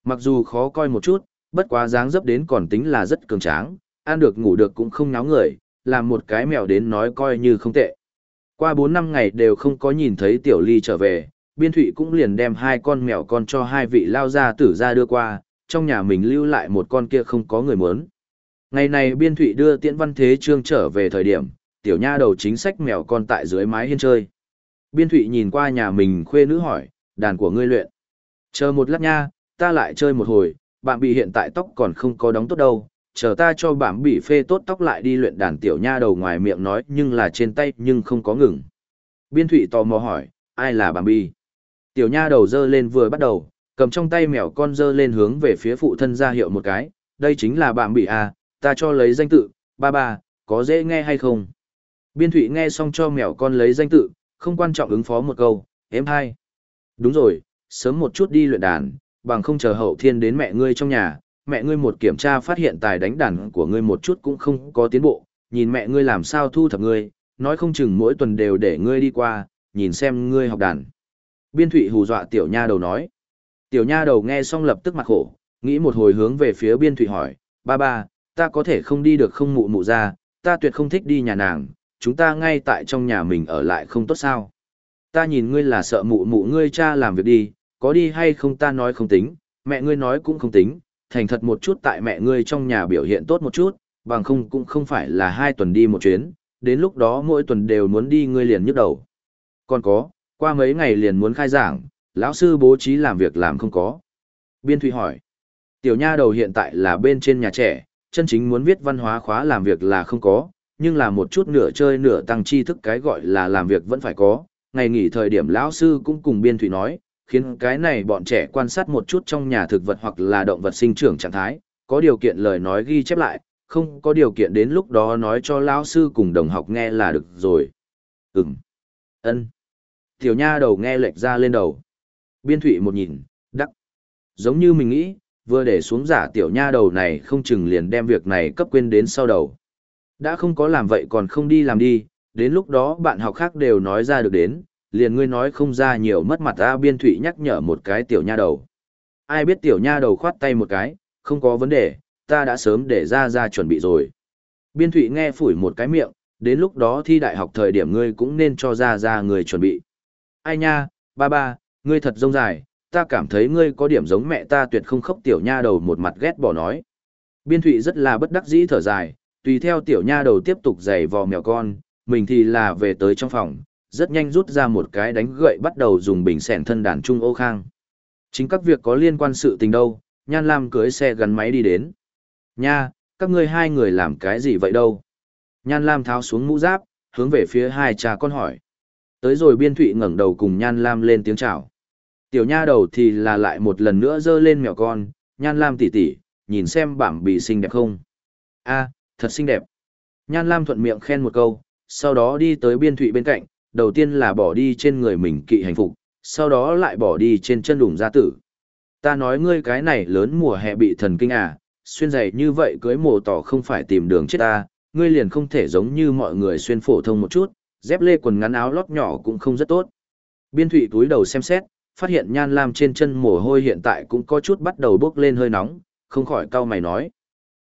S1: Mặc dù khó coi một chút, bất quá dáng dấp đến còn tính là rất cường tráng, ăn được ngủ được cũng không náo người, làm một cái mèo đến nói coi như không tệ. Qua 4 năm ngày đều không có nhìn thấy tiểu ly trở về, biên thụy cũng liền đem hai con mèo con cho hai vị lao gia tử ra đưa qua, trong nhà mình lưu lại một con kia không có người muốn. Ngày này biên thụy đưa tiễn văn thế trương trở về thời điểm, tiểu nha đầu chính sách mèo con tại dưới mái hiên chơi. Biên thụy nhìn qua nhà mình khuê nữ hỏi, đàn của ngươi luyện. Chờ một lát nha, ta lại chơi một hồi, bạn bị hiện tại tóc còn không có đóng tốt đâu, chờ ta cho bạn bị phê tốt tóc lại đi luyện đàn tiểu nha đầu ngoài miệng nói nhưng là trên tay nhưng không có ngừng. Biên thụy tò mò hỏi, ai là bạn bị? Tiểu nha đầu dơ lên vừa bắt đầu, cầm trong tay mèo con dơ lên hướng về phía phụ thân ra hiệu một cái, đây chính là bạn bị à, ta cho lấy danh tự, ba ba, có dễ nghe hay không? Biên thụy nghe xong cho mèo con lấy danh tự, không quan trọng ứng phó một câu, em hai. Đúng rồi, sớm một chút đi luyện đàn, bằng không chờ hậu thiên đến mẹ ngươi trong nhà, mẹ ngươi một kiểm tra phát hiện tài đánh đàn của ngươi một chút cũng không có tiến bộ, nhìn mẹ ngươi làm sao thu thập ngươi, nói không chừng mỗi tuần đều để ngươi đi qua, nhìn xem ngươi học đàn. Biên thụy hù dọa tiểu nha đầu nói. Tiểu nha đầu nghe xong lập tức mặt khổ, nghĩ một hồi hướng về phía biên thụy hỏi, ba ba, ta có thể không đi được không mụ mụ ra, ta tuyệt không thích đi nhà nàng, chúng ta ngay tại trong nhà mình ở lại không tốt sao. Ta nhìn ngươi là sợ mụ mụ ngươi cha làm việc đi, có đi hay không ta nói không tính, mẹ ngươi nói cũng không tính, thành thật một chút tại mẹ ngươi trong nhà biểu hiện tốt một chút, bằng không cũng không phải là hai tuần đi một chuyến, đến lúc đó mỗi tuần đều muốn đi ngươi liền nhức đầu. Còn có, qua mấy ngày liền muốn khai giảng, lão sư bố trí làm việc làm không có. Biên Thụy hỏi, tiểu nha đầu hiện tại là bên trên nhà trẻ, chân chính muốn viết văn hóa khóa làm việc là không có, nhưng là một chút nửa chơi nửa tăng tri thức cái gọi là làm việc vẫn phải có. Ngày nghỉ thời điểm lão sư cũng cùng Biên Thụy nói, khiến cái này bọn trẻ quan sát một chút trong nhà thực vật hoặc là động vật sinh trưởng trạng thái, có điều kiện lời nói ghi chép lại, không có điều kiện đến lúc đó nói cho lão sư cùng đồng học nghe là được rồi. Ừm. ân Tiểu nha đầu nghe lệch ra lên đầu. Biên thụy một nhìn, đắc. Giống như mình nghĩ, vừa để xuống giả tiểu nha đầu này không chừng liền đem việc này cấp quên đến sau đầu. Đã không có làm vậy còn không đi làm đi, đến lúc đó bạn học khác đều nói ra được đến, liền ngươi nói không ra nhiều mất mặt ta biên thụy nhắc nhở một cái tiểu nha đầu. Ai biết tiểu nha đầu khoát tay một cái, không có vấn đề, ta đã sớm để ra ra chuẩn bị rồi. Biên thụy nghe phủi một cái miệng, đến lúc đó thi đại học thời điểm ngươi cũng nên cho ra ra người chuẩn bị. Ai nha, ba ba, ngươi thật rông dài, ta cảm thấy ngươi có điểm giống mẹ ta tuyệt không khóc tiểu nha đầu một mặt ghét bỏ nói. Biên thụy rất là bất đắc dĩ thở dài, tùy theo tiểu nha đầu tiếp tục giày vò mèo con, mình thì là về tới trong phòng, rất nhanh rút ra một cái đánh gậy bắt đầu dùng bình sẻn thân đàn trung ô khang. Chính các việc có liên quan sự tình đâu, Nhan Lam cưới xe gắn máy đi đến. Nha, các ngươi hai người làm cái gì vậy đâu? Nhan Lam tháo xuống mũ giáp, hướng về phía hai cha con hỏi. Tới rồi biên thụy ngẩng đầu cùng Nhan Lam lên tiếng chào. Tiểu nha đầu thì là lại một lần nữa dơ lên mèo con, Nhan Lam tỉ tỉ, nhìn xem bảm bị xinh đẹp không? a thật xinh đẹp. Nhan Lam thuận miệng khen một câu, sau đó đi tới biên thụy bên cạnh, đầu tiên là bỏ đi trên người mình kỵ hành phục, sau đó lại bỏ đi trên chân đủng gia tử. Ta nói ngươi cái này lớn mùa hè bị thần kinh à, xuyên giày như vậy cưới mồ tỏ không phải tìm đường chết ta, ngươi liền không thể giống như mọi người xuyên phổ thông một chút, dép lê quần ngắn áo lót nhỏ cũng không rất tốt. Biên thủy túi đầu xem xét, phát hiện nhan lam trên chân mồ hôi hiện tại cũng có chút bắt đầu bốc lên hơi nóng, không khỏi cau mày nói.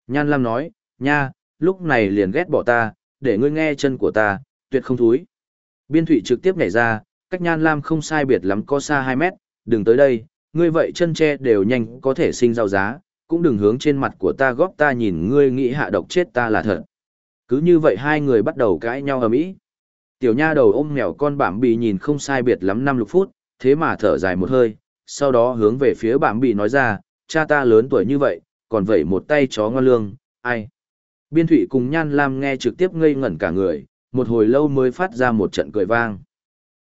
S1: Nhan lam nói, nha, lúc này liền ghét bỏ ta, để ngươi nghe chân của ta, tuyệt không thúi. Biên thụy trực tiếp nhảy ra, cách nhan lam không sai biệt lắm có xa 2 mét, đừng tới đây, ngươi vậy chân tre đều nhanh có thể sinh rau giá, cũng đừng hướng trên mặt của ta góp ta nhìn ngươi nghĩ hạ độc chết ta là thật. Cứ như vậy hai người bắt đầu cãi nhau ầm ĩ. Tiểu nha đầu ôm mèo con bảm Bị nhìn không sai biệt lắm năm lục phút, thế mà thở dài một hơi, sau đó hướng về phía bảm Bị nói ra, cha ta lớn tuổi như vậy, còn vậy một tay chó ngon lương, ai. Biên thủy cùng Nhan Lam nghe trực tiếp ngây ngẩn cả người, một hồi lâu mới phát ra một trận cười vang.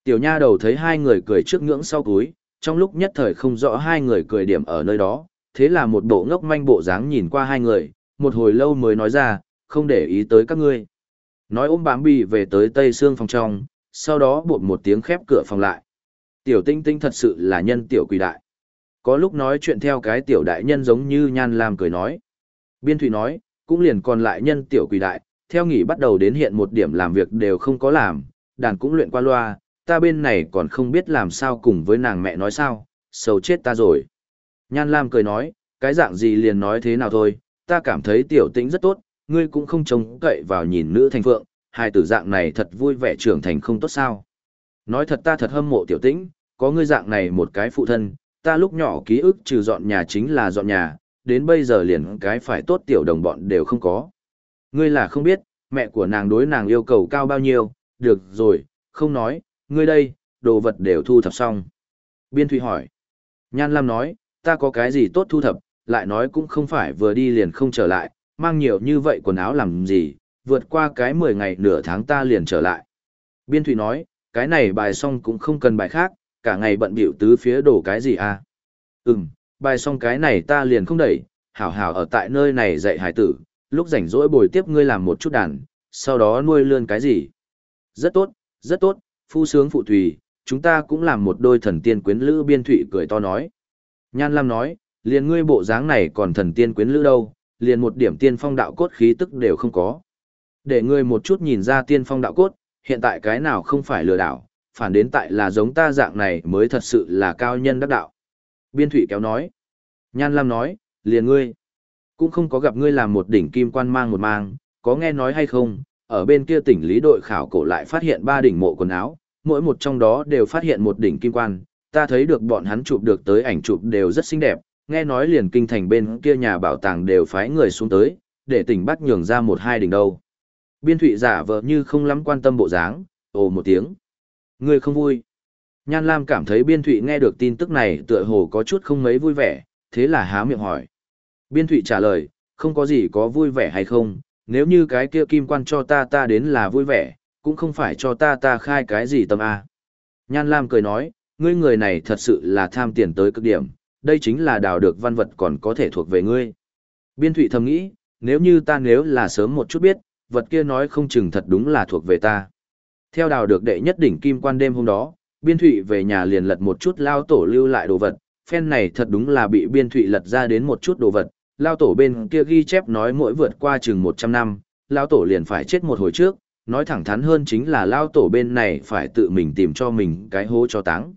S1: Tiểu nha đầu thấy hai người cười trước ngưỡng sau cúi, trong lúc nhất thời không rõ hai người cười điểm ở nơi đó, thế là một bộ ngốc manh bộ dáng nhìn qua hai người, một hồi lâu mới nói ra, không để ý tới các ngươi. Nói ôm bám bì về tới tây xương phòng trong, sau đó buộc một tiếng khép cửa phòng lại. Tiểu tinh tinh thật sự là nhân tiểu quỷ đại. Có lúc nói chuyện theo cái tiểu đại nhân giống như nhan làm cười nói. Biên thủy nói, cũng liền còn lại nhân tiểu quỷ đại, theo nghỉ bắt đầu đến hiện một điểm làm việc đều không có làm, đàn cũng luyện qua loa, ta bên này còn không biết làm sao cùng với nàng mẹ nói sao, sầu chết ta rồi. Nhan Lam cười nói, cái dạng gì liền nói thế nào thôi, ta cảm thấy tiểu tĩnh rất tốt, ngươi cũng không trông cậy vào nhìn nữ thành phượng, hai tử dạng này thật vui vẻ trưởng thành không tốt sao. Nói thật ta thật hâm mộ tiểu tĩnh, có ngươi dạng này một cái phụ thân, ta lúc nhỏ ký ức trừ dọn nhà chính là dọn nhà, đến bây giờ liền cái phải tốt tiểu đồng bọn đều không có. Ngươi là không biết, mẹ của nàng đối nàng yêu cầu cao bao nhiêu, được rồi, không nói, ngươi đây, đồ vật đều thu thập xong. Biên Thụy hỏi. Nhan Lam nói, ta có cái gì tốt thu thập, lại nói cũng không phải vừa đi liền không trở lại, mang nhiều như vậy quần áo làm gì, vượt qua cái 10 ngày nửa tháng ta liền trở lại. Biên Thụy nói, cái này bài xong cũng không cần bài khác, cả ngày bận biểu tứ phía đổ cái gì à. Ừm, bài xong cái này ta liền không đẩy, hảo hảo ở tại nơi này dạy hải tử, lúc rảnh rỗi bồi tiếp ngươi làm một chút đàn, sau đó nuôi lươn cái gì. Rất tốt, rất tốt, phu sướng phụ tùy, chúng ta cũng làm một đôi thần tiên quyến lữ biên thụy cười to nói. Nhan Lam nói, liền ngươi bộ dáng này còn thần tiên quyến lữ đâu, liền một điểm tiên phong đạo cốt khí tức đều không có. Để ngươi một chút nhìn ra tiên phong đạo cốt, hiện tại cái nào không phải lừa đảo, phản đến tại là giống ta dạng này mới thật sự là cao nhân đắc đạo. Biên thủy kéo nói. Nhan Lam nói, liền ngươi. Cũng không có gặp ngươi làm một đỉnh kim quan mang một mang, có nghe nói hay không, ở bên kia tỉnh lý đội khảo cổ lại phát hiện ba đỉnh mộ quần áo, mỗi một trong đó đều phát hiện một đỉnh kim quan, ta thấy được bọn hắn chụp được tới ảnh chụp đều rất xinh đẹp, nghe nói liền kinh thành bên kia nhà bảo tàng đều phái người xuống tới, để tỉnh bắt nhường ra một hai đỉnh đâu. Biên thụy giả vờ như không lắm quan tâm bộ dáng, ồ một tiếng. Người không vui. Nhan Lam cảm thấy biên thụy nghe được tin tức này tựa hồ có chút không mấy vui vẻ, thế là há miệng hỏi. Biên thụy trả lời, không có gì có vui vẻ hay không, nếu như cái kia kim quan cho ta ta đến là vui vẻ, cũng không phải cho ta ta khai cái gì tâm A. Nhan Lam cười nói, ngươi người này thật sự là tham tiền tới cực điểm, đây chính là đào được văn vật còn có thể thuộc về ngươi. Biên thụy thầm nghĩ, nếu như ta nếu là sớm một chút biết, vật kia nói không chừng thật đúng là thuộc về ta. Theo đào được đệ nhất đỉnh kim quan đêm hôm đó, biên thụy về nhà liền lật một chút lao tổ lưu lại đồ vật, phen này thật đúng là bị biên thụy lật ra đến một chút đồ vật, lao tổ bên kia ghi chép nói mỗi vượt qua chừng 100 năm, lao tổ liền phải chết một hồi trước, nói thẳng thắn hơn chính là lao tổ bên này phải tự mình tìm cho mình cái hố cho táng.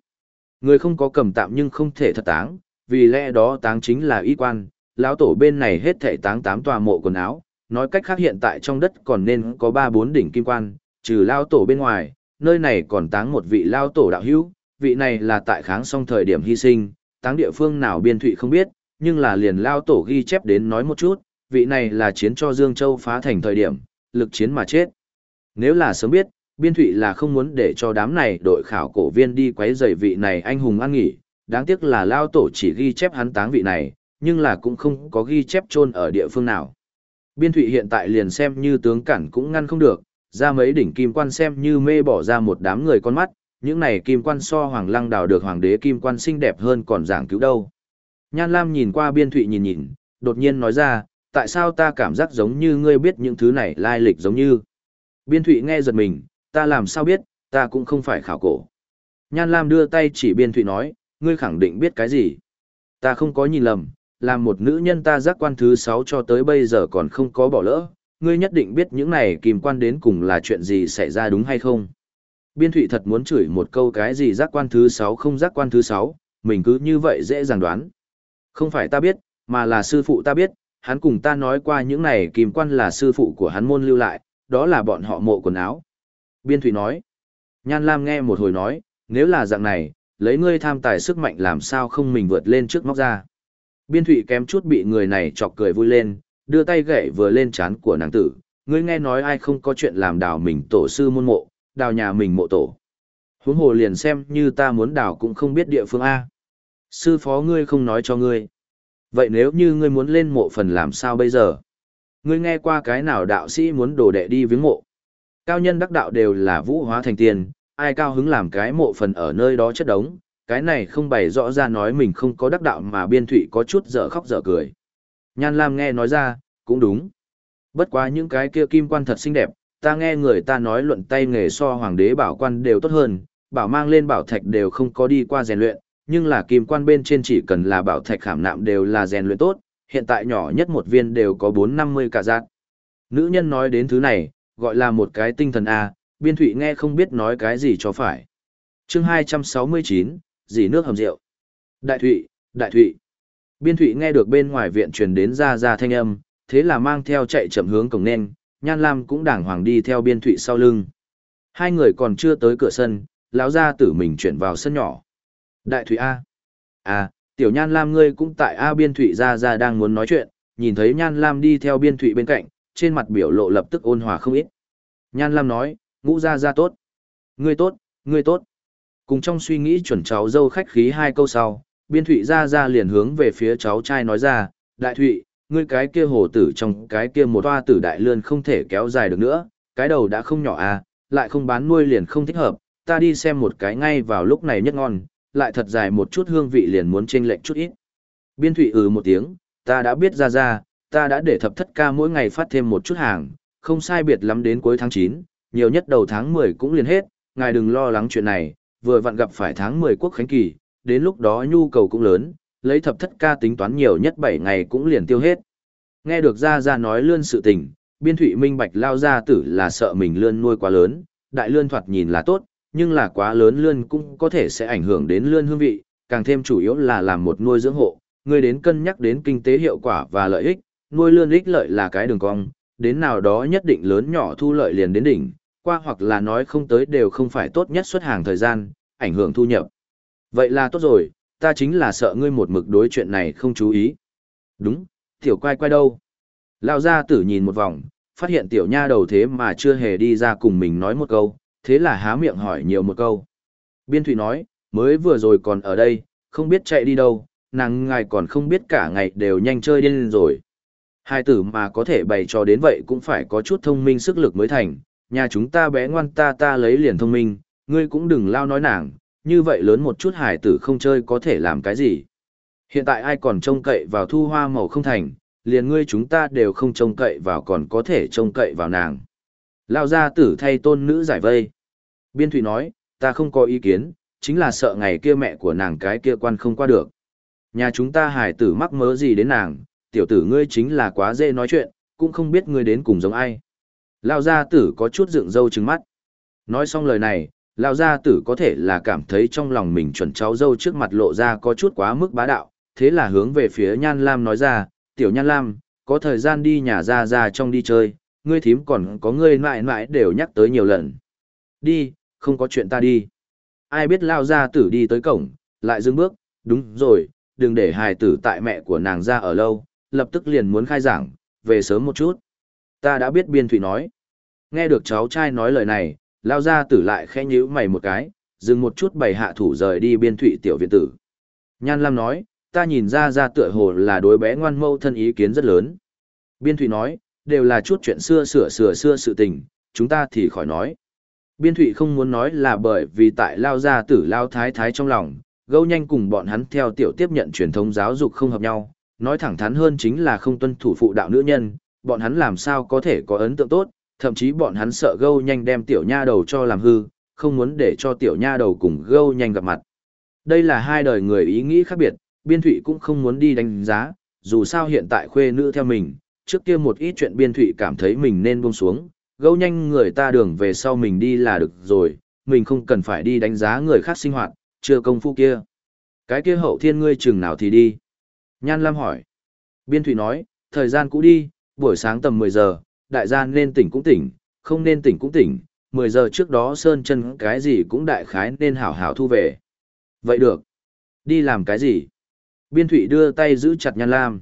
S1: Người không có cầm tạm nhưng không thể thật táng, vì lẽ đó táng chính là y quan, lão tổ bên này hết thể táng tám tòa mộ quần áo, nói cách khác hiện tại trong đất còn nên có ba bốn đỉnh kim quan, trừ lao tổ bên ngoài, nơi này còn táng một vị lao tổ đạo hữu, vị này là tại kháng song thời điểm hy sinh, táng địa phương nào biên thụy không biết, nhưng là liền lao tổ ghi chép đến nói một chút, vị này là chiến cho Dương Châu phá thành thời điểm, lực chiến mà chết. Nếu là sớm biết, biên thụy là không muốn để cho đám này đội khảo cổ viên đi quấy rầy vị này anh hùng ăn nghỉ, đáng tiếc là lao tổ chỉ ghi chép hắn táng vị này, nhưng là cũng không có ghi chép chôn ở địa phương nào. Biên thụy hiện tại liền xem như tướng cản cũng ngăn không được, ra mấy đỉnh kim quan xem như mê bỏ ra một đám người con mắt, những này kim quan so hoàng lăng đào được hoàng đế kim quan xinh đẹp hơn còn giảng cứu đâu. Nhan Lam nhìn qua biên thụy nhìn nhìn, đột nhiên nói ra, tại sao ta cảm giác giống như ngươi biết những thứ này lai lịch giống như. Biên Thụy nghe giật mình, ta làm sao biết, ta cũng không phải khảo cổ. Nhan Lam đưa tay chỉ Biên Thụy nói, ngươi khẳng định biết cái gì. Ta không có nhìn lầm, làm một nữ nhân ta giác quan thứ 6 cho tới bây giờ còn không có bỏ lỡ, ngươi nhất định biết những này kìm quan đến cùng là chuyện gì xảy ra đúng hay không. Biên Thụy thật muốn chửi một câu cái gì giác quan thứ 6 không giác quan thứ 6, mình cứ như vậy dễ dàng đoán. Không phải ta biết, mà là sư phụ ta biết, hắn cùng ta nói qua những này kìm quan là sư phụ của hắn môn lưu lại, đó là bọn họ mộ quần áo. Biên Thụy nói, Nhan Lam nghe một hồi nói, nếu là dạng này, lấy ngươi tham tài sức mạnh làm sao không mình vượt lên trước móc ra. Biên Thụy kém chút bị người này chọc cười vui lên, đưa tay gậy vừa lên chán của nàng tử, ngươi nghe nói ai không có chuyện làm đào mình tổ sư môn mộ, đào nhà mình mộ tổ. Huống hồ liền xem như ta muốn đào cũng không biết địa phương A. Sư phó ngươi không nói cho ngươi. Vậy nếu như ngươi muốn lên mộ phần làm sao bây giờ? Ngươi nghe qua cái nào đạo sĩ muốn đồ đệ đi viếng mộ? Cao nhân đắc đạo đều là vũ hóa thành tiền, ai cao hứng làm cái mộ phần ở nơi đó chất đống, cái này không bày rõ ra nói mình không có đắc đạo mà biên thụy có chút dở khóc dở cười. Nhan Lam nghe nói ra, cũng đúng. Bất quá những cái kia kim quan thật xinh đẹp, ta nghe người ta nói luận tay nghề so hoàng đế bảo quan đều tốt hơn, bảo mang lên bảo thạch đều không có đi qua rèn luyện, nhưng là kim quan bên trên chỉ cần là bảo thạch khảm nạm đều là rèn luyện tốt, hiện tại nhỏ nhất một viên đều có 450 cả giác. Nữ nhân nói đến thứ này, gọi là một cái tinh thần A, biên thụy nghe không biết nói cái gì cho phải. chương 269, dì nước hầm rượu. Đại thụy, đại thụy. Biên thụy nghe được bên ngoài viện truyền đến ra ra thanh âm, thế là mang theo chạy chậm hướng cổng nên, Nhan Lam cũng đàng hoàng đi theo biên thụy sau lưng. Hai người còn chưa tới cửa sân, lão ra tử mình chuyển vào sân nhỏ. Đại Thủy A. À, tiểu Nhan Lam ngươi cũng tại A biên thụy ra ra đang muốn nói chuyện, nhìn thấy Nhan Lam đi theo biên thụy bên cạnh, trên mặt biểu lộ lập tức ôn hòa không ít. Nhan Lam nói, ngũ ra ra tốt. Ngươi tốt, ngươi tốt. Cùng trong suy nghĩ chuẩn cháu dâu khách khí hai câu sau, biên thụy ra ra liền hướng về phía cháu trai nói ra, đại thụy, ngươi cái kia hồ tử trong cái kia một toa tử đại lươn không thể kéo dài được nữa, cái đầu đã không nhỏ à, lại không bán nuôi liền không thích hợp, ta đi xem một cái ngay vào lúc này nhất ngon, lại thật dài một chút hương vị liền muốn chênh lệch chút ít. Biên thụy ừ một tiếng, ta đã biết ra ra, ta đã để thập thất ca mỗi ngày phát thêm một chút hàng, không sai biệt lắm đến cuối tháng 9, nhiều nhất đầu tháng 10 cũng liền hết, ngài đừng lo lắng chuyện này, vừa vặn gặp phải tháng 10 quốc khánh kỳ, đến lúc đó nhu cầu cũng lớn, lấy thập thất ca tính toán nhiều nhất 7 ngày cũng liền tiêu hết. Nghe được ra ra nói lươn sự tình, biên thủy minh bạch lao ra tử là sợ mình lươn nuôi quá lớn, đại lươn thoạt nhìn là tốt, nhưng là quá lớn lươn cũng có thể sẽ ảnh hưởng đến lươn hương vị, càng thêm chủ yếu là làm một nuôi dưỡng hộ, người đến cân nhắc đến kinh tế hiệu quả và lợi ích, nuôi lươn ích lợi là cái đường cong, đến nào đó nhất định lớn nhỏ thu lợi liền đến đỉnh, qua hoặc là nói không tới đều không phải tốt nhất xuất hàng thời gian, ảnh hưởng thu nhập. Vậy là tốt rồi, ta chính là sợ ngươi một mực đối chuyện này không chú ý. Đúng, tiểu quay quay đâu? Lao gia tử nhìn một vòng, phát hiện tiểu nha đầu thế mà chưa hề đi ra cùng mình nói một câu, thế là há miệng hỏi nhiều một câu. Biên Thụy nói, mới vừa rồi còn ở đây, không biết chạy đi đâu, nàng ngài còn không biết cả ngày đều nhanh chơi điên rồi. Hai tử mà có thể bày cho đến vậy cũng phải có chút thông minh sức lực mới thành, nhà chúng ta bé ngoan ta ta lấy liền thông minh, ngươi cũng đừng lao nói nàng, như vậy lớn một chút hải tử không chơi có thể làm cái gì. Hiện tại ai còn trông cậy vào thu hoa màu không thành, liền ngươi chúng ta đều không trông cậy vào còn có thể trông cậy vào nàng. Lao ra tử thay tôn nữ giải vây. Biên Thụy nói, ta không có ý kiến, chính là sợ ngày kia mẹ của nàng cái kia quan không qua được. Nhà chúng ta hải tử mắc mớ gì đến nàng, tiểu tử ngươi chính là quá dễ nói chuyện, cũng không biết ngươi đến cùng giống ai. Lao gia tử có chút dựng râu trứng mắt. Nói xong lời này, Lao gia tử có thể là cảm thấy trong lòng mình chuẩn cháu dâu trước mặt lộ ra có chút quá mức bá đạo, thế là hướng về phía Nhan Lam nói ra, tiểu Nhan Lam, có thời gian đi nhà ra ra trong đi chơi, ngươi thím còn có ngươi mãi mãi đều nhắc tới nhiều lần. Đi, không có chuyện ta đi. Ai biết Lao gia tử đi tới cổng, lại dừng bước, đúng rồi, đừng để hài tử tại mẹ của nàng ra ở lâu, lập tức liền muốn khai giảng, về sớm một chút. Ta đã biết biên thủy nói. Nghe được cháu trai nói lời này, lao ra tử lại khẽ nhíu mày một cái, dừng một chút bày hạ thủ rời đi biên thủy tiểu viện tử. Nhan Lam nói, ta nhìn ra ra tựa hồ là đối bé ngoan mâu thân ý kiến rất lớn. Biên thủy nói, đều là chút chuyện xưa sửa sửa xưa sự tình, chúng ta thì khỏi nói. Biên Thụy không muốn nói là bởi vì tại lao gia tử lao thái thái trong lòng, gâu nhanh cùng bọn hắn theo tiểu tiếp nhận truyền thống giáo dục không hợp nhau, nói thẳng thắn hơn chính là không tuân thủ phụ đạo nữ nhân, bọn hắn làm sao có thể có ấn tượng tốt, Thậm chí bọn hắn sợ gâu nhanh đem tiểu nha đầu cho làm hư, không muốn để cho tiểu nha đầu cùng gâu nhanh gặp mặt. Đây là hai đời người ý nghĩ khác biệt, biên thụy cũng không muốn đi đánh giá, dù sao hiện tại khuê nữ theo mình, trước kia một ít chuyện biên thụy cảm thấy mình nên buông xuống, gâu nhanh người ta đường về sau mình đi là được rồi, mình không cần phải đi đánh giá người khác sinh hoạt, chưa công phu kia. Cái kia hậu thiên ngươi chừng nào thì đi. Nhan Lam hỏi. Biên thụy nói, thời gian cũ đi, buổi sáng tầm 10 giờ, đại gia nên tỉnh cũng tỉnh, không nên tỉnh cũng tỉnh, 10 giờ trước đó sơn chân cái gì cũng đại khái nên hảo hảo thu về. Vậy được. Đi làm cái gì? Biên thụy đưa tay giữ chặt Nhan Lam.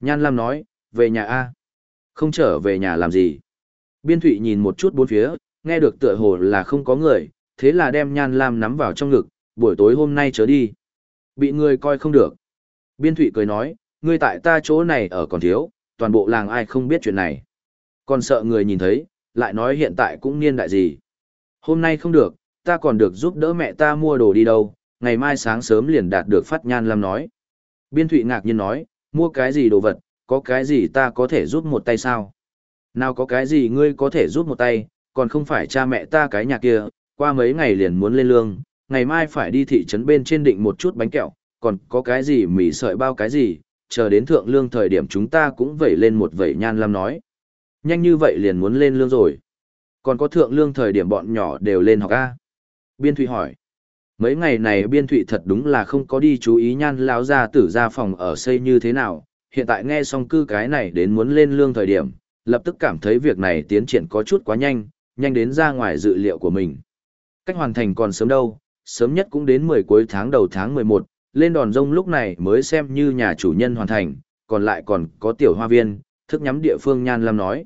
S1: Nhan Lam nói, về nhà A. Không trở về nhà làm gì. Biên thụy nhìn một chút bốn phía, nghe được tựa hồ là không có người, thế là đem Nhan Lam nắm vào trong ngực, buổi tối hôm nay chớ đi. Bị người coi không được. Biên thụy cười nói, ngươi tại ta chỗ này ở còn thiếu, toàn bộ làng ai không biết chuyện này. Còn sợ người nhìn thấy, lại nói hiện tại cũng niên đại gì. Hôm nay không được, ta còn được giúp đỡ mẹ ta mua đồ đi đâu, ngày mai sáng sớm liền đạt được phát nhan lam nói. Biên thụy ngạc nhiên nói, mua cái gì đồ vật, có cái gì ta có thể giúp một tay sao? Nào có cái gì ngươi có thể giúp một tay, còn không phải cha mẹ ta cái nhà kia, qua mấy ngày liền muốn lên lương, ngày mai phải đi thị trấn bên trên định một chút bánh kẹo, còn có cái gì mì sợi bao cái gì, chờ đến thượng lương thời điểm chúng ta cũng vẩy lên một vẩy nhan lam nói. Nhanh như vậy liền muốn lên lương rồi. Còn có thượng lương thời điểm bọn nhỏ đều lên học A. Biên Thụy hỏi. Mấy ngày này Biên Thụy thật đúng là không có đi chú ý nhan lão ra tử ra phòng ở xây như thế nào. Hiện tại nghe xong cư cái này đến muốn lên lương thời điểm, lập tức cảm thấy việc này tiến triển có chút quá nhanh, nhanh đến ra ngoài dự liệu của mình. Cách hoàn thành còn sớm đâu, sớm nhất cũng đến 10 cuối tháng đầu tháng 11, lên đòn rông lúc này mới xem như nhà chủ nhân hoàn thành, còn lại còn có tiểu hoa viên, thức nhắm địa phương Nhan Lam nói.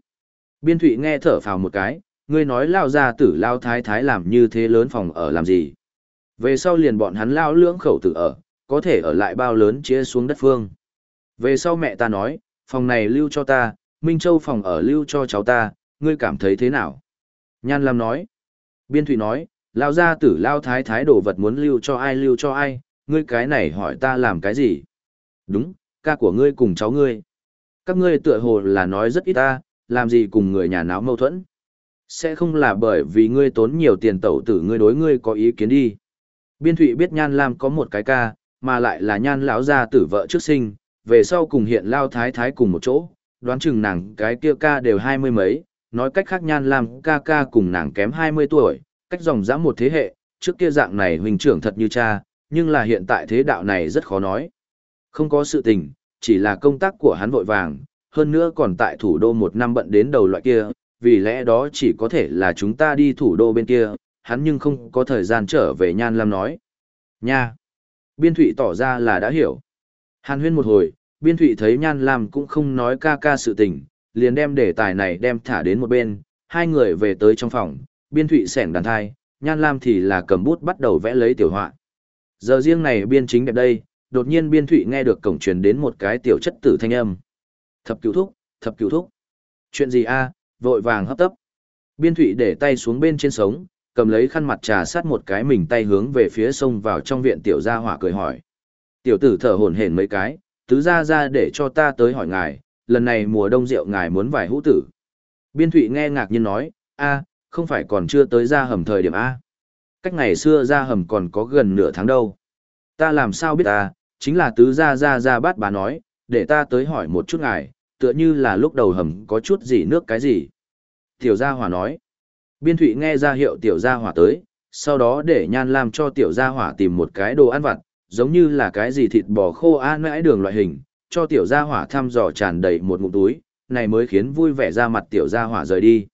S1: Biên Thụy nghe thở phào một cái, ngươi nói lao ra tử lao thái thái làm như thế lớn phòng ở làm gì. Về sau liền bọn hắn lao lưỡng khẩu tử ở, có thể ở lại bao lớn chia xuống đất phương. Về sau mẹ ta nói, phòng này lưu cho ta, Minh Châu phòng ở lưu cho cháu ta, ngươi cảm thấy thế nào? Nhan Lam nói. Biên Thụy nói, lao ra tử lao thái thái đồ vật muốn lưu cho ai lưu cho ai, ngươi cái này hỏi ta làm cái gì? Đúng, ca của ngươi cùng cháu ngươi. Các ngươi tựa hồ là nói rất ít ta, làm gì cùng người nhà náo mâu thuẫn. Sẽ không là bởi vì ngươi tốn nhiều tiền tẩu tử ngươi đối ngươi có ý kiến đi. Biên Thụy biết Nhan Lam có một cái ca, mà lại là Nhan lão gia tử vợ trước sinh, về sau cùng hiện lao thái thái cùng một chỗ, đoán chừng nàng cái kia ca đều hai mươi mấy, nói cách khác Nhan Lam ca ca cùng nàng kém hai mươi tuổi, cách dòng dã một thế hệ, trước kia dạng này huynh trưởng thật như cha, nhưng là hiện tại thế đạo này rất khó nói. Không có sự tình, chỉ là công tác của hắn vội vàng, hơn nữa còn tại thủ đô một năm bận đến đầu loại kia, vì lẽ đó chỉ có thể là chúng ta đi thủ đô bên kia, hắn nhưng không có thời gian trở về Nhan Lam nói. Nha! Biên Thụy tỏ ra là đã hiểu. Hàn huyên một hồi, Biên Thụy thấy Nhan Lam cũng không nói ca ca sự tình, liền đem đề tài này đem thả đến một bên, hai người về tới trong phòng, Biên Thụy sẻn đàn thai, Nhan Lam thì là cầm bút bắt đầu vẽ lấy tiểu họa. Giờ riêng này biên chính đẹp đây, đột nhiên biên thụy nghe được cổng truyền đến một cái tiểu chất tử thanh âm. Thập cứu thúc, thập cứu thúc. Chuyện gì a vội vàng hấp tấp. Biên thụy để tay xuống bên trên sống, cầm lấy khăn mặt trà sát một cái mình tay hướng về phía sông vào trong viện tiểu gia hỏa cười hỏi. Tiểu tử thở hổn hển mấy cái, tứ ra ra để cho ta tới hỏi ngài, lần này mùa đông rượu ngài muốn vài hũ tử. Biên thụy nghe ngạc nhiên nói, a không phải còn chưa tới ra hầm thời điểm A. Cách ngày xưa ra hầm còn có gần nửa tháng đâu. Ta làm sao biết ta, chính là tứ gia gia gia bát bà nói, để ta tới hỏi một chút ngài, tựa như là lúc đầu hầm có chút gì nước cái gì. Tiểu gia hỏa nói. Biên thụy nghe ra hiệu tiểu gia hỏa tới, sau đó để nhan làm cho tiểu gia hỏa tìm một cái đồ ăn vặt, giống như là cái gì thịt bò khô an mãi đường loại hình, cho tiểu gia hỏa thăm dò tràn đầy một ngụm túi, này mới khiến vui vẻ ra mặt tiểu gia hỏa rời đi.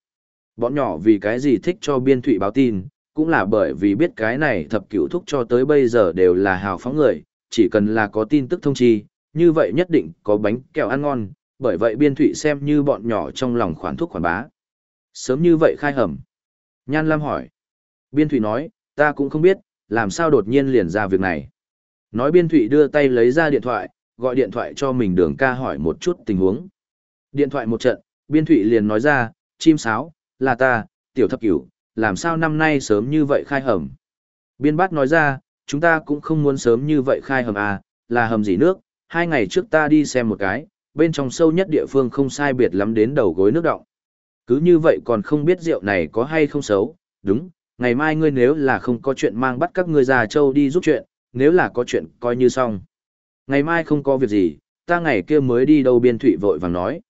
S1: Bọn nhỏ vì cái gì thích cho biên thụy báo tin, cũng là bởi vì biết cái này thập cửu thúc cho tới bây giờ đều là hào phóng người, chỉ cần là có tin tức thông chi, như vậy nhất định có bánh kẹo ăn ngon, bởi vậy biên thụy xem như bọn nhỏ trong lòng khoản thuốc khoản bá. Sớm như vậy khai hầm. Nhan Lam hỏi. Biên thụy nói, ta cũng không biết, làm sao đột nhiên liền ra việc này. Nói biên thụy đưa tay lấy ra điện thoại, gọi điện thoại cho mình đường ca hỏi một chút tình huống. Điện thoại một trận, biên thụy liền nói ra, chim sáo, là ta, tiểu thập cửu, làm sao năm nay sớm như vậy khai hầm. Biên bát nói ra, chúng ta cũng không muốn sớm như vậy khai hầm à, là hầm gì nước, hai ngày trước ta đi xem một cái, bên trong sâu nhất địa phương không sai biệt lắm đến đầu gối nước động. Cứ như vậy còn không biết rượu này có hay không xấu, đúng, ngày mai ngươi nếu là không có chuyện mang bắt các ngươi già châu đi giúp chuyện, nếu là có chuyện coi như xong. Ngày mai không có việc gì, ta ngày kia mới đi đâu biên thụy vội vàng nói.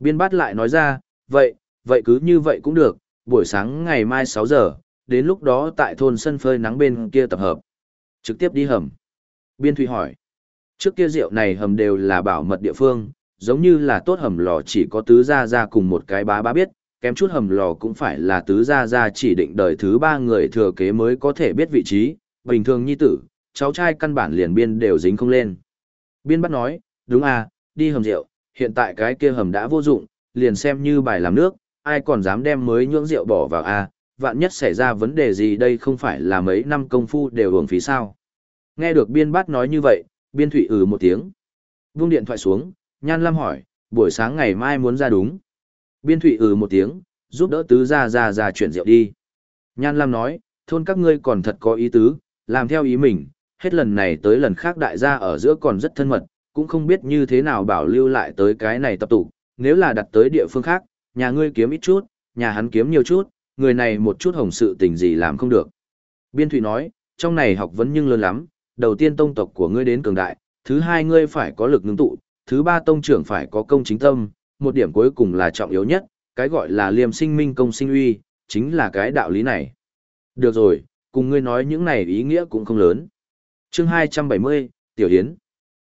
S1: Biên bát lại nói ra, vậy, vậy cứ như vậy cũng được, buổi sáng ngày mai 6 giờ, đến lúc đó tại thôn sân phơi nắng bên kia tập hợp. Trực tiếp đi hầm. Biên thụy hỏi. Trước kia rượu này hầm đều là bảo mật địa phương, giống như là tốt hầm lò chỉ có tứ gia gia cùng một cái bá bá biết, kém chút hầm lò cũng phải là tứ gia gia chỉ định đời thứ ba người thừa kế mới có thể biết vị trí, bình thường nhi tử, cháu trai căn bản liền biên đều dính không lên. Biên bắt nói, đúng à, đi hầm rượu, hiện tại cái kia hầm đã vô dụng, liền xem như bài làm nước, ai còn dám đem mới nhưỡng rượu bỏ vào à, vạn nhất xảy ra vấn đề gì đây không phải là mấy năm công phu đều hưởng phí sao. Nghe được biên bắt nói như vậy, biên thủy ừ một tiếng. Vung điện thoại xuống, Nhan Lam hỏi, buổi sáng ngày mai muốn ra đúng. Biên thủy ừ một tiếng, giúp đỡ tứ ra ra ra chuyển rượu đi. Nhan Lam nói, thôn các ngươi còn thật có ý tứ, làm theo ý mình, hết lần này tới lần khác đại gia ở giữa còn rất thân mật, cũng không biết như thế nào bảo lưu lại tới cái này tập tụ, nếu là đặt tới địa phương khác, nhà ngươi kiếm ít chút, nhà hắn kiếm nhiều chút, người này một chút hồng sự tình gì làm không được. Biên Thụy nói, trong này học vấn nhưng lớn lắm, đầu tiên tông tộc của ngươi đến cường đại, thứ hai ngươi phải có lực ngưng tụ, thứ ba tông trưởng phải có công chính tâm, một điểm cuối cùng là trọng yếu nhất, cái gọi là liêm sinh minh công sinh uy, chính là cái đạo lý này. Được rồi, cùng ngươi nói những này ý nghĩa cũng không lớn chương 270, Tiểu Hiến.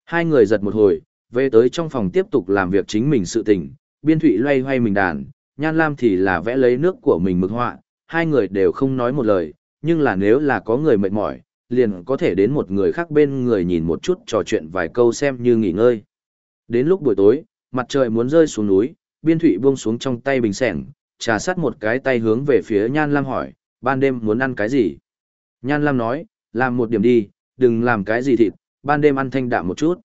S1: Hai người giật một hồi, về tới trong phòng tiếp tục làm việc chính mình sự tình, biên thụy loay hoay mình đàn, nhan lam thì là vẽ lấy nước của mình mực họa, hai người đều không nói một lời, nhưng là nếu là có người mệt mỏi, liền có thể đến một người khác bên người nhìn một chút trò chuyện vài câu xem như nghỉ ngơi. Đến lúc buổi tối, mặt trời muốn rơi xuống núi, biên thụy buông xuống trong tay bình sẻng, trà sát một cái tay hướng về phía Nhan Lam hỏi, ban đêm muốn ăn cái gì? Nhan Lam nói, làm một điểm đi, đừng làm cái gì thịt, ban đêm ăn thanh đạm một chút.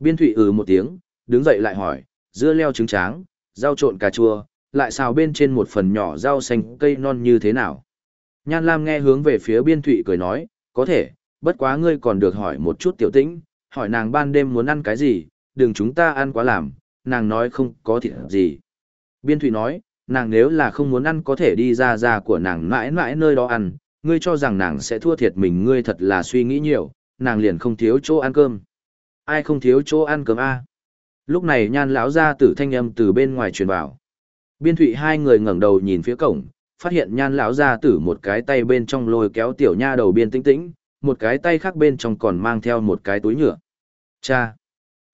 S1: Biên thủy ừ một tiếng, đứng dậy lại hỏi, dưa leo trứng tráng, rau trộn cà chua, lại xào bên trên một phần nhỏ rau xanh cây non như thế nào? Nhan Lam nghe hướng về phía biên thủy cười nói, có thể, bất quá ngươi còn được hỏi một chút tiểu tĩnh, hỏi nàng ban đêm muốn ăn cái gì, đừng chúng ta ăn quá làm, nàng nói không có thịt gì. Biên thủy nói, nàng nếu là không muốn ăn có thể đi ra ra của nàng mãi mãi nơi đó ăn, ngươi cho rằng nàng sẽ thua thiệt mình ngươi thật là suy nghĩ nhiều, nàng liền không thiếu chỗ ăn cơm. Ai không thiếu chỗ ăn cơm a? Lúc này nhan lão ra tử thanh âm từ bên ngoài truyền vào. Biên Thụy hai người ngẩng đầu nhìn phía cổng, phát hiện nhan lão ra tử một cái tay bên trong lôi kéo tiểu nha đầu biên tĩnh tĩnh, một cái tay khác bên trong còn mang theo một cái túi nhựa. Cha!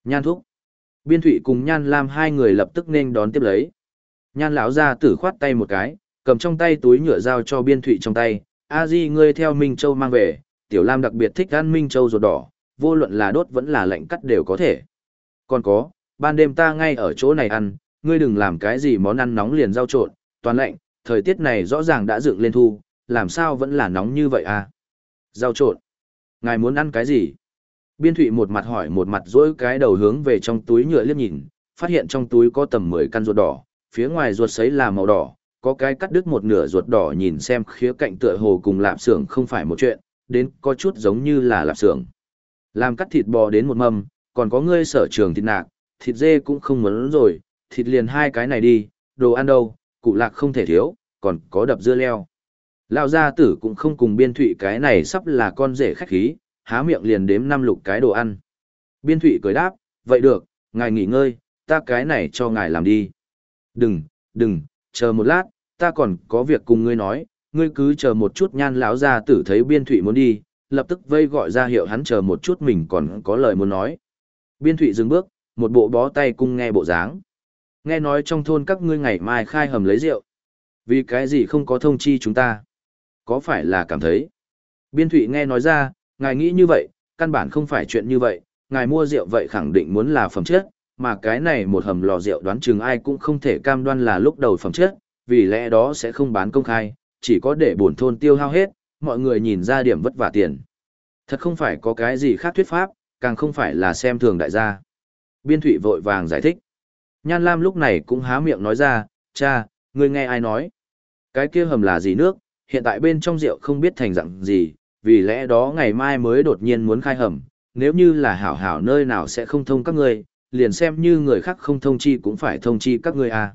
S1: Nhan thúc. Biên Thụy cùng Nhan Lam hai người lập tức nên đón tiếp lấy. Nhan lão ra tử khoát tay một cái, cầm trong tay túi nhựa giao cho Biên Thụy trong tay. A Di ngươi theo Minh Châu mang về, Tiểu Lam đặc biệt thích ăn Minh Châu ruột đỏ, vô luận là đốt vẫn là lạnh cắt đều có thể. Còn có, ban đêm ta ngay ở chỗ này ăn, ngươi đừng làm cái gì món ăn nóng liền rau trộn, toàn lạnh, thời tiết này rõ ràng đã dựng lên thu, làm sao vẫn là nóng như vậy à? Rau trộn. Ngài muốn ăn cái gì? Biên Thụy một mặt hỏi một mặt dỗi cái đầu hướng về trong túi nhựa liếc nhìn, phát hiện trong túi có tầm 10 căn ruột đỏ, phía ngoài ruột sấy là màu đỏ, có cái cắt đứt một nửa ruột đỏ nhìn xem khía cạnh tựa hồ cùng lạp xưởng không phải một chuyện, đến có chút giống như là lạp xưởng. Làm cắt thịt bò đến một mâm, còn có ngươi sở trường thịt nạc, thịt dê cũng không muốn rồi, thịt liền hai cái này đi, đồ ăn đâu, cụ lạc không thể thiếu, còn có đập dưa leo. Lão gia tử cũng không cùng biên thụy cái này sắp là con rể khách khí, há miệng liền đếm năm lục cái đồ ăn. Biên thụy cười đáp, vậy được, ngài nghỉ ngơi, ta cái này cho ngài làm đi. Đừng, đừng, chờ một lát, ta còn có việc cùng ngươi nói, ngươi cứ chờ một chút nhan lão gia tử thấy biên thụy muốn đi, lập tức vây gọi ra hiệu hắn chờ một chút mình còn có lời muốn nói. Biên thụy dừng bước, một bộ bó tay cung nghe bộ dáng. Nghe nói trong thôn các ngươi ngày mai khai hầm lấy rượu. Vì cái gì không có thông chi chúng ta? Có phải là cảm thấy? Biên thụy nghe nói ra, ngài nghĩ như vậy, căn bản không phải chuyện như vậy, ngài mua rượu vậy khẳng định muốn là phẩm chất, mà cái này một hầm lò rượu đoán chừng ai cũng không thể cam đoan là lúc đầu phẩm chất, vì lẽ đó sẽ không bán công khai, chỉ có để bổn thôn tiêu hao hết, mọi người nhìn ra điểm vất vả tiền. Thật không phải có cái gì khác thuyết pháp, càng không phải là xem thường đại gia. Biên thụy vội vàng giải thích. Nhan Lam lúc này cũng há miệng nói ra, cha, người nghe ai nói? Cái kia hầm là gì nước, hiện tại bên trong rượu không biết thành dạng gì, vì lẽ đó ngày mai mới đột nhiên muốn khai hầm, nếu như là hảo hảo nơi nào sẽ không thông các ngươi, liền xem như người khác không thông chi cũng phải thông chi các ngươi à.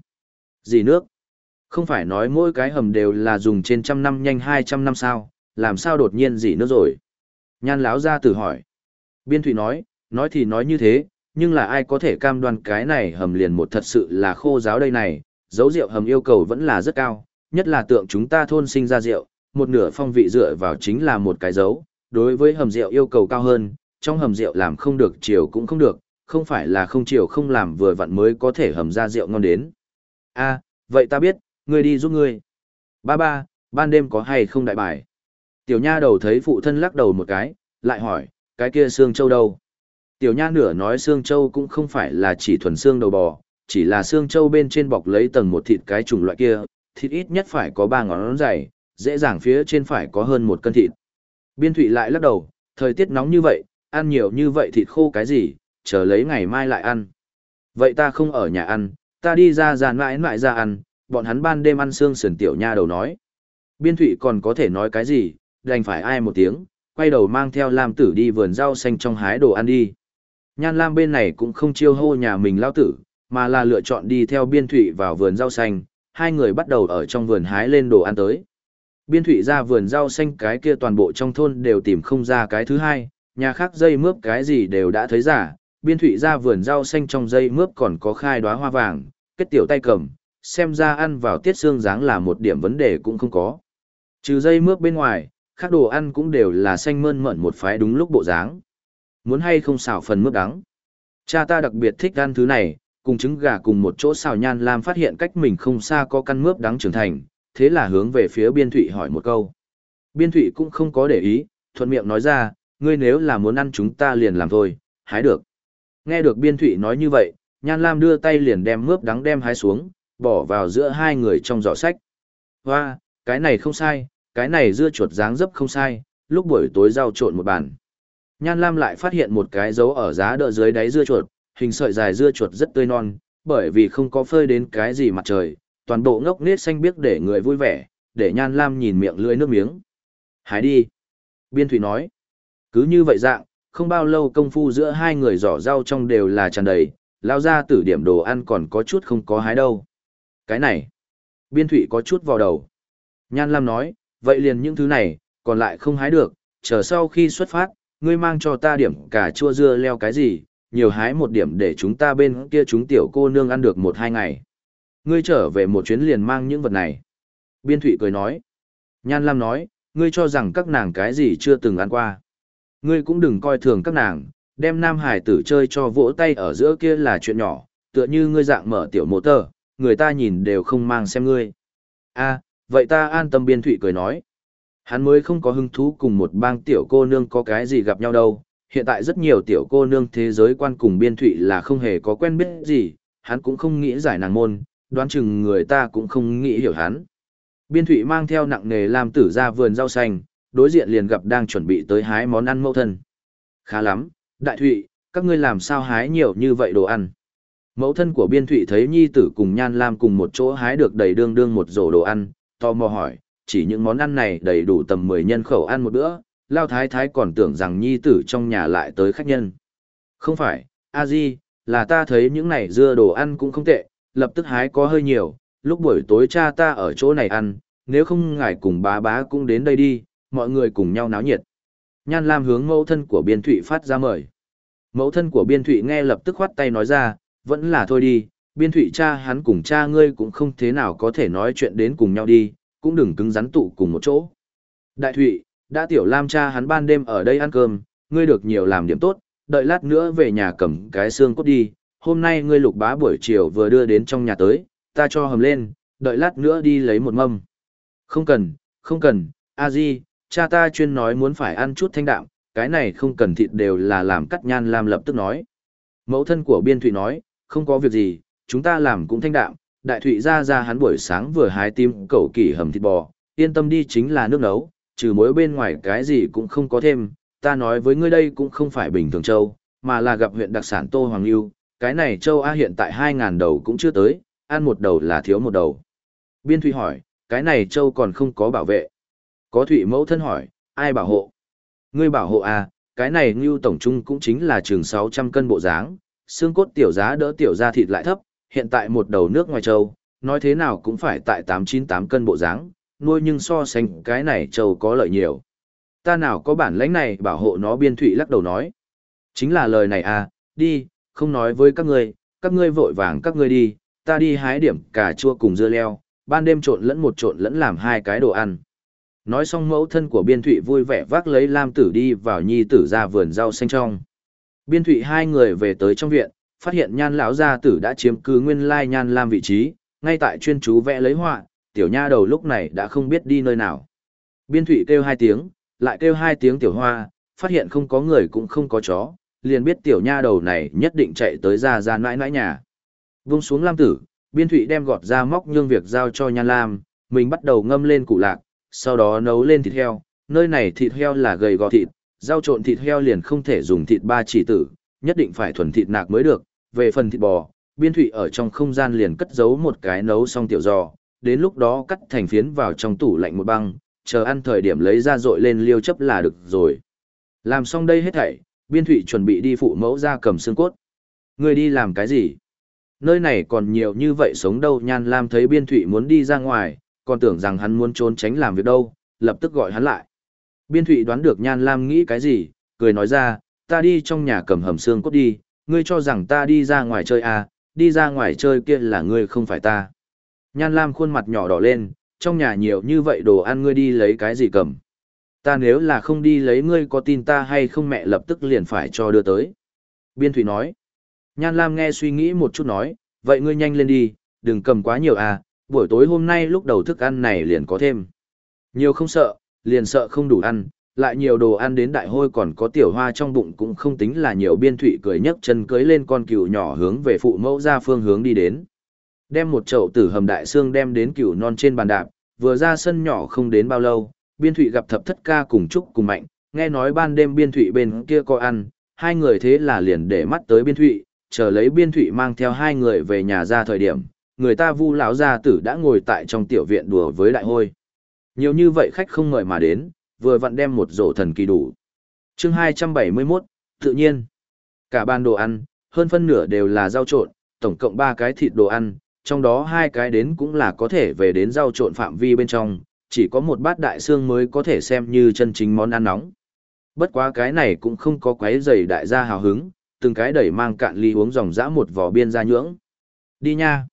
S1: Gì nước? Không phải nói mỗi cái hầm đều là dùng trên trăm năm nhanh 200 năm sao, làm sao đột nhiên gì nữa rồi? Nhan láo ra tử hỏi. Biên thủy nói, nói thì nói như thế, nhưng là ai có thể cam đoan cái này hầm liền một thật sự là khô giáo đây này, dấu rượu hầm yêu cầu vẫn là rất cao, nhất là tượng chúng ta thôn sinh ra rượu, một nửa phong vị dựa vào chính là một cái dấu, đối với hầm rượu yêu cầu cao hơn, trong hầm rượu làm không được chiều cũng không được, không phải là không chiều không làm vừa vặn mới có thể hầm ra rượu ngon đến. a vậy ta biết, ngươi đi giúp ngươi. Ba ba, ban đêm có hay không đại bài? Tiểu nha đầu thấy phụ thân lắc đầu một cái, lại hỏi, cái kia xương châu đâu? Tiểu nha nửa nói xương châu cũng không phải là chỉ thuần xương đầu bò, chỉ là xương châu bên trên bọc lấy tầng một thịt cái chủng loại kia, thịt ít nhất phải có ba ngón dày, dễ dàng phía trên phải có hơn một cân thịt. Biên thụy lại lắc đầu, thời tiết nóng như vậy, ăn nhiều như vậy thịt khô cái gì, chờ lấy ngày mai lại ăn. Vậy ta không ở nhà ăn, ta đi ra giàn mãi mãi ra ăn, bọn hắn ban đêm ăn xương sườn tiểu nha đầu nói. Biên thụy còn có thể nói cái gì, đành phải ai một tiếng, quay đầu mang theo Lam tử đi vườn rau xanh trong hái đồ ăn đi. Nhan Lam bên này cũng không chiêu hô nhà mình lao tử, mà là lựa chọn đi theo biên thụy vào vườn rau xanh, hai người bắt đầu ở trong vườn hái lên đồ ăn tới. Biên thụy ra vườn rau xanh cái kia toàn bộ trong thôn đều tìm không ra cái thứ hai, nhà khác dây mướp cái gì đều đã thấy giả, biên thụy ra vườn rau xanh trong dây mướp còn có khai đóa hoa vàng, kết tiểu tay cầm, xem ra ăn vào tiết xương dáng là một điểm vấn đề cũng không có. Trừ dây mướp bên ngoài, khác đồ ăn cũng đều là xanh mơn mận một phái đúng lúc bộ dáng. Muốn hay không xào phần mướp đắng. Cha ta đặc biệt thích ăn thứ này, cùng trứng gà cùng một chỗ xào nhan lam phát hiện cách mình không xa có căn mướp đắng trưởng thành, thế là hướng về phía biên thụy hỏi một câu. Biên thụy cũng không có để ý, thuận miệng nói ra, ngươi nếu là muốn ăn chúng ta liền làm thôi, hái được. Nghe được biên thụy nói như vậy, nhan lam đưa tay liền đem mướp đắng đem hái xuống, bỏ vào giữa hai người trong giỏ sách. Hoa, cái này không sai, cái này dưa chuột dáng dấp không sai, lúc buổi tối rau trộn một bàn. Nhan Lam lại phát hiện một cái dấu ở giá đỡ dưới đáy dưa chuột, hình sợi dài dưa chuột rất tươi non, bởi vì không có phơi đến cái gì mặt trời, toàn bộ ngốc nết xanh biếc để người vui vẻ, để Nhan Lam nhìn miệng lưỡi nước miếng. Hái đi. Biên Thủy nói. Cứ như vậy dạng, không bao lâu công phu giữa hai người giỏ rau trong đều là tràn đầy, lao ra tử điểm đồ ăn còn có chút không có hái đâu. Cái này. Biên Thụy có chút vào đầu. Nhan Lam nói, vậy liền những thứ này, còn lại không hái được, chờ sau khi xuất phát, ngươi mang cho ta điểm cả chua dưa leo cái gì, nhiều hái một điểm để chúng ta bên kia chúng tiểu cô nương ăn được một hai ngày. Ngươi trở về một chuyến liền mang những vật này. Biên Thụy cười nói. Nhan Lam nói, ngươi cho rằng các nàng cái gì chưa từng ăn qua. Ngươi cũng đừng coi thường các nàng, đem nam hải tử chơi cho vỗ tay ở giữa kia là chuyện nhỏ, tựa như ngươi dạng mở tiểu mô tờ, người ta nhìn đều không mang xem ngươi. a vậy ta an tâm biên thụy cười nói. Hắn mới không có hứng thú cùng một bang tiểu cô nương có cái gì gặp nhau đâu. Hiện tại rất nhiều tiểu cô nương thế giới quan cùng biên thụy là không hề có quen biết gì, hắn cũng không nghĩ giải nàng môn, đoán chừng người ta cũng không nghĩ hiểu hắn. Biên thụy mang theo nặng nghề làm tử ra vườn rau xanh, đối diện liền gặp đang chuẩn bị tới hái món ăn mẫu thân. Khá lắm, đại thụy, các ngươi làm sao hái nhiều như vậy đồ ăn. Mẫu thân của biên thụy thấy nhi tử cùng nhan lam cùng một chỗ hái được đầy đương đương một rổ đồ ăn, tò mò hỏi, chỉ những món ăn này đầy đủ tầm 10 nhân khẩu ăn một bữa, lao thái thái còn tưởng rằng nhi tử trong nhà lại tới khách nhân. Không phải, a di, là ta thấy những này dưa đồ ăn cũng không tệ, lập tức hái có hơi nhiều, lúc buổi tối cha ta ở chỗ này ăn, nếu không ngài cùng bá bá cũng đến đây đi, mọi người cùng nhau náo nhiệt. Nhan Lam hướng mẫu thân của biên thụy phát ra mời. Mẫu thân của biên thụy nghe lập tức khoát tay nói ra, vẫn là thôi đi, biên thụy cha hắn cùng cha ngươi cũng không thế nào có thể nói chuyện đến cùng nhau đi, cũng đừng cứng rắn tụ cùng một chỗ. Đại thụy, đã tiểu lam cha hắn ban đêm ở đây ăn cơm, ngươi được nhiều làm điểm tốt, đợi lát nữa về nhà cầm cái xương cốt đi, hôm nay ngươi lục bá buổi chiều vừa đưa đến trong nhà tới, ta cho hầm lên, đợi lát nữa đi lấy một mâm. Không cần, không cần, a di, cha ta chuyên nói muốn phải ăn chút thanh đạm, cái này không cần thịt đều là làm cắt nhan lam lập tức nói. Mẫu thân của biên thụy nói, không có việc gì, chúng ta làm cũng thanh đạm, đại thụy ra ra hắn buổi sáng vừa hái tim cẩu kỳ hầm thịt bò, yên tâm đi chính là nước nấu, trừ mối bên ngoài cái gì cũng không có thêm, ta nói với ngươi đây cũng không phải bình thường châu, mà là gặp huyện đặc sản Tô Hoàng Lưu, cái này châu A hiện tại 2.000 đầu cũng chưa tới, ăn một đầu là thiếu một đầu. Biên Thụy hỏi, cái này châu còn không có bảo vệ. Có Thụy mẫu thân hỏi, ai bảo hộ? Ngươi bảo hộ à, cái này Ngưu Tổng Trung cũng chính là chừng 600 cân bộ dáng, xương cốt tiểu giá đỡ tiểu ra thịt lại thấp, hiện tại một đầu nước ngoài châu, nói thế nào cũng phải tại 898 cân bộ dáng, nuôi nhưng so sánh cái này châu có lợi nhiều. Ta nào có bản lãnh này bảo hộ nó biên thụy lắc đầu nói. Chính là lời này à, đi, không nói với các ngươi, các ngươi vội vàng các ngươi đi, ta đi hái điểm cà chua cùng dưa leo, ban đêm trộn lẫn một trộn lẫn làm hai cái đồ ăn. Nói xong mẫu thân của biên thụy vui vẻ vác lấy lam tử đi vào nhi tử ra vườn rau xanh trong. Biên thụy hai người về tới trong viện, phát hiện nhan lão gia tử đã chiếm cứ nguyên lai nhan lam vị trí, ngay tại chuyên chú vẽ lấy họa, tiểu nha đầu lúc này đã không biết đi nơi nào. Biên thụy kêu hai tiếng, lại kêu hai tiếng tiểu hoa, phát hiện không có người cũng không có chó, liền biết tiểu nha đầu này nhất định chạy tới ra ra nãi nãi nhà. Vung xuống lam tử, biên thụy đem gọt ra móc nhương việc giao cho nhan lam, mình bắt đầu ngâm lên củ lạc, sau đó nấu lên thịt heo, nơi này thịt heo là gầy gò thịt, rau trộn thịt heo liền không thể dùng thịt ba chỉ tử, nhất định phải thuần thịt nạc mới được, về phần thịt bò, biên thụy ở trong không gian liền cất giấu một cái nấu xong tiểu giò, đến lúc đó cắt thành phiến vào trong tủ lạnh một băng, chờ ăn thời điểm lấy ra rội lên liêu chấp là được rồi. Làm xong đây hết thảy, biên thụy chuẩn bị đi phụ mẫu ra cầm xương cốt. Người đi làm cái gì? Nơi này còn nhiều như vậy sống đâu nhan lam thấy biên thụy muốn đi ra ngoài, còn tưởng rằng hắn muốn trốn tránh làm việc đâu, lập tức gọi hắn lại. Biên thụy đoán được nhan lam nghĩ cái gì, cười nói ra, ta đi trong nhà cầm hầm xương cốt đi, ngươi cho rằng ta đi ra ngoài chơi à, đi ra ngoài chơi kia là ngươi không phải ta. Nhan lam khuôn mặt nhỏ đỏ lên, trong nhà nhiều như vậy đồ ăn ngươi đi lấy cái gì cầm. Ta nếu là không đi lấy ngươi có tin ta hay không mẹ lập tức liền phải cho đưa tới. Biên thụy nói. Nhan lam nghe suy nghĩ một chút nói, vậy ngươi nhanh lên đi, đừng cầm quá nhiều à, buổi tối hôm nay lúc đầu thức ăn này liền có thêm. Nhiều không sợ, liền sợ không đủ ăn, lại nhiều đồ ăn đến đại hôi còn có tiểu hoa trong bụng cũng không tính là nhiều biên thụy cười nhấc chân cưới lên con cừu nhỏ hướng về phụ mẫu ra phương hướng đi đến. Đem một chậu tử hầm đại xương đem đến cừu non trên bàn đạp, vừa ra sân nhỏ không đến bao lâu, biên thụy gặp thập thất ca cùng chúc cùng mạnh, nghe nói ban đêm biên thụy bên kia có ăn, hai người thế là liền để mắt tới biên thụy, chờ lấy biên thụy mang theo hai người về nhà ra thời điểm, người ta vu lão gia tử đã ngồi tại trong tiểu viện đùa với đại hôi. Nhiều như vậy khách không ngợi mà đến, vừa vặn đem một rổ thần kỳ đủ. chương 271, tự nhiên. Cả ban đồ ăn, hơn phân nửa đều là rau trộn, tổng cộng ba cái thịt đồ ăn, trong đó hai cái đến cũng là có thể về đến rau trộn phạm vi bên trong, chỉ có một bát đại xương mới có thể xem như chân chính món ăn nóng. Bất quá cái này cũng không có quấy giày đại gia hào hứng, từng cái đẩy mang cạn ly uống dòng dã một vò biên ra nhưỡng. Đi nha.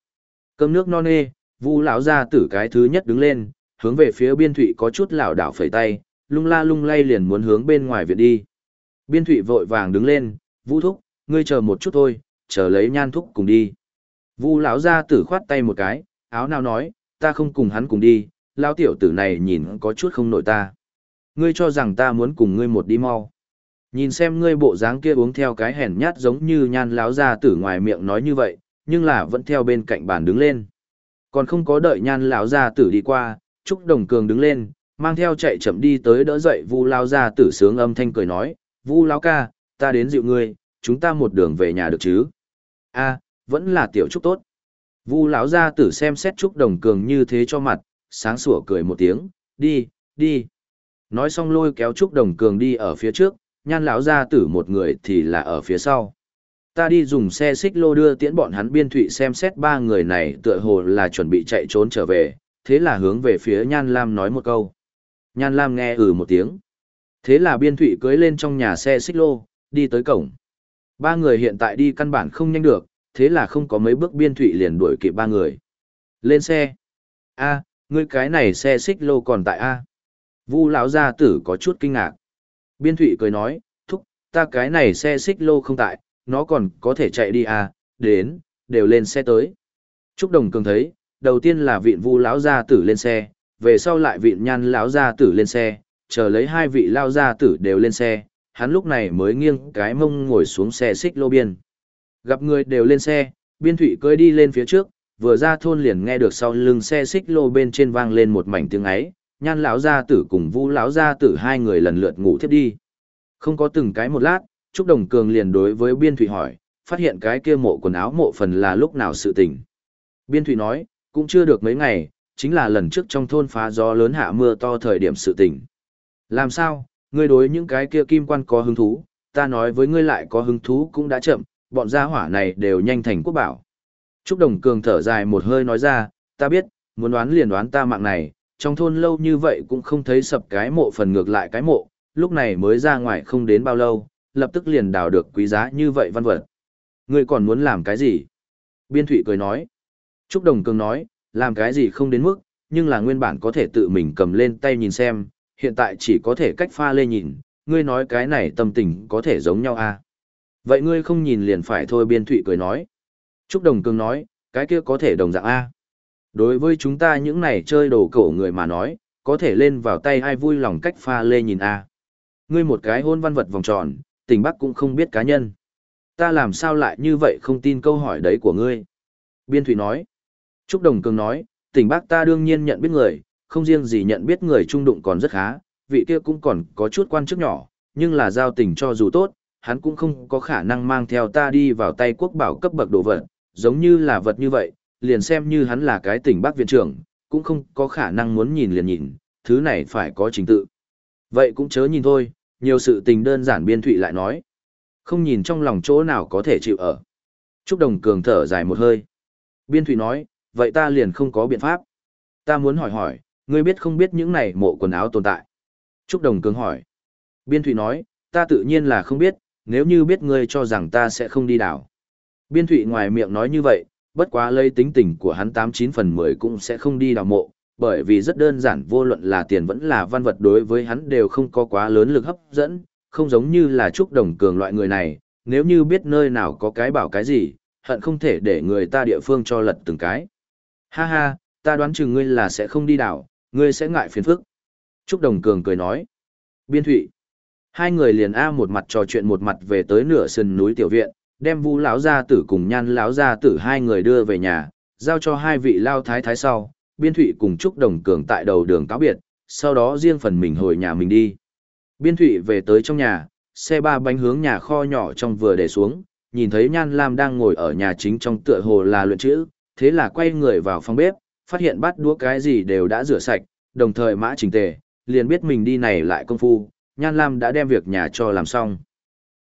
S1: Cơm nước non nê, Vu lão gia tử cái thứ nhất đứng lên, hướng về phía Biên Thụy có chút lảo đảo phẩy tay, lung la lung lay liền muốn hướng bên ngoài viện đi. Biên Thụy vội vàng đứng lên, "Vu thúc, ngươi chờ một chút thôi, chờ lấy Nhan thúc cùng đi." Vu lão gia tử khoát tay một cái, áo nào nói, "Ta không cùng hắn cùng đi, lão tiểu tử này nhìn có chút không nổi ta. Ngươi cho rằng ta muốn cùng ngươi một đi mau?" Nhìn xem ngươi bộ dáng kia uống theo cái hèn nhát giống như Nhan lão gia tử ngoài miệng nói như vậy, nhưng là vẫn theo bên cạnh bàn đứng lên. Còn không có đợi nhan lão gia tử đi qua, Trúc Đồng Cường đứng lên, mang theo chạy chậm đi tới đỡ dậy Vu lão gia tử sướng âm thanh cười nói, "Vu lão ca, ta đến dịu ngươi, chúng ta một đường về nhà được chứ?" "A, vẫn là tiểu Trúc tốt." Vu lão gia tử xem xét Trúc Đồng Cường như thế cho mặt, sáng sủa cười một tiếng, "Đi, đi." Nói xong lôi kéo Trúc Đồng Cường đi ở phía trước, nhan lão gia tử một người thì là ở phía sau. Ta đi dùng xe xích lô đưa tiễn bọn hắn biên thụy xem xét ba người này tựa hồ là chuẩn bị chạy trốn trở về, thế là hướng về phía Nhan Lam nói một câu. Nhan Lam nghe ừ một tiếng. Thế là biên thụy cưới lên trong nhà xe xích lô, đi tới cổng. Ba người hiện tại đi căn bản không nhanh được, thế là không có mấy bước biên thụy liền đuổi kịp ba người. Lên xe. a ngươi cái này xe xích lô còn tại a Vu lão gia tử có chút kinh ngạc. Biên thụy cười nói, thúc, ta cái này xe xích lô không tại, nó còn có thể chạy đi à, đến, đều lên xe tới. Trúc Đồng Cường thấy, đầu tiên là vịn vu lão gia tử lên xe, về sau lại vịn nhan lão gia tử lên xe, chờ lấy hai vị lao gia tử đều lên xe, hắn lúc này mới nghiêng cái mông ngồi xuống xe xích lô biên. Gặp người đều lên xe, biên thủy cưỡi đi lên phía trước, vừa ra thôn liền nghe được sau lưng xe xích lô bên trên vang lên một mảnh tiếng ấy, nhan lão gia tử cùng vu lão gia tử hai người lần lượt ngủ thiếp đi. Không có từng cái một lát, Trúc Đồng Cường liền đối với Biên Thụy hỏi, phát hiện cái kia mộ quần áo mộ phần là lúc nào sự tình. Biên Thụy nói, cũng chưa được mấy ngày, chính là lần trước trong thôn phá gió lớn hạ mưa to thời điểm sự tình. Làm sao, ngươi đối những cái kia kim quan có hứng thú, ta nói với ngươi lại có hứng thú cũng đã chậm, bọn gia hỏa này đều nhanh thành quốc bảo. Trúc Đồng Cường thở dài một hơi nói ra, ta biết, muốn đoán liền đoán ta mạng này, trong thôn lâu như vậy cũng không thấy sập cái mộ phần ngược lại cái mộ, lúc này mới ra ngoài không đến bao lâu, lập tức liền đào được quý giá như vậy văn vật. Ngươi còn muốn làm cái gì? Biên Thụy cười nói. Trúc Đồng Cường nói, làm cái gì không đến mức, nhưng là nguyên bản có thể tự mình cầm lên tay nhìn xem, hiện tại chỉ có thể cách pha lê nhìn, ngươi nói cái này tâm tình có thể giống nhau à? Vậy ngươi không nhìn liền phải thôi Biên Thụy cười nói. Trúc Đồng Cường nói, cái kia có thể đồng dạng A. Đối với chúng ta những này chơi đồ cổ người mà nói, có thể lên vào tay ai vui lòng cách pha lê nhìn A. Ngươi một cái hôn văn vật vòng tròn, tình bắc cũng không biết cá nhân. Ta làm sao lại như vậy không tin câu hỏi đấy của ngươi. Biên Thủy nói. Trúc Đồng Cường nói, tỉnh Bắc ta đương nhiên nhận biết người, không riêng gì nhận biết người trung đụng còn rất khá, vị kia cũng còn có chút quan chức nhỏ, nhưng là giao tình cho dù tốt, hắn cũng không có khả năng mang theo ta đi vào tay quốc bảo cấp bậc đồ vật, giống như là vật như vậy, liền xem như hắn là cái tỉnh Bắc viện trưởng, cũng không có khả năng muốn nhìn liền nhìn, thứ này phải có trình tự. Vậy cũng chớ nhìn thôi, nhiều sự tình đơn giản biên thụy lại nói. Không nhìn trong lòng chỗ nào có thể chịu ở. Trúc Đồng Cường thở dài một hơi. Biên thụy nói, vậy ta liền không có biện pháp. Ta muốn hỏi hỏi, ngươi biết không biết những này mộ quần áo tồn tại? Trúc Đồng Cường hỏi. Biên thụy nói, ta tự nhiên là không biết, nếu như biết ngươi cho rằng ta sẽ không đi đảo. Biên thụy ngoài miệng nói như vậy, bất quá lây tính tình của hắn 89 phần 10 cũng sẽ không đi đào mộ, bởi vì rất đơn giản vô luận là tiền vẫn là văn vật đối với hắn đều không có quá lớn lực hấp dẫn, không giống như là Trúc Đồng Cường loại người này, nếu như biết nơi nào có cái bảo cái gì, hận không thể để người ta địa phương cho lật từng cái. Ha ha, ta đoán chừng ngươi là sẽ không đi đảo, ngươi sẽ ngại phiền phức. Trúc Đồng Cường cười nói. Biên Thụy. Hai người liền A một mặt trò chuyện một mặt về tới nửa sân núi tiểu viện, đem Vu lão gia tử cùng Nhan lão gia tử hai người đưa về nhà, giao cho hai vị lao thái thái sau, Biên Thụy cùng Trúc Đồng Cường tại đầu đường cáo biệt, sau đó riêng phần mình hồi nhà mình đi. Biên Thụy về tới trong nhà, xe ba bánh hướng nhà kho nhỏ trong vừa để xuống, nhìn thấy Nhan Lam đang ngồi ở nhà chính trong tựa hồ là luyện chữ, thế là quay người vào phòng bếp, phát hiện bát đũa cái gì đều đã rửa sạch, đồng thời mã chỉnh tề, liền biết mình đi này lại công phu, Nhan Lam đã đem việc nhà cho làm xong.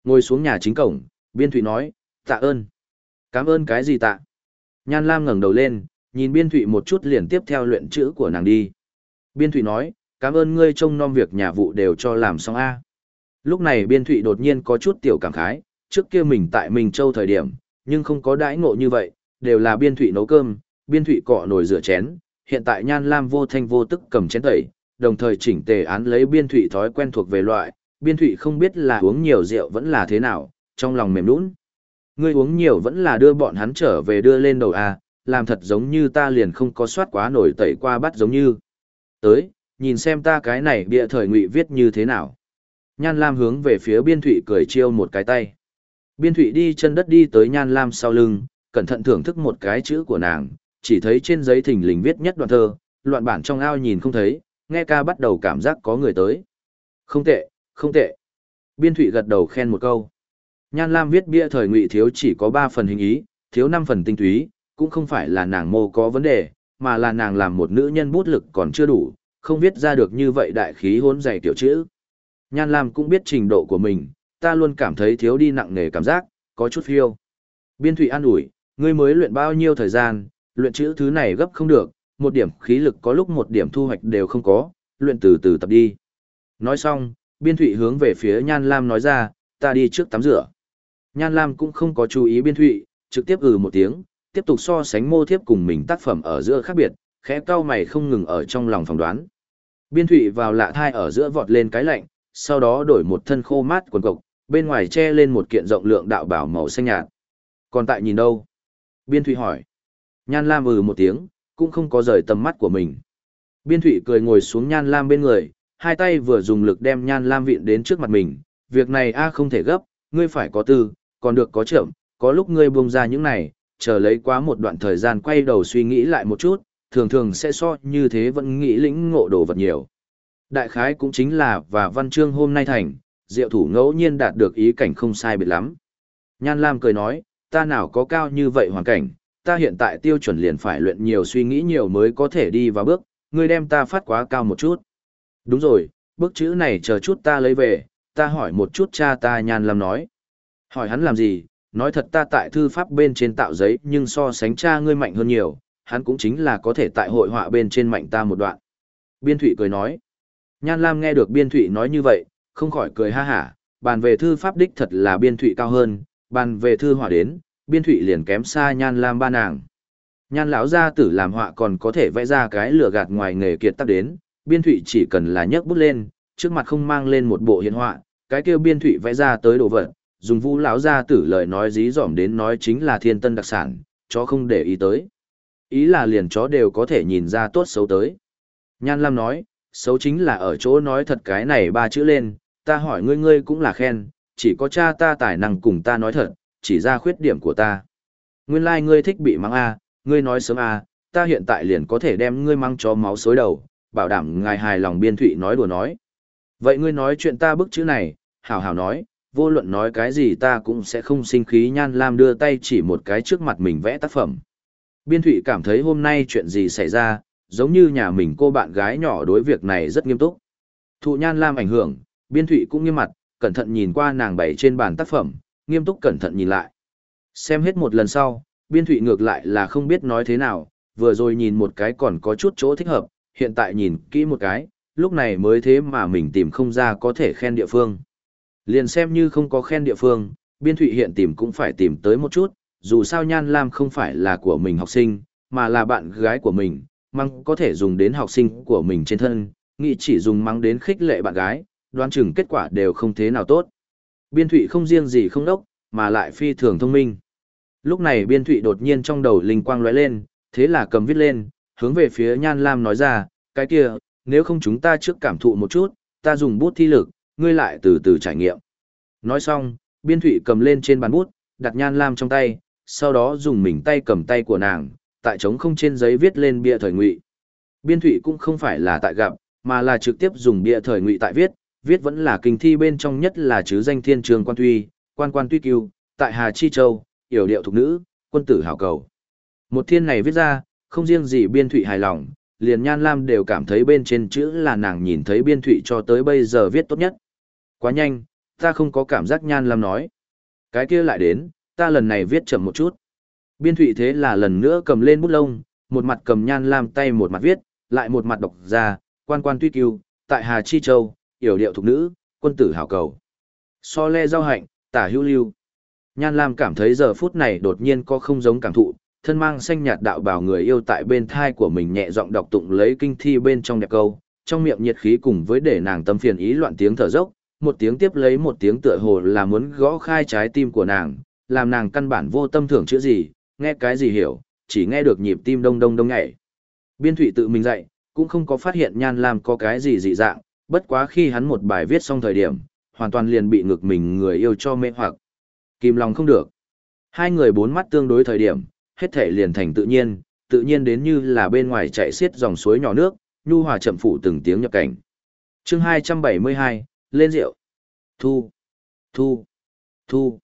S1: Ngồi xuống nhà chính cổng, Biên Thụy nói, tạ ơn. Cảm ơn cái gì tạ? Nhan Lam ngẩng đầu lên, nhìn Biên Thụy một chút liền tiếp theo luyện chữ của nàng đi. Biên Thụy nói, cảm ơn ngươi trông nom việc nhà vụ đều cho làm xong A. Lúc này Biên Thụy đột nhiên có chút tiểu cảm khái, trước kia mình tại mình Châu thời điểm, nhưng không có đãi ngộ như vậy, đều là Biên Thụy nấu cơm, Biên Thụy cọ nồi rửa chén, hiện tại Nhan Lam vô thanh vô tức cầm chén tẩy, đồng thời chỉnh tề án lấy Biên Thụy thói quen thuộc về loại, Biên Thụy không biết là uống nhiều rượu vẫn là thế nào, trong lòng mềm nũng. Ngươi uống nhiều vẫn là đưa bọn hắn trở về đưa lên đầu A, làm thật giống như ta liền không có soát quá nổi tẩy qua bắt giống như. Tới, nhìn xem ta cái này bịa thời ngụy viết như thế nào. Nhan Lam hướng về phía Biên Thụy cười chiêu một cái tay. Biên Thụy đi chân đất đi tới Nhan Lam sau lưng, cẩn thận thưởng thức một cái chữ của nàng, chỉ thấy trên giấy thình lình viết nhất đoạn thơ, loạn bản trong ao nhìn không thấy, nghe ca bắt đầu cảm giác có người tới. Không tệ, không tệ. Biên Thụy gật đầu khen một câu. Nhan Lam viết bia thời ngụy thiếu chỉ có 3 phần hình ý, thiếu 5 phần tinh túy, cũng không phải là nàng mô có vấn đề, mà là nàng làm một nữ nhân bút lực còn chưa đủ, không viết ra được như vậy đại khí hỗn dày tiểu chữ. Nhan Lam cũng biết trình độ của mình, ta luôn cảm thấy thiếu đi nặng nề cảm giác, có chút phiêu. Biên Thụy an ủi, ngươi mới luyện bao nhiêu thời gian, luyện chữ thứ này gấp không được, một điểm khí lực có lúc một điểm thu hoạch đều không có, luyện từ từ tập đi. Nói xong, Biên Thụy hướng về phía Nhan Lam nói ra, ta đi trước tắm rửa. Nhan Lam cũng không có chú ý Biên Thụy, trực tiếp ừ một tiếng, tiếp tục so sánh mô thiếp cùng mình tác phẩm ở giữa khác biệt, khẽ cau mày không ngừng ở trong lòng phỏng đoán. Biên Thụy vào lạ thai ở giữa vọt lên cái lạnh, sau đó đổi một thân khô mát quần cộc, bên ngoài che lên một kiện rộng lượng đạo bảo màu xanh nhạt. Còn tại nhìn đâu? Biên Thụy hỏi. Nhan Lam ừ một tiếng, cũng không có rời tầm mắt của mình. Biên Thụy cười ngồi xuống Nhan Lam bên người, hai tay vừa dùng lực đem Nhan Lam viện đến trước mặt mình. Việc này a không thể gấp, ngươi phải có tư, còn được có chậm, có lúc ngươi buông ra những này, chờ lấy quá một đoạn thời gian quay đầu suy nghĩ lại một chút, thường thường sẽ so như thế vẫn nghĩ lĩnh ngộ đồ vật nhiều. Đại khái cũng chính là và văn chương hôm nay thành, diệu thủ ngẫu nhiên đạt được ý cảnh không sai biệt lắm. Nhan Lam cười nói, ta nào có cao như vậy hoàn cảnh, ta hiện tại tiêu chuẩn liền phải luyện nhiều suy nghĩ nhiều mới có thể đi vào bước, ngươi đem ta phát quá cao một chút. Đúng rồi, bước chữ này chờ chút ta lấy về, ta hỏi một chút cha ta Nhan Lam nói. Hỏi hắn làm gì, nói thật ta tại thư pháp bên trên tạo giấy nhưng so sánh cha ngươi mạnh hơn nhiều, hắn cũng chính là có thể tại hội họa bên trên mạnh ta một đoạn. Biên Thụy cười nói. Nhan Lam nghe được Biên Thụy nói như vậy, không khỏi cười ha hả, bàn về thư pháp đích thật là Biên Thụy cao hơn, bàn về thư họa đến, Biên Thụy liền kém xa Nhan Lam ba nàng. Nhan lão gia tử làm họa còn có thể vẽ ra cái lửa gạt ngoài nghề kiệt tác đến, Biên Thụy chỉ cần là nhấc bút lên, trước mặt không mang lên một bộ hiện họa, cái kêu Biên Thụy vẽ ra tới đồ vật, dùng Vũ lão gia tử lời nói dí dỏm đến nói chính là thiên tân đặc sản, chó không để ý tới. Ý là liền chó đều có thể nhìn ra tốt xấu tới. Nhan Lam nói, xấu chính là ở chỗ nói thật cái này ba chữ lên, ta hỏi ngươi ngươi cũng là khen, chỉ có cha ta tài năng cùng ta nói thật, chỉ ra khuyết điểm của ta. Nguyên lai like ngươi thích bị mắng a, ngươi nói sớm a, ta hiện tại liền có thể đem ngươi mắng chó máu xối đầu, bảo đảm ngài hài lòng biên thụy nói đùa nói. Vậy ngươi nói chuyện ta bức chữ này, hảo hảo nói, vô luận nói cái gì ta cũng sẽ không sinh khí nhan lam đưa tay chỉ một cái trước mặt mình vẽ tác phẩm. Biên thụy cảm thấy hôm nay chuyện gì xảy ra, giống như nhà mình cô bạn gái nhỏ đối việc này rất nghiêm túc. Thụ nhan lam ảnh hưởng, biên thụy cũng nghiêm mặt, cẩn thận nhìn qua nàng bày trên bàn tác phẩm, nghiêm túc cẩn thận nhìn lại. Xem hết một lần sau, biên thụy ngược lại là không biết nói thế nào, vừa rồi nhìn một cái còn có chút chỗ thích hợp, hiện tại nhìn kỹ một cái, lúc này mới thế mà mình tìm không ra có thể khen địa phương. Liền xem như không có khen địa phương, biên thụy hiện tìm cũng phải tìm tới một chút, dù sao Nhan Lam không phải là của mình học sinh, mà là bạn gái của mình, măng có thể dùng đến học sinh của mình trên thân, nghĩ chỉ dùng măng đến khích lệ bạn gái, đoán chừng kết quả đều không thế nào tốt. Biên thụy không riêng gì không đốc, mà lại phi thường thông minh. Lúc này biên thụy đột nhiên trong đầu linh quang lóe lên, thế là cầm viết lên, hướng về phía Nhan Lam nói ra, cái kia, nếu không chúng ta trước cảm thụ một chút, ta dùng bút thi lực, ngươi lại từ từ trải nghiệm. Nói xong, biên thụy cầm lên trên bàn bút, đặt Nhan Lam trong tay, sau đó dùng mình tay cầm tay của nàng, tại trống không trên giấy viết lên bia thời ngụy. Biên thụy cũng không phải là tại gặp, mà là trực tiếp dùng bia thời ngụy tại viết, viết vẫn là kinh thi bên trong nhất là chứ danh thiên trường quan tuy, quan quan tuy cưu, tại Hà Chi Châu, yểu điệu thục nữ, quân tử hảo cầu. Một thiên này viết ra, không riêng gì biên thụy hài lòng, liền nhan lam đều cảm thấy bên trên chữ là nàng nhìn thấy biên thụy cho tới bây giờ viết tốt nhất. Quá nhanh, ta không có cảm giác nhan lam nói. Cái kia lại đến, ta lần này viết chậm một chút. Biên thụy thế là lần nữa cầm lên bút lông, một mặt cầm nhan lam tay một mặt viết, lại một mặt đọc ra, quan quan tuy cưu, tại Hà Chi Châu, yểu điệu thục nữ, quân tử hảo cầu. So le giao hạnh, tả hữu lưu. Nhan Lam cảm thấy giờ phút này đột nhiên có không giống cảm thụ, thân mang xanh nhạt đạo bảo người yêu tại bên thai của mình nhẹ giọng đọc tụng lấy kinh thi bên trong đẹp câu, trong miệng nhiệt khí cùng với để nàng tâm phiền ý loạn tiếng thở dốc, một tiếng tiếp lấy một tiếng tựa hồ là muốn gõ khai trái tim của nàng, làm nàng căn bản vô tâm thưởng chữ gì, nghe cái gì hiểu, chỉ nghe được nhịp tim đông đông đông nhảy. Biên thủy tự mình dậy, cũng không có phát hiện Nhan Lam có cái gì dị dạng, bất quá khi hắn một bài viết xong thời điểm, hoàn toàn liền bị ngực mình người yêu cho mê hoặc. Kìm lòng không được. Hai người bốn mắt tương đối thời điểm, hết thể liền thành tự nhiên, tự nhiên đến như là bên ngoài chạy xiết dòng suối nhỏ nước, nhu hòa chậm phủ từng tiếng nhập cảnh. chương 272, lên rượu. Thu, thu, thu.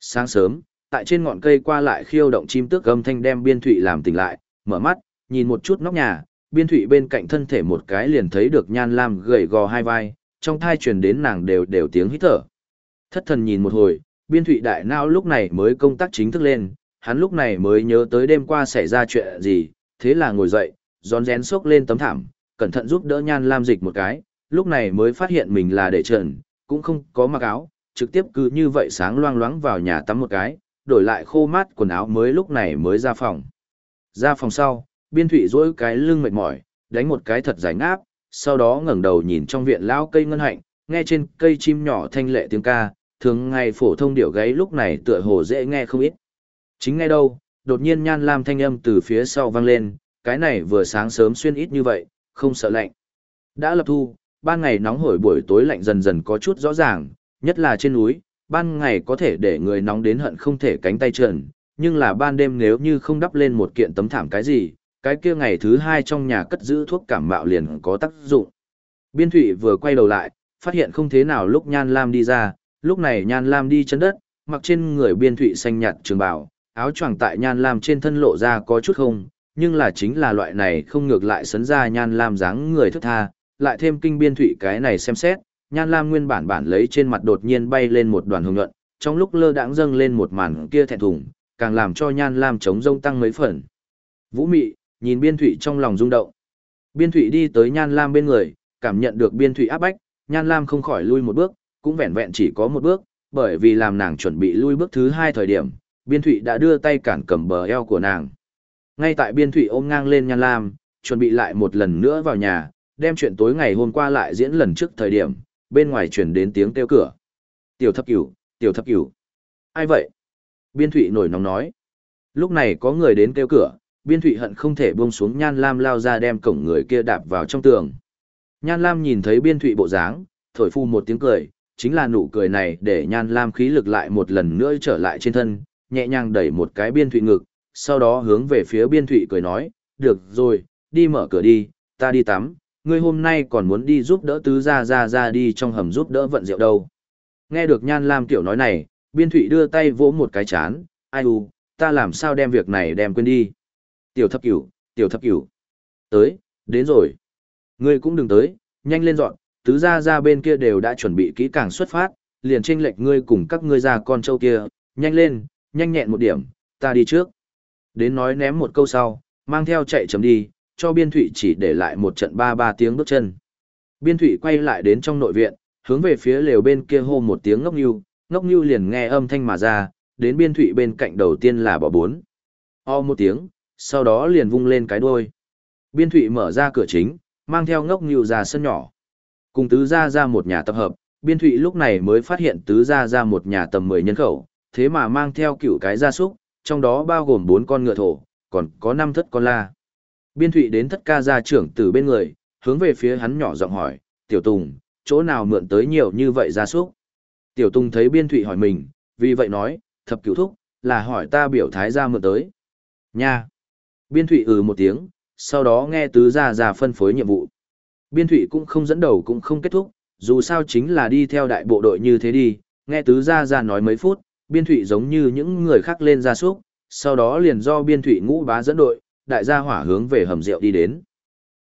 S1: Sáng sớm, tại trên ngọn cây qua lại khiêu động chim tước gầm thanh đem biên thụy làm tỉnh lại, mở mắt, nhìn một chút nóc nhà, biên thụy bên cạnh thân thể một cái liền thấy được nhan lam gầy gò hai vai, trong thai truyền đến nàng đều đều tiếng hít thở. Thất thần nhìn một hồi, biên thụy đại não lúc này mới công tác chính thức lên, hắn lúc này mới nhớ tới đêm qua xảy ra chuyện gì, thế là ngồi dậy, gión rén xốc lên tấm thảm, cẩn thận giúp đỡ nhan lam dịch một cái, lúc này mới phát hiện mình là để trần, cũng không có mặc áo, trực tiếp cứ như vậy sáng loang loáng vào nhà tắm một cái, đổi lại khô mát quần áo mới lúc này mới ra phòng. Ra phòng sau, biên thụy dỗi cái lưng mệt mỏi, đánh một cái thật giải ngáp, sau đó ngẩng đầu nhìn trong viện lao cây ngân hạnh, nghe trên cây chim nhỏ thanh lệ tiếng ca, thường ngày phổ thông điệu gáy lúc này tựa hồ dễ nghe không ít. Chính ngay đâu, đột nhiên nhan lam thanh âm từ phía sau vang lên, cái này vừa sáng sớm xuyên ít như vậy, không sợ lạnh. Đã lập thu, ban ngày nóng hổi buổi tối lạnh dần dần có chút rõ ràng, nhất là trên núi, ban ngày có thể để người nóng đến hận không thể cánh tay trần, nhưng là ban đêm nếu như không đắp lên một kiện tấm thảm cái gì, cái kia ngày thứ hai trong nhà cất giữ thuốc cảm mạo liền có tác dụng. Biên thủy vừa quay đầu lại, phát hiện không thế nào lúc Nhan Lam đi ra, lúc này Nhan Lam đi chân đất, mặc trên người biên thủy xanh nhạt trường bào, áo choàng tại Nhan Lam trên thân lộ ra có chút không, nhưng là chính là loại này không ngược lại sấn ra Nhan Lam dáng người thức tha, lại thêm kinh biên thụy cái này xem xét, Nhan Lam nguyên bản bản lấy trên mặt đột nhiên bay lên một đoàn hồng nhuận, trong lúc lơ đãng dâng lên một màn kia thẹn thùng, càng làm cho Nhan Lam chống rông tăng mấy phần. Vũ mị, Nhìn biên thụy trong lòng rung động. Biên thụy đi tới Nhan Lam bên người, cảm nhận được biên thụy áp bách, Nhan Lam không khỏi lui một bước, cũng vẹn vẹn chỉ có một bước, bởi vì làm nàng chuẩn bị lui bước thứ hai thời điểm, biên thụy đã đưa tay cản cầm bờ eo của nàng. Ngay tại biên thụy ôm ngang lên Nhan Lam, chuẩn bị lại một lần nữa vào nhà, đem chuyện tối ngày hôm qua lại diễn lần trước thời điểm, bên ngoài chuyển đến tiếng kêu cửa. Tiểu thập cửu, tiểu thập cửu. Ai vậy? Biên thụy nổi nóng nói. Lúc này có người đến kêu cửa, biên thụy hận không thể buông xuống nhan lam lao ra đem cổng người kia đạp vào trong tường. Nhan lam nhìn thấy biên thụy bộ dáng, thổi phu một tiếng cười, chính là nụ cười này để nhan lam khí lực lại một lần nữa trở lại trên thân, nhẹ nhàng đẩy một cái biên thụy ngực, sau đó hướng về phía biên thụy cười nói, được rồi, đi mở cửa đi, ta đi tắm, ngươi hôm nay còn muốn đi giúp đỡ tứ ra ra ra đi trong hầm giúp đỡ vận rượu đâu. Nghe được nhan lam tiểu nói này, biên thụy đưa tay vỗ một cái chán, ai u, ta làm sao đem việc này đem quên đi. Tiểu thập cửu, tiểu thập cửu. Tới, đến rồi. Ngươi cũng đừng tới, nhanh lên dọn, tứ ra ra bên kia đều đã chuẩn bị kỹ càng xuất phát, liền tranh lệch ngươi cùng các ngươi ra con trâu kia, nhanh lên, nhanh nhẹn một điểm, ta đi trước. Đến nói ném một câu sau, mang theo chạy chấm đi, cho biên thụy chỉ để lại một trận ba ba tiếng bước chân. Biên thụy quay lại đến trong nội viện, hướng về phía lều bên kia hô một tiếng ngốc nhu, ngốc nhu liền nghe âm thanh mà ra, đến biên thụy bên cạnh đầu tiên là bỏ bốn. O một tiếng, sau đó liền vung lên cái đuôi. Biên thụy mở ra cửa chính, mang theo ngốc nhu ra sân nhỏ. Cùng tứ ra ra một nhà tập hợp, biên thụy lúc này mới phát hiện tứ ra ra một nhà tầm 10 nhân khẩu, thế mà mang theo cựu cái gia súc, trong đó bao gồm 4 con ngựa thổ, còn có 5 thất con la. Biên thụy đến thất ca gia trưởng từ bên người, hướng về phía hắn nhỏ giọng hỏi, tiểu tùng, chỗ nào mượn tới nhiều như vậy gia súc? Tiểu tùng thấy biên thụy hỏi mình, vì vậy nói, thập cửu thúc, là hỏi ta biểu thái gia mượn tới. Nha! Biên thụy ừ một tiếng, sau đó nghe tứ gia gia phân phối nhiệm vụ. Biên thụy cũng không dẫn đầu cũng không kết thúc, dù sao chính là đi theo đại bộ đội như thế đi, nghe tứ gia gia nói mấy phút, biên thụy giống như những người khác lên gia súc, sau đó liền do biên thụy ngũ bá dẫn đội, đại gia hỏa hướng về hầm rượu đi đến.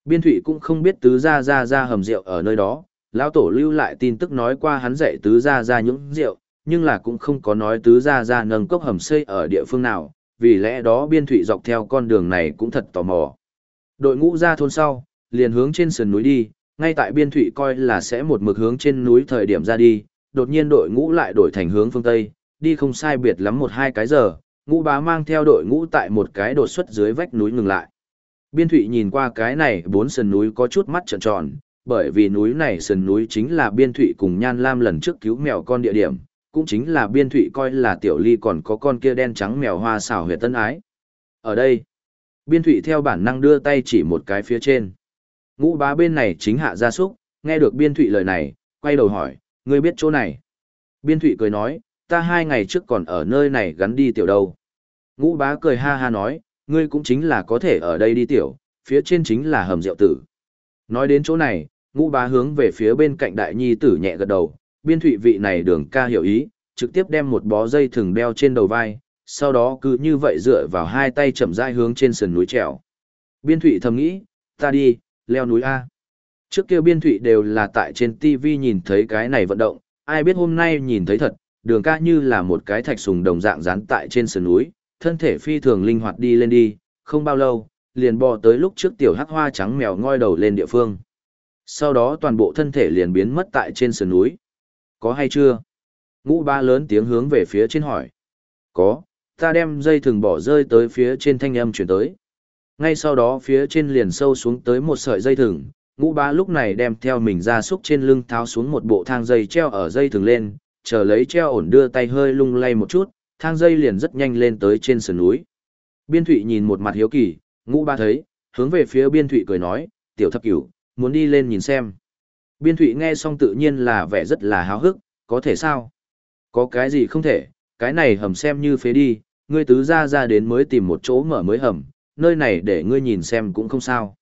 S1: Biên thụy cũng không biết tứ gia gia ra hầm rượu ở nơi đó, lão tổ lưu lại tin tức nói qua hắn dạy tứ gia gia những rượu, nhưng là cũng không có nói tứ gia gia nâng cốc hầm xây ở địa phương nào, vì lẽ đó biên thụy dọc theo con đường này cũng thật tò mò. Đội ngũ ra thôn sau, liền hướng trên sườn núi đi, ngay tại biên thụy coi là sẽ một mực hướng trên núi thời điểm ra đi, đột nhiên đội ngũ lại đổi thành hướng phương Tây, đi không sai biệt lắm một hai cái giờ, ngũ bá mang theo đội ngũ tại một cái đột xuất dưới vách núi ngừng lại. Biên thủy nhìn qua cái này bốn sườn núi có chút mắt trợn tròn, bởi vì núi này sườn núi chính là biên thủy cùng nhan lam lần trước cứu mèo con địa điểm, cũng chính là biên thủy coi là tiểu ly còn có con kia đen trắng mèo hoa xảo huyệt tân ái. Ở đây, biên thủy theo bản năng đưa tay chỉ một cái phía trên. Ngũ bá bên này chính hạ gia súc, nghe được biên thủy lời này, quay đầu hỏi, ngươi biết chỗ này. Biên thủy cười nói, ta hai ngày trước còn ở nơi này gắn đi tiểu đâu. Ngũ bá cười ha ha nói, ngươi cũng chính là có thể ở đây đi tiểu, phía trên chính là hầm rượu tử. Nói đến chỗ này, ngũ bá hướng về phía bên cạnh đại nhi tử nhẹ gật đầu, biên thụy vị này đường ca hiểu ý, trực tiếp đem một bó dây thừng đeo trên đầu vai, sau đó cứ như vậy dựa vào hai tay chậm rãi hướng trên sườn núi trèo. Biên thụy thầm nghĩ, ta đi, leo núi A. Trước kia biên thụy đều là tại trên TV nhìn thấy cái này vận động, ai biết hôm nay nhìn thấy thật, đường ca như là một cái thạch sùng đồng dạng dán tại trên sườn núi, thân thể phi thường linh hoạt đi lên đi, không bao lâu, liền bò tới lúc trước tiểu hắc hoa trắng mèo ngoi đầu lên địa phương. Sau đó toàn bộ thân thể liền biến mất tại trên sườn núi. Có hay chưa? Ngũ ba lớn tiếng hướng về phía trên hỏi. Có, ta đem dây thừng bỏ rơi tới phía trên thanh âm chuyển tới. Ngay sau đó phía trên liền sâu xuống tới một sợi dây thừng, ngũ ba lúc này đem theo mình ra xúc trên lưng tháo xuống một bộ thang dây treo ở dây thừng lên, chờ lấy treo ổn đưa tay hơi lung lay một chút, thang dây liền rất nhanh lên tới trên sườn núi. Biên Thụy nhìn một mặt hiếu kỳ, ngũ ba thấy, hướng về phía Biên Thụy cười nói, tiểu thập cửu, muốn đi lên nhìn xem. Biên Thụy nghe xong tự nhiên là vẻ rất là háo hức, có thể sao? Có cái gì không thể, cái này hầm xem như phế đi, ngươi tứ ra ra đến mới tìm một chỗ mở mới hầm, nơi này để ngươi nhìn xem cũng không sao.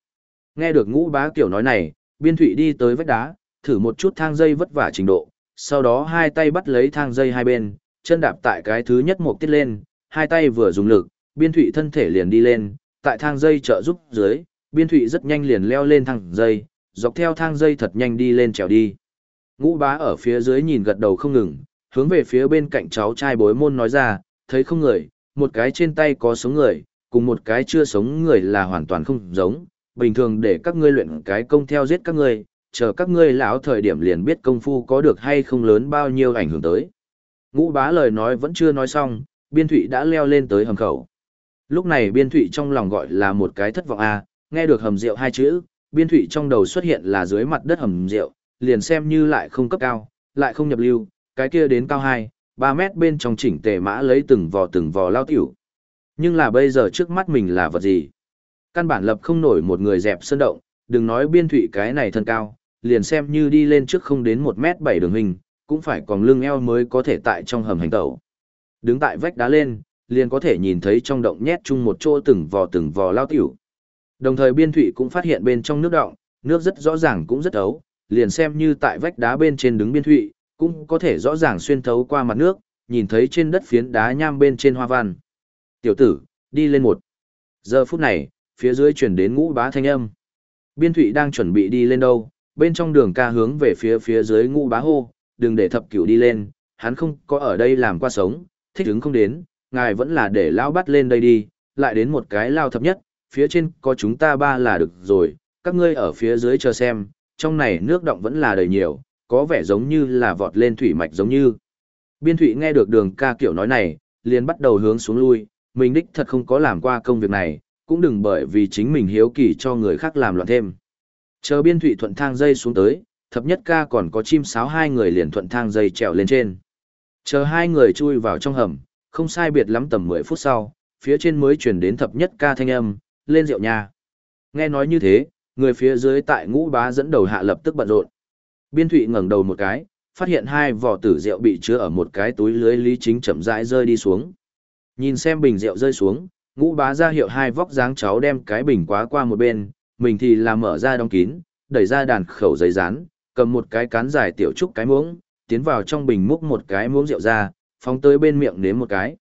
S1: Nghe được ngũ bá kiểu nói này, Biên Thụy đi tới vách đá, thử một chút thang dây vất vả trình độ, sau đó hai tay bắt lấy thang dây hai bên, chân đạp tại cái thứ nhất một tiết lên, hai tay vừa dùng lực, biên thụy thân thể liền đi lên, tại thang dây trợ giúp dưới, biên thụy rất nhanh liền leo lên thang dây, dọc theo thang dây thật nhanh đi lên trèo đi. Ngũ bá ở phía dưới nhìn gật đầu không ngừng, hướng về phía bên cạnh cháu trai bối môn nói ra, thấy không người, một cái trên tay có sống người, cùng một cái chưa sống người là hoàn toàn không giống, bình thường để các ngươi luyện cái công theo giết các ngươi, chờ các ngươi lão thời điểm liền biết công phu có được hay không lớn bao nhiêu ảnh hưởng tới. Ngũ bá lời nói vẫn chưa nói xong, biên thụy đã leo lên tới hầm khẩu. Lúc này biên thụy trong lòng gọi là một cái thất vọng a nghe được hầm rượu hai chữ, biên thụy trong đầu xuất hiện là dưới mặt đất hầm rượu, liền xem như lại không cấp cao, lại không nhập lưu, cái kia đến cao 2, 3 mét bên trong chỉnh tề mã lấy từng vò từng vò lao tiểu. Nhưng là bây giờ trước mắt mình là vật gì? Căn bản lập không nổi một người dẹp sơn động, đừng nói biên thụy cái này thân cao, liền xem như đi lên trước không đến 1 mét 7 đường hình, cũng phải còn lưng eo mới có thể tại trong hầm hành tẩu. Đứng tại vách đá lên, liền có thể nhìn thấy trong động nhét chung một chỗ từng vò từng vò lao tiểu. Đồng thời biên thụy cũng phát hiện bên trong nước động, nước rất rõ ràng cũng rất ấu, liền xem như tại vách đá bên trên đứng biên thụy, cũng có thể rõ ràng xuyên thấu qua mặt nước, nhìn thấy trên đất phiến đá nham bên trên hoa văn. Tiểu tử, đi lên một. Giờ phút này, phía dưới chuyển đến ngũ bá thanh âm. Biên thụy đang chuẩn bị đi lên đâu, bên trong đường ca hướng về phía phía dưới ngũ bá hô, đừng để thập cửu đi lên, hắn không có ở đây làm qua sống, thích hứng không đến, ngài vẫn là để lao bắt lên đây đi, lại đến một cái lao thập nhất, phía trên có chúng ta ba là được rồi, các ngươi ở phía dưới chờ xem, trong này nước động vẫn là đầy nhiều, có vẻ giống như là vọt lên thủy mạch giống như. Biên thủy nghe được đường ca kiểu nói này, liền bắt đầu hướng xuống lui, mình đích thật không có làm qua công việc này, cũng đừng bởi vì chính mình hiếu kỳ cho người khác làm loạn thêm. Chờ biên thủy thuận thang dây xuống tới, thập nhất ca còn có chim sáo hai người liền thuận thang dây trèo lên trên. Chờ hai người chui vào trong hầm, không sai biệt lắm tầm 10 phút sau, phía trên mới chuyển đến thập nhất ca thanh âm, lên rượu nha. Nghe nói như thế, người phía dưới tại ngũ bá dẫn đầu hạ lập tức bận rộn. Biên thụy ngẩng đầu một cái, phát hiện hai vỏ tử rượu bị chứa ở một cái túi lưới lý chính chậm rãi rơi đi xuống. Nhìn xem bình rượu rơi xuống, ngũ bá ra hiệu hai vóc dáng cháu đem cái bình quá qua một bên, mình thì làm mở ra đóng kín, đẩy ra đàn khẩu giấy rán, cầm một cái cán dài tiểu trúc cái muỗng, tiến vào trong bình múc một cái muỗng rượu ra, phóng tới bên miệng nếm một cái.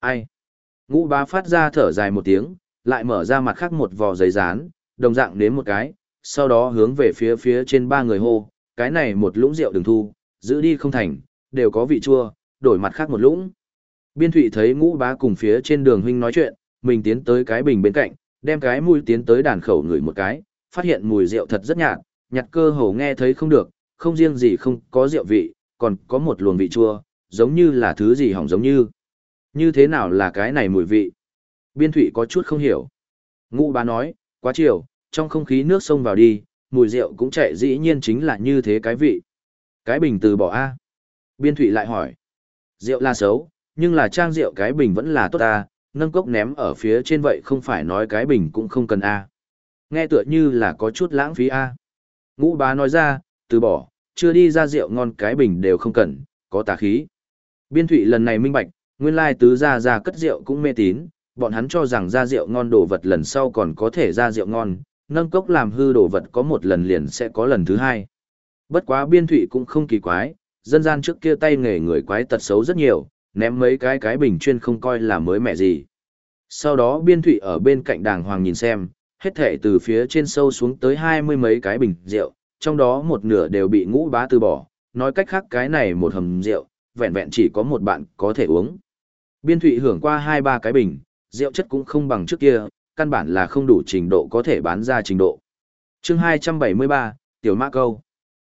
S1: Ai? Ngũ bá phát ra thở dài một tiếng, lại mở ra mặt khác một vò giấy rán, đồng dạng nếm một cái, sau đó hướng về phía phía trên ba người hô, cái này một lũng rượu đừng thu, giữ đi không thành, đều có vị chua, đổi mặt khác một lũng. Biên thụy thấy ngũ bá cùng phía trên đường huynh nói chuyện, mình tiến tới cái bình bên cạnh, đem cái mùi tiến tới đàn khẩu ngửi một cái, phát hiện mùi rượu thật rất nhạt, nhạt cơ hồ nghe thấy không được, không riêng gì không có rượu vị, còn có một luồng vị chua, giống như là thứ gì hỏng giống như. Như thế nào là cái này mùi vị? Biên thụy có chút không hiểu. Ngũ bá nói, quá chiều, trong không khí nước sông vào đi, mùi rượu cũng chạy dĩ nhiên chính là như thế cái vị. Cái bình từ bỏ A. Biên thụy lại hỏi. Rượu là xấu, nhưng là trang rượu cái bình vẫn là tốt ta, nâng cốc ném ở phía trên vậy không phải nói cái bình cũng không cần A. Nghe tựa như là có chút lãng phí A. Ngũ bá nói ra, từ bỏ, chưa đi ra rượu ngon cái bình đều không cần, có tà khí. Biên thụy lần này minh bạch, nguyên lai tứ ra ra cất rượu cũng mê tín, bọn hắn cho rằng ra rượu ngon đồ vật lần sau còn có thể ra rượu ngon, nâng cốc làm hư đồ vật có một lần liền sẽ có lần thứ hai. Bất quá biên thụy cũng không kỳ quái, dân gian trước kia tay nghề người quái tật xấu rất nhiều, ném mấy cái cái bình chuyên không coi là mới mẹ gì. Sau đó biên thụy ở bên cạnh đàng hoàng nhìn xem, hết thể từ phía trên sâu xuống tới hai mươi mấy cái bình rượu, trong đó một nửa đều bị ngũ bá từ bỏ, nói cách khác cái này một hầm rượu, vẹn vẹn chỉ có một bạn có thể uống. Biên thụy hưởng qua hai ba cái bình, rượu chất cũng không bằng trước kia, căn bản là không đủ trình độ có thể bán ra trình độ. chương 273, Tiểu Mã Câu.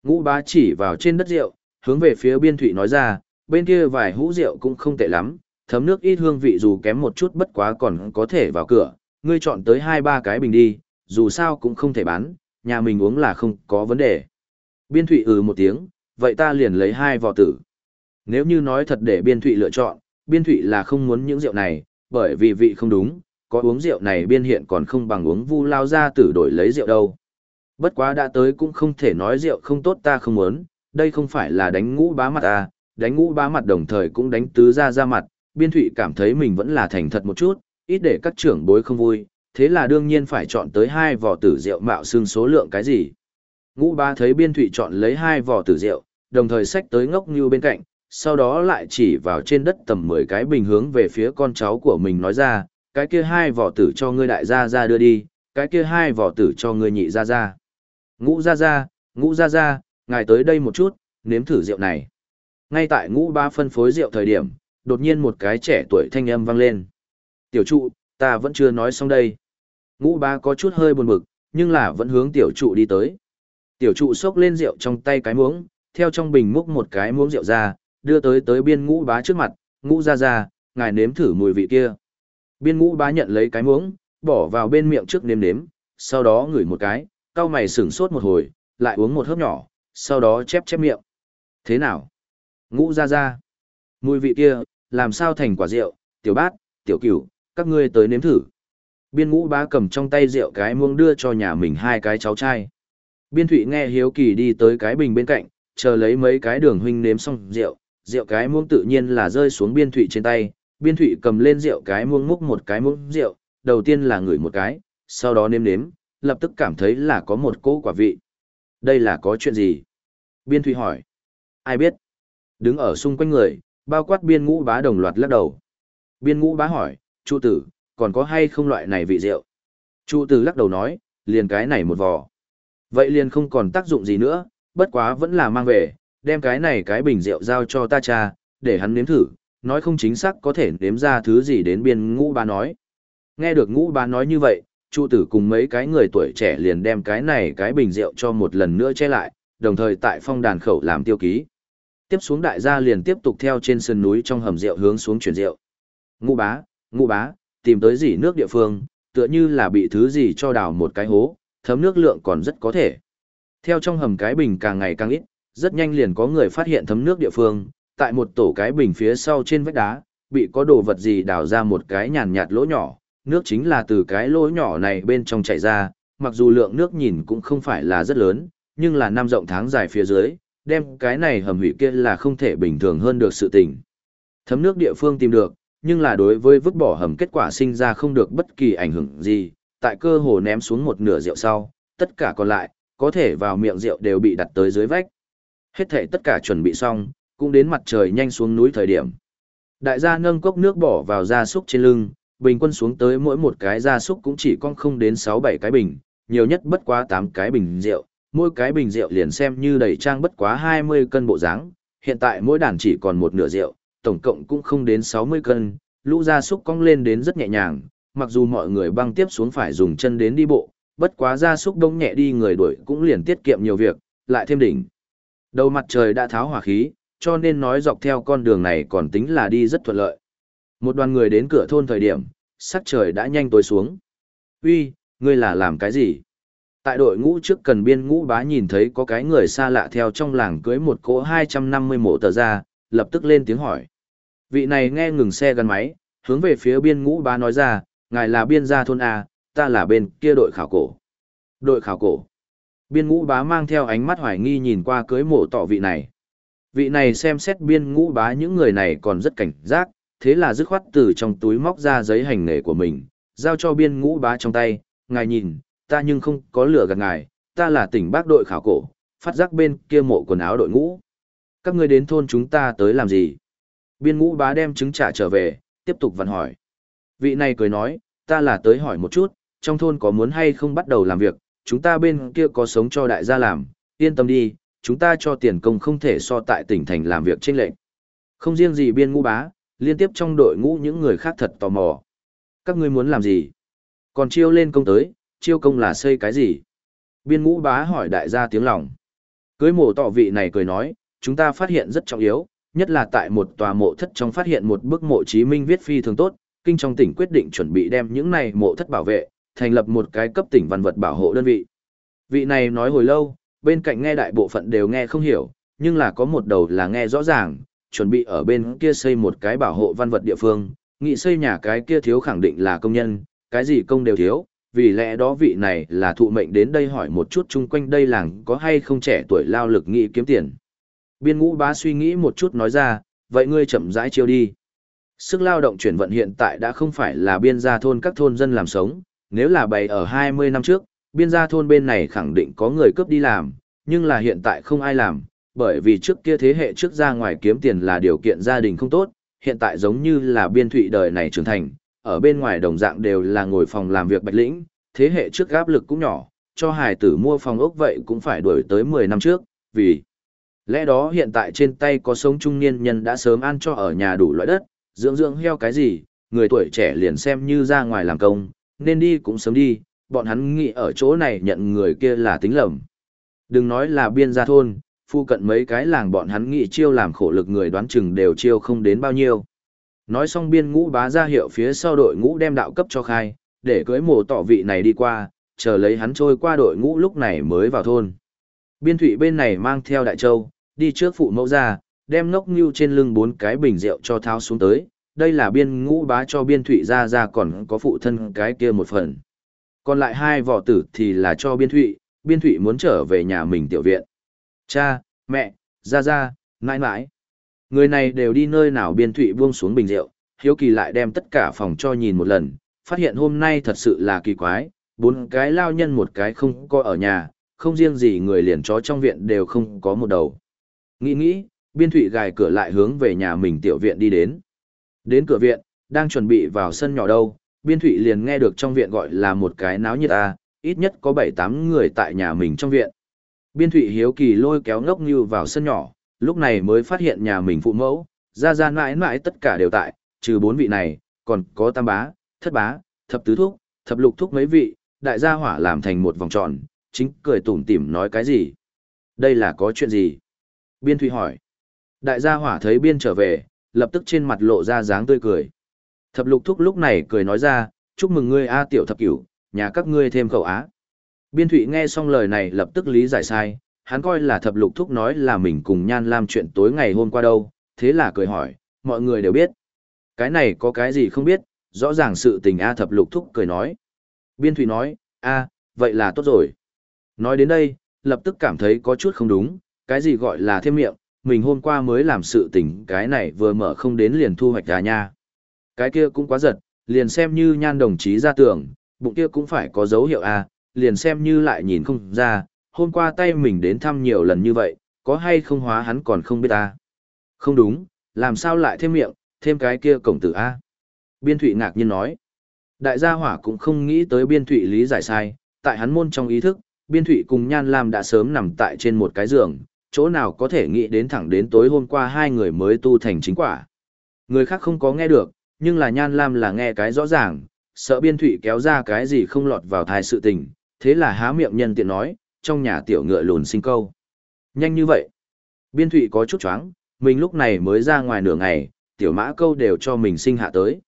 S1: Ngũ bá chỉ vào trên đất rượu, hướng về phía biên thụy nói ra, bên kia vài hũ rượu cũng không tệ lắm, thấm nước ít hương vị dù kém một chút bất quá còn có thể vào cửa, ngươi chọn tới hai ba cái bình đi, dù sao cũng không thể bán, nhà mình uống là không có vấn đề. Biên thụy ừ một tiếng, vậy ta liền lấy hai vò tử. Nếu như nói thật để biên thụy lựa chọn, biên thụy là không muốn những rượu này, bởi vì vị không đúng, có uống rượu này biên hiện còn không bằng uống vu lao ra tử đổi lấy rượu đâu. Bất quá đã tới cũng không thể nói rượu không tốt ta không muốn, đây không phải là đánh ngũ bá mặt à, đánh ngũ ba mặt đồng thời cũng đánh tứ ra ra mặt, biên thụy cảm thấy mình vẫn là thành thật một chút, ít để các trưởng bối không vui, thế là đương nhiên phải chọn tới hai vỏ tử rượu mạo xương số lượng cái gì. Ngũ ba thấy biên thụy chọn lấy hai vỏ tử rượu, đồng thời xách tới ngốc như bên cạnh, sau đó lại chỉ vào trên đất tầm 10 cái bình hướng về phía con cháu của mình nói ra, cái kia hai vỏ tử cho ngươi đại gia ra đưa đi, cái kia hai vỏ tử cho ngươi nhị gia ra. Ngũ gia gia, ngũ gia gia, ngài tới đây một chút, nếm thử rượu này. Ngay tại ngũ ba phân phối rượu thời điểm, đột nhiên một cái trẻ tuổi thanh âm vang lên. Tiểu trụ, Ta vẫn chưa nói xong đây. Ngũ ba có chút hơi buồn bực, nhưng là vẫn hướng tiểu trụ đi tới. Tiểu trụ xốc lên rượu trong tay cái muỗng, theo trong bình múc một cái muỗng rượu ra, đưa tới tới biên ngũ bá trước mặt, ngũ ra ra, ngài nếm thử mùi vị kia. Biên ngũ bá nhận lấy cái muỗng, bỏ vào bên miệng trước nếm nếm, sau đó ngửi một cái, cau mày sửng sốt một hồi, lại uống một hớp nhỏ, sau đó chép chép miệng. Thế nào? Ngũ ra ra. Mùi vị kia, làm sao thành quả rượu, tiểu bát, tiểu cửu, các ngươi tới nếm thử. Biên ngũ bá cầm trong tay rượu cái muông đưa cho nhà mình hai cái cháu trai. Biên thụy nghe hiếu kỳ đi tới cái bình bên cạnh, chờ lấy mấy cái đường huynh nếm xong rượu, rượu cái muông tự nhiên là rơi xuống biên thụy trên tay. Biên thụy cầm lên rượu cái muông múc một cái muông rượu, đầu tiên là ngửi một cái, sau đó nếm nếm, lập tức cảm thấy là có một cỗ quả vị. Đây là có chuyện gì? Biên thụy hỏi. Ai biết? Đứng ở xung quanh người, bao quát biên ngũ bá đồng loạt lắc đầu. Biên ngũ bá hỏi, trụ tử, còn có hay không loại này vị rượu? Trụ tử lắc đầu nói, liền cái này một vò. Vậy liền không còn tác dụng gì nữa, bất quá vẫn là mang về, đem cái này cái bình rượu giao cho ta cha, để hắn nếm thử, nói không chính xác có thể nếm ra thứ gì đến biên ngũ bá nói. Nghe được ngũ bá nói như vậy, trụ tử cùng mấy cái người tuổi trẻ liền đem cái này cái bình rượu cho một lần nữa che lại, đồng thời tại phong đàn khẩu làm tiêu ký. Tiếp xuống đại gia liền tiếp tục theo trên sườn núi trong hầm rượu hướng xuống chuyển rượu. Ngũ bá, ngũ bá, tìm tới gì nước địa phương, tựa như là bị thứ gì cho đào một cái hố, thấm nước lượng còn rất có thể. Theo trong hầm cái bình càng ngày càng ít, rất nhanh liền có người phát hiện thấm nước địa phương, tại một tổ cái bình phía sau trên vách đá, bị có đồ vật gì đào ra một cái nhàn nhạt lỗ nhỏ, nước chính là từ cái lỗ nhỏ này bên trong chảy ra, mặc dù lượng nước nhìn cũng không phải là rất lớn, nhưng là năm rộng tháng dài phía dưới, đem cái này hầm hủy kia là không thể bình thường hơn được sự tình. Thấm nước địa phương tìm được, nhưng là đối với vứt bỏ hầm kết quả sinh ra không được bất kỳ ảnh hưởng gì, tại cơ hồ ném xuống một nửa rượu sau, tất cả còn lại, có thể vào miệng rượu đều bị đặt tới dưới vách. Hết thể tất cả chuẩn bị xong, cũng đến mặt trời nhanh xuống núi thời điểm. Đại gia nâng cốc nước bỏ vào gia súc trên lưng, bình quân xuống tới mỗi một cái gia súc cũng chỉ con không đến 6-7 cái bình, nhiều nhất bất quá 8 cái bình rượu, mỗi cái bình rượu liền xem như đầy trang bất quá 20 cân bộ dáng, hiện tại mỗi đàn chỉ còn một nửa rượu, tổng cộng cũng không đến 60 cân, lũ gia súc cong lên đến rất nhẹ nhàng, mặc dù mọi người băng tiếp xuống phải dùng chân đến đi bộ, bất quá gia súc đông nhẹ đi người đuổi cũng liền tiết kiệm nhiều việc, lại thêm đỉnh. Đầu mặt trời đã tháo hỏa khí, cho nên nói dọc theo con đường này còn tính là đi rất thuận lợi. Một đoàn người đến cửa thôn thời điểm, sắc trời đã nhanh tối xuống. Uy, ngươi là làm cái gì? Tại đội ngũ trước cần biên ngũ bá nhìn thấy có cái người xa lạ theo trong làng cưới một cỗ 250 mộ tờ ra, lập tức lên tiếng hỏi. Vị này nghe ngừng xe gắn máy, hướng về phía biên ngũ bá nói ra, ngài là biên gia thôn A, ta là bên kia đội khảo cổ. Đội khảo cổ. Biên ngũ bá mang theo ánh mắt hoài nghi nhìn qua cưới mộ tỏ vị này. Vị này xem xét biên ngũ bá những người này còn rất cảnh giác, thế là dứt khoát từ trong túi móc ra giấy hành nghề của mình, giao cho biên ngũ bá trong tay, ngài nhìn, ta nhưng không có lửa gạt ngài, ta là tỉnh bác đội khảo cổ, phát giác bên kia mộ quần áo đội ngũ. Các ngươi đến thôn chúng ta tới làm gì? Biên ngũ bá đem trứng trả trở về, tiếp tục vặn hỏi. Vị này cười nói, ta là tới hỏi một chút, trong thôn có muốn hay không bắt đầu làm việc, chúng ta bên kia có sống cho đại gia làm, yên tâm đi, chúng ta cho tiền công không thể so tại tỉnh thành làm việc trên lệnh. Không riêng gì biên ngũ bá, liên tiếp trong đội ngũ những người khác thật tò mò. Các ngươi muốn làm gì? Còn chiêu lên công tới, chiêu công là xây cái gì? Biên ngũ bá hỏi đại gia tiếng lòng. Cưới mộ tọ vị này cười nói, chúng ta phát hiện rất trọng yếu, nhất là tại một tòa mộ thất trong phát hiện một bức mộ chí minh viết phi thường tốt, kinh trong tỉnh quyết định chuẩn bị đem những này mộ thất bảo vệ, thành lập một cái cấp tỉnh văn vật bảo hộ đơn vị. Vị này nói hồi lâu, bên cạnh nghe đại bộ phận đều nghe không hiểu, nhưng là có một đầu là nghe rõ ràng, chuẩn bị ở bên kia xây một cái bảo hộ văn vật địa phương, nghị xây nhà cái kia thiếu khẳng định là công nhân, cái gì công đều thiếu, vì lẽ đó vị này là thụ mệnh đến đây hỏi một chút chung quanh đây làng có hay không trẻ tuổi lao lực nghĩ kiếm tiền. Biên ngũ bá suy nghĩ một chút nói ra, vậy ngươi chậm rãi chiêu đi. Sức lao động chuyển vận hiện tại đã không phải là biên gia thôn các thôn dân làm sống, nếu là bày ở 20 năm trước, biên gia thôn bên này khẳng định có người cướp đi làm, nhưng là hiện tại không ai làm, bởi vì trước kia thế hệ trước ra ngoài kiếm tiền là điều kiện gia đình không tốt, hiện tại giống như là biên thụy đời này trưởng thành, ở bên ngoài đồng dạng đều là ngồi phòng làm việc bạch lĩnh, thế hệ trước áp lực cũng nhỏ, cho hài tử mua phòng ốc vậy cũng phải đuổi tới 10 năm trước, vì lẽ đó hiện tại trên tay có sống trung niên nhân đã sớm ăn cho ở nhà đủ loại đất, dưỡng dưỡng heo cái gì, người tuổi trẻ liền xem như ra ngoài làm công, nên đi cũng sớm đi, bọn hắn nghĩ ở chỗ này nhận người kia là tính lầm. Đừng nói là biên gia thôn, phu cận mấy cái làng bọn hắn nghĩ chiêu làm khổ lực người đoán chừng đều chiêu không đến bao nhiêu. Nói xong biên ngũ bá ra hiệu phía sau đội ngũ đem đạo cấp cho khai, để cưới mồ tỏ vị này đi qua, chờ lấy hắn trôi qua đội ngũ lúc này mới vào thôn. Biên thủy bên này mang theo đại châu, đi trước phụ mẫu ra, đem ngốc như trên lưng bốn cái bình rượu cho tháo xuống tới, đây là biên ngũ bá cho biên thủy ra ra còn có phụ thân cái kia một phần. Còn lại hai vỏ tử thì là cho biên thủy, biên thủy muốn trở về nhà mình tiểu viện. Cha, mẹ, ra ra, mãi mãi. Người này đều đi nơi nào biên thụy buông xuống bình rượu, hiếu kỳ lại đem tất cả phòng cho nhìn một lần, phát hiện hôm nay thật sự là kỳ quái, bốn cái lao nhân một cái không có ở nhà, không riêng gì người liền chó trong viện đều không có một đầu. Nghĩ nghĩ, biên thụy gài cửa lại hướng về nhà mình tiểu viện đi đến. Đến cửa viện, đang chuẩn bị vào sân nhỏ đâu, biên thụy liền nghe được trong viện gọi là một cái náo nhiệt à, ít nhất có 7-8 người tại nhà mình trong viện. Biên thụy hiếu kỳ lôi kéo ngốc như vào sân nhỏ, lúc này mới phát hiện nhà mình phụ mẫu, ra ra mãi mãi tất cả đều tại, trừ bốn vị này, còn có tam bá, thất bá, thập tứ thúc, thập lục thúc mấy vị, đại gia hỏa làm thành một vòng tròn, chính cười tủm tỉm nói cái gì. Đây là có chuyện gì? Biên thụy hỏi. Đại gia hỏa thấy biên trở về, lập tức trên mặt lộ ra dáng tươi cười. Thập lục thúc lúc này cười nói ra, chúc mừng ngươi A tiểu thập cửu, nhà các ngươi thêm khẩu á. Biên thụy nghe xong lời này lập tức lý giải sai, hắn coi là thập lục thúc nói là mình cùng nhan lam chuyện tối ngày hôm qua đâu, thế là cười hỏi, mọi người đều biết. Cái này có cái gì không biết, rõ ràng sự tình A thập lục thúc cười nói. Biên thụy nói, A, vậy là tốt rồi. Nói đến đây, lập tức cảm thấy có chút không đúng, cái gì gọi là thêm miệng, mình hôm qua mới làm sự tình cái này vừa mở không đến liền thu hoạch ra nha. Cái kia cũng quá giật, liền xem như nhan đồng chí ra tưởng, bụng kia cũng phải có dấu hiệu A, liền xem như lại nhìn không ra, hôm qua tay mình đến thăm nhiều lần như vậy, có hay không hóa hắn còn không biết ta. Không đúng, làm sao lại thêm miệng, thêm cái kia cổng tử A. Biên thụy ngạc nhiên nói. Đại gia hỏa cũng không nghĩ tới biên thụy lý giải sai, tại hắn môn trong ý thức, biên thụy cùng Nhan Lam đã sớm nằm tại trên một cái giường, chỗ nào có thể nghĩ đến thẳng đến tối hôm qua hai người mới tu thành chính quả. Người khác không có nghe được, nhưng là Nhan Lam là nghe cái rõ ràng, sợ biên thụy kéo ra cái gì không lọt vào thai sự tình, thế là há miệng nhân tiện nói, trong nhà tiểu ngựa lùn sinh câu. Nhanh như vậy. Biên thụy có chút choáng, mình lúc này mới ra ngoài nửa ngày, tiểu mã câu đều cho mình sinh hạ tới.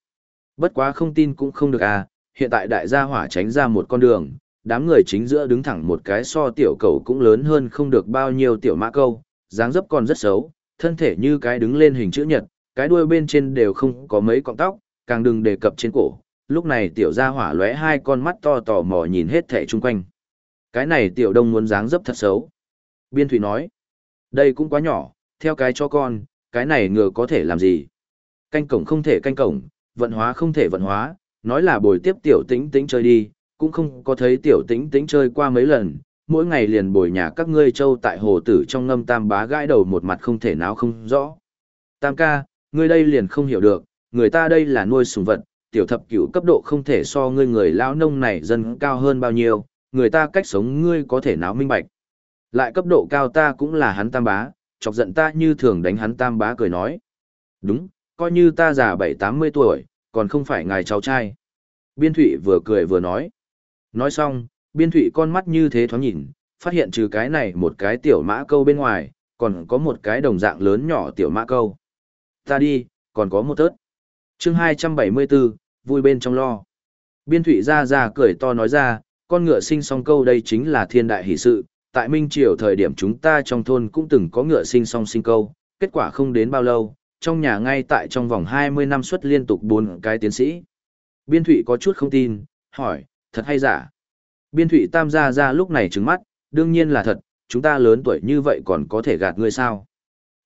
S1: Bất quá không tin cũng không được à, hiện tại đại gia hỏa tránh ra một con đường, đám người chính giữa đứng thẳng một cái so tiểu cầu cũng lớn hơn không được bao nhiêu tiểu mã câu, dáng dấp còn rất xấu, thân thể như cái đứng lên hình chữ nhật, cái đuôi bên trên đều không có mấy cọng tóc, càng đừng đề cập trên cổ, lúc này tiểu gia hỏa lóe hai con mắt to tò mò nhìn hết thẻ chung quanh. Cái này tiểu đông muốn dáng dấp thật xấu. Biên thủy nói, đây cũng quá nhỏ, theo cái cho con, cái này ngựa có thể làm gì. Canh cổng không thể canh cổng, vận hóa không thể vận hóa, nói là bồi tiếp tiểu tĩnh tĩnh chơi đi, cũng không có thấy tiểu tĩnh tĩnh chơi qua mấy lần, mỗi ngày liền bồi nhà các ngươi trâu tại hồ tử trong ngâm tam bá gãi đầu một mặt không thể nào không rõ. Tam ca, ngươi đây liền không hiểu được, người ta đây là nuôi sùng vật, tiểu thập cửu cấp độ không thể so ngươi người lão nông này dân cao hơn bao nhiêu, người ta cách sống ngươi có thể náo minh bạch. Lại cấp độ cao ta cũng là hắn tam bá, chọc giận ta như thường đánh hắn tam bá cười nói. Đúng, coi như ta già bảy tám mươi tuổi, còn không phải ngài cháu trai. Biên thụy vừa cười vừa nói. Nói xong, biên thụy con mắt như thế thoáng nhìn, phát hiện trừ cái này một cái tiểu mã câu bên ngoài, còn có một cái đồng dạng lớn nhỏ tiểu mã câu. Ta đi, còn có một tớt. chương 274, vui bên trong lo. Biên thụy ra ra cười to nói ra, con ngựa sinh song câu đây chính là thiên đại hỷ sự, tại Minh Triều thời điểm chúng ta trong thôn cũng từng có ngựa sinh song sinh câu, kết quả không đến bao lâu, trong nhà ngay tại trong vòng 20 năm xuất liên tục bốn cái tiến sĩ. Biên thụy có chút không tin, hỏi, thật hay giả? Biên thụy tam gia ra lúc này trứng mắt, đương nhiên là thật, chúng ta lớn tuổi như vậy còn có thể gạt ngươi sao?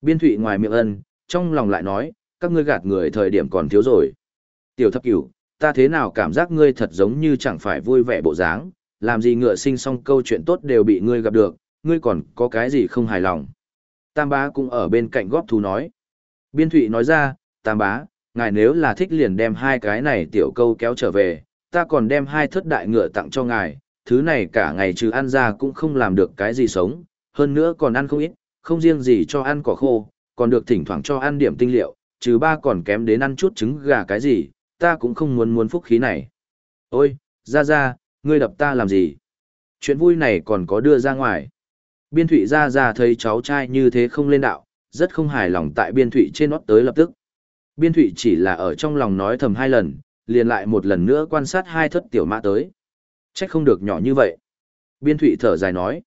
S1: Biên thụy ngoài miệng ân, trong lòng lại nói, các ngươi gạt người thời điểm còn thiếu rồi. Tiểu thập cửu, ta thế nào cảm giác ngươi thật giống như chẳng phải vui vẻ bộ dáng, làm gì ngựa sinh xong câu chuyện tốt đều bị ngươi gặp được, ngươi còn có cái gì không hài lòng. Tam bá cũng ở bên cạnh góp thú nói. Biên thụy nói ra, tam bá, ngài nếu là thích liền đem hai cái này tiểu câu kéo trở về, ta còn đem hai thất đại ngựa tặng cho ngài, thứ này cả ngày trừ ăn ra cũng không làm được cái gì sống, hơn nữa còn ăn không ít, không riêng gì cho ăn cỏ khô, còn được thỉnh thoảng cho ăn điểm tinh liệu, trừ ba còn kém đến ăn chút trứng gà cái gì, ta cũng không muốn muốn phúc khí này. Ôi, ra ra, ngươi đập ta làm gì? Chuyện vui này còn có đưa ra ngoài. Biên thụy ra ra thấy cháu trai như thế không lên đạo, rất không hài lòng tại biên thụy trên nót tới lập tức. Biên thụy chỉ là ở trong lòng nói thầm hai lần, liền lại một lần nữa quan sát hai thất tiểu mã tới. Trách không được nhỏ như vậy. Biên thụy thở dài nói.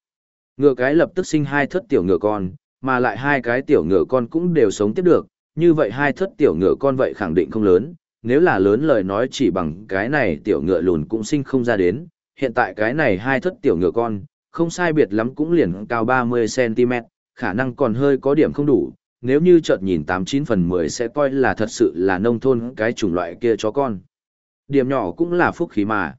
S1: Ngựa cái lập tức sinh hai thất tiểu ngựa con, mà lại hai cái tiểu ngựa con cũng đều sống tiếp được, như vậy hai thất tiểu ngựa con vậy khẳng định không lớn, nếu là lớn lời nói chỉ bằng cái này tiểu ngựa lùn cũng sinh không ra đến, hiện tại cái này hai thất tiểu ngựa con, không sai biệt lắm cũng liền cao 30cm, khả năng còn hơi có điểm không đủ, nếu như chợt nhìn 89 phần 10 sẽ coi là thật sự là nông thôn cái chủng loại kia chó con. Điểm nhỏ cũng là phúc khí mà.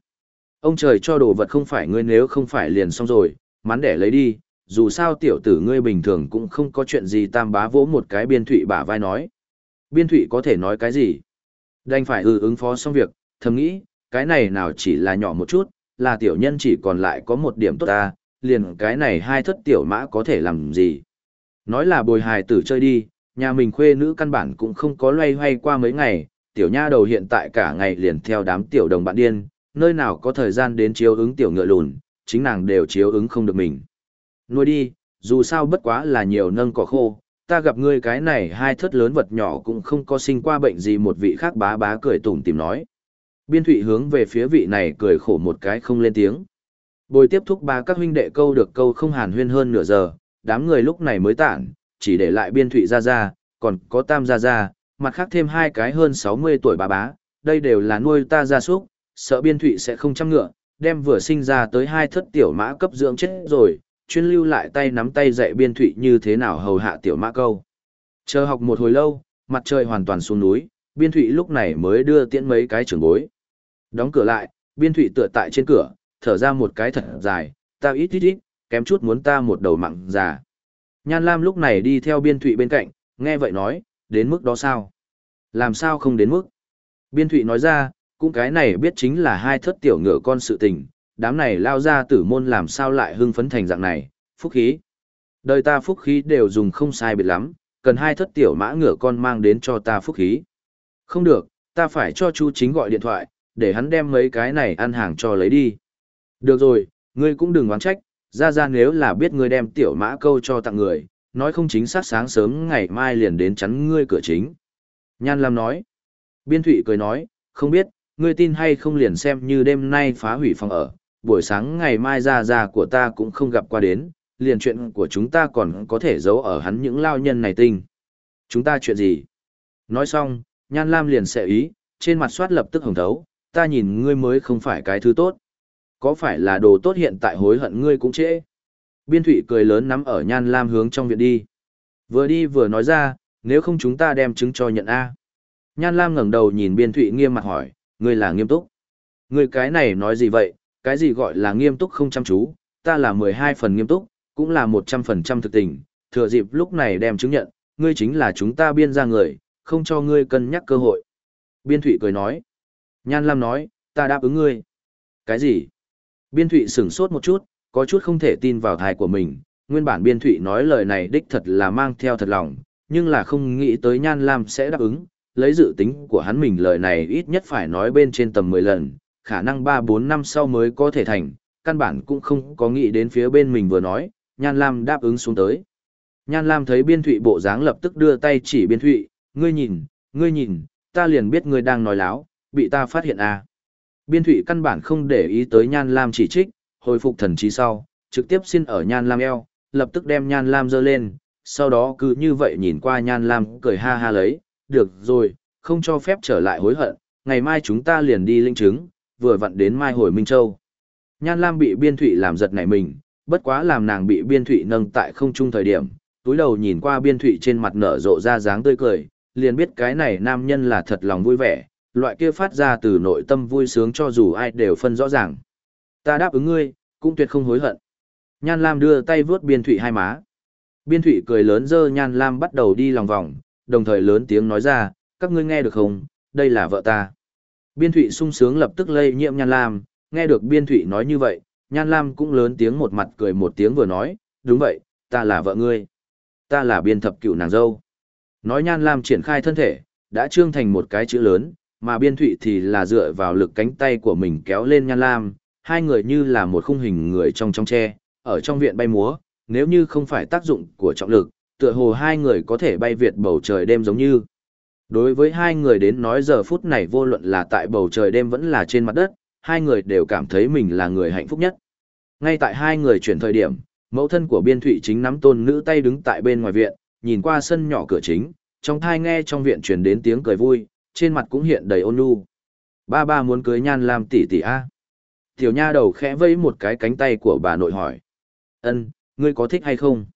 S1: Ông trời cho đồ vật không phải ngươi nếu không phải liền xong rồi, mắn để lấy đi, dù sao tiểu tử ngươi bình thường cũng không có chuyện gì tam bá vỗ một cái biên thụy bả vai nói. Biên thụy có thể nói cái gì? Đành phải ừ ứng phó xong việc, thầm nghĩ, cái này nào chỉ là nhỏ một chút, là tiểu nhân chỉ còn lại có một điểm tốt ta, liền cái này hai thất tiểu mã có thể làm gì. Nói là bồi hài tử chơi đi, nhà mình khuê nữ căn bản cũng không có loay hoay qua mấy ngày, tiểu nha đầu hiện tại cả ngày liền theo đám tiểu đồng bạn điên, nơi nào có thời gian đến chiếu ứng tiểu ngựa lùn, chính nàng đều chiếu ứng không được mình. Nuôi đi, dù sao bất quá là nhiều nâng cỏ khô, ta gặp ngươi cái này hai thất lớn vật nhỏ cũng không có sinh qua bệnh gì một vị khác bá bá cười tủm tìm nói. Biên thụy hướng về phía vị này cười khổ một cái không lên tiếng. Bồi tiếp thúc ba các huynh đệ câu được câu không hàn huyên hơn nửa giờ, đám người lúc này mới tản, chỉ để lại biên thụy ra ra, còn có tam ra ra, mặt khác thêm hai cái hơn 60 tuổi bà bá, đây đều là nuôi ta ra súc, sợ biên thụy sẽ không chăm ngựa, đem vừa sinh ra tới hai thất tiểu mã cấp dưỡng chết rồi, chuyên lưu lại tay nắm tay dạy biên thụy như thế nào hầu hạ tiểu mã câu. Chờ học một hồi lâu, mặt trời hoàn toàn xuống núi, biên thụy lúc này mới đưa tiễn mấy cái trường bối. Đóng cửa lại, biên thụy tựa tại trên cửa, thở ra một cái thật dài, ta ít ít ít, kém chút muốn ta một đầu mặn già. Nhan Lam lúc này đi theo biên thụy bên cạnh, nghe vậy nói, đến mức đó sao? Làm sao không đến mức? Biên thụy nói ra, cũng cái này biết chính là hai thất tiểu ngựa con sự tình, đám này lao ra tử môn làm sao lại hưng phấn thành dạng này, phúc khí. Đời ta phúc khí đều dùng không sai biệt lắm, cần hai thất tiểu mã ngựa con mang đến cho ta phúc khí. Không được, ta phải cho chú chính gọi điện thoại, để hắn đem mấy cái này ăn hàng cho lấy đi. Được rồi, ngươi cũng đừng oán trách, ra ra nếu là biết ngươi đem tiểu mã câu cho tặng người, nói không chính xác sáng sớm ngày mai liền đến chắn ngươi cửa chính. Nhan Lam nói. Biên Thụy cười nói, không biết, ngươi tin hay không liền xem như đêm nay phá hủy phòng ở, buổi sáng ngày mai ra ra của ta cũng không gặp qua đến, liền chuyện của chúng ta còn có thể giấu ở hắn những lao nhân này tinh. Chúng ta chuyện gì? Nói xong, Nhan Lam liền sẽ ý, trên mặt soát lập tức hồng thấu, ta nhìn ngươi mới không phải cái thứ tốt. Có phải là đồ tốt hiện tại hối hận ngươi cũng trễ? Biên Thụy cười lớn nắm ở Nhan Lam hướng trong viện đi. Vừa đi vừa nói ra, nếu không chúng ta đem chứng cho nhận A. Nhan Lam ngẩng đầu nhìn Biên Thụy nghiêm mặt hỏi, ngươi là nghiêm túc. Ngươi cái này nói gì vậy, cái gì gọi là nghiêm túc không chăm chú, ta là 12 phần nghiêm túc, cũng là 100% thực tình, thừa dịp lúc này đem chứng nhận, ngươi chính là chúng ta biên ra người, không cho ngươi cân nhắc cơ hội. Biên Thụy cười nói. Nhan Lam nói, ta đáp ứng ngươi. Cái gì? Biên Thụy sửng sốt một chút, có chút không thể tin vào thai của mình, nguyên bản Biên Thụy nói lời này đích thật là mang theo thật lòng, nhưng là không nghĩ tới Nhan Lam sẽ đáp ứng, lấy dự tính của hắn mình lời này ít nhất phải nói bên trên tầm 10 lần, khả năng 3-4 năm sau mới có thể thành, căn bản cũng không có nghĩ đến phía bên mình vừa nói, Nhan Lam đáp ứng xuống tới. Nhan Lam thấy biên thụy bộ dáng lập tức đưa tay chỉ biên thụy, ngươi nhìn, ngươi nhìn, ta liền biết ngươi đang nói láo, bị ta phát hiện à. Biên thụy căn bản không để ý tới Nhan Lam chỉ trích, hồi phục thần trí sau, trực tiếp xin ở Nhan Lam eo, lập tức đem Nhan Lam dơ lên, sau đó cứ như vậy nhìn qua Nhan Lam cười ha ha lấy, được rồi, không cho phép trở lại hối hận, ngày mai chúng ta liền đi linh chứng, vừa vặn đến mai hồi Minh Châu. Nhan Lam bị biên thụy làm giật nảy mình, bất quá làm nàng bị biên thụy nâng tại không trung thời điểm, túi đầu nhìn qua biên thụy trên mặt nở rộ ra dáng tươi cười, liền biết cái này nam nhân là thật lòng vui vẻ, loại kia phát ra từ nội tâm vui sướng cho dù ai đều phân rõ ràng. Ta đáp ứng ngươi, cũng tuyệt không hối hận. Nhan Lam đưa tay vuốt biên thụy hai má. Biên thụy cười lớn dơ Nhan Lam bắt đầu đi lòng vòng, đồng thời lớn tiếng nói ra, các ngươi nghe được không, đây là vợ ta. Biên thụy sung sướng lập tức lây nhiễm Nhan Lam, nghe được biên thụy nói như vậy, Nhan Lam cũng lớn tiếng một mặt cười một tiếng vừa nói, đúng vậy, ta là vợ ngươi. Ta là biên thập cựu nàng dâu. Nói Nhan Lam triển khai thân thể, đã trương thành một cái chữ lớn, mà biên thụy thì là dựa vào lực cánh tay của mình kéo lên nhan lam, hai người như là một khung hình người trong trong tre, ở trong viện bay múa, nếu như không phải tác dụng của trọng lực, tựa hồ hai người có thể bay việt bầu trời đêm giống như. Đối với hai người đến nói giờ phút này vô luận là tại bầu trời đêm vẫn là trên mặt đất, hai người đều cảm thấy mình là người hạnh phúc nhất. Ngay tại hai người chuyển thời điểm, mẫu thân của biên thụy chính nắm tôn nữ tay đứng tại bên ngoài viện, nhìn qua sân nhỏ cửa chính, trong thai nghe trong viện truyền đến tiếng cười vui, trên mặt cũng hiện đầy ôn nhu. Ba ba muốn cưới nhan làm tỷ tỷ a. Tiểu nha đầu khẽ vẫy một cái cánh tay của bà nội hỏi. Ân, ngươi có thích hay không?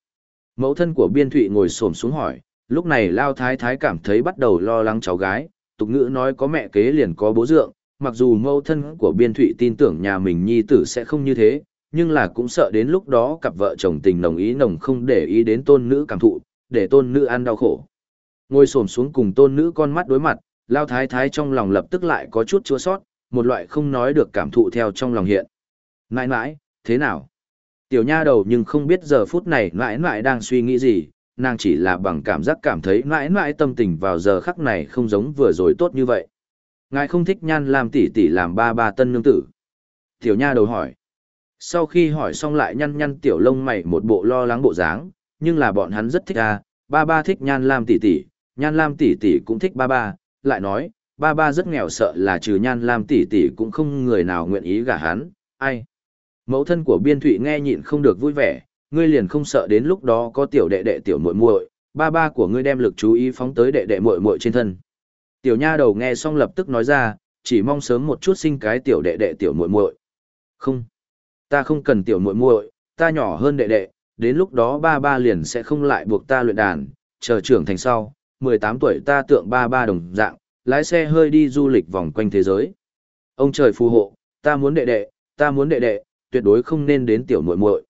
S1: Mẫu thân của biên thụy ngồi xổm xuống hỏi, lúc này lao thái thái cảm thấy bắt đầu lo lắng cháu gái, tục ngữ nói có mẹ kế liền có bố dượng, mặc dù mâu thân của biên thụy tin tưởng nhà mình nhi tử sẽ không như thế, nhưng là cũng sợ đến lúc đó cặp vợ chồng tình nồng ý nồng không để ý đến tôn nữ cảm thụ, để tôn nữ ăn đau khổ. Ngồi xổm xuống cùng tôn nữ con mắt đối mặt, lao thái thái trong lòng lập tức lại có chút chua sót, một loại không nói được cảm thụ theo trong lòng hiện. Nãi nãi, thế nào? Tiểu nha đầu nhưng không biết giờ phút này nãi nãi đang suy nghĩ gì, nàng chỉ là bằng cảm giác cảm thấy mãi mãi tâm tình vào giờ khắc này không giống vừa rồi tốt như vậy. Ngài không thích nhan làm tỷ tỷ làm ba ba tân nương tử. Tiểu nha đầu hỏi. Sau khi hỏi xong lại nhăn nhăn tiểu lông mày một bộ lo lắng bộ dáng, nhưng là bọn hắn rất thích à, ba ba thích nhan lam tỷ tỷ, nhan lam tỷ tỷ cũng thích ba ba, lại nói, ba ba rất nghèo sợ là trừ nhan lam tỷ tỷ cũng không người nào nguyện ý gả hắn, ai. Mẫu thân của biên thụy nghe nhịn không được vui vẻ, ngươi liền không sợ đến lúc đó có tiểu đệ đệ tiểu muội muội, ba ba của ngươi đem lực chú ý phóng tới đệ đệ muội muội trên thân. Tiểu nha đầu nghe xong lập tức nói ra, chỉ mong sớm một chút sinh cái tiểu đệ đệ tiểu muội muội. Không, ta không cần tiểu muội muội, ta nhỏ hơn đệ đệ, đến lúc đó ba ba liền sẽ không lại buộc ta luyện đàn, chờ trưởng thành sau, 18 tuổi ta tượng ba ba đồng dạng, lái xe hơi đi du lịch vòng quanh thế giới. Ông trời phù hộ, ta muốn đệ đệ, ta muốn đệ đệ, tuyệt đối không nên đến tiểu muội muội.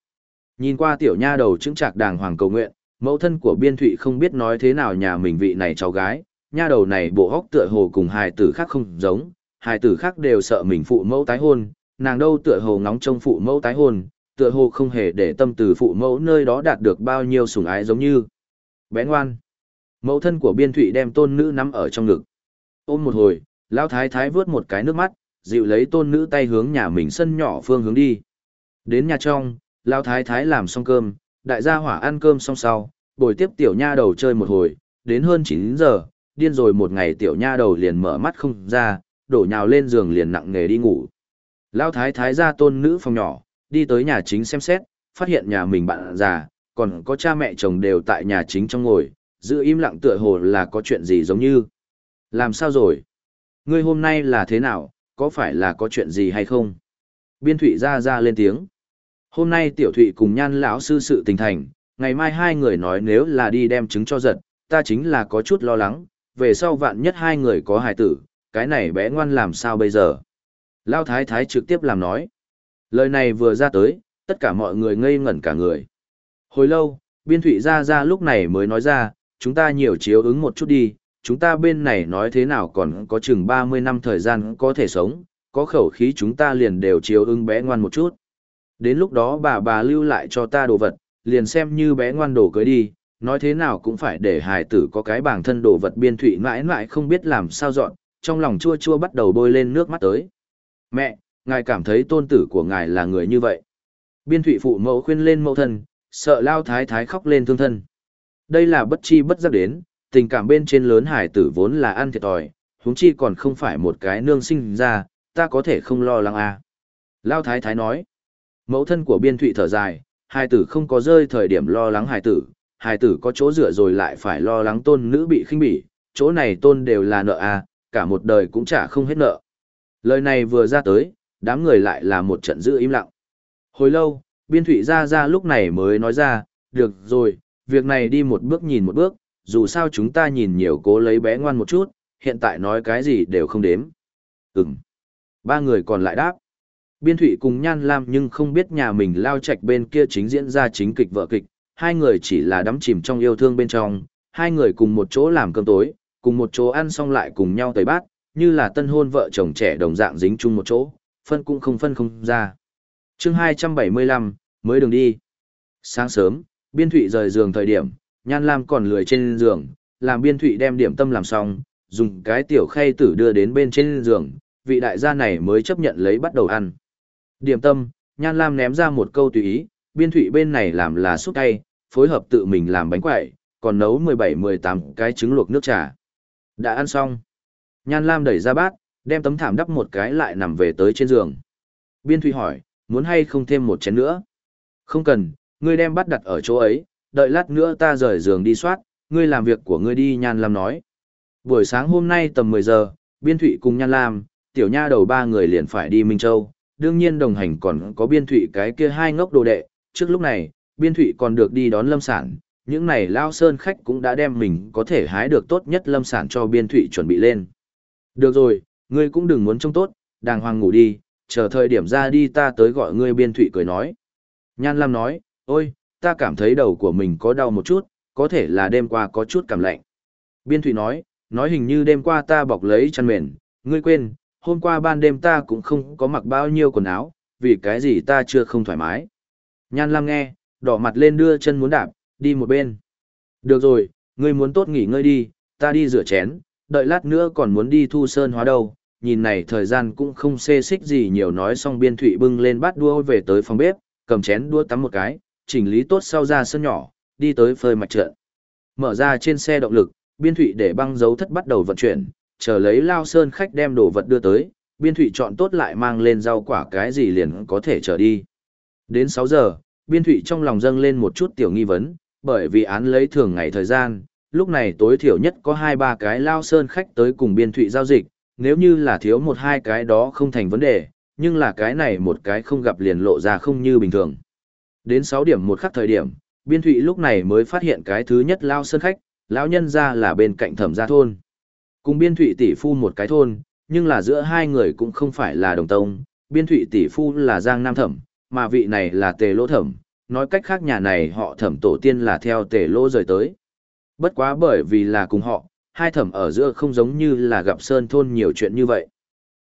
S1: Nhìn qua tiểu nha đầu chứng trạc đàng hoàng cầu nguyện, mẫu thân của biên thụy không biết nói thế nào nhà mình vị này cháu gái, nha đầu này bộ hóc tựa hồ cùng hài tử khác không giống, hài tử khác đều sợ mình phụ mẫu tái hôn, nàng đâu tựa hồ ngóng trông phụ mẫu tái hôn, tựa hồ không hề để tâm từ phụ mẫu nơi đó đạt được bao nhiêu sủng ái giống như. Bé ngoan. Mẫu thân của biên thụy đem tôn nữ nắm ở trong ngực. Ôm một hồi, lao thái thái vướt một cái nước mắt, dịu lấy tôn nữ tay hướng nhà mình sân nhỏ phương hướng đi. Đến nhà trong, lao thái thái làm xong cơm, đại gia hỏa ăn cơm xong sau, bồi tiếp tiểu nha đầu chơi một hồi, đến hơn 9 giờ, điên rồi một ngày tiểu nha đầu liền mở mắt không ra, đổ nhào lên giường liền nặng nghề đi ngủ. Lao thái thái ra tôn nữ phòng nhỏ, đi tới nhà chính xem xét, phát hiện nhà mình bạn già, còn có cha mẹ chồng đều tại nhà chính trong ngồi, giữ im lặng tựa hồ là có chuyện gì giống như. Làm sao rồi? Ngươi hôm nay là thế nào, có phải là có chuyện gì hay không? Biên thụy ra ra lên tiếng. Hôm nay tiểu thụy cùng nhan lão sư sự tình thành, ngày mai hai người nói nếu là đi đem trứng cho giật, ta chính là có chút lo lắng, về sau vạn nhất hai người có hài tử, cái này bé ngoan làm sao bây giờ? Lao thái thái trực tiếp làm nói. Lời này vừa ra tới, tất cả mọi người ngây ngẩn cả người. Hồi lâu, biên thụy ra ra lúc này mới nói ra, chúng ta nhiều chiếu ứng một chút đi, chúng ta bên này nói thế nào còn có chừng 30 năm thời gian có thể sống, có khẩu khí chúng ta liền đều chiếu ứng bé ngoan một chút. Đến lúc đó bà bà lưu lại cho ta đồ vật, liền xem như bé ngoan đồ cưới đi, nói thế nào cũng phải để hài tử có cái bảng thân đồ vật biên thụy mãi mãi không biết làm sao dọn, trong lòng chua chua bắt đầu bôi lên nước mắt tới. Mẹ, ngài cảm thấy tôn tử của ngài là người như vậy. Biên thụy phụ mẫu khuyên lên mẫu thân, sợ lao thái thái khóc lên thương thân. Đây là bất chi bất giác đến, tình cảm bên trên lớn hải tử vốn là ăn thiệt thòi, huống chi còn không phải một cái nương sinh ra, ta có thể không lo lắng à. Lao thái thái nói, mẫu thân của biên thụy thở dài, hải tử không có rơi thời điểm lo lắng hải tử, hải tử có chỗ dựa rồi lại phải lo lắng tôn nữ bị khinh bỉ, chỗ này tôn đều là nợ à, cả một đời cũng chả không hết nợ. Lời này vừa ra tới, đám người lại là một trận giữ im lặng. Hồi lâu, biên thụy ra ra lúc này mới nói ra, được rồi, việc này đi một bước nhìn một bước, dù sao chúng ta nhìn nhiều cố lấy bé ngoan một chút, hiện tại nói cái gì đều không đếm. Ừm. Ba người còn lại đáp. Biên thụy cùng Nhan Lam nhưng không biết nhà mình lao chạch bên kia chính diễn ra chính kịch vợ kịch, hai người chỉ là đắm chìm trong yêu thương bên trong, hai người cùng một chỗ làm cơm tối, cùng một chỗ ăn xong lại cùng nhau tẩy bát, như là tân hôn vợ chồng trẻ đồng dạng dính chung một chỗ, phân cũng không phân không ra. chương 275, mới đường đi. Sáng sớm, biên thụy rời giường thời điểm, Nhan Lam còn lười trên giường, làm biên thụy đem điểm tâm làm xong, dùng cái tiểu khay tử đưa đến bên trên giường, vị đại gia này mới chấp nhận lấy bắt đầu ăn. Điểm tâm, Nhan Lam ném ra một câu tùy ý, biên thủy bên này làm là xúc tay, phối hợp tự mình làm bánh quẩy, còn nấu 17-18 cái trứng luộc nước trà. Đã ăn xong. Nhan Lam đẩy ra bát, đem tấm thảm đắp một cái lại nằm về tới trên giường. Biên thủy hỏi, muốn hay không thêm một chén nữa? Không cần, ngươi đem bát đặt ở chỗ ấy, đợi lát nữa ta rời giường đi soát, ngươi làm việc của ngươi đi Nhan Lam nói. Buổi sáng hôm nay tầm 10 giờ, Biên Thụy cùng Nhan Lam, tiểu nha đầu ba người liền phải đi Minh Châu, đương nhiên đồng hành còn có Biên Thụy cái kia hai ngốc đồ đệ, trước lúc này, Biên Thụy còn được đi đón lâm sản, những này lao sơn khách cũng đã đem mình có thể hái được tốt nhất lâm sản cho Biên Thụy chuẩn bị lên. Được rồi, ngươi cũng đừng muốn trông tốt, đàng hoàng ngủ đi, chờ thời điểm ra đi ta tới gọi ngươi Biên Thụy cười nói. Nhan Lam nói, ôi, ta cảm thấy đầu của mình có đau một chút, có thể là đêm qua có chút cảm lạnh. Biên Thụy nói, nói hình như đêm qua ta bọc lấy chăn mền, ngươi quên, hôm qua ban đêm ta cũng không có mặc bao nhiêu quần áo, vì cái gì ta chưa không thoải mái. Nhan Lam nghe, đỏ mặt lên đưa chân muốn đạp, đi một bên. Được rồi, ngươi muốn tốt nghỉ ngơi đi, ta đi rửa chén, đợi lát nữa còn muốn đi thu sơn hóa đâu. Nhìn này thời gian cũng không xê xích gì nhiều nói xong biên thụy bưng lên bát đua về tới phòng bếp, cầm chén đua tắm một cái, chỉnh lý tốt sau ra sân nhỏ, đi tới phơi mạch trận. Mở ra trên xe động lực, biên thụy để băng dấu thất bắt đầu vận chuyển, chờ lấy lao sơn khách đem đồ vật đưa tới, biên thụy chọn tốt lại mang lên rau quả cái gì liền có thể trở đi. Đến 6 giờ, biên thụy trong lòng dâng lên một chút tiểu nghi vấn, bởi vì án lấy thường ngày thời gian, lúc này tối thiểu nhất có 2-3 cái lao sơn khách tới cùng biên thụy giao dịch, nếu như là thiếu một hai cái đó không thành vấn đề, nhưng là cái này một cái không gặp liền lộ ra không như bình thường. Đến 6 điểm một khắc thời điểm, biên thụy lúc này mới phát hiện cái thứ nhất lao sơn khách, lão nhân ra là bên cạnh thẩm gia thôn. Cùng biên thụy tỷ phu một cái thôn, nhưng là giữa hai người cũng không phải là đồng tông, biên thụy tỷ phu là giang nam thẩm, mà vị này là tề lỗ thẩm, nói cách khác nhà này họ thẩm tổ tiên là theo tề lỗ rời tới. Bất quá bởi vì là cùng họ, hai thẩm ở giữa không giống như là gặp sơn thôn nhiều chuyện như vậy.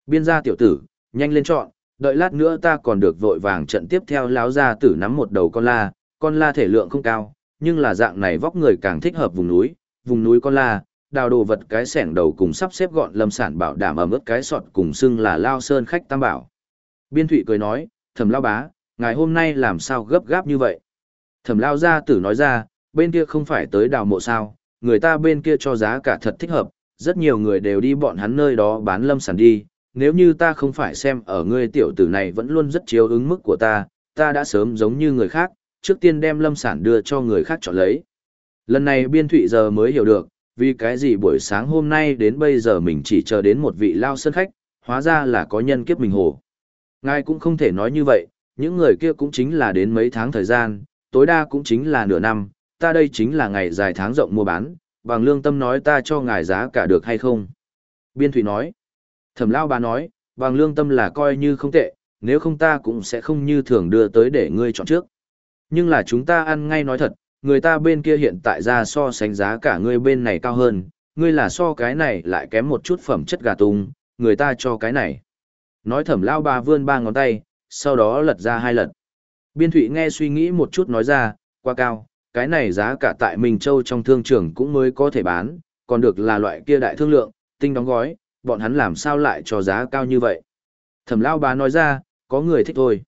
S1: Biên gia tiểu tử, nhanh lên chọn, đợi lát nữa ta còn được vội vàng trận tiếp theo láo gia tử nắm một đầu con la, con la thể lượng không cao, nhưng là dạng này vóc người càng thích hợp vùng núi, vùng núi con la, đào đồ vật cái sẻng đầu cùng sắp xếp gọn lâm sản bảo đảm ở mức cái sọt cùng xưng là lao sơn khách tam bảo. Biên thụy cười nói, thẩm lao bá, ngày hôm nay làm sao gấp gáp như vậy? Thẩm lao gia tử nói ra, bên kia không phải tới đào mộ sao, người ta bên kia cho giá cả thật thích hợp, rất nhiều người đều đi bọn hắn nơi đó bán lâm sản đi, nếu như ta không phải xem ở ngươi tiểu tử này vẫn luôn rất chiếu ứng mức của ta, ta đã sớm giống như người khác, trước tiên đem lâm sản đưa cho người khác chọn lấy. Lần này biên thụy giờ mới hiểu được, vì cái gì buổi sáng hôm nay đến bây giờ mình chỉ chờ đến một vị lao sân khách, hóa ra là có nhân kiếp mình hồ. Ngài cũng không thể nói như vậy, những người kia cũng chính là đến mấy tháng thời gian, tối đa cũng chính là nửa năm, ta đây chính là ngày dài tháng rộng mua bán, bằng lương tâm nói ta cho ngài giá cả được hay không. Biên Thủy nói, thẩm lao bà nói, bằng lương tâm là coi như không tệ, nếu không ta cũng sẽ không như thường đưa tới để ngươi chọn trước. Nhưng là chúng ta ăn ngay nói thật, người ta bên kia hiện tại ra so sánh giá cả ngươi bên này cao hơn, ngươi là so cái này lại kém một chút phẩm chất gà tung, người ta cho cái này. Nói thẩm lao bà vươn ba ngón tay, sau đó lật ra hai lần. Biên thụy nghe suy nghĩ một chút nói ra, quá cao, cái này giá cả tại Minh Châu trong thương trường cũng mới có thể bán, còn được là loại kia đại thương lượng, tinh đóng gói, bọn hắn làm sao lại cho giá cao như vậy. Thẩm lao bà nói ra, có người thích thôi.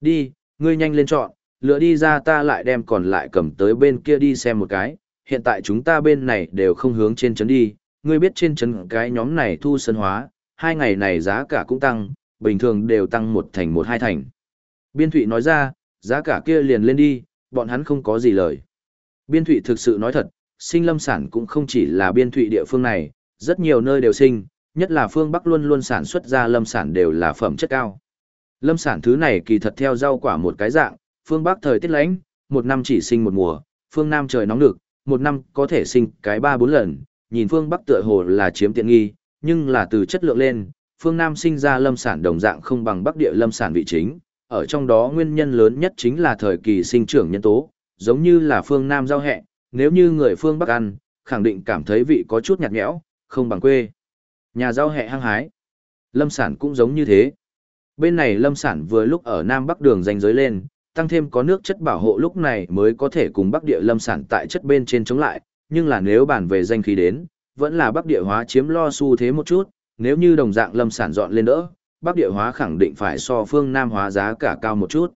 S1: Đi, ngươi nhanh lên chọn, lựa đi ra ta lại đem còn lại cầm tới bên kia đi xem một cái, hiện tại chúng ta bên này đều không hướng trên trấn đi, ngươi biết trên trấn cái nhóm này thu sân hóa, hai ngày này giá cả cũng tăng, bình thường đều tăng một thành một hai thành. Biên Thụy nói ra, giá cả kia liền lên đi, bọn hắn không có gì lời. Biên Thụy thực sự nói thật, sinh lâm sản cũng không chỉ là biên Thụy địa phương này, rất nhiều nơi đều sinh, nhất là phương Bắc luôn luôn sản xuất ra lâm sản đều là phẩm chất cao. Lâm sản thứ này kỳ thật theo rau quả một cái dạng, phương Bắc thời tiết lạnh, một năm chỉ sinh một mùa, phương Nam trời nóng được, một năm có thể sinh cái ba bốn lần, nhìn phương Bắc tựa hồ là chiếm tiện nghi, nhưng là từ chất lượng lên, phương Nam sinh ra lâm sản đồng dạng không bằng Bắc địa lâm sản vị chính, ở trong đó nguyên nhân lớn nhất chính là thời kỳ sinh trưởng nhân tố, giống như là phương Nam giao hẹ, nếu như người phương Bắc ăn, khẳng định cảm thấy vị có chút nhạt nhẽo, không bằng quê. Nhà giao hẹ hăng hái. Lâm sản cũng giống như thế. Bên này lâm sản vừa lúc ở Nam Bắc đường danh giới lên, tăng thêm có nước chất bảo hộ lúc này mới có thể cùng Bắc địa lâm sản tại chất bên trên chống lại, nhưng là nếu bàn về danh khí đến, vẫn là bắc địa hóa chiếm lo xu thế một chút, nếu như đồng dạng lâm sản dọn lên đỡ, bắc địa hóa khẳng định phải so phương nam hóa giá cả cao một chút.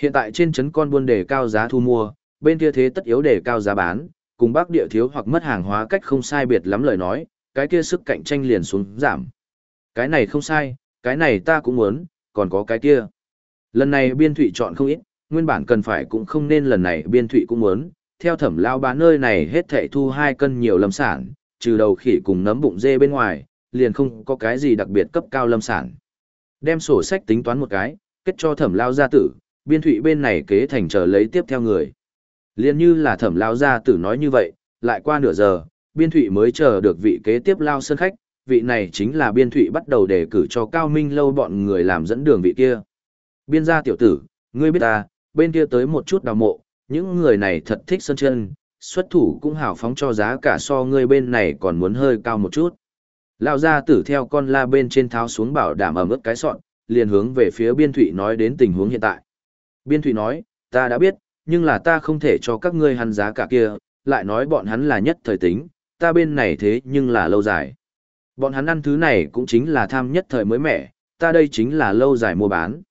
S1: Hiện tại trên trấn con buôn đề cao giá thu mua, bên kia thế tất yếu đề cao giá bán, cùng bắc địa thiếu hoặc mất hàng hóa cách không sai biệt lắm lời nói, cái kia sức cạnh tranh liền xuống giảm. Cái này không sai, cái này ta cũng muốn, còn có cái kia. Lần này biên thụy chọn không ít, nguyên bản cần phải cũng không nên lần này biên thụy cũng muốn, theo thẩm lao bán nơi này hết thảy thu hai cân nhiều lâm sản, trừ đầu khỉ cùng nấm bụng dê bên ngoài, liền không có cái gì đặc biệt cấp cao lâm sản. Đem sổ sách tính toán một cái, kết cho thẩm lao gia tử, biên thụy bên này kế thành chờ lấy tiếp theo người. liền như là thẩm lao gia tử nói như vậy, lại qua nửa giờ, biên thụy mới chờ được vị kế tiếp lao sân khách, vị này chính là biên thụy bắt đầu đề cử cho cao minh lâu bọn người làm dẫn đường vị kia. Biên gia tiểu tử, ngươi biết ta, bên kia tới một chút đào mộ, những người này thật thích sân chân, xuất thủ cũng hào phóng cho giá cả so ngươi bên này còn muốn hơi cao một chút. Lao gia tử theo con la bên trên tháo xuống bảo đảm ẩm ướt cái sọn, liền hướng về phía biên thụy nói đến tình huống hiện tại. Biên thụy nói, ta đã biết, nhưng là ta không thể cho các ngươi hắn giá cả kia, lại nói bọn hắn là nhất thời tính, ta bên này thế nhưng là lâu dài. Bọn hắn ăn thứ này cũng chính là tham nhất thời mới mẻ, ta đây chính là lâu dài mua bán.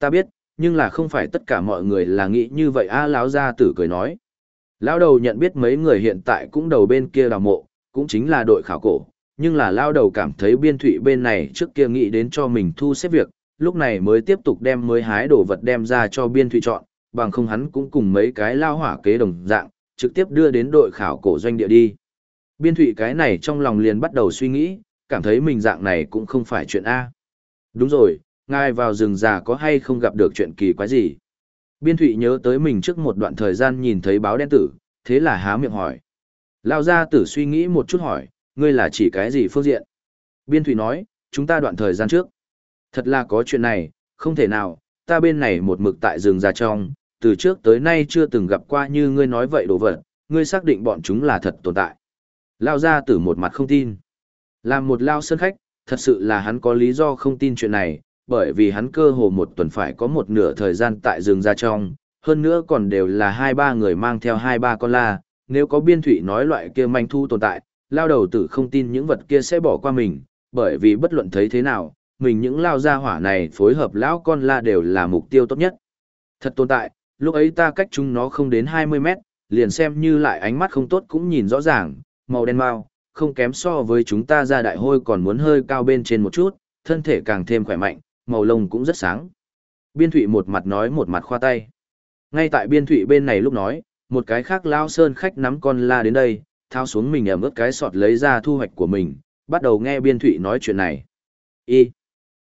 S1: Ta biết, nhưng là không phải tất cả mọi người là nghĩ như vậy a lão gia tử cười nói. Lão đầu nhận biết mấy người hiện tại cũng đầu bên kia đào mộ, cũng chính là đội khảo cổ, nhưng là lão đầu cảm thấy biên thụy bên này trước kia nghĩ đến cho mình thu xếp việc, lúc này mới tiếp tục đem mới hái đồ vật đem ra cho biên thụy chọn, bằng không hắn cũng cùng mấy cái lao hỏa kế đồng dạng, trực tiếp đưa đến đội khảo cổ doanh địa đi. Biên thụy cái này trong lòng liền bắt đầu suy nghĩ, cảm thấy mình dạng này cũng không phải chuyện A. Đúng rồi, ngài vào rừng già có hay không gặp được chuyện kỳ quái gì? Biên thụy nhớ tới mình trước một đoạn thời gian nhìn thấy báo đen tử, thế là há miệng hỏi. Lao ra tử suy nghĩ một chút hỏi, ngươi là chỉ cái gì phương diện? Biên thụy nói, chúng ta đoạn thời gian trước. Thật là có chuyện này, không thể nào, ta bên này một mực tại rừng già trong, từ trước tới nay chưa từng gặp qua như ngươi nói vậy đồ vật, ngươi xác định bọn chúng là thật tồn tại. Lao ra tử một mặt không tin. Làm một lao sân khách, thật sự là hắn có lý do không tin chuyện này, bởi vì hắn cơ hồ một tuần phải có một nửa thời gian tại rừng ra trong, hơn nữa còn đều là hai ba người mang theo hai ba con la, nếu có biên thủy nói loại kia manh thu tồn tại, lao đầu tử không tin những vật kia sẽ bỏ qua mình, bởi vì bất luận thấy thế nào, mình những lao gia hỏa này phối hợp lão con la đều là mục tiêu tốt nhất. Thật tồn tại, lúc ấy ta cách chúng nó không đến 20 mét, liền xem như lại ánh mắt không tốt cũng nhìn rõ ràng, màu đen mau, không kém so với chúng ta ra đại hôi còn muốn hơi cao bên trên một chút, thân thể càng thêm khỏe mạnh, màu lông cũng rất sáng. Biên thụy một mặt nói một mặt khoa tay. Ngay tại biên thụy bên này lúc nói, một cái khác lao sơn khách nắm con la đến đây, thao xuống mình ẩm ướt cái sọt lấy ra thu hoạch của mình, bắt đầu nghe biên thụy nói chuyện này. Y,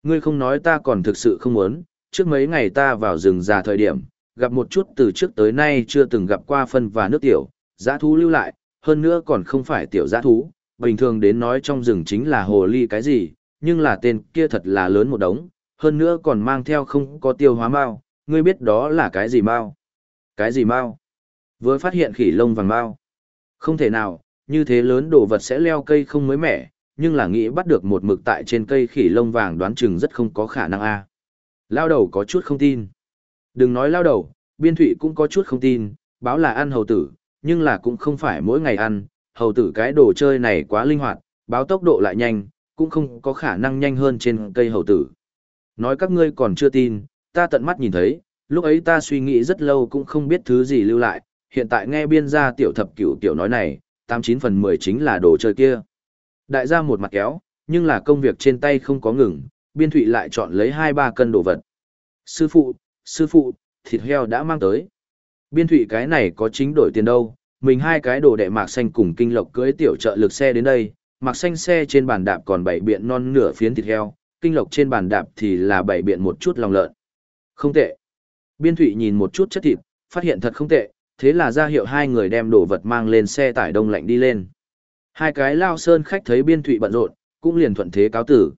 S1: ngươi không nói ta còn thực sự không muốn, trước mấy ngày ta vào rừng già thời điểm, gặp một chút từ trước tới nay chưa từng gặp qua phân và nước tiểu, giã thú lưu lại, hơn nữa còn không phải tiểu giã thú, bình thường đến nói trong rừng chính là hồ ly cái gì, nhưng là tên kia thật là lớn một đống, hơn nữa còn mang theo không có tiêu hóa mao, ngươi biết đó là cái gì mao? Cái gì mao? Vừa phát hiện khỉ lông vàng mao. Không thể nào, như thế lớn đồ vật sẽ leo cây không mới mẻ, nhưng là nghĩ bắt được một mực tại trên cây khỉ lông vàng đoán chừng rất không có khả năng a. Lao đầu có chút không tin. Đừng nói lao đầu, biên thụy cũng có chút không tin, báo là ăn hầu tử, nhưng là cũng không phải mỗi ngày ăn, hầu tử cái đồ chơi này quá linh hoạt, báo tốc độ lại nhanh, cũng không có khả năng nhanh hơn trên cây hầu tử. Nói các ngươi còn chưa tin, ta tận mắt nhìn thấy, lúc ấy ta suy nghĩ rất lâu cũng không biết thứ gì lưu lại, hiện tại nghe biên gia tiểu thập cửu tiểu nói này, 89 phần 10 chính là đồ chơi kia. Đại gia một mặt kéo, nhưng là công việc trên tay không có ngừng, biên thụy lại chọn lấy 2-3 cân đồ vật. Sư phụ, sư phụ, thịt heo đã mang tới. Biên thụy cái này có chính đổi tiền đâu, mình hai cái đồ đệ mạc xanh cùng kinh lộc cưới tiểu trợ lực xe đến đây, mạc xanh xe trên bàn đạp còn bảy biện non nửa phiến thịt heo, kinh lộc trên bàn đạp thì là bảy biện một chút lòng lợn. Không tệ. Biên thụy nhìn một chút chất thịt, phát hiện thật không tệ, thế là ra hiệu hai người đem đồ vật mang lên xe tải đông lạnh đi lên. Hai cái lao sơn khách thấy biên thụy bận rộn, cũng liền thuận thế cáo tử.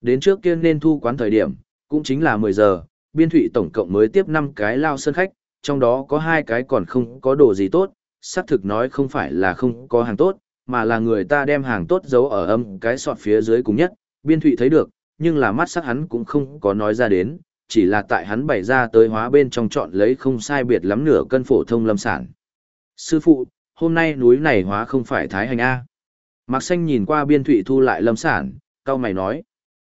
S1: Đến trước kia nên thu quán thời điểm, cũng chính là 10 giờ, biên thụy tổng cộng mới tiếp 5 cái lao sơn khách, trong đó có hai cái còn không có đồ gì tốt, xác thực nói không phải là không có hàng tốt, mà là người ta đem hàng tốt giấu ở âm cái sọt phía dưới cùng nhất, biên thụy thấy được, nhưng là mắt sắc hắn cũng không có nói ra đến, chỉ là tại hắn bày ra tới hóa bên trong chọn lấy không sai biệt lắm nửa cân phổ thông lâm sản. Sư phụ, hôm nay núi này hóa không phải thái hành A. Mạc Xanh nhìn qua biên thụy thu lại lâm sản, cao mày nói.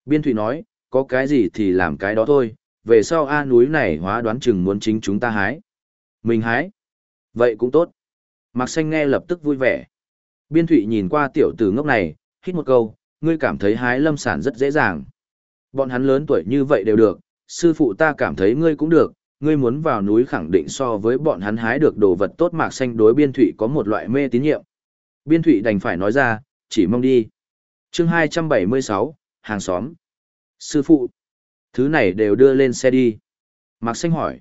S1: Biên thụy nói, có cái gì thì làm cái đó thôi, về sau A núi này hóa đoán chừng muốn chính chúng ta hái. Mình hái. Vậy cũng tốt. Mạc Xanh nghe lập tức vui vẻ. Biên thụy nhìn qua tiểu tử ngốc này, hít một câu, ngươi cảm thấy hái lâm sản rất dễ dàng. Bọn hắn lớn tuổi như vậy đều được, sư phụ ta cảm thấy ngươi cũng được, ngươi muốn vào núi khẳng định so với bọn hắn hái được đồ vật tốt mạc xanh đối biên thụy có một loại mê tín nhiệm. Biên thụy đành phải nói ra, chỉ mong đi. chương 276, hàng xóm. Sư phụ, thứ này đều đưa lên xe đi. Mạc xanh hỏi.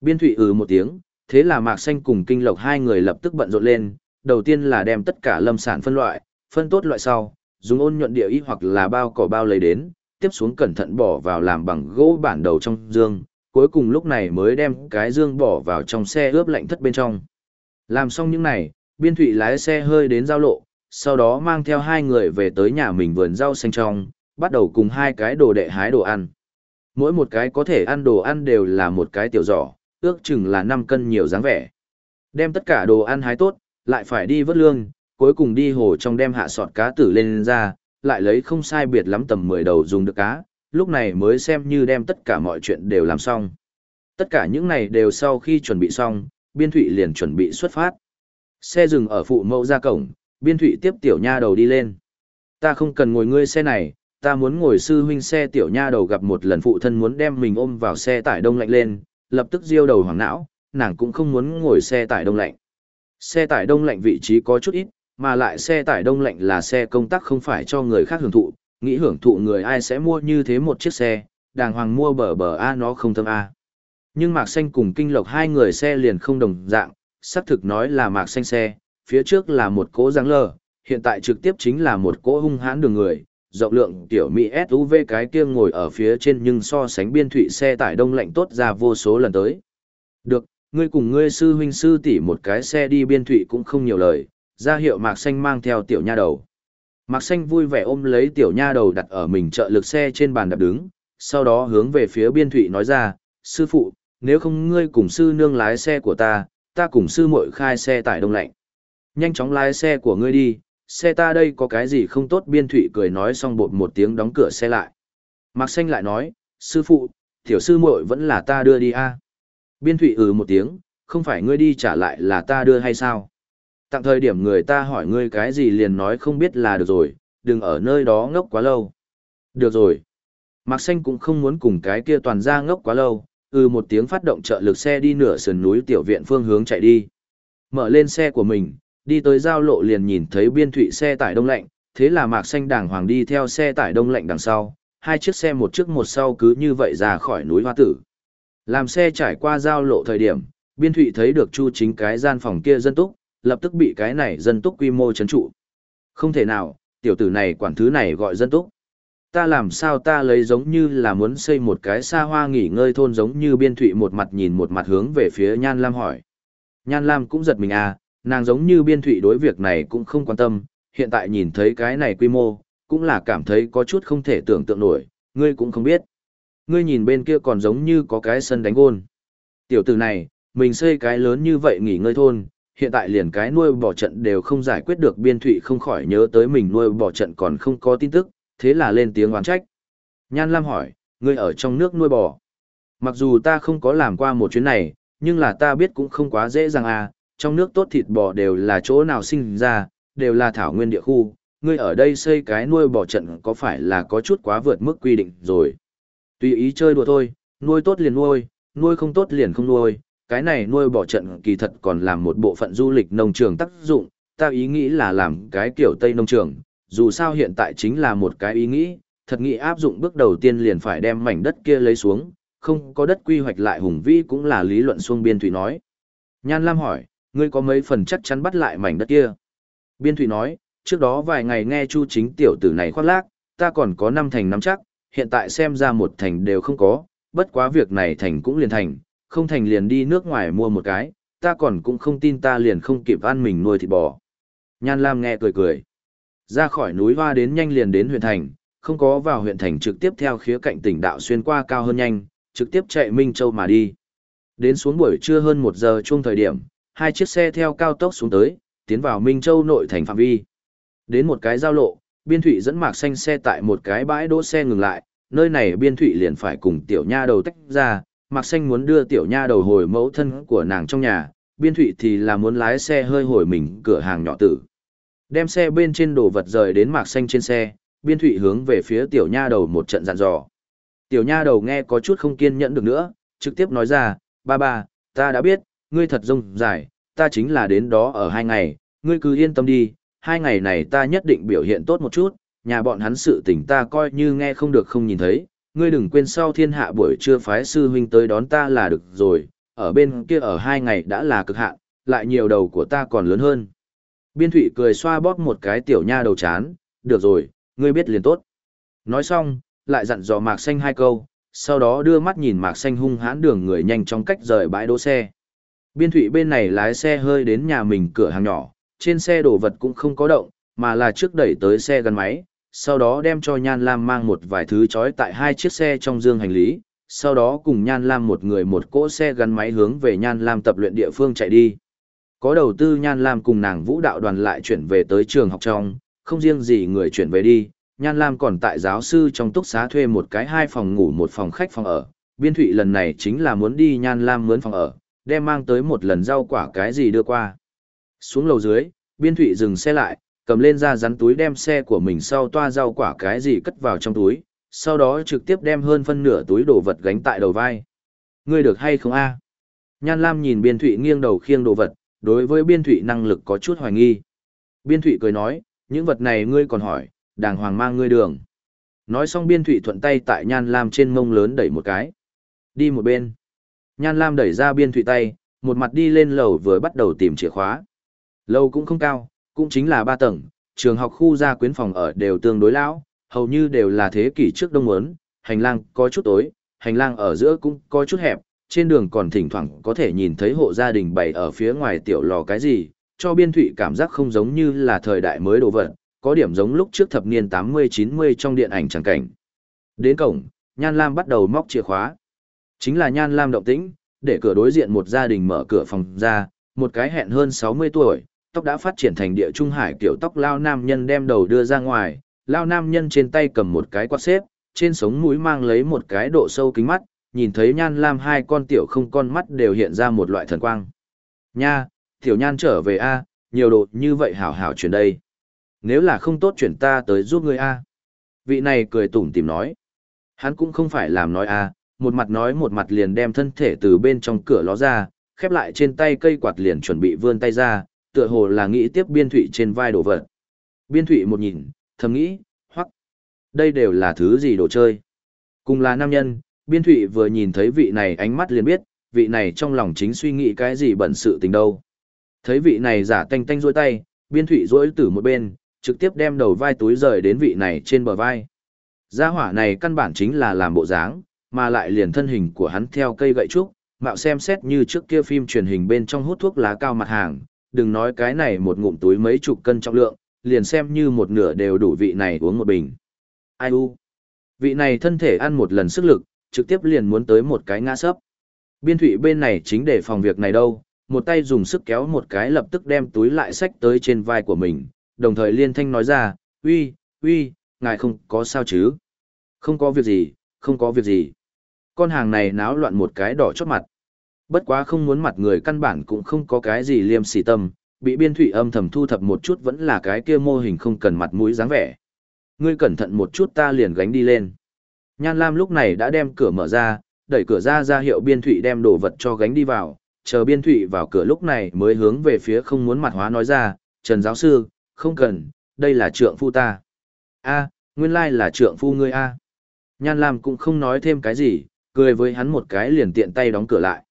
S1: Biên thụy ừ một tiếng, thế là mạc xanh cùng kinh lộc hai người lập tức bận rộn lên. Đầu tiên là đem tất cả lâm sản phân loại, phân tốt loại sau, dùng ôn nhuận địa y hoặc là bao cỏ bao lấy đến, tiếp xuống cẩn thận bỏ vào làm bằng gỗ bản đầu trong dương, cuối cùng lúc này mới đem cái dương bỏ vào trong xe ướp lạnh thất bên trong. Làm xong những này, biên thụy lái xe hơi đến giao lộ, sau đó mang theo hai người về tới nhà mình vườn rau xanh trong, bắt đầu cùng hai cái đồ đệ hái đồ ăn. Mỗi một cái có thể ăn đồ ăn đều là một cái tiểu giỏ, ước chừng là 5 cân nhiều dáng vẻ. Đem tất cả đồ ăn hái tốt, lại phải đi vớt lương, cuối cùng đi hồ trong đem hạ sọt cá tử lên ra, lại lấy không sai biệt lắm tầm 10 đầu dùng được cá, lúc này mới xem như đem tất cả mọi chuyện đều làm xong. Tất cả những này đều sau khi chuẩn bị xong, biên thụy liền chuẩn bị xuất phát. Xe dừng ở phụ mẫu ra cổng, biên thụy tiếp tiểu nha đầu đi lên. Ta không cần ngồi ngươi xe này, ta muốn ngồi sư huynh xe tiểu nha đầu gặp một lần phụ thân muốn đem mình ôm vào xe tải đông lạnh lên, lập tức diêu đầu hoàng não, nàng cũng không muốn ngồi xe tải đông lạnh. Xe tải đông lạnh vị trí có chút ít, mà lại xe tải đông lạnh là xe công tác không phải cho người khác hưởng thụ, nghĩ hưởng thụ người ai sẽ mua như thế một chiếc xe, đàng hoàng mua bờ bờ A nó không thâm A. Nhưng Mạc Xanh cùng Kinh Lộc hai người xe liền không đồng dạng, xác thực nói là Mạc Xanh xe, phía trước là một cỗ giáng lờ, hiện tại trực tiếp chính là một cỗ hung hãn đường người, rộng lượng tiểu Mỹ SUV cái kia ngồi ở phía trên nhưng so sánh biên thụy xe tải đông lạnh tốt ra vô số lần tới. Được, ngươi cùng ngươi sư huynh sư tỷ một cái xe đi biên thụy cũng không nhiều lời, ra hiệu Mạc Xanh mang theo tiểu nha đầu. Mạc Xanh vui vẻ ôm lấy tiểu nha đầu đặt ở mình trợ lực xe trên bàn đạp đứng, sau đó hướng về phía biên thụy nói ra, sư phụ, nếu không ngươi cùng sư nương lái xe của ta, ta cùng sư muội khai xe tải đông lạnh. Nhanh chóng lái xe của ngươi đi, xe ta đây có cái gì không tốt biên thụy cười nói xong bột một tiếng đóng cửa xe lại. Mạc Xanh lại nói, sư phụ, tiểu sư muội vẫn là ta đưa đi a Biên thụy ừ một tiếng, không phải ngươi đi trả lại là ta đưa hay sao? Tặng thời điểm người ta hỏi ngươi cái gì liền nói không biết là được rồi, đừng ở nơi đó ngốc quá lâu. Được rồi. Mạc Xanh cũng không muốn cùng cái kia toàn ra ngốc quá lâu, ừ một tiếng phát động trợ lực xe đi nửa sườn núi tiểu viện phương hướng chạy đi. Mở lên xe của mình, đi tới giao lộ liền nhìn thấy biên thụy xe tải đông lạnh, thế là Mạc Xanh đàng hoàng đi theo xe tải đông lạnh đằng sau, hai chiếc xe một trước một sau cứ như vậy ra khỏi núi hoa tử. Làm xe trải qua giao lộ thời điểm, biên thụy thấy được chu chính cái gian phòng kia dân túc, lập tức bị cái này dân túc quy mô chấn trụ. Không thể nào, tiểu tử này quản thứ này gọi dân túc. Ta làm sao ta lấy giống như là muốn xây một cái xa hoa nghỉ ngơi thôn giống như biên thụy một mặt nhìn một mặt hướng về phía Nhan Lam hỏi. Nhan Lam cũng giật mình à, nàng giống như biên thụy đối việc này cũng không quan tâm, hiện tại nhìn thấy cái này quy mô, cũng là cảm thấy có chút không thể tưởng tượng nổi, ngươi cũng không biết. Ngươi nhìn bên kia còn giống như có cái sân đánh gôn. Tiểu tử này, mình xây cái lớn như vậy nghỉ ngơi thôn, hiện tại liền cái nuôi bò trận đều không giải quyết được biên thụy không khỏi nhớ tới mình nuôi bò trận còn không có tin tức, thế là lên tiếng oán trách. Nhan Lam hỏi, ngươi ở trong nước nuôi bò. Mặc dù ta không có làm qua một chuyến này, nhưng là ta biết cũng không quá dễ dàng à, trong nước tốt thịt bò đều là chỗ nào sinh ra, đều là thảo nguyên địa khu, ngươi ở đây xây cái nuôi bò trận có phải là có chút quá vượt mức quy định rồi. Tùy ý chơi đùa thôi, nuôi tốt liền nuôi, nuôi không tốt liền không nuôi, cái này nuôi bỏ trận kỳ thật còn làm một bộ phận du lịch nông trường tác dụng, ta ý nghĩ là làm cái kiểu Tây nông trường, dù sao hiện tại chính là một cái ý nghĩ, thật nghĩ áp dụng bước đầu tiên liền phải đem mảnh đất kia lấy xuống, không có đất quy hoạch lại hùng vĩ cũng là lý luận xuông biên thủy nói. Nhan Lam hỏi, ngươi có mấy phần chắc chắn bắt lại mảnh đất kia? Biên thủy nói, trước đó vài ngày nghe chu chính tiểu tử này khoác lác, ta còn có năm thành nắm chắc, hiện tại xem ra một thành đều không có, bất quá việc này thành cũng liền thành, không thành liền đi nước ngoài mua một cái, ta còn cũng không tin ta liền không kịp ăn mình nuôi thịt bò. Nhan Lam nghe cười cười. Ra khỏi núi hoa đến nhanh liền đến huyện thành, không có vào huyện thành trực tiếp theo khía cạnh tỉnh đạo xuyên qua cao hơn nhanh, trực tiếp chạy Minh Châu mà đi. Đến xuống buổi trưa hơn một giờ chung thời điểm, hai chiếc xe theo cao tốc xuống tới, tiến vào Minh Châu nội thành phạm vi. Đến một cái giao lộ, biên thụy dẫn mạc xanh xe tại một cái bãi đỗ xe ngừng lại, nơi này biên thụy liền phải cùng tiểu nha đầu tách ra, mạc xanh muốn đưa tiểu nha đầu hồi mẫu thân của nàng trong nhà, biên thụy thì là muốn lái xe hơi hồi mình cửa hàng nhỏ tử. Đem xe bên trên đồ vật rời đến mạc xanh trên xe, biên thụy hướng về phía tiểu nha đầu một trận dặn dò. Tiểu nha đầu nghe có chút không kiên nhẫn được nữa, trực tiếp nói ra, ba ba, ta đã biết, ngươi thật rông dài, ta chính là đến đó ở hai ngày, ngươi cứ yên tâm đi, hai ngày này ta nhất định biểu hiện tốt một chút, nhà bọn hắn sự tình ta coi như nghe không được không nhìn thấy, ngươi đừng quên sau thiên hạ buổi trưa phái sư huynh tới đón ta là được rồi, ở bên kia ở hai ngày đã là cực hạn, lại nhiều đầu của ta còn lớn hơn. Biên thủy cười xoa bóp một cái tiểu nha đầu chán, được rồi, ngươi biết liền tốt. Nói xong, lại dặn dò mạc xanh hai câu, sau đó đưa mắt nhìn mạc xanh hung hãn đường người nhanh trong cách rời bãi đỗ xe. Biên thủy bên này lái xe hơi đến nhà mình cửa hàng nhỏ, trên xe đồ vật cũng không có động, mà là trước đẩy tới xe gắn máy, sau đó đem cho Nhan Lam mang một vài thứ trói tại hai chiếc xe trong dương hành lý, sau đó cùng Nhan Lam một người một cỗ xe gắn máy hướng về Nhan Lam tập luyện địa phương chạy đi. Có đầu tư Nhan Lam cùng nàng vũ đạo đoàn lại chuyển về tới trường học trong, không riêng gì người chuyển về đi, Nhan Lam còn tại giáo sư trong túc xá thuê một cái hai phòng ngủ một phòng khách phòng ở. Biên thụy lần này chính là muốn đi Nhan Lam mướn phòng ở, đem mang tới một lần rau quả cái gì đưa qua. Xuống lầu dưới, biên thụy dừng xe lại, cầm lên ra rắn túi đem xe của mình sau toa rau quả cái gì cất vào trong túi, sau đó trực tiếp đem hơn phân nửa túi đồ vật gánh tại đầu vai. Ngươi được hay không a Nhan Lam nhìn biên thụy nghiêng đầu khiêng đồ vật, đối với biên thụy năng lực có chút hoài nghi. Biên thụy cười nói, những vật này ngươi còn hỏi, đàng hoàng mang ngươi đường. Nói xong biên thụy thuận tay tại Nhan Lam trên mông lớn đẩy một cái. Đi một bên. Nhan Lam đẩy ra biên thụy tay, một mặt đi lên lầu vừa bắt đầu tìm chìa khóa. Lầu cũng không cao, cũng chính là ba tầng, trường học khu gia quyến phòng ở đều tương đối lão, hầu như đều là thế kỷ trước đông ấn, hành lang có chút tối, hành lang ở giữa cũng có chút hẹp, trên đường còn thỉnh thoảng có thể nhìn thấy hộ gia đình bày ở phía ngoài tiểu lò cái gì, cho biên thụy cảm giác không giống như là thời đại mới đồ vật, có điểm giống lúc trước thập niên 80-90 trong điện ảnh chẳng cảnh. Đến cổng, Nhan Lam bắt đầu móc chìa khóa. Chính là Nhan Lam động tĩnh, để cửa đối diện một gia đình mở cửa phòng ra, một cái hẹn hơn 60 tuổi, tóc đã phát triển thành địa trung hải kiểu tóc lao nam nhân đem đầu đưa ra ngoài, lao nam nhân trên tay cầm một cái quạt xếp, trên sống mũi mang lấy một cái độ sâu kính mắt, nhìn thấy nhan lam hai con tiểu không con mắt đều hiện ra một loại thần quang. Nha, tiểu nhan trở về a nhiều độ như vậy hảo hảo chuyển đây. Nếu là không tốt chuyển ta tới giúp ngươi a Vị này cười tủm tìm nói. Hắn cũng không phải làm nói a một mặt nói một mặt liền đem thân thể từ bên trong cửa ló ra, khép lại trên tay cây quạt liền chuẩn bị vươn tay ra, tựa hồ là nghĩ tiếp biên thụy trên vai đồ vật. Biên thụy một nhìn, thầm nghĩ, hoặc, đây đều là thứ gì đồ chơi. Cùng là nam nhân, biên thụy vừa nhìn thấy vị này ánh mắt liền biết, vị này trong lòng chính suy nghĩ cái gì bẩn sự tình đâu. Thấy vị này giả tanh tanh rôi tay, biên thụy rỗi từ một bên, trực tiếp đem đầu vai túi rời đến vị này trên bờ vai. Gia hỏa này căn bản chính là làm bộ dáng, mà lại liền thân hình của hắn theo cây gậy trúc, mạo xem xét như trước kia phim truyền hình bên trong hút thuốc lá cao mặt hàng, đừng nói cái này một ngụm túi mấy chục cân trọng lượng, liền xem như một nửa đều đủ vị này uống một bình. Ai u? Vị này thân thể ăn một lần sức lực, trực tiếp liền muốn tới một cái ngã sấp. Biên thủy bên này chính để phòng việc này đâu, một tay dùng sức kéo một cái lập tức đem túi lại sách tới trên vai của mình, đồng thời liên thanh nói ra, uy, uy, ngài không có sao chứ? Không có việc gì, không có việc gì. Con hàng này náo loạn một cái đỏ chót mặt. Bất quá không muốn mặt người căn bản cũng không có cái gì liêm sỉ tâm, bị biên thủy âm thầm thu thập một chút vẫn là cái kia mô hình không cần mặt mũi dáng vẻ. Ngươi cẩn thận một chút ta liền gánh đi lên. Nhan Lam lúc này đã đem cửa mở ra, đẩy cửa ra ra hiệu biên thủy đem đồ vật cho gánh đi vào, chờ biên thủy vào cửa lúc này mới hướng về phía không muốn mặt hóa nói ra, Trần giáo sư, không cần, đây là trượng phu ta. a nguyên lai là trượng phu ngươi a Nhan Lam cũng không nói thêm cái gì, cười với hắn một cái liền tiện tay đóng cửa lại.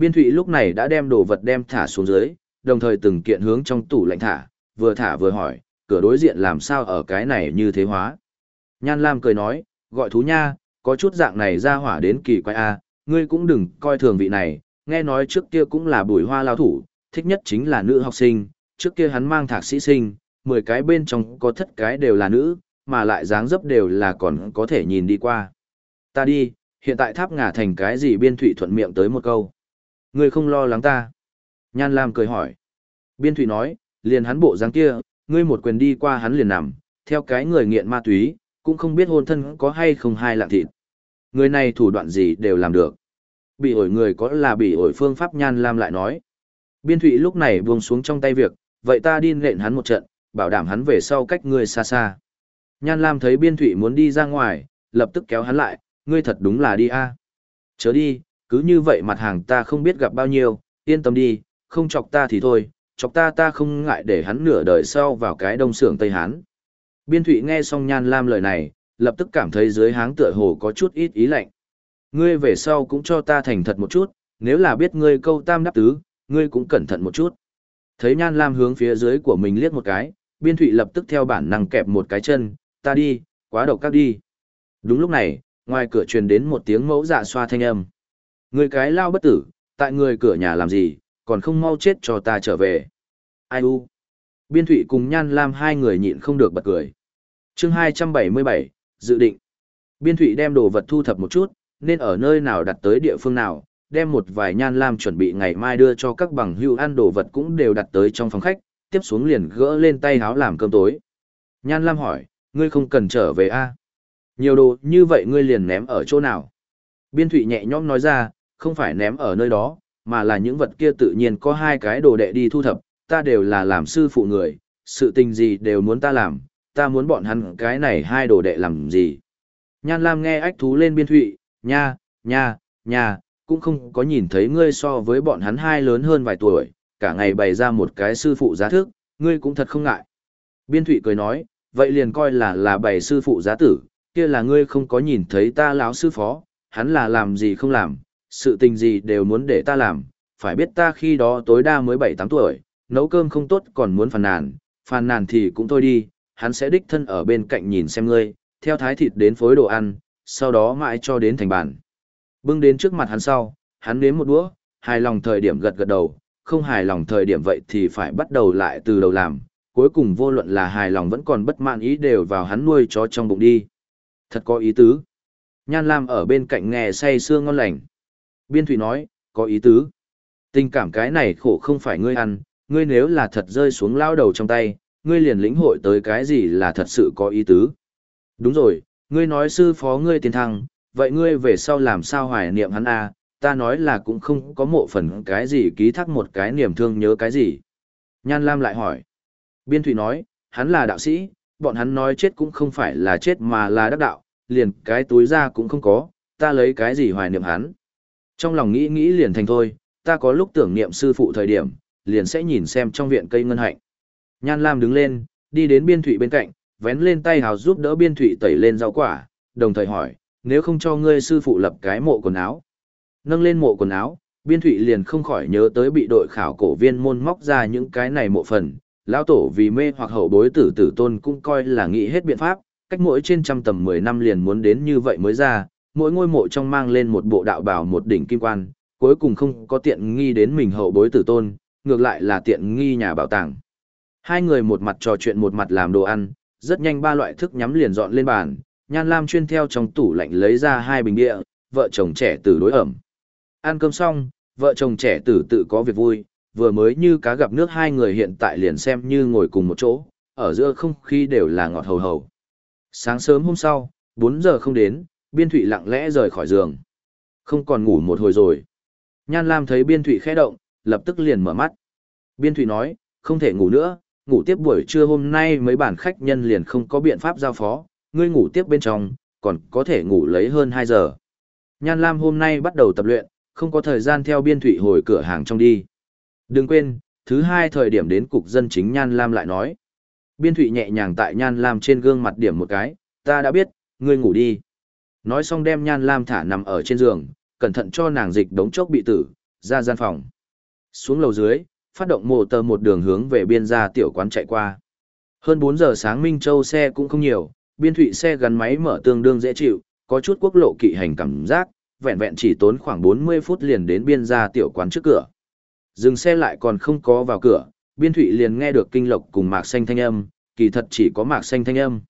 S1: Biên thụy lúc này đã đem đồ vật đem thả xuống dưới, đồng thời từng kiện hướng trong tủ lạnh thả, vừa thả vừa hỏi, cửa đối diện làm sao ở cái này như thế hóa. Nhan Lam cười nói, gọi thú nha, có chút dạng này ra hỏa đến kỳ quái a ngươi cũng đừng coi thường vị này, nghe nói trước kia cũng là bùi hoa lao thủ, thích nhất chính là nữ học sinh, trước kia hắn mang thạc sĩ sinh, 10 cái bên trong có thất cái đều là nữ, mà lại dáng dấp đều là còn có thể nhìn đi qua. Ta đi, hiện tại tháp ngả thành cái gì biên thụy thuận miệng tới một câu. Ngươi không lo lắng ta. Nhan Lam cười hỏi. Biên Thụy nói, liền hắn bộ dáng kia, ngươi một quyền đi qua hắn liền nằm, theo cái người nghiện ma túy, cũng không biết hôn thân có hay không hai lạng thịt. Người này thủ đoạn gì đều làm được. Bị ổi người có là bị ổi phương pháp nhan lam lại nói. Biên thụy lúc này buông xuống trong tay việc, vậy ta đi nện hắn một trận, bảo đảm hắn về sau cách ngươi xa xa. Nhan lam thấy biên thụy muốn đi ra ngoài, lập tức kéo hắn lại, ngươi thật đúng là đi a Chớ đi, cứ như vậy mặt hàng ta không biết gặp bao nhiêu, yên tâm đi, không chọc ta thì thôi, chọc ta ta không ngại để hắn nửa đời sau vào cái đông xưởng Tây Hán. Biên Thụy nghe xong Nhan Lam lời này, lập tức cảm thấy dưới háng tựa hồ có chút ít ý lạnh. Ngươi về sau cũng cho ta thành thật một chút, nếu là biết ngươi câu tam đáp tứ, ngươi cũng cẩn thận một chút. Thấy Nhan Lam hướng phía dưới của mình liếc một cái, Biên Thụy lập tức theo bản năng kẹp một cái chân, ta đi, quá độc các đi. Đúng lúc này, ngoài cửa truyền đến một tiếng mẫu dạ xoa thanh âm. Người cái lao bất tử, tại người cửa nhà làm gì, còn không mau chết cho ta trở về. Ai u? Biên Thụy cùng Nhan Lam hai người nhịn không được bật cười. chương 277, dự định. Biên Thụy đem đồ vật thu thập một chút, nên ở nơi nào đặt tới địa phương nào, đem một vài Nhan Lam chuẩn bị ngày mai đưa cho các bằng hưu ăn đồ vật cũng đều đặt tới trong phòng khách, tiếp xuống liền gỡ lên tay háo làm cơm tối. Nhan Lam hỏi, ngươi không cần trở về a à? Nhiều đồ như vậy ngươi liền ném ở chỗ nào? Biên Thụy nhẹ nhõm nói ra, không phải ném ở nơi đó, mà là những vật kia tự nhiên có hai cái đồ đệ đi thu thập, ta đều là làm sư phụ người, sự tình gì đều muốn ta làm, ta muốn bọn hắn cái này hai đồ đệ làm gì. Nhan Lam nghe ách thú lên biên thụy, nha, nha, nha, cũng không có nhìn thấy ngươi so với bọn hắn hai lớn hơn vài tuổi, cả ngày bày ra một cái sư phụ giá thức, ngươi cũng thật không ngại. Biên thụy cười nói, vậy liền coi là là bày sư phụ giá tử, kia là ngươi không có nhìn thấy ta lão sư phó, hắn là làm gì không làm, sự tình gì đều muốn để ta làm, phải biết ta khi đó tối đa mới 7-8 tuổi, nấu cơm không tốt còn muốn phàn nàn, phàn nàn thì cũng thôi đi, hắn sẽ đích thân ở bên cạnh nhìn xem ngươi, theo thái thịt đến phối đồ ăn, sau đó mãi cho đến thành bàn. Bưng đến trước mặt hắn sau, hắn nếm một đũa, hài lòng thời điểm gật gật đầu, không hài lòng thời điểm vậy thì phải bắt đầu lại từ đầu làm, cuối cùng vô luận là hài lòng vẫn còn bất mãn ý đều vào hắn nuôi chó trong bụng đi. Thật có ý tứ. Nhan Lam ở bên cạnh nghe say sưa ngon lành. Biên Thủy nói, có ý tứ. Tình cảm cái này khổ không phải ngươi ăn, ngươi nếu là thật rơi xuống lao đầu trong tay, ngươi liền lĩnh hội tới cái gì là thật sự có ý tứ. Đúng rồi, ngươi nói sư phó ngươi tiền thăng, vậy ngươi về sau làm sao hoài niệm hắn a? À? ta nói là cũng không có mộ phần cái gì ký thác một cái niềm thương nhớ cái gì. Nhan Lam lại hỏi. Biên Thủy nói, hắn là đạo sĩ, bọn hắn nói chết cũng không phải là chết mà là đắc đạo, liền cái túi ra cũng không có, ta lấy cái gì hoài niệm hắn. Trong lòng nghĩ nghĩ liền thành thôi, ta có lúc tưởng niệm sư phụ thời điểm, liền sẽ nhìn xem trong viện cây ngân hạnh. Nhan Lam đứng lên, đi đến biên thủy bên cạnh, vén lên tay hào giúp đỡ biên thủy tẩy lên rau quả, đồng thời hỏi, nếu không cho ngươi sư phụ lập cái mộ quần áo. Nâng lên mộ quần áo, biên thủy liền không khỏi nhớ tới bị đội khảo cổ viên môn móc ra những cái này mộ phần. Lão tổ vì mê hoặc hậu bối tử tử tôn cũng coi là nghĩ hết biện pháp, cách mỗi trên trăm tầm 10 năm liền muốn đến như vậy mới ra, mỗi ngôi mộ trong mang lên một bộ đạo bào một đỉnh kim quan, cuối cùng không có tiện nghi đến mình hậu bối tử tôn, ngược lại là tiện nghi nhà bảo tàng. Hai người một mặt trò chuyện một mặt làm đồ ăn, rất nhanh ba loại thức nhắm liền dọn lên bàn, Nhan Lam chuyên theo trong tủ lạnh lấy ra hai bình địa, vợ chồng trẻ tử đối ẩm. Ăn cơm xong, vợ chồng trẻ tử tự có việc vui, vừa mới như cá gặp nước hai người hiện tại liền xem như ngồi cùng một chỗ, ở giữa không khí đều là ngọt hầu hầu. Sáng sớm hôm sau, 4 giờ không đến, Biên Thụy lặng lẽ rời khỏi giường. Không còn ngủ một hồi rồi. Nhan Lam thấy Biên Thụy khẽ động, lập tức liền mở mắt. Biên Thụy nói, không thể ngủ nữa, ngủ tiếp buổi trưa hôm nay mấy bản khách nhân liền không có biện pháp giao phó, ngươi ngủ tiếp bên trong, còn có thể ngủ lấy hơn 2 giờ. Nhan Lam hôm nay bắt đầu tập luyện, không có thời gian theo Biên Thụy hồi cửa hàng trong đi. Đừng quên, thứ hai thời điểm đến cục dân chính Nhan Lam lại nói. Biên Thụy nhẹ nhàng tại Nhan Lam trên gương mặt điểm một cái, ta đã biết, ngươi ngủ đi. Nói xong đem Nhan Lam thả nằm ở trên giường, cẩn thận cho nàng dịch đống chốc bị tử, ra gian phòng. Xuống lầu dưới, phát động mồ tờ một đường hướng về biên gia tiểu quán chạy qua. Hơn 4 giờ sáng Minh Châu xe cũng không nhiều, biên thụy xe gắn máy mở tương đương dễ chịu, có chút quốc lộ kỵ hành cảm giác, vẹn vẹn chỉ tốn khoảng 40 phút liền đến biên gia tiểu quán trước cửa. Dừng xe lại còn không có vào cửa, biên thụy liền nghe được kinh lộc cùng mạc xanh thanh âm, kỳ thật chỉ có mạc xanh thanh âm.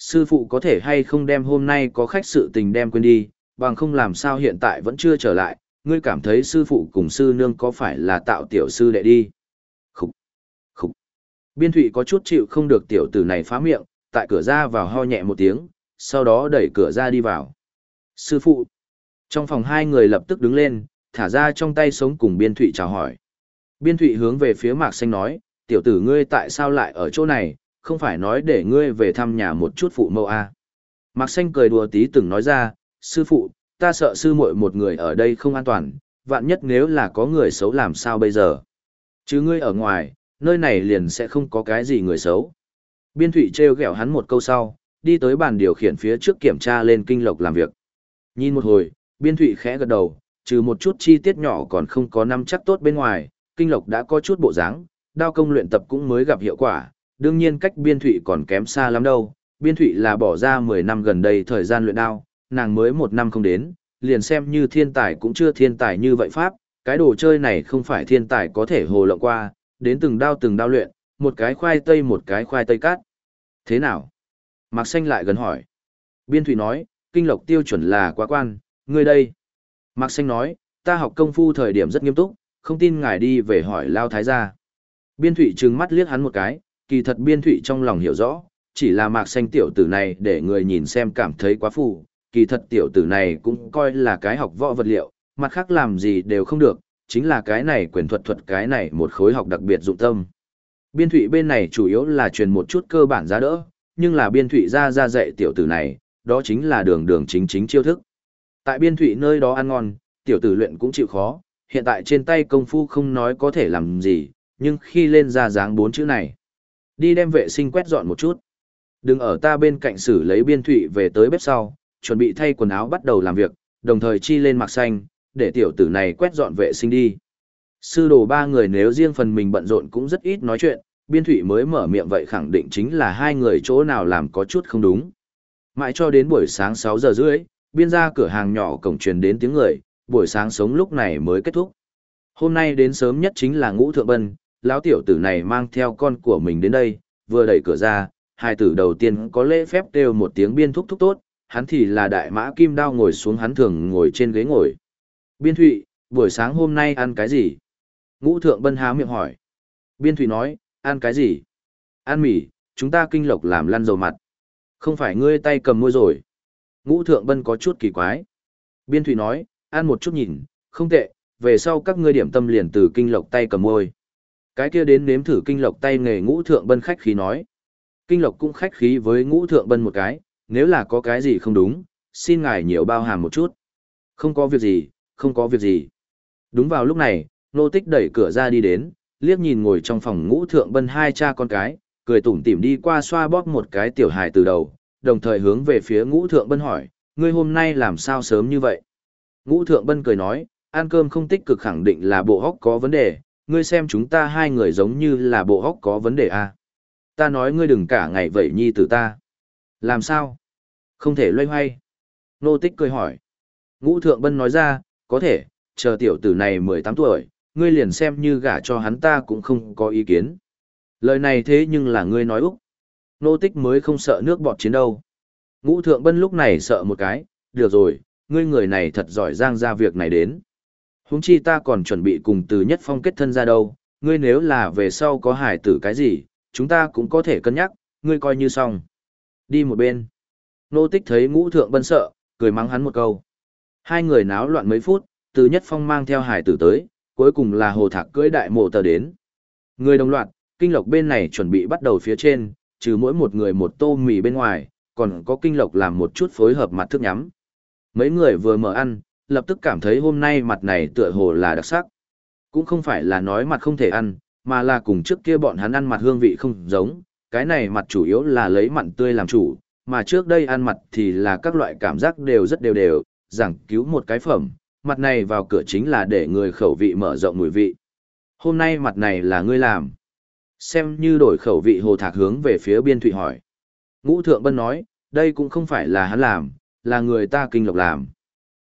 S1: Sư phụ có thể hay không đem hôm nay có khách sự tình đem quên đi, bằng không làm sao hiện tại vẫn chưa trở lại, ngươi cảm thấy sư phụ cùng sư nương có phải là tạo tiểu sư đệ đi. Khúc, khúc. Biên thụy có chút chịu không được tiểu tử này phá miệng, tại cửa ra vào ho nhẹ một tiếng, sau đó đẩy cửa ra đi vào. Sư phụ. Trong phòng hai người lập tức đứng lên, thả ra trong tay sống cùng biên thụy chào hỏi. Biên thụy hướng về phía mạc xanh nói, tiểu tử ngươi tại sao lại ở chỗ này, không phải nói để ngươi về thăm nhà một chút phụ mẫu à. Mạc xanh cười đùa tí từng nói ra, sư phụ, ta sợ sư muội một người ở đây không an toàn, vạn nhất nếu là có người xấu làm sao bây giờ. Chứ ngươi ở ngoài, nơi này liền sẽ không có cái gì người xấu. Biên thụy treo gẹo hắn một câu sau, đi tới bàn điều khiển phía trước kiểm tra lên kinh lộc làm việc. Nhìn một hồi, biên thụy khẽ gật đầu, trừ một chút chi tiết nhỏ còn không có năm chắc tốt bên ngoài, kinh lộc đã có chút bộ dáng, đao công luyện tập cũng mới gặp hiệu quả, đương nhiên cách biên thụy còn kém xa lắm đâu. Biên thụy là bỏ ra 10 năm gần đây thời gian luyện đao, nàng mới một năm không đến, liền xem như thiên tài cũng chưa thiên tài như vậy pháp, cái đồ chơi này không phải thiên tài có thể hồ lộng qua, đến từng đao từng đao luyện, một cái khoai tây một cái khoai tây cát. Thế nào? Mạc Xanh lại gần hỏi. Biên Thụy nói, kinh lộc tiêu chuẩn là quá quan, ngươi đây. Mạc Xanh nói, ta học công phu thời điểm rất nghiêm túc, không tin ngài đi về hỏi Lao Thái gia. Biên Thụy trừng mắt liếc hắn một cái, kỳ thật Biên Thụy trong lòng hiểu rõ, chỉ là Mạc Xanh tiểu tử này để người nhìn xem cảm thấy quá phù, kỳ thật tiểu tử này cũng coi là cái học võ vật liệu, mặt khác làm gì đều không được, chính là cái này quyền thuật thuật cái này một khối học đặc biệt dụng tâm. Biên thụy bên này chủ yếu là truyền một chút cơ bản giá đỡ, nhưng là biên thụy ra ra dạy tiểu tử này, đó chính là đường đường chính chính chiêu thức. Tại biên thụy nơi đó ăn ngon, tiểu tử luyện cũng chịu khó, hiện tại trên tay công phu không nói có thể làm gì, nhưng khi lên ra dáng bốn chữ này, đi đem vệ sinh quét dọn một chút. Đừng ở ta bên cạnh xử lấy biên thụy về tới bếp sau, chuẩn bị thay quần áo bắt đầu làm việc, đồng thời chi lên mặc xanh, để tiểu tử này quét dọn vệ sinh đi. Sư đồ ba người nếu riêng phần mình bận rộn cũng rất ít nói chuyện, biên thủy mới mở miệng vậy khẳng định chính là hai người chỗ nào làm có chút không đúng. Mãi cho đến buổi sáng 6 giờ rưỡi, biên ra cửa hàng nhỏ cổng truyền đến tiếng người, buổi sáng sống lúc này mới kết thúc. Hôm nay đến sớm nhất chính là ngũ thượng bân, lão tiểu tử này mang theo con của mình đến đây, vừa đẩy cửa ra, hai tử đầu tiên có lễ phép kêu một tiếng biên thúc thúc tốt, hắn thì là đại mã kim đao ngồi xuống hắn thường ngồi trên ghế ngồi. Biên Thụy, buổi sáng hôm nay ăn cái gì? Ngũ Thượng Bân há miệng hỏi. Biên Thụy nói, ăn cái gì? Ăn mì, chúng ta kinh lộc làm lăn dầu mặt. Không phải ngươi tay cầm môi rồi. Ngũ Thượng Bân có chút kỳ quái. Biên Thụy nói, ăn một chút nhìn, không tệ, về sau các ngươi điểm tâm liền từ kinh lộc tay cầm môi. Cái kia đến nếm thử kinh lộc tay nghề Ngũ Thượng Bân khách khí nói. Kinh lộc cũng khách khí với Ngũ Thượng Bân một cái, nếu là có cái gì không đúng, xin ngài nhiều bao hàm một chút. Không có việc gì, không có việc gì. Đúng vào lúc này, nô tích đẩy cửa ra đi đến, liếc nhìn ngồi trong phòng ngũ thượng bân hai cha con cái, cười tủm tỉm đi qua xoa bóp một cái tiểu hài từ đầu, đồng thời hướng về phía ngũ thượng bân hỏi, ngươi hôm nay làm sao sớm như vậy? Ngũ thượng bân cười nói, ăn cơm không tích cực khẳng định là bộ hóc có vấn đề, ngươi xem chúng ta hai người giống như là bộ hóc có vấn đề à? Ta nói ngươi đừng cả ngày vậy nhi tử ta. Làm sao? Không thể loay hoay. Nô tích cười hỏi. Ngũ thượng bân nói ra, có thể, chờ tiểu tử này 18 tuổi, ngươi liền xem như gả cho hắn ta cũng không có ý kiến. Lời này thế nhưng là ngươi nói Úc. Nô tích mới không sợ nước bọt chiến đâu. Ngũ thượng bân lúc này sợ một cái, được rồi, ngươi người này thật giỏi giang ra việc này đến. Huống chi ta còn chuẩn bị cùng từ nhất phong kết thân ra đâu, ngươi nếu là về sau có hải tử cái gì, chúng ta cũng có thể cân nhắc, ngươi coi như xong. Đi một bên. Nô tích thấy ngũ thượng bân sợ, cười mắng hắn một câu. Hai người náo loạn mấy phút, từ nhất phong mang theo hải tử tới, cuối cùng là hồ thạc cưỡi đại mộ tờ đến. Người đồng loạt, kinh lộc bên này chuẩn bị bắt đầu phía trên, trừ mỗi một người một tô mì bên ngoài, còn có kinh lộc làm một chút phối hợp mặt thức nhắm. Mấy người vừa mở ăn, lập tức cảm thấy hôm nay mặt này tựa hồ là đặc sắc. Cũng không phải là nói mặt không thể ăn, mà là cùng trước kia bọn hắn ăn mặt hương vị không giống, cái này mặt chủ yếu là lấy mặn tươi làm chủ, mà trước đây ăn mặt thì là các loại cảm giác đều rất đều đều, giảng cứu một cái phẩm, mặt này vào cửa chính là để người khẩu vị mở rộng mùi vị. Hôm nay mặt này là ngươi làm. Xem như đổi khẩu vị hồ thạc hướng về phía biên thụy hỏi. Ngũ thượng bân nói, đây cũng không phải là hắn làm, là người ta kinh lộc làm.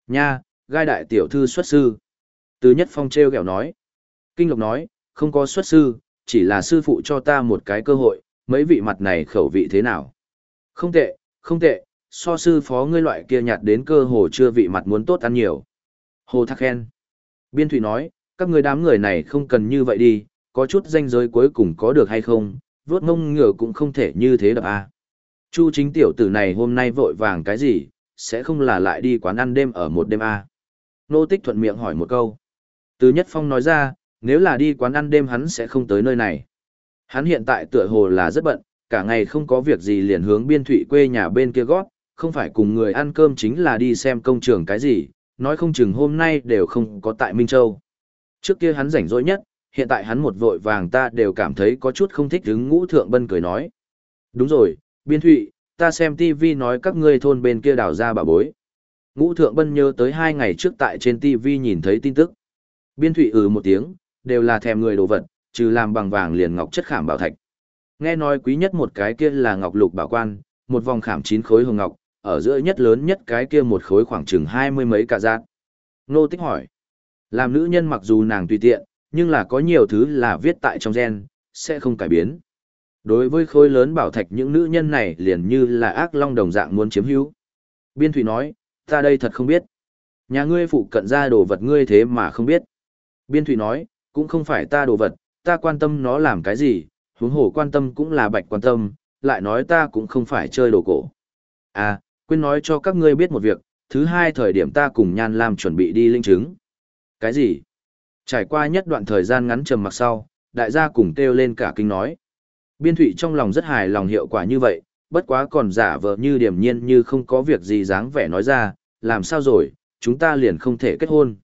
S1: Nha, gai đại tiểu thư xuất sư. Từ nhất phong treo kẹo nói. Kinh lộc nói, không có xuất sư, chỉ là sư phụ cho ta một cái cơ hội, mấy vị mặt này khẩu vị thế nào. Không tệ, không tệ, so sư phó ngươi loại kia nhạt đến cơ hồ chưa vị mặt muốn tốt ăn nhiều. Hồ Thác khen. Biên Thủy nói, các người đám người này không cần như vậy đi, có chút danh giới cuối cùng có được hay không, vốt mông ngựa cũng không thể như thế đập à. Chu chính tiểu tử này hôm nay vội vàng cái gì, sẽ không là lại đi quán ăn đêm ở một đêm à. Nô tích thuận miệng hỏi một câu. Từ Nhất Phong nói ra, nếu là đi quán ăn đêm hắn sẽ không tới nơi này. Hắn hiện tại tựa hồ là rất bận, cả ngày không có việc gì liền hướng biên thụy quê nhà bên kia gót, không phải cùng người ăn cơm chính là đi xem công trường cái gì, nói không chừng hôm nay đều không có tại Minh Châu. Trước kia hắn rảnh rỗi nhất, hiện tại hắn một vội vàng ta đều cảm thấy có chút không thích đứng ngũ thượng bân cười nói. Đúng rồi, biên thụy, ta xem TV nói các ngươi thôn bên kia đào ra bà bối. Ngũ thượng bân nhớ tới hai ngày trước tại trên TV nhìn thấy tin tức. Biên thụy ừ một tiếng, đều là thèm người đồ vật, trừ làm bằng vàng liền ngọc chất khảm bảo thạch. Nghe nói quý nhất một cái kia là ngọc lục bảo quan, một vòng khảm chín khối hồng ngọc, ở giữa nhất lớn nhất cái kia một khối khoảng chừng hai mươi mấy cả giác. Nô tích hỏi. Làm nữ nhân mặc dù nàng tùy tiện, nhưng là có nhiều thứ là viết tại trong gen, sẽ không cải biến. Đối với khối lớn bảo thạch những nữ nhân này liền như là ác long đồng dạng muốn chiếm hữu. Biên Thủy nói, ta đây thật không biết. Nhà ngươi phụ cận ra đồ vật ngươi thế mà không biết. Biên Thủy nói, cũng không phải ta đồ vật, ta quan tâm nó làm cái gì, huống hồ quan tâm cũng là bạch quan tâm, lại nói ta cũng không phải chơi đồ cổ. À, quên nói cho các ngươi biết một việc, thứ hai thời điểm ta cùng Nhan Lam chuẩn bị đi linh chứng. Cái gì? Trải qua nhất đoạn thời gian ngắn trầm mặc sau, đại gia cùng kêu lên cả kinh nói. Biên thụy trong lòng rất hài lòng hiệu quả như vậy, bất quá còn giả vờ như điểm nhiên như không có việc gì dáng vẻ nói ra, làm sao rồi, chúng ta liền không thể kết hôn.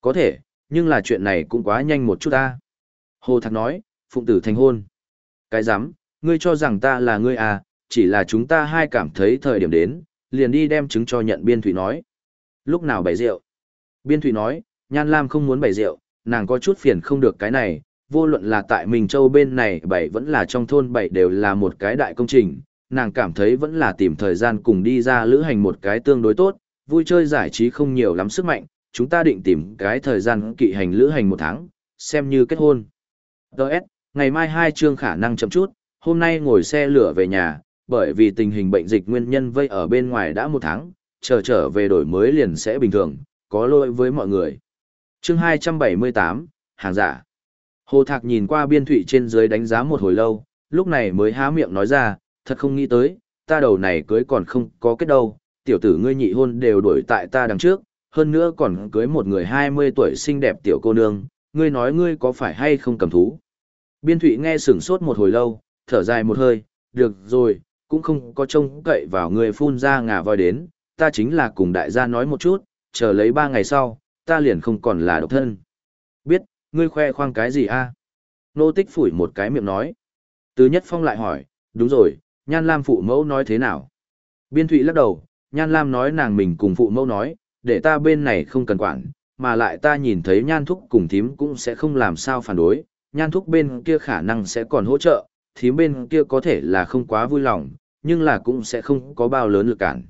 S1: Có thể, nhưng là chuyện này cũng quá nhanh một chút ta. Hồ Thạc nói, phụng tử thành hôn. Cái dám, ngươi cho rằng ta là ngươi à, chỉ là chúng ta hai cảm thấy thời điểm đến, liền đi đem chứng cho nhận biên thủy nói. Lúc nào bày rượu? Biên thủy nói, Nhan Lam không muốn bày rượu, nàng có chút phiền không được cái này, vô luận là tại mình Châu bên này bảy vẫn là trong thôn bảy đều là một cái đại công trình, nàng cảm thấy vẫn là tìm thời gian cùng đi ra lữ hành một cái tương đối tốt, vui chơi giải trí không nhiều lắm sức mạnh, chúng ta định tìm cái thời gian kỵ hành lữ hành một tháng, xem như kết hôn. Đợt, ngày mai hai chương khả năng chậm chút, hôm nay ngồi xe lửa về nhà, bởi vì tình hình bệnh dịch nguyên nhân vây ở bên ngoài đã một tháng, chờ trở về đổi mới liền sẽ bình thường, có lỗi với mọi người. Chương 278, hàng giả. Hồ Thạc nhìn qua biên thủy trên dưới đánh giá một hồi lâu, lúc này mới há miệng nói ra, thật không nghĩ tới, ta đầu này cưới còn không có kết đâu, tiểu tử ngươi nhị hôn đều đuổi tại ta đằng trước, hơn nữa còn cưới một người 20 tuổi xinh đẹp tiểu cô nương, ngươi nói ngươi có phải hay không cầm thú. Biên thủy nghe sửng sốt một hồi lâu, thở dài một hơi, được rồi, cũng không có trông cậy vào ngươi phun ra ngà voi đến, ta chính là cùng đại gia nói một chút, chờ lấy ba ngày sau, ta liền không còn là độc thân. Biết, ngươi khoe khoang cái gì a? Nô tích phủi một cái miệng nói. Từ nhất phong lại hỏi, đúng rồi, Nhan Lam phụ mẫu nói thế nào? Biên thụy lắc đầu, Nhan Lam nói nàng mình cùng phụ mẫu nói, để ta bên này không cần quản, mà lại ta nhìn thấy Nhan Thúc cùng thím cũng sẽ không làm sao phản đối, Nhan Thúc bên kia khả năng sẽ còn hỗ trợ, thím bên kia có thể là không quá vui lòng, nhưng là cũng sẽ không có bao lớn lực cản.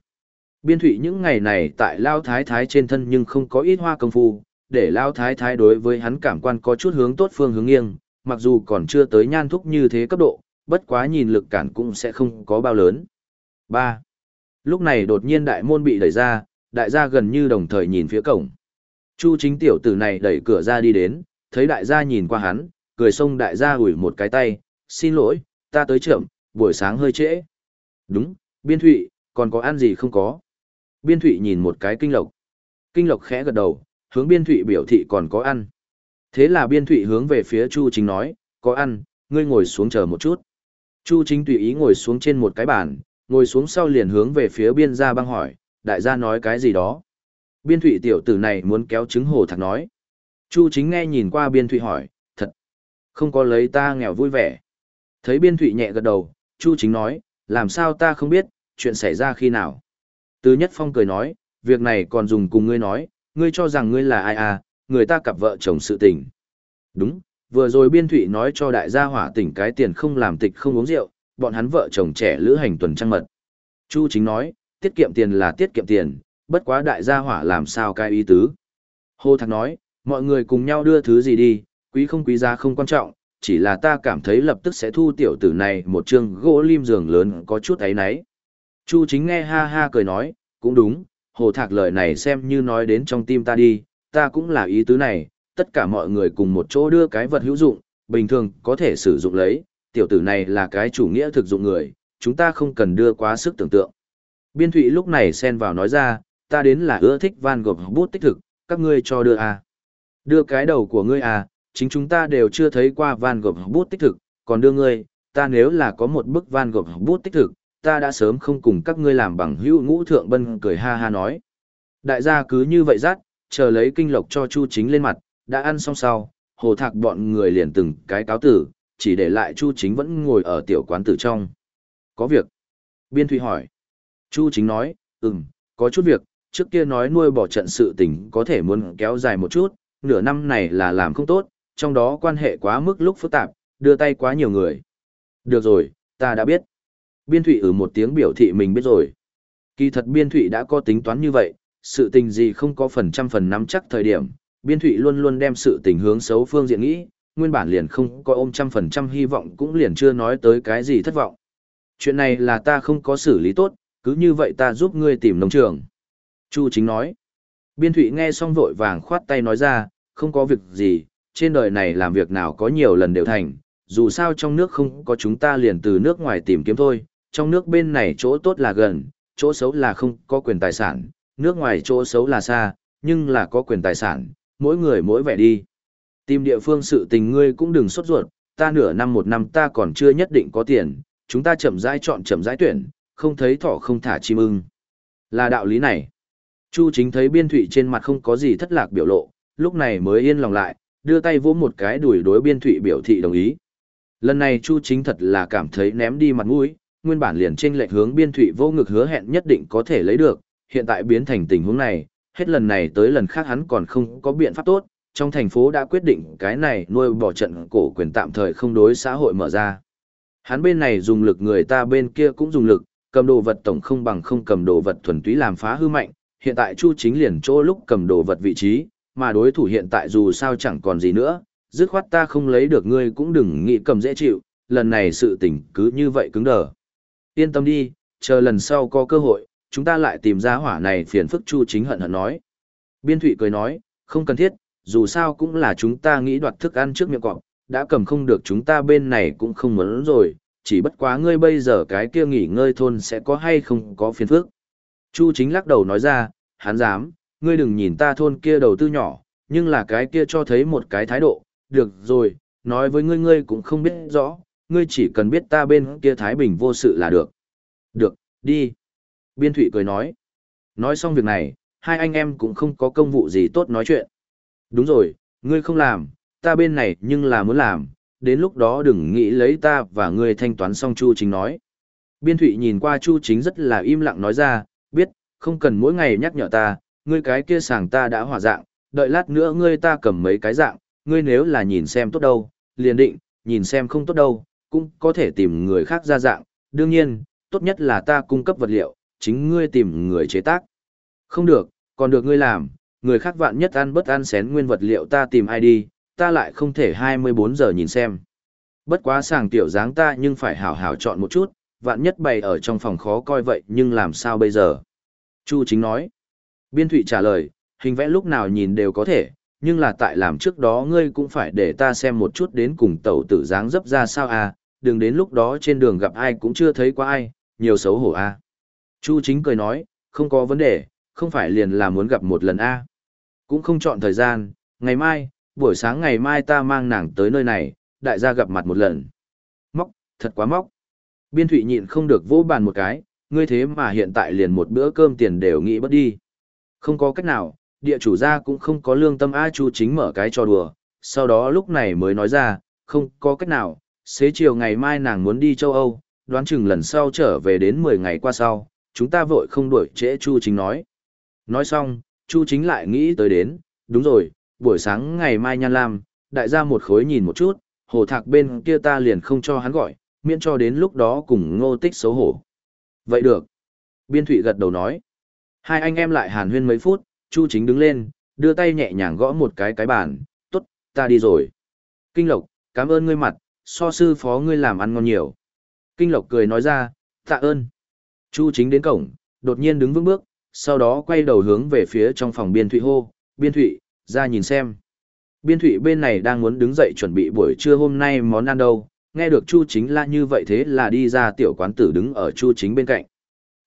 S1: Biên thụy những ngày này tại Lao Thái Thái trên thân nhưng không có ít hoa công phu, để Lao Thái Thái đối với hắn cảm quan có chút hướng tốt phương hướng nghiêng, mặc dù còn chưa tới nhan thúc như thế cấp độ, bất quá nhìn lực cản cũng sẽ không có bao lớn. 3. Lúc này đột nhiên đại môn bị đẩy ra, đại gia gần như đồng thời nhìn phía cổng. Chu chính tiểu tử này đẩy cửa ra đi đến, thấy đại gia nhìn qua hắn, cười xông đại gia ủi một cái tay, xin lỗi, ta tới trưởng, buổi sáng hơi trễ. Đúng, biên thụy, còn có ăn gì không có? Biên thụy nhìn một cái kinh lộc. Kinh lộc khẽ gật đầu, hướng biên thụy biểu thị còn có ăn. Thế là biên thụy hướng về phía Chu Chính nói, có ăn, ngươi ngồi xuống chờ một chút. Chu Chính tùy ý ngồi xuống trên một cái bàn, ngồi xuống sau liền hướng về phía biên gia băng hỏi, đại gia nói cái gì đó. Biên thủy tiểu tử này muốn kéo trứng hồ thạc nói. Chu Chính nghe nhìn qua biên thủy hỏi, thật, không có lấy ta nghèo vui vẻ. Thấy biên thủy nhẹ gật đầu, Chu Chính nói, làm sao ta không biết, chuyện xảy ra khi nào. Từ Nhất Phong cười nói, việc này còn dùng cùng ngươi nói, ngươi cho rằng ngươi là ai à, người ta cặp vợ chồng sự tình. Đúng, vừa rồi biên thụy nói cho đại gia hỏa tỉnh cái tiền không làm tịch không uống rượu, bọn hắn vợ chồng trẻ lữ hành tuần trăng mật. Chu chính nói, tiết kiệm tiền là tiết kiệm tiền, bất quá đại gia hỏa làm sao cái ý tứ. Hồ Thạc nói, mọi người cùng nhau đưa thứ gì đi, quý không quý giá không quan trọng, chỉ là ta cảm thấy lập tức sẽ thu tiểu tử này một chương gỗ lim giường lớn có chút ấy nấy. Chu chính nghe ha ha cười nói, cũng đúng, hồ thạc lời này xem như nói đến trong tim ta đi, ta cũng là ý tứ này, tất cả mọi người cùng một chỗ đưa cái vật hữu dụng, bình thường có thể sử dụng lấy, tiểu tử này là cái chủ nghĩa thực dụng người, chúng ta không cần đưa quá sức tưởng tượng. Biên Thụy lúc này xen vào nói ra, ta đến là ưa thích Van Gogh bút tích thực, các ngươi cho đưa à. Đưa cái đầu của ngươi à, chính chúng ta đều chưa thấy qua Van Gogh bút tích thực, còn đưa ngươi, ta nếu là có một bức Van Gogh bút tích thực, ta đã sớm không cùng các ngươi làm bằng hữu ngũ thượng bân cười ha ha nói. Đại gia cứ như vậy rát, chờ lấy kinh lộc cho Chu Chính lên mặt, đã ăn xong sau, hồ thạc bọn người liền từng cái cáo tử, chỉ để lại Chu Chính vẫn ngồi ở tiểu quán tử trong. Có việc. Biên Thụy hỏi. Chu Chính nói, ừm, có chút việc, trước kia nói nuôi bỏ trận sự tình có thể muốn kéo dài một chút, nửa năm này là làm không tốt, trong đó quan hệ quá mức lúc phức tạp, đưa tay quá nhiều người. Được rồi, ta đã biết. Biên Thụy ở một tiếng biểu thị mình biết rồi. Kỳ thật Biên Thụy đã có tính toán như vậy, sự tình gì không có phần trăm phần nắm chắc thời điểm, Biên Thụy luôn luôn đem sự tình hướng xấu phương diện nghĩ, nguyên bản liền không có ôm trăm phần trăm hy vọng cũng liền chưa nói tới cái gì thất vọng. Chuyện này là ta không có xử lý tốt, cứ như vậy ta giúp ngươi tìm nông trường. Chu chính nói. Biên Thụy nghe xong vội vàng khoát tay nói ra, không có việc gì, trên đời này làm việc nào có nhiều lần đều thành, dù sao trong nước không có chúng ta liền từ nước ngoài tìm kiếm thôi, trong nước bên này chỗ tốt là gần, chỗ xấu là không có quyền tài sản, nước ngoài chỗ xấu là xa, nhưng là có quyền tài sản, mỗi người mỗi vẻ đi. Tìm địa phương sự tình ngươi cũng đừng sốt ruột, ta nửa năm một năm ta còn chưa nhất định có tiền, chúng ta chậm rãi chọn chậm rãi tuyển, không thấy thỏ không thả chim ưng. Là đạo lý này. Chu chính thấy biên thụy trên mặt không có gì thất lạc biểu lộ, lúc này mới yên lòng lại, đưa tay vỗ một cái đuổi đối biên thụy biểu thị đồng ý. Lần này Chu chính thật là cảm thấy ném đi mặt mũi, nguyên bản liền trên lệch hướng biên thụy vô ngực hứa hẹn nhất định có thể lấy được, hiện tại biến thành tình huống này, hết lần này tới lần khác hắn còn không có biện pháp tốt, trong thành phố đã quyết định cái này nuôi bỏ trận cổ quyền tạm thời không đối xã hội mở ra. Hắn bên này dùng lực người ta bên kia cũng dùng lực, cầm đồ vật tổng không bằng không cầm đồ vật thuần túy làm phá hư mạnh, hiện tại Chu chính liền chỗ lúc cầm đồ vật vị trí, mà đối thủ hiện tại dù sao chẳng còn gì nữa, dứt khoát ta không lấy được ngươi cũng đừng nghĩ cầm dễ chịu, lần này sự tình cứ như vậy cứng đờ. Yên tâm đi, chờ lần sau có cơ hội, chúng ta lại tìm ra hỏa này phiền phức Chu chính hận hận nói. Biên Thụy cười nói, không cần thiết, dù sao cũng là chúng ta nghĩ đoạt thức ăn trước miệng cọp, đã cầm không được chúng ta bên này cũng không muốn rồi, chỉ bất quá ngươi bây giờ cái kia nghỉ ngơi thôn sẽ có hay không có phiền phức. Chu chính lắc đầu nói ra, hắn dám, ngươi đừng nhìn ta thôn kia đầu tư nhỏ, nhưng là cái kia cho thấy một cái thái độ, được rồi, nói với ngươi ngươi cũng không biết rõ, ngươi chỉ cần biết ta bên kia Thái Bình vô sự là được. Được, đi. Biên Thụy cười nói. Nói xong việc này, hai anh em cũng không có công vụ gì tốt nói chuyện. Đúng rồi, ngươi không làm, ta bên này nhưng là muốn làm, đến lúc đó đừng nghĩ lấy ta và ngươi thanh toán xong Chu Chính nói. Biên Thụy nhìn qua Chu Chính rất là im lặng nói ra, biết, không cần mỗi ngày nhắc nhở ta, ngươi cái kia sàng ta đã hỏa dạng, đợi lát nữa ngươi ta cầm mấy cái dạng, ngươi nếu là nhìn xem tốt đâu, liền định, nhìn xem không tốt đâu, cũng có thể tìm người khác ra dạng, đương nhiên, tốt nhất là ta cung cấp vật liệu, chính ngươi tìm người chế tác. Không được, còn được ngươi làm, người khác vạn nhất ăn bất ăn xén nguyên vật liệu ta tìm ai đi, ta lại không thể 24 giờ nhìn xem. Bất quá sàng tiểu dáng ta nhưng phải hảo hảo chọn một chút, vạn nhất bày ở trong phòng khó coi vậy nhưng làm sao bây giờ? Chu chính nói. Biên thụy trả lời, hình vẽ lúc nào nhìn đều có thể, nhưng là tại làm trước đó ngươi cũng phải để ta xem một chút đến cùng tẩu tử dáng dấp ra sao à, đừng đến lúc đó trên đường gặp ai cũng chưa thấy qua ai, nhiều xấu hổ a. À. Chu chính cười nói, không có vấn đề, không phải liền là muốn gặp một lần a. À. Cũng không chọn thời gian, ngày mai, buổi sáng ngày mai ta mang nàng tới nơi này, đại gia gặp mặt một lần. Móc, thật quá móc. Biên thụy nhịn không được vỗ bàn một cái, ngươi thế mà hiện tại liền một bữa cơm tiền đều nghĩ bất đi. Không có cách nào, địa chủ gia cũng không có lương tâm A Chu chính mở cái trò đùa, sau đó lúc này mới nói ra, không có cách nào, xế chiều ngày mai nàng muốn đi châu Âu, đoán chừng lần sau trở về đến 10 ngày qua sau, chúng ta vội không đuổi trễ Chu chính nói. Nói xong, Chu chính lại nghĩ tới đến, đúng rồi, buổi sáng ngày mai nhan lam, đại gia một khối nhìn một chút, hồ thạc bên kia ta liền không cho hắn gọi, miễn cho đến lúc đó cùng ngô tích xấu hổ. Vậy được. Biên Thụy gật đầu nói. Hai anh em lại hàn huyên mấy phút, Chu chính đứng lên, đưa tay nhẹ nhàng gõ một cái cái bàn, tốt, ta đi rồi. Kinh lộc, cảm ơn ngươi mặt, so sư phó ngươi làm ăn ngon nhiều. Kinh lộc cười nói ra, tạ ơn. Chu chính đến cổng, đột nhiên đứng vững bước, sau đó quay đầu hướng về phía trong phòng biên thụy hô, biên thụy, ra nhìn xem. Biên thụy bên này đang muốn đứng dậy chuẩn bị buổi trưa hôm nay món ăn đâu, nghe được Chu Chính là như vậy thế là đi ra tiểu quán tử đứng ở Chu Chính bên cạnh.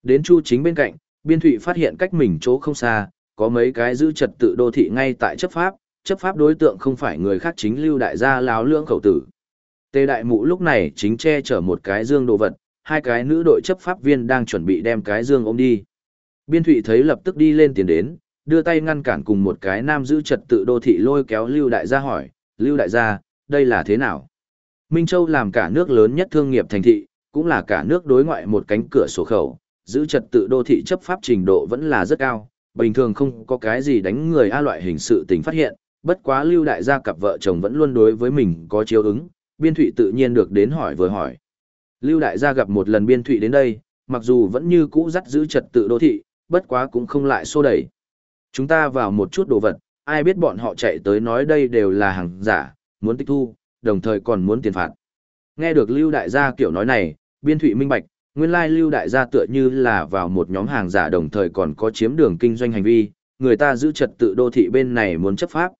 S1: Đến Chu Chính bên cạnh, Biên Thụy phát hiện cách mình chỗ không xa, có mấy cái giữ trật tự đô thị ngay tại chấp pháp, chấp pháp đối tượng không phải người khác chính lưu đại gia láo lưỡng khẩu tử. Tề đại mụ lúc này chính che chở một cái dương đồ vật, hai cái nữ đội chấp pháp viên đang chuẩn bị đem cái dương ôm đi. Biên Thụy thấy lập tức đi lên tiền đến, đưa tay ngăn cản cùng một cái nam giữ trật tự đô thị lôi kéo Lưu Đại gia hỏi, Lưu Đại gia, đây là thế nào? Minh Châu làm cả nước lớn nhất thương nghiệp thành thị, cũng là cả nước đối ngoại một cánh cửa sổ khẩu, giữ trật tự đô thị chấp pháp trình độ vẫn là rất cao, bình thường không có cái gì đánh người A loại hình sự tình phát hiện, bất quá Lưu Đại gia cặp vợ chồng vẫn luôn đối với mình có chiếu ứng, Biên Thụy tự nhiên được đến hỏi vừa hỏi. Lưu Đại gia gặp một lần Biên Thụy đến đây, mặc dù vẫn như cũ dắt giữ trật tự đô thị, bất quá cũng không lại xô đẩy. Chúng ta vào một chút đồ vật, ai biết bọn họ chạy tới nói đây đều là hàng giả, muốn tịch thu, đồng thời còn muốn tiền phạt. Nghe được Lưu Đại gia kiểu nói này, Biên Thụy minh bạch, nguyên lai Lưu Đại gia tựa như là vào một nhóm hàng giả đồng thời còn có chiếm đường kinh doanh hành vi, người ta giữ trật tự đô thị bên này muốn chấp pháp.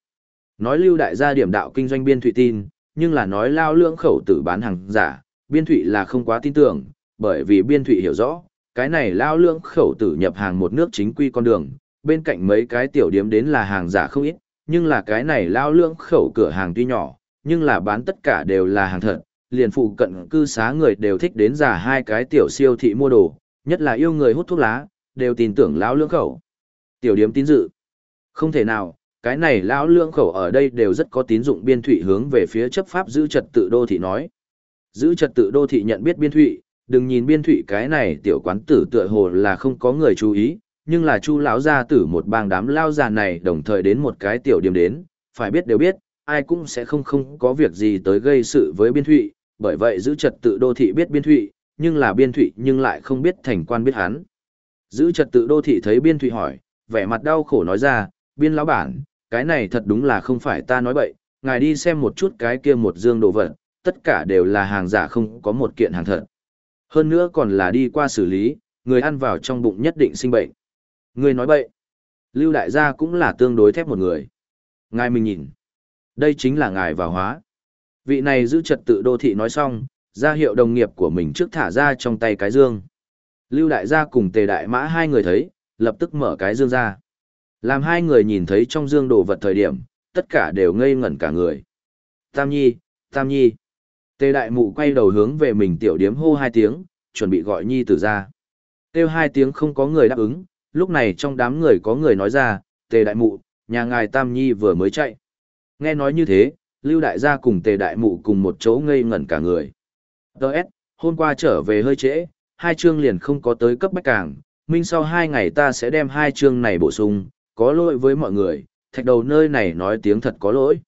S1: Nói Lưu Đại gia điểm đạo kinh doanh Biên Thụy tin, nhưng là nói lao lưỡng khẩu tử bán hàng giả, Biên Thụy là không quá tin tưởng, bởi vì Biên Thụy hiểu rõ, cái này lao lưỡng khẩu tử nhập hàng một nước chính quy con đường, bên cạnh mấy cái tiểu điếm đến là hàng giả không ít, nhưng là cái này lao lưỡng khẩu cửa hàng tuy nhỏ, nhưng là bán tất cả đều là hàng thật, liền phụ cận cư xá người đều thích đến giả hai cái tiểu siêu thị mua đồ, nhất là yêu người hút thuốc lá, đều tin tưởng lão lưỡng khẩu. Tiểu điếm tín dự. Không thể nào, cái này lão lưỡng khẩu ở đây đều rất có tín dụng biên thụy hướng về phía chấp pháp giữ trật tự đô thị nói. Giữ trật tự đô thị nhận biết biên thụy, đừng nhìn biên thụy cái này tiểu quán tử tựa hồ là không có người chú ý, nhưng là chu lão gia tử một bang đám lao già này đồng thời đến một cái tiểu điểm đến, phải biết đều biết, ai cũng sẽ không không có việc gì tới gây sự với biên thụy, bởi vậy giữ trật tự đô thị biết biên thụy, nhưng là biên thụy nhưng lại không biết thành quan biết hắn. Giữ trật tự đô thị thấy biên thụy hỏi, vẻ mặt đau khổ nói ra, biên lão bản, cái này thật đúng là không phải ta nói bậy, ngài đi xem một chút cái kia một dương đồ vật, tất cả đều là hàng giả không có một kiện hàng thật. Hơn nữa còn là đi qua xử lý, người ăn vào trong bụng nhất định sinh bệnh. Người nói bậy. Lưu đại gia cũng là tương đối thép một người. Ngài mình nhìn. Đây chính là ngài vào hóa. Vị này giữ trật tự đô thị nói xong, ra hiệu đồng nghiệp của mình trước thả ra trong tay cái dương. Lưu đại gia cùng tề đại mã hai người thấy, lập tức mở cái dương ra. Làm hai người nhìn thấy trong dương đồ vật thời điểm, tất cả đều ngây ngẩn cả người. Tam nhi, tam nhi. Tề đại mụ quay đầu hướng về mình tiểu điếm hô hai tiếng, chuẩn bị gọi nhi tử ra. Kêu hai tiếng không có người đáp ứng, lúc này trong đám người có người nói ra, tề đại mụ, nhà ngài tam nhi vừa mới chạy. Nghe nói như thế, lưu đại gia cùng tề đại mụ cùng một chỗ ngây ngẩn cả người. Đỡ S, hôm qua trở về hơi trễ, hai chương liền không có tới cấp bách cảng, minh sau hai ngày ta sẽ đem hai chương này bổ sung, có lỗi với mọi người, thạch đầu nơi này nói tiếng thật có lỗi.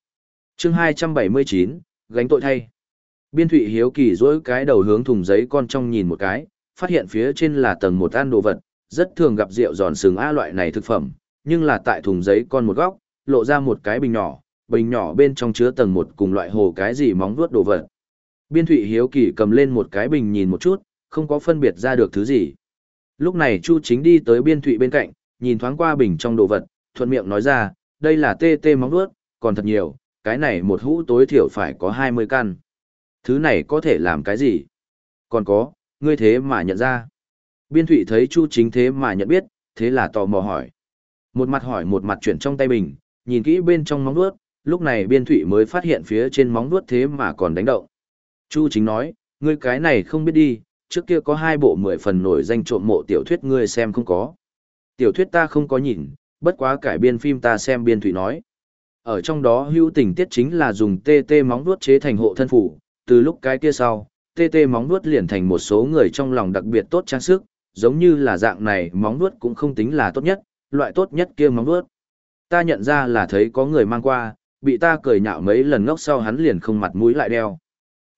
S1: Chương 279, gánh tội thay. Biên thụy hiếu kỳ dỗi cái đầu hướng thùng giấy con trong nhìn một cái, phát hiện phía trên là tầng một ăn đồ vật, rất thường gặp rượu giòn sừng A loại này thực phẩm, nhưng là tại thùng giấy con một góc, lộ ra một cái bình nhỏ, bình nhỏ bên trong chứa tầng một cùng loại hồ cái gì móng vuốt đồ vật. Biên thụy hiếu kỳ cầm lên một cái bình nhìn một chút, không có phân biệt ra được thứ gì. Lúc này Chu chính đi tới biên thụy bên cạnh, nhìn thoáng qua bình trong đồ vật, thuận miệng nói ra, đây là tê tê móng vuốt, còn thật nhiều, cái này một hũ tối thiểu phải có 20 căn. Thứ này có thể làm cái gì? Còn có, ngươi thế mà nhận ra. Biên thụy thấy Chu chính thế mà nhận biết, thế là tò mò hỏi. Một mặt hỏi một mặt chuyển trong tay bình, nhìn kỹ bên trong móng vuốt, lúc này biên thụy mới phát hiện phía trên móng vuốt thế mà còn đánh động. Chu chính nói, ngươi cái này không biết đi, trước kia có hai bộ mười phần nổi danh trộm mộ tiểu thuyết ngươi xem không có. Tiểu thuyết ta không có nhìn, bất quá cải biên phim ta xem biên thụy nói. Ở trong đó hưu tình tiết chính là dùng tê tê móng vuốt chế thành hộ thân phủ, từ lúc cái kia sau, tê tê móng nuốt liền thành một số người trong lòng đặc biệt tốt trang sức, giống như là dạng này móng nuốt cũng không tính là tốt nhất, loại tốt nhất kia móng nuốt. Ta nhận ra là thấy có người mang qua, bị ta cười nhạo mấy lần ngốc sau hắn liền không mặt mũi lại đeo.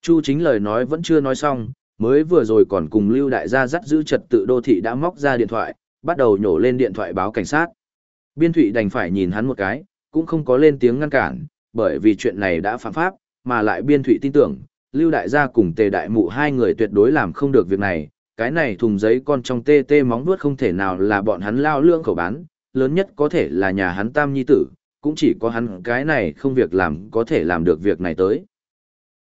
S1: Chu chính lời nói vẫn chưa nói xong, mới vừa rồi còn cùng Lưu Đại gia dắt giữ trật tự đô thị đã móc ra điện thoại, bắt đầu nhổ lên điện thoại báo cảnh sát. Biên Thụy đành phải nhìn hắn một cái, cũng không có lên tiếng ngăn cản, bởi vì chuyện này đã phạm pháp, mà lại Biên Thụy tin tưởng, Lưu Đại gia cùng Tề Đại Mụ hai người tuyệt đối làm không được việc này, cái này thùng giấy con trong tê tê móng vuốt không thể nào là bọn hắn lao lương khẩu bán, lớn nhất có thể là nhà hắn tam nhi tử, cũng chỉ có hắn cái này không việc làm có thể làm được việc này tới.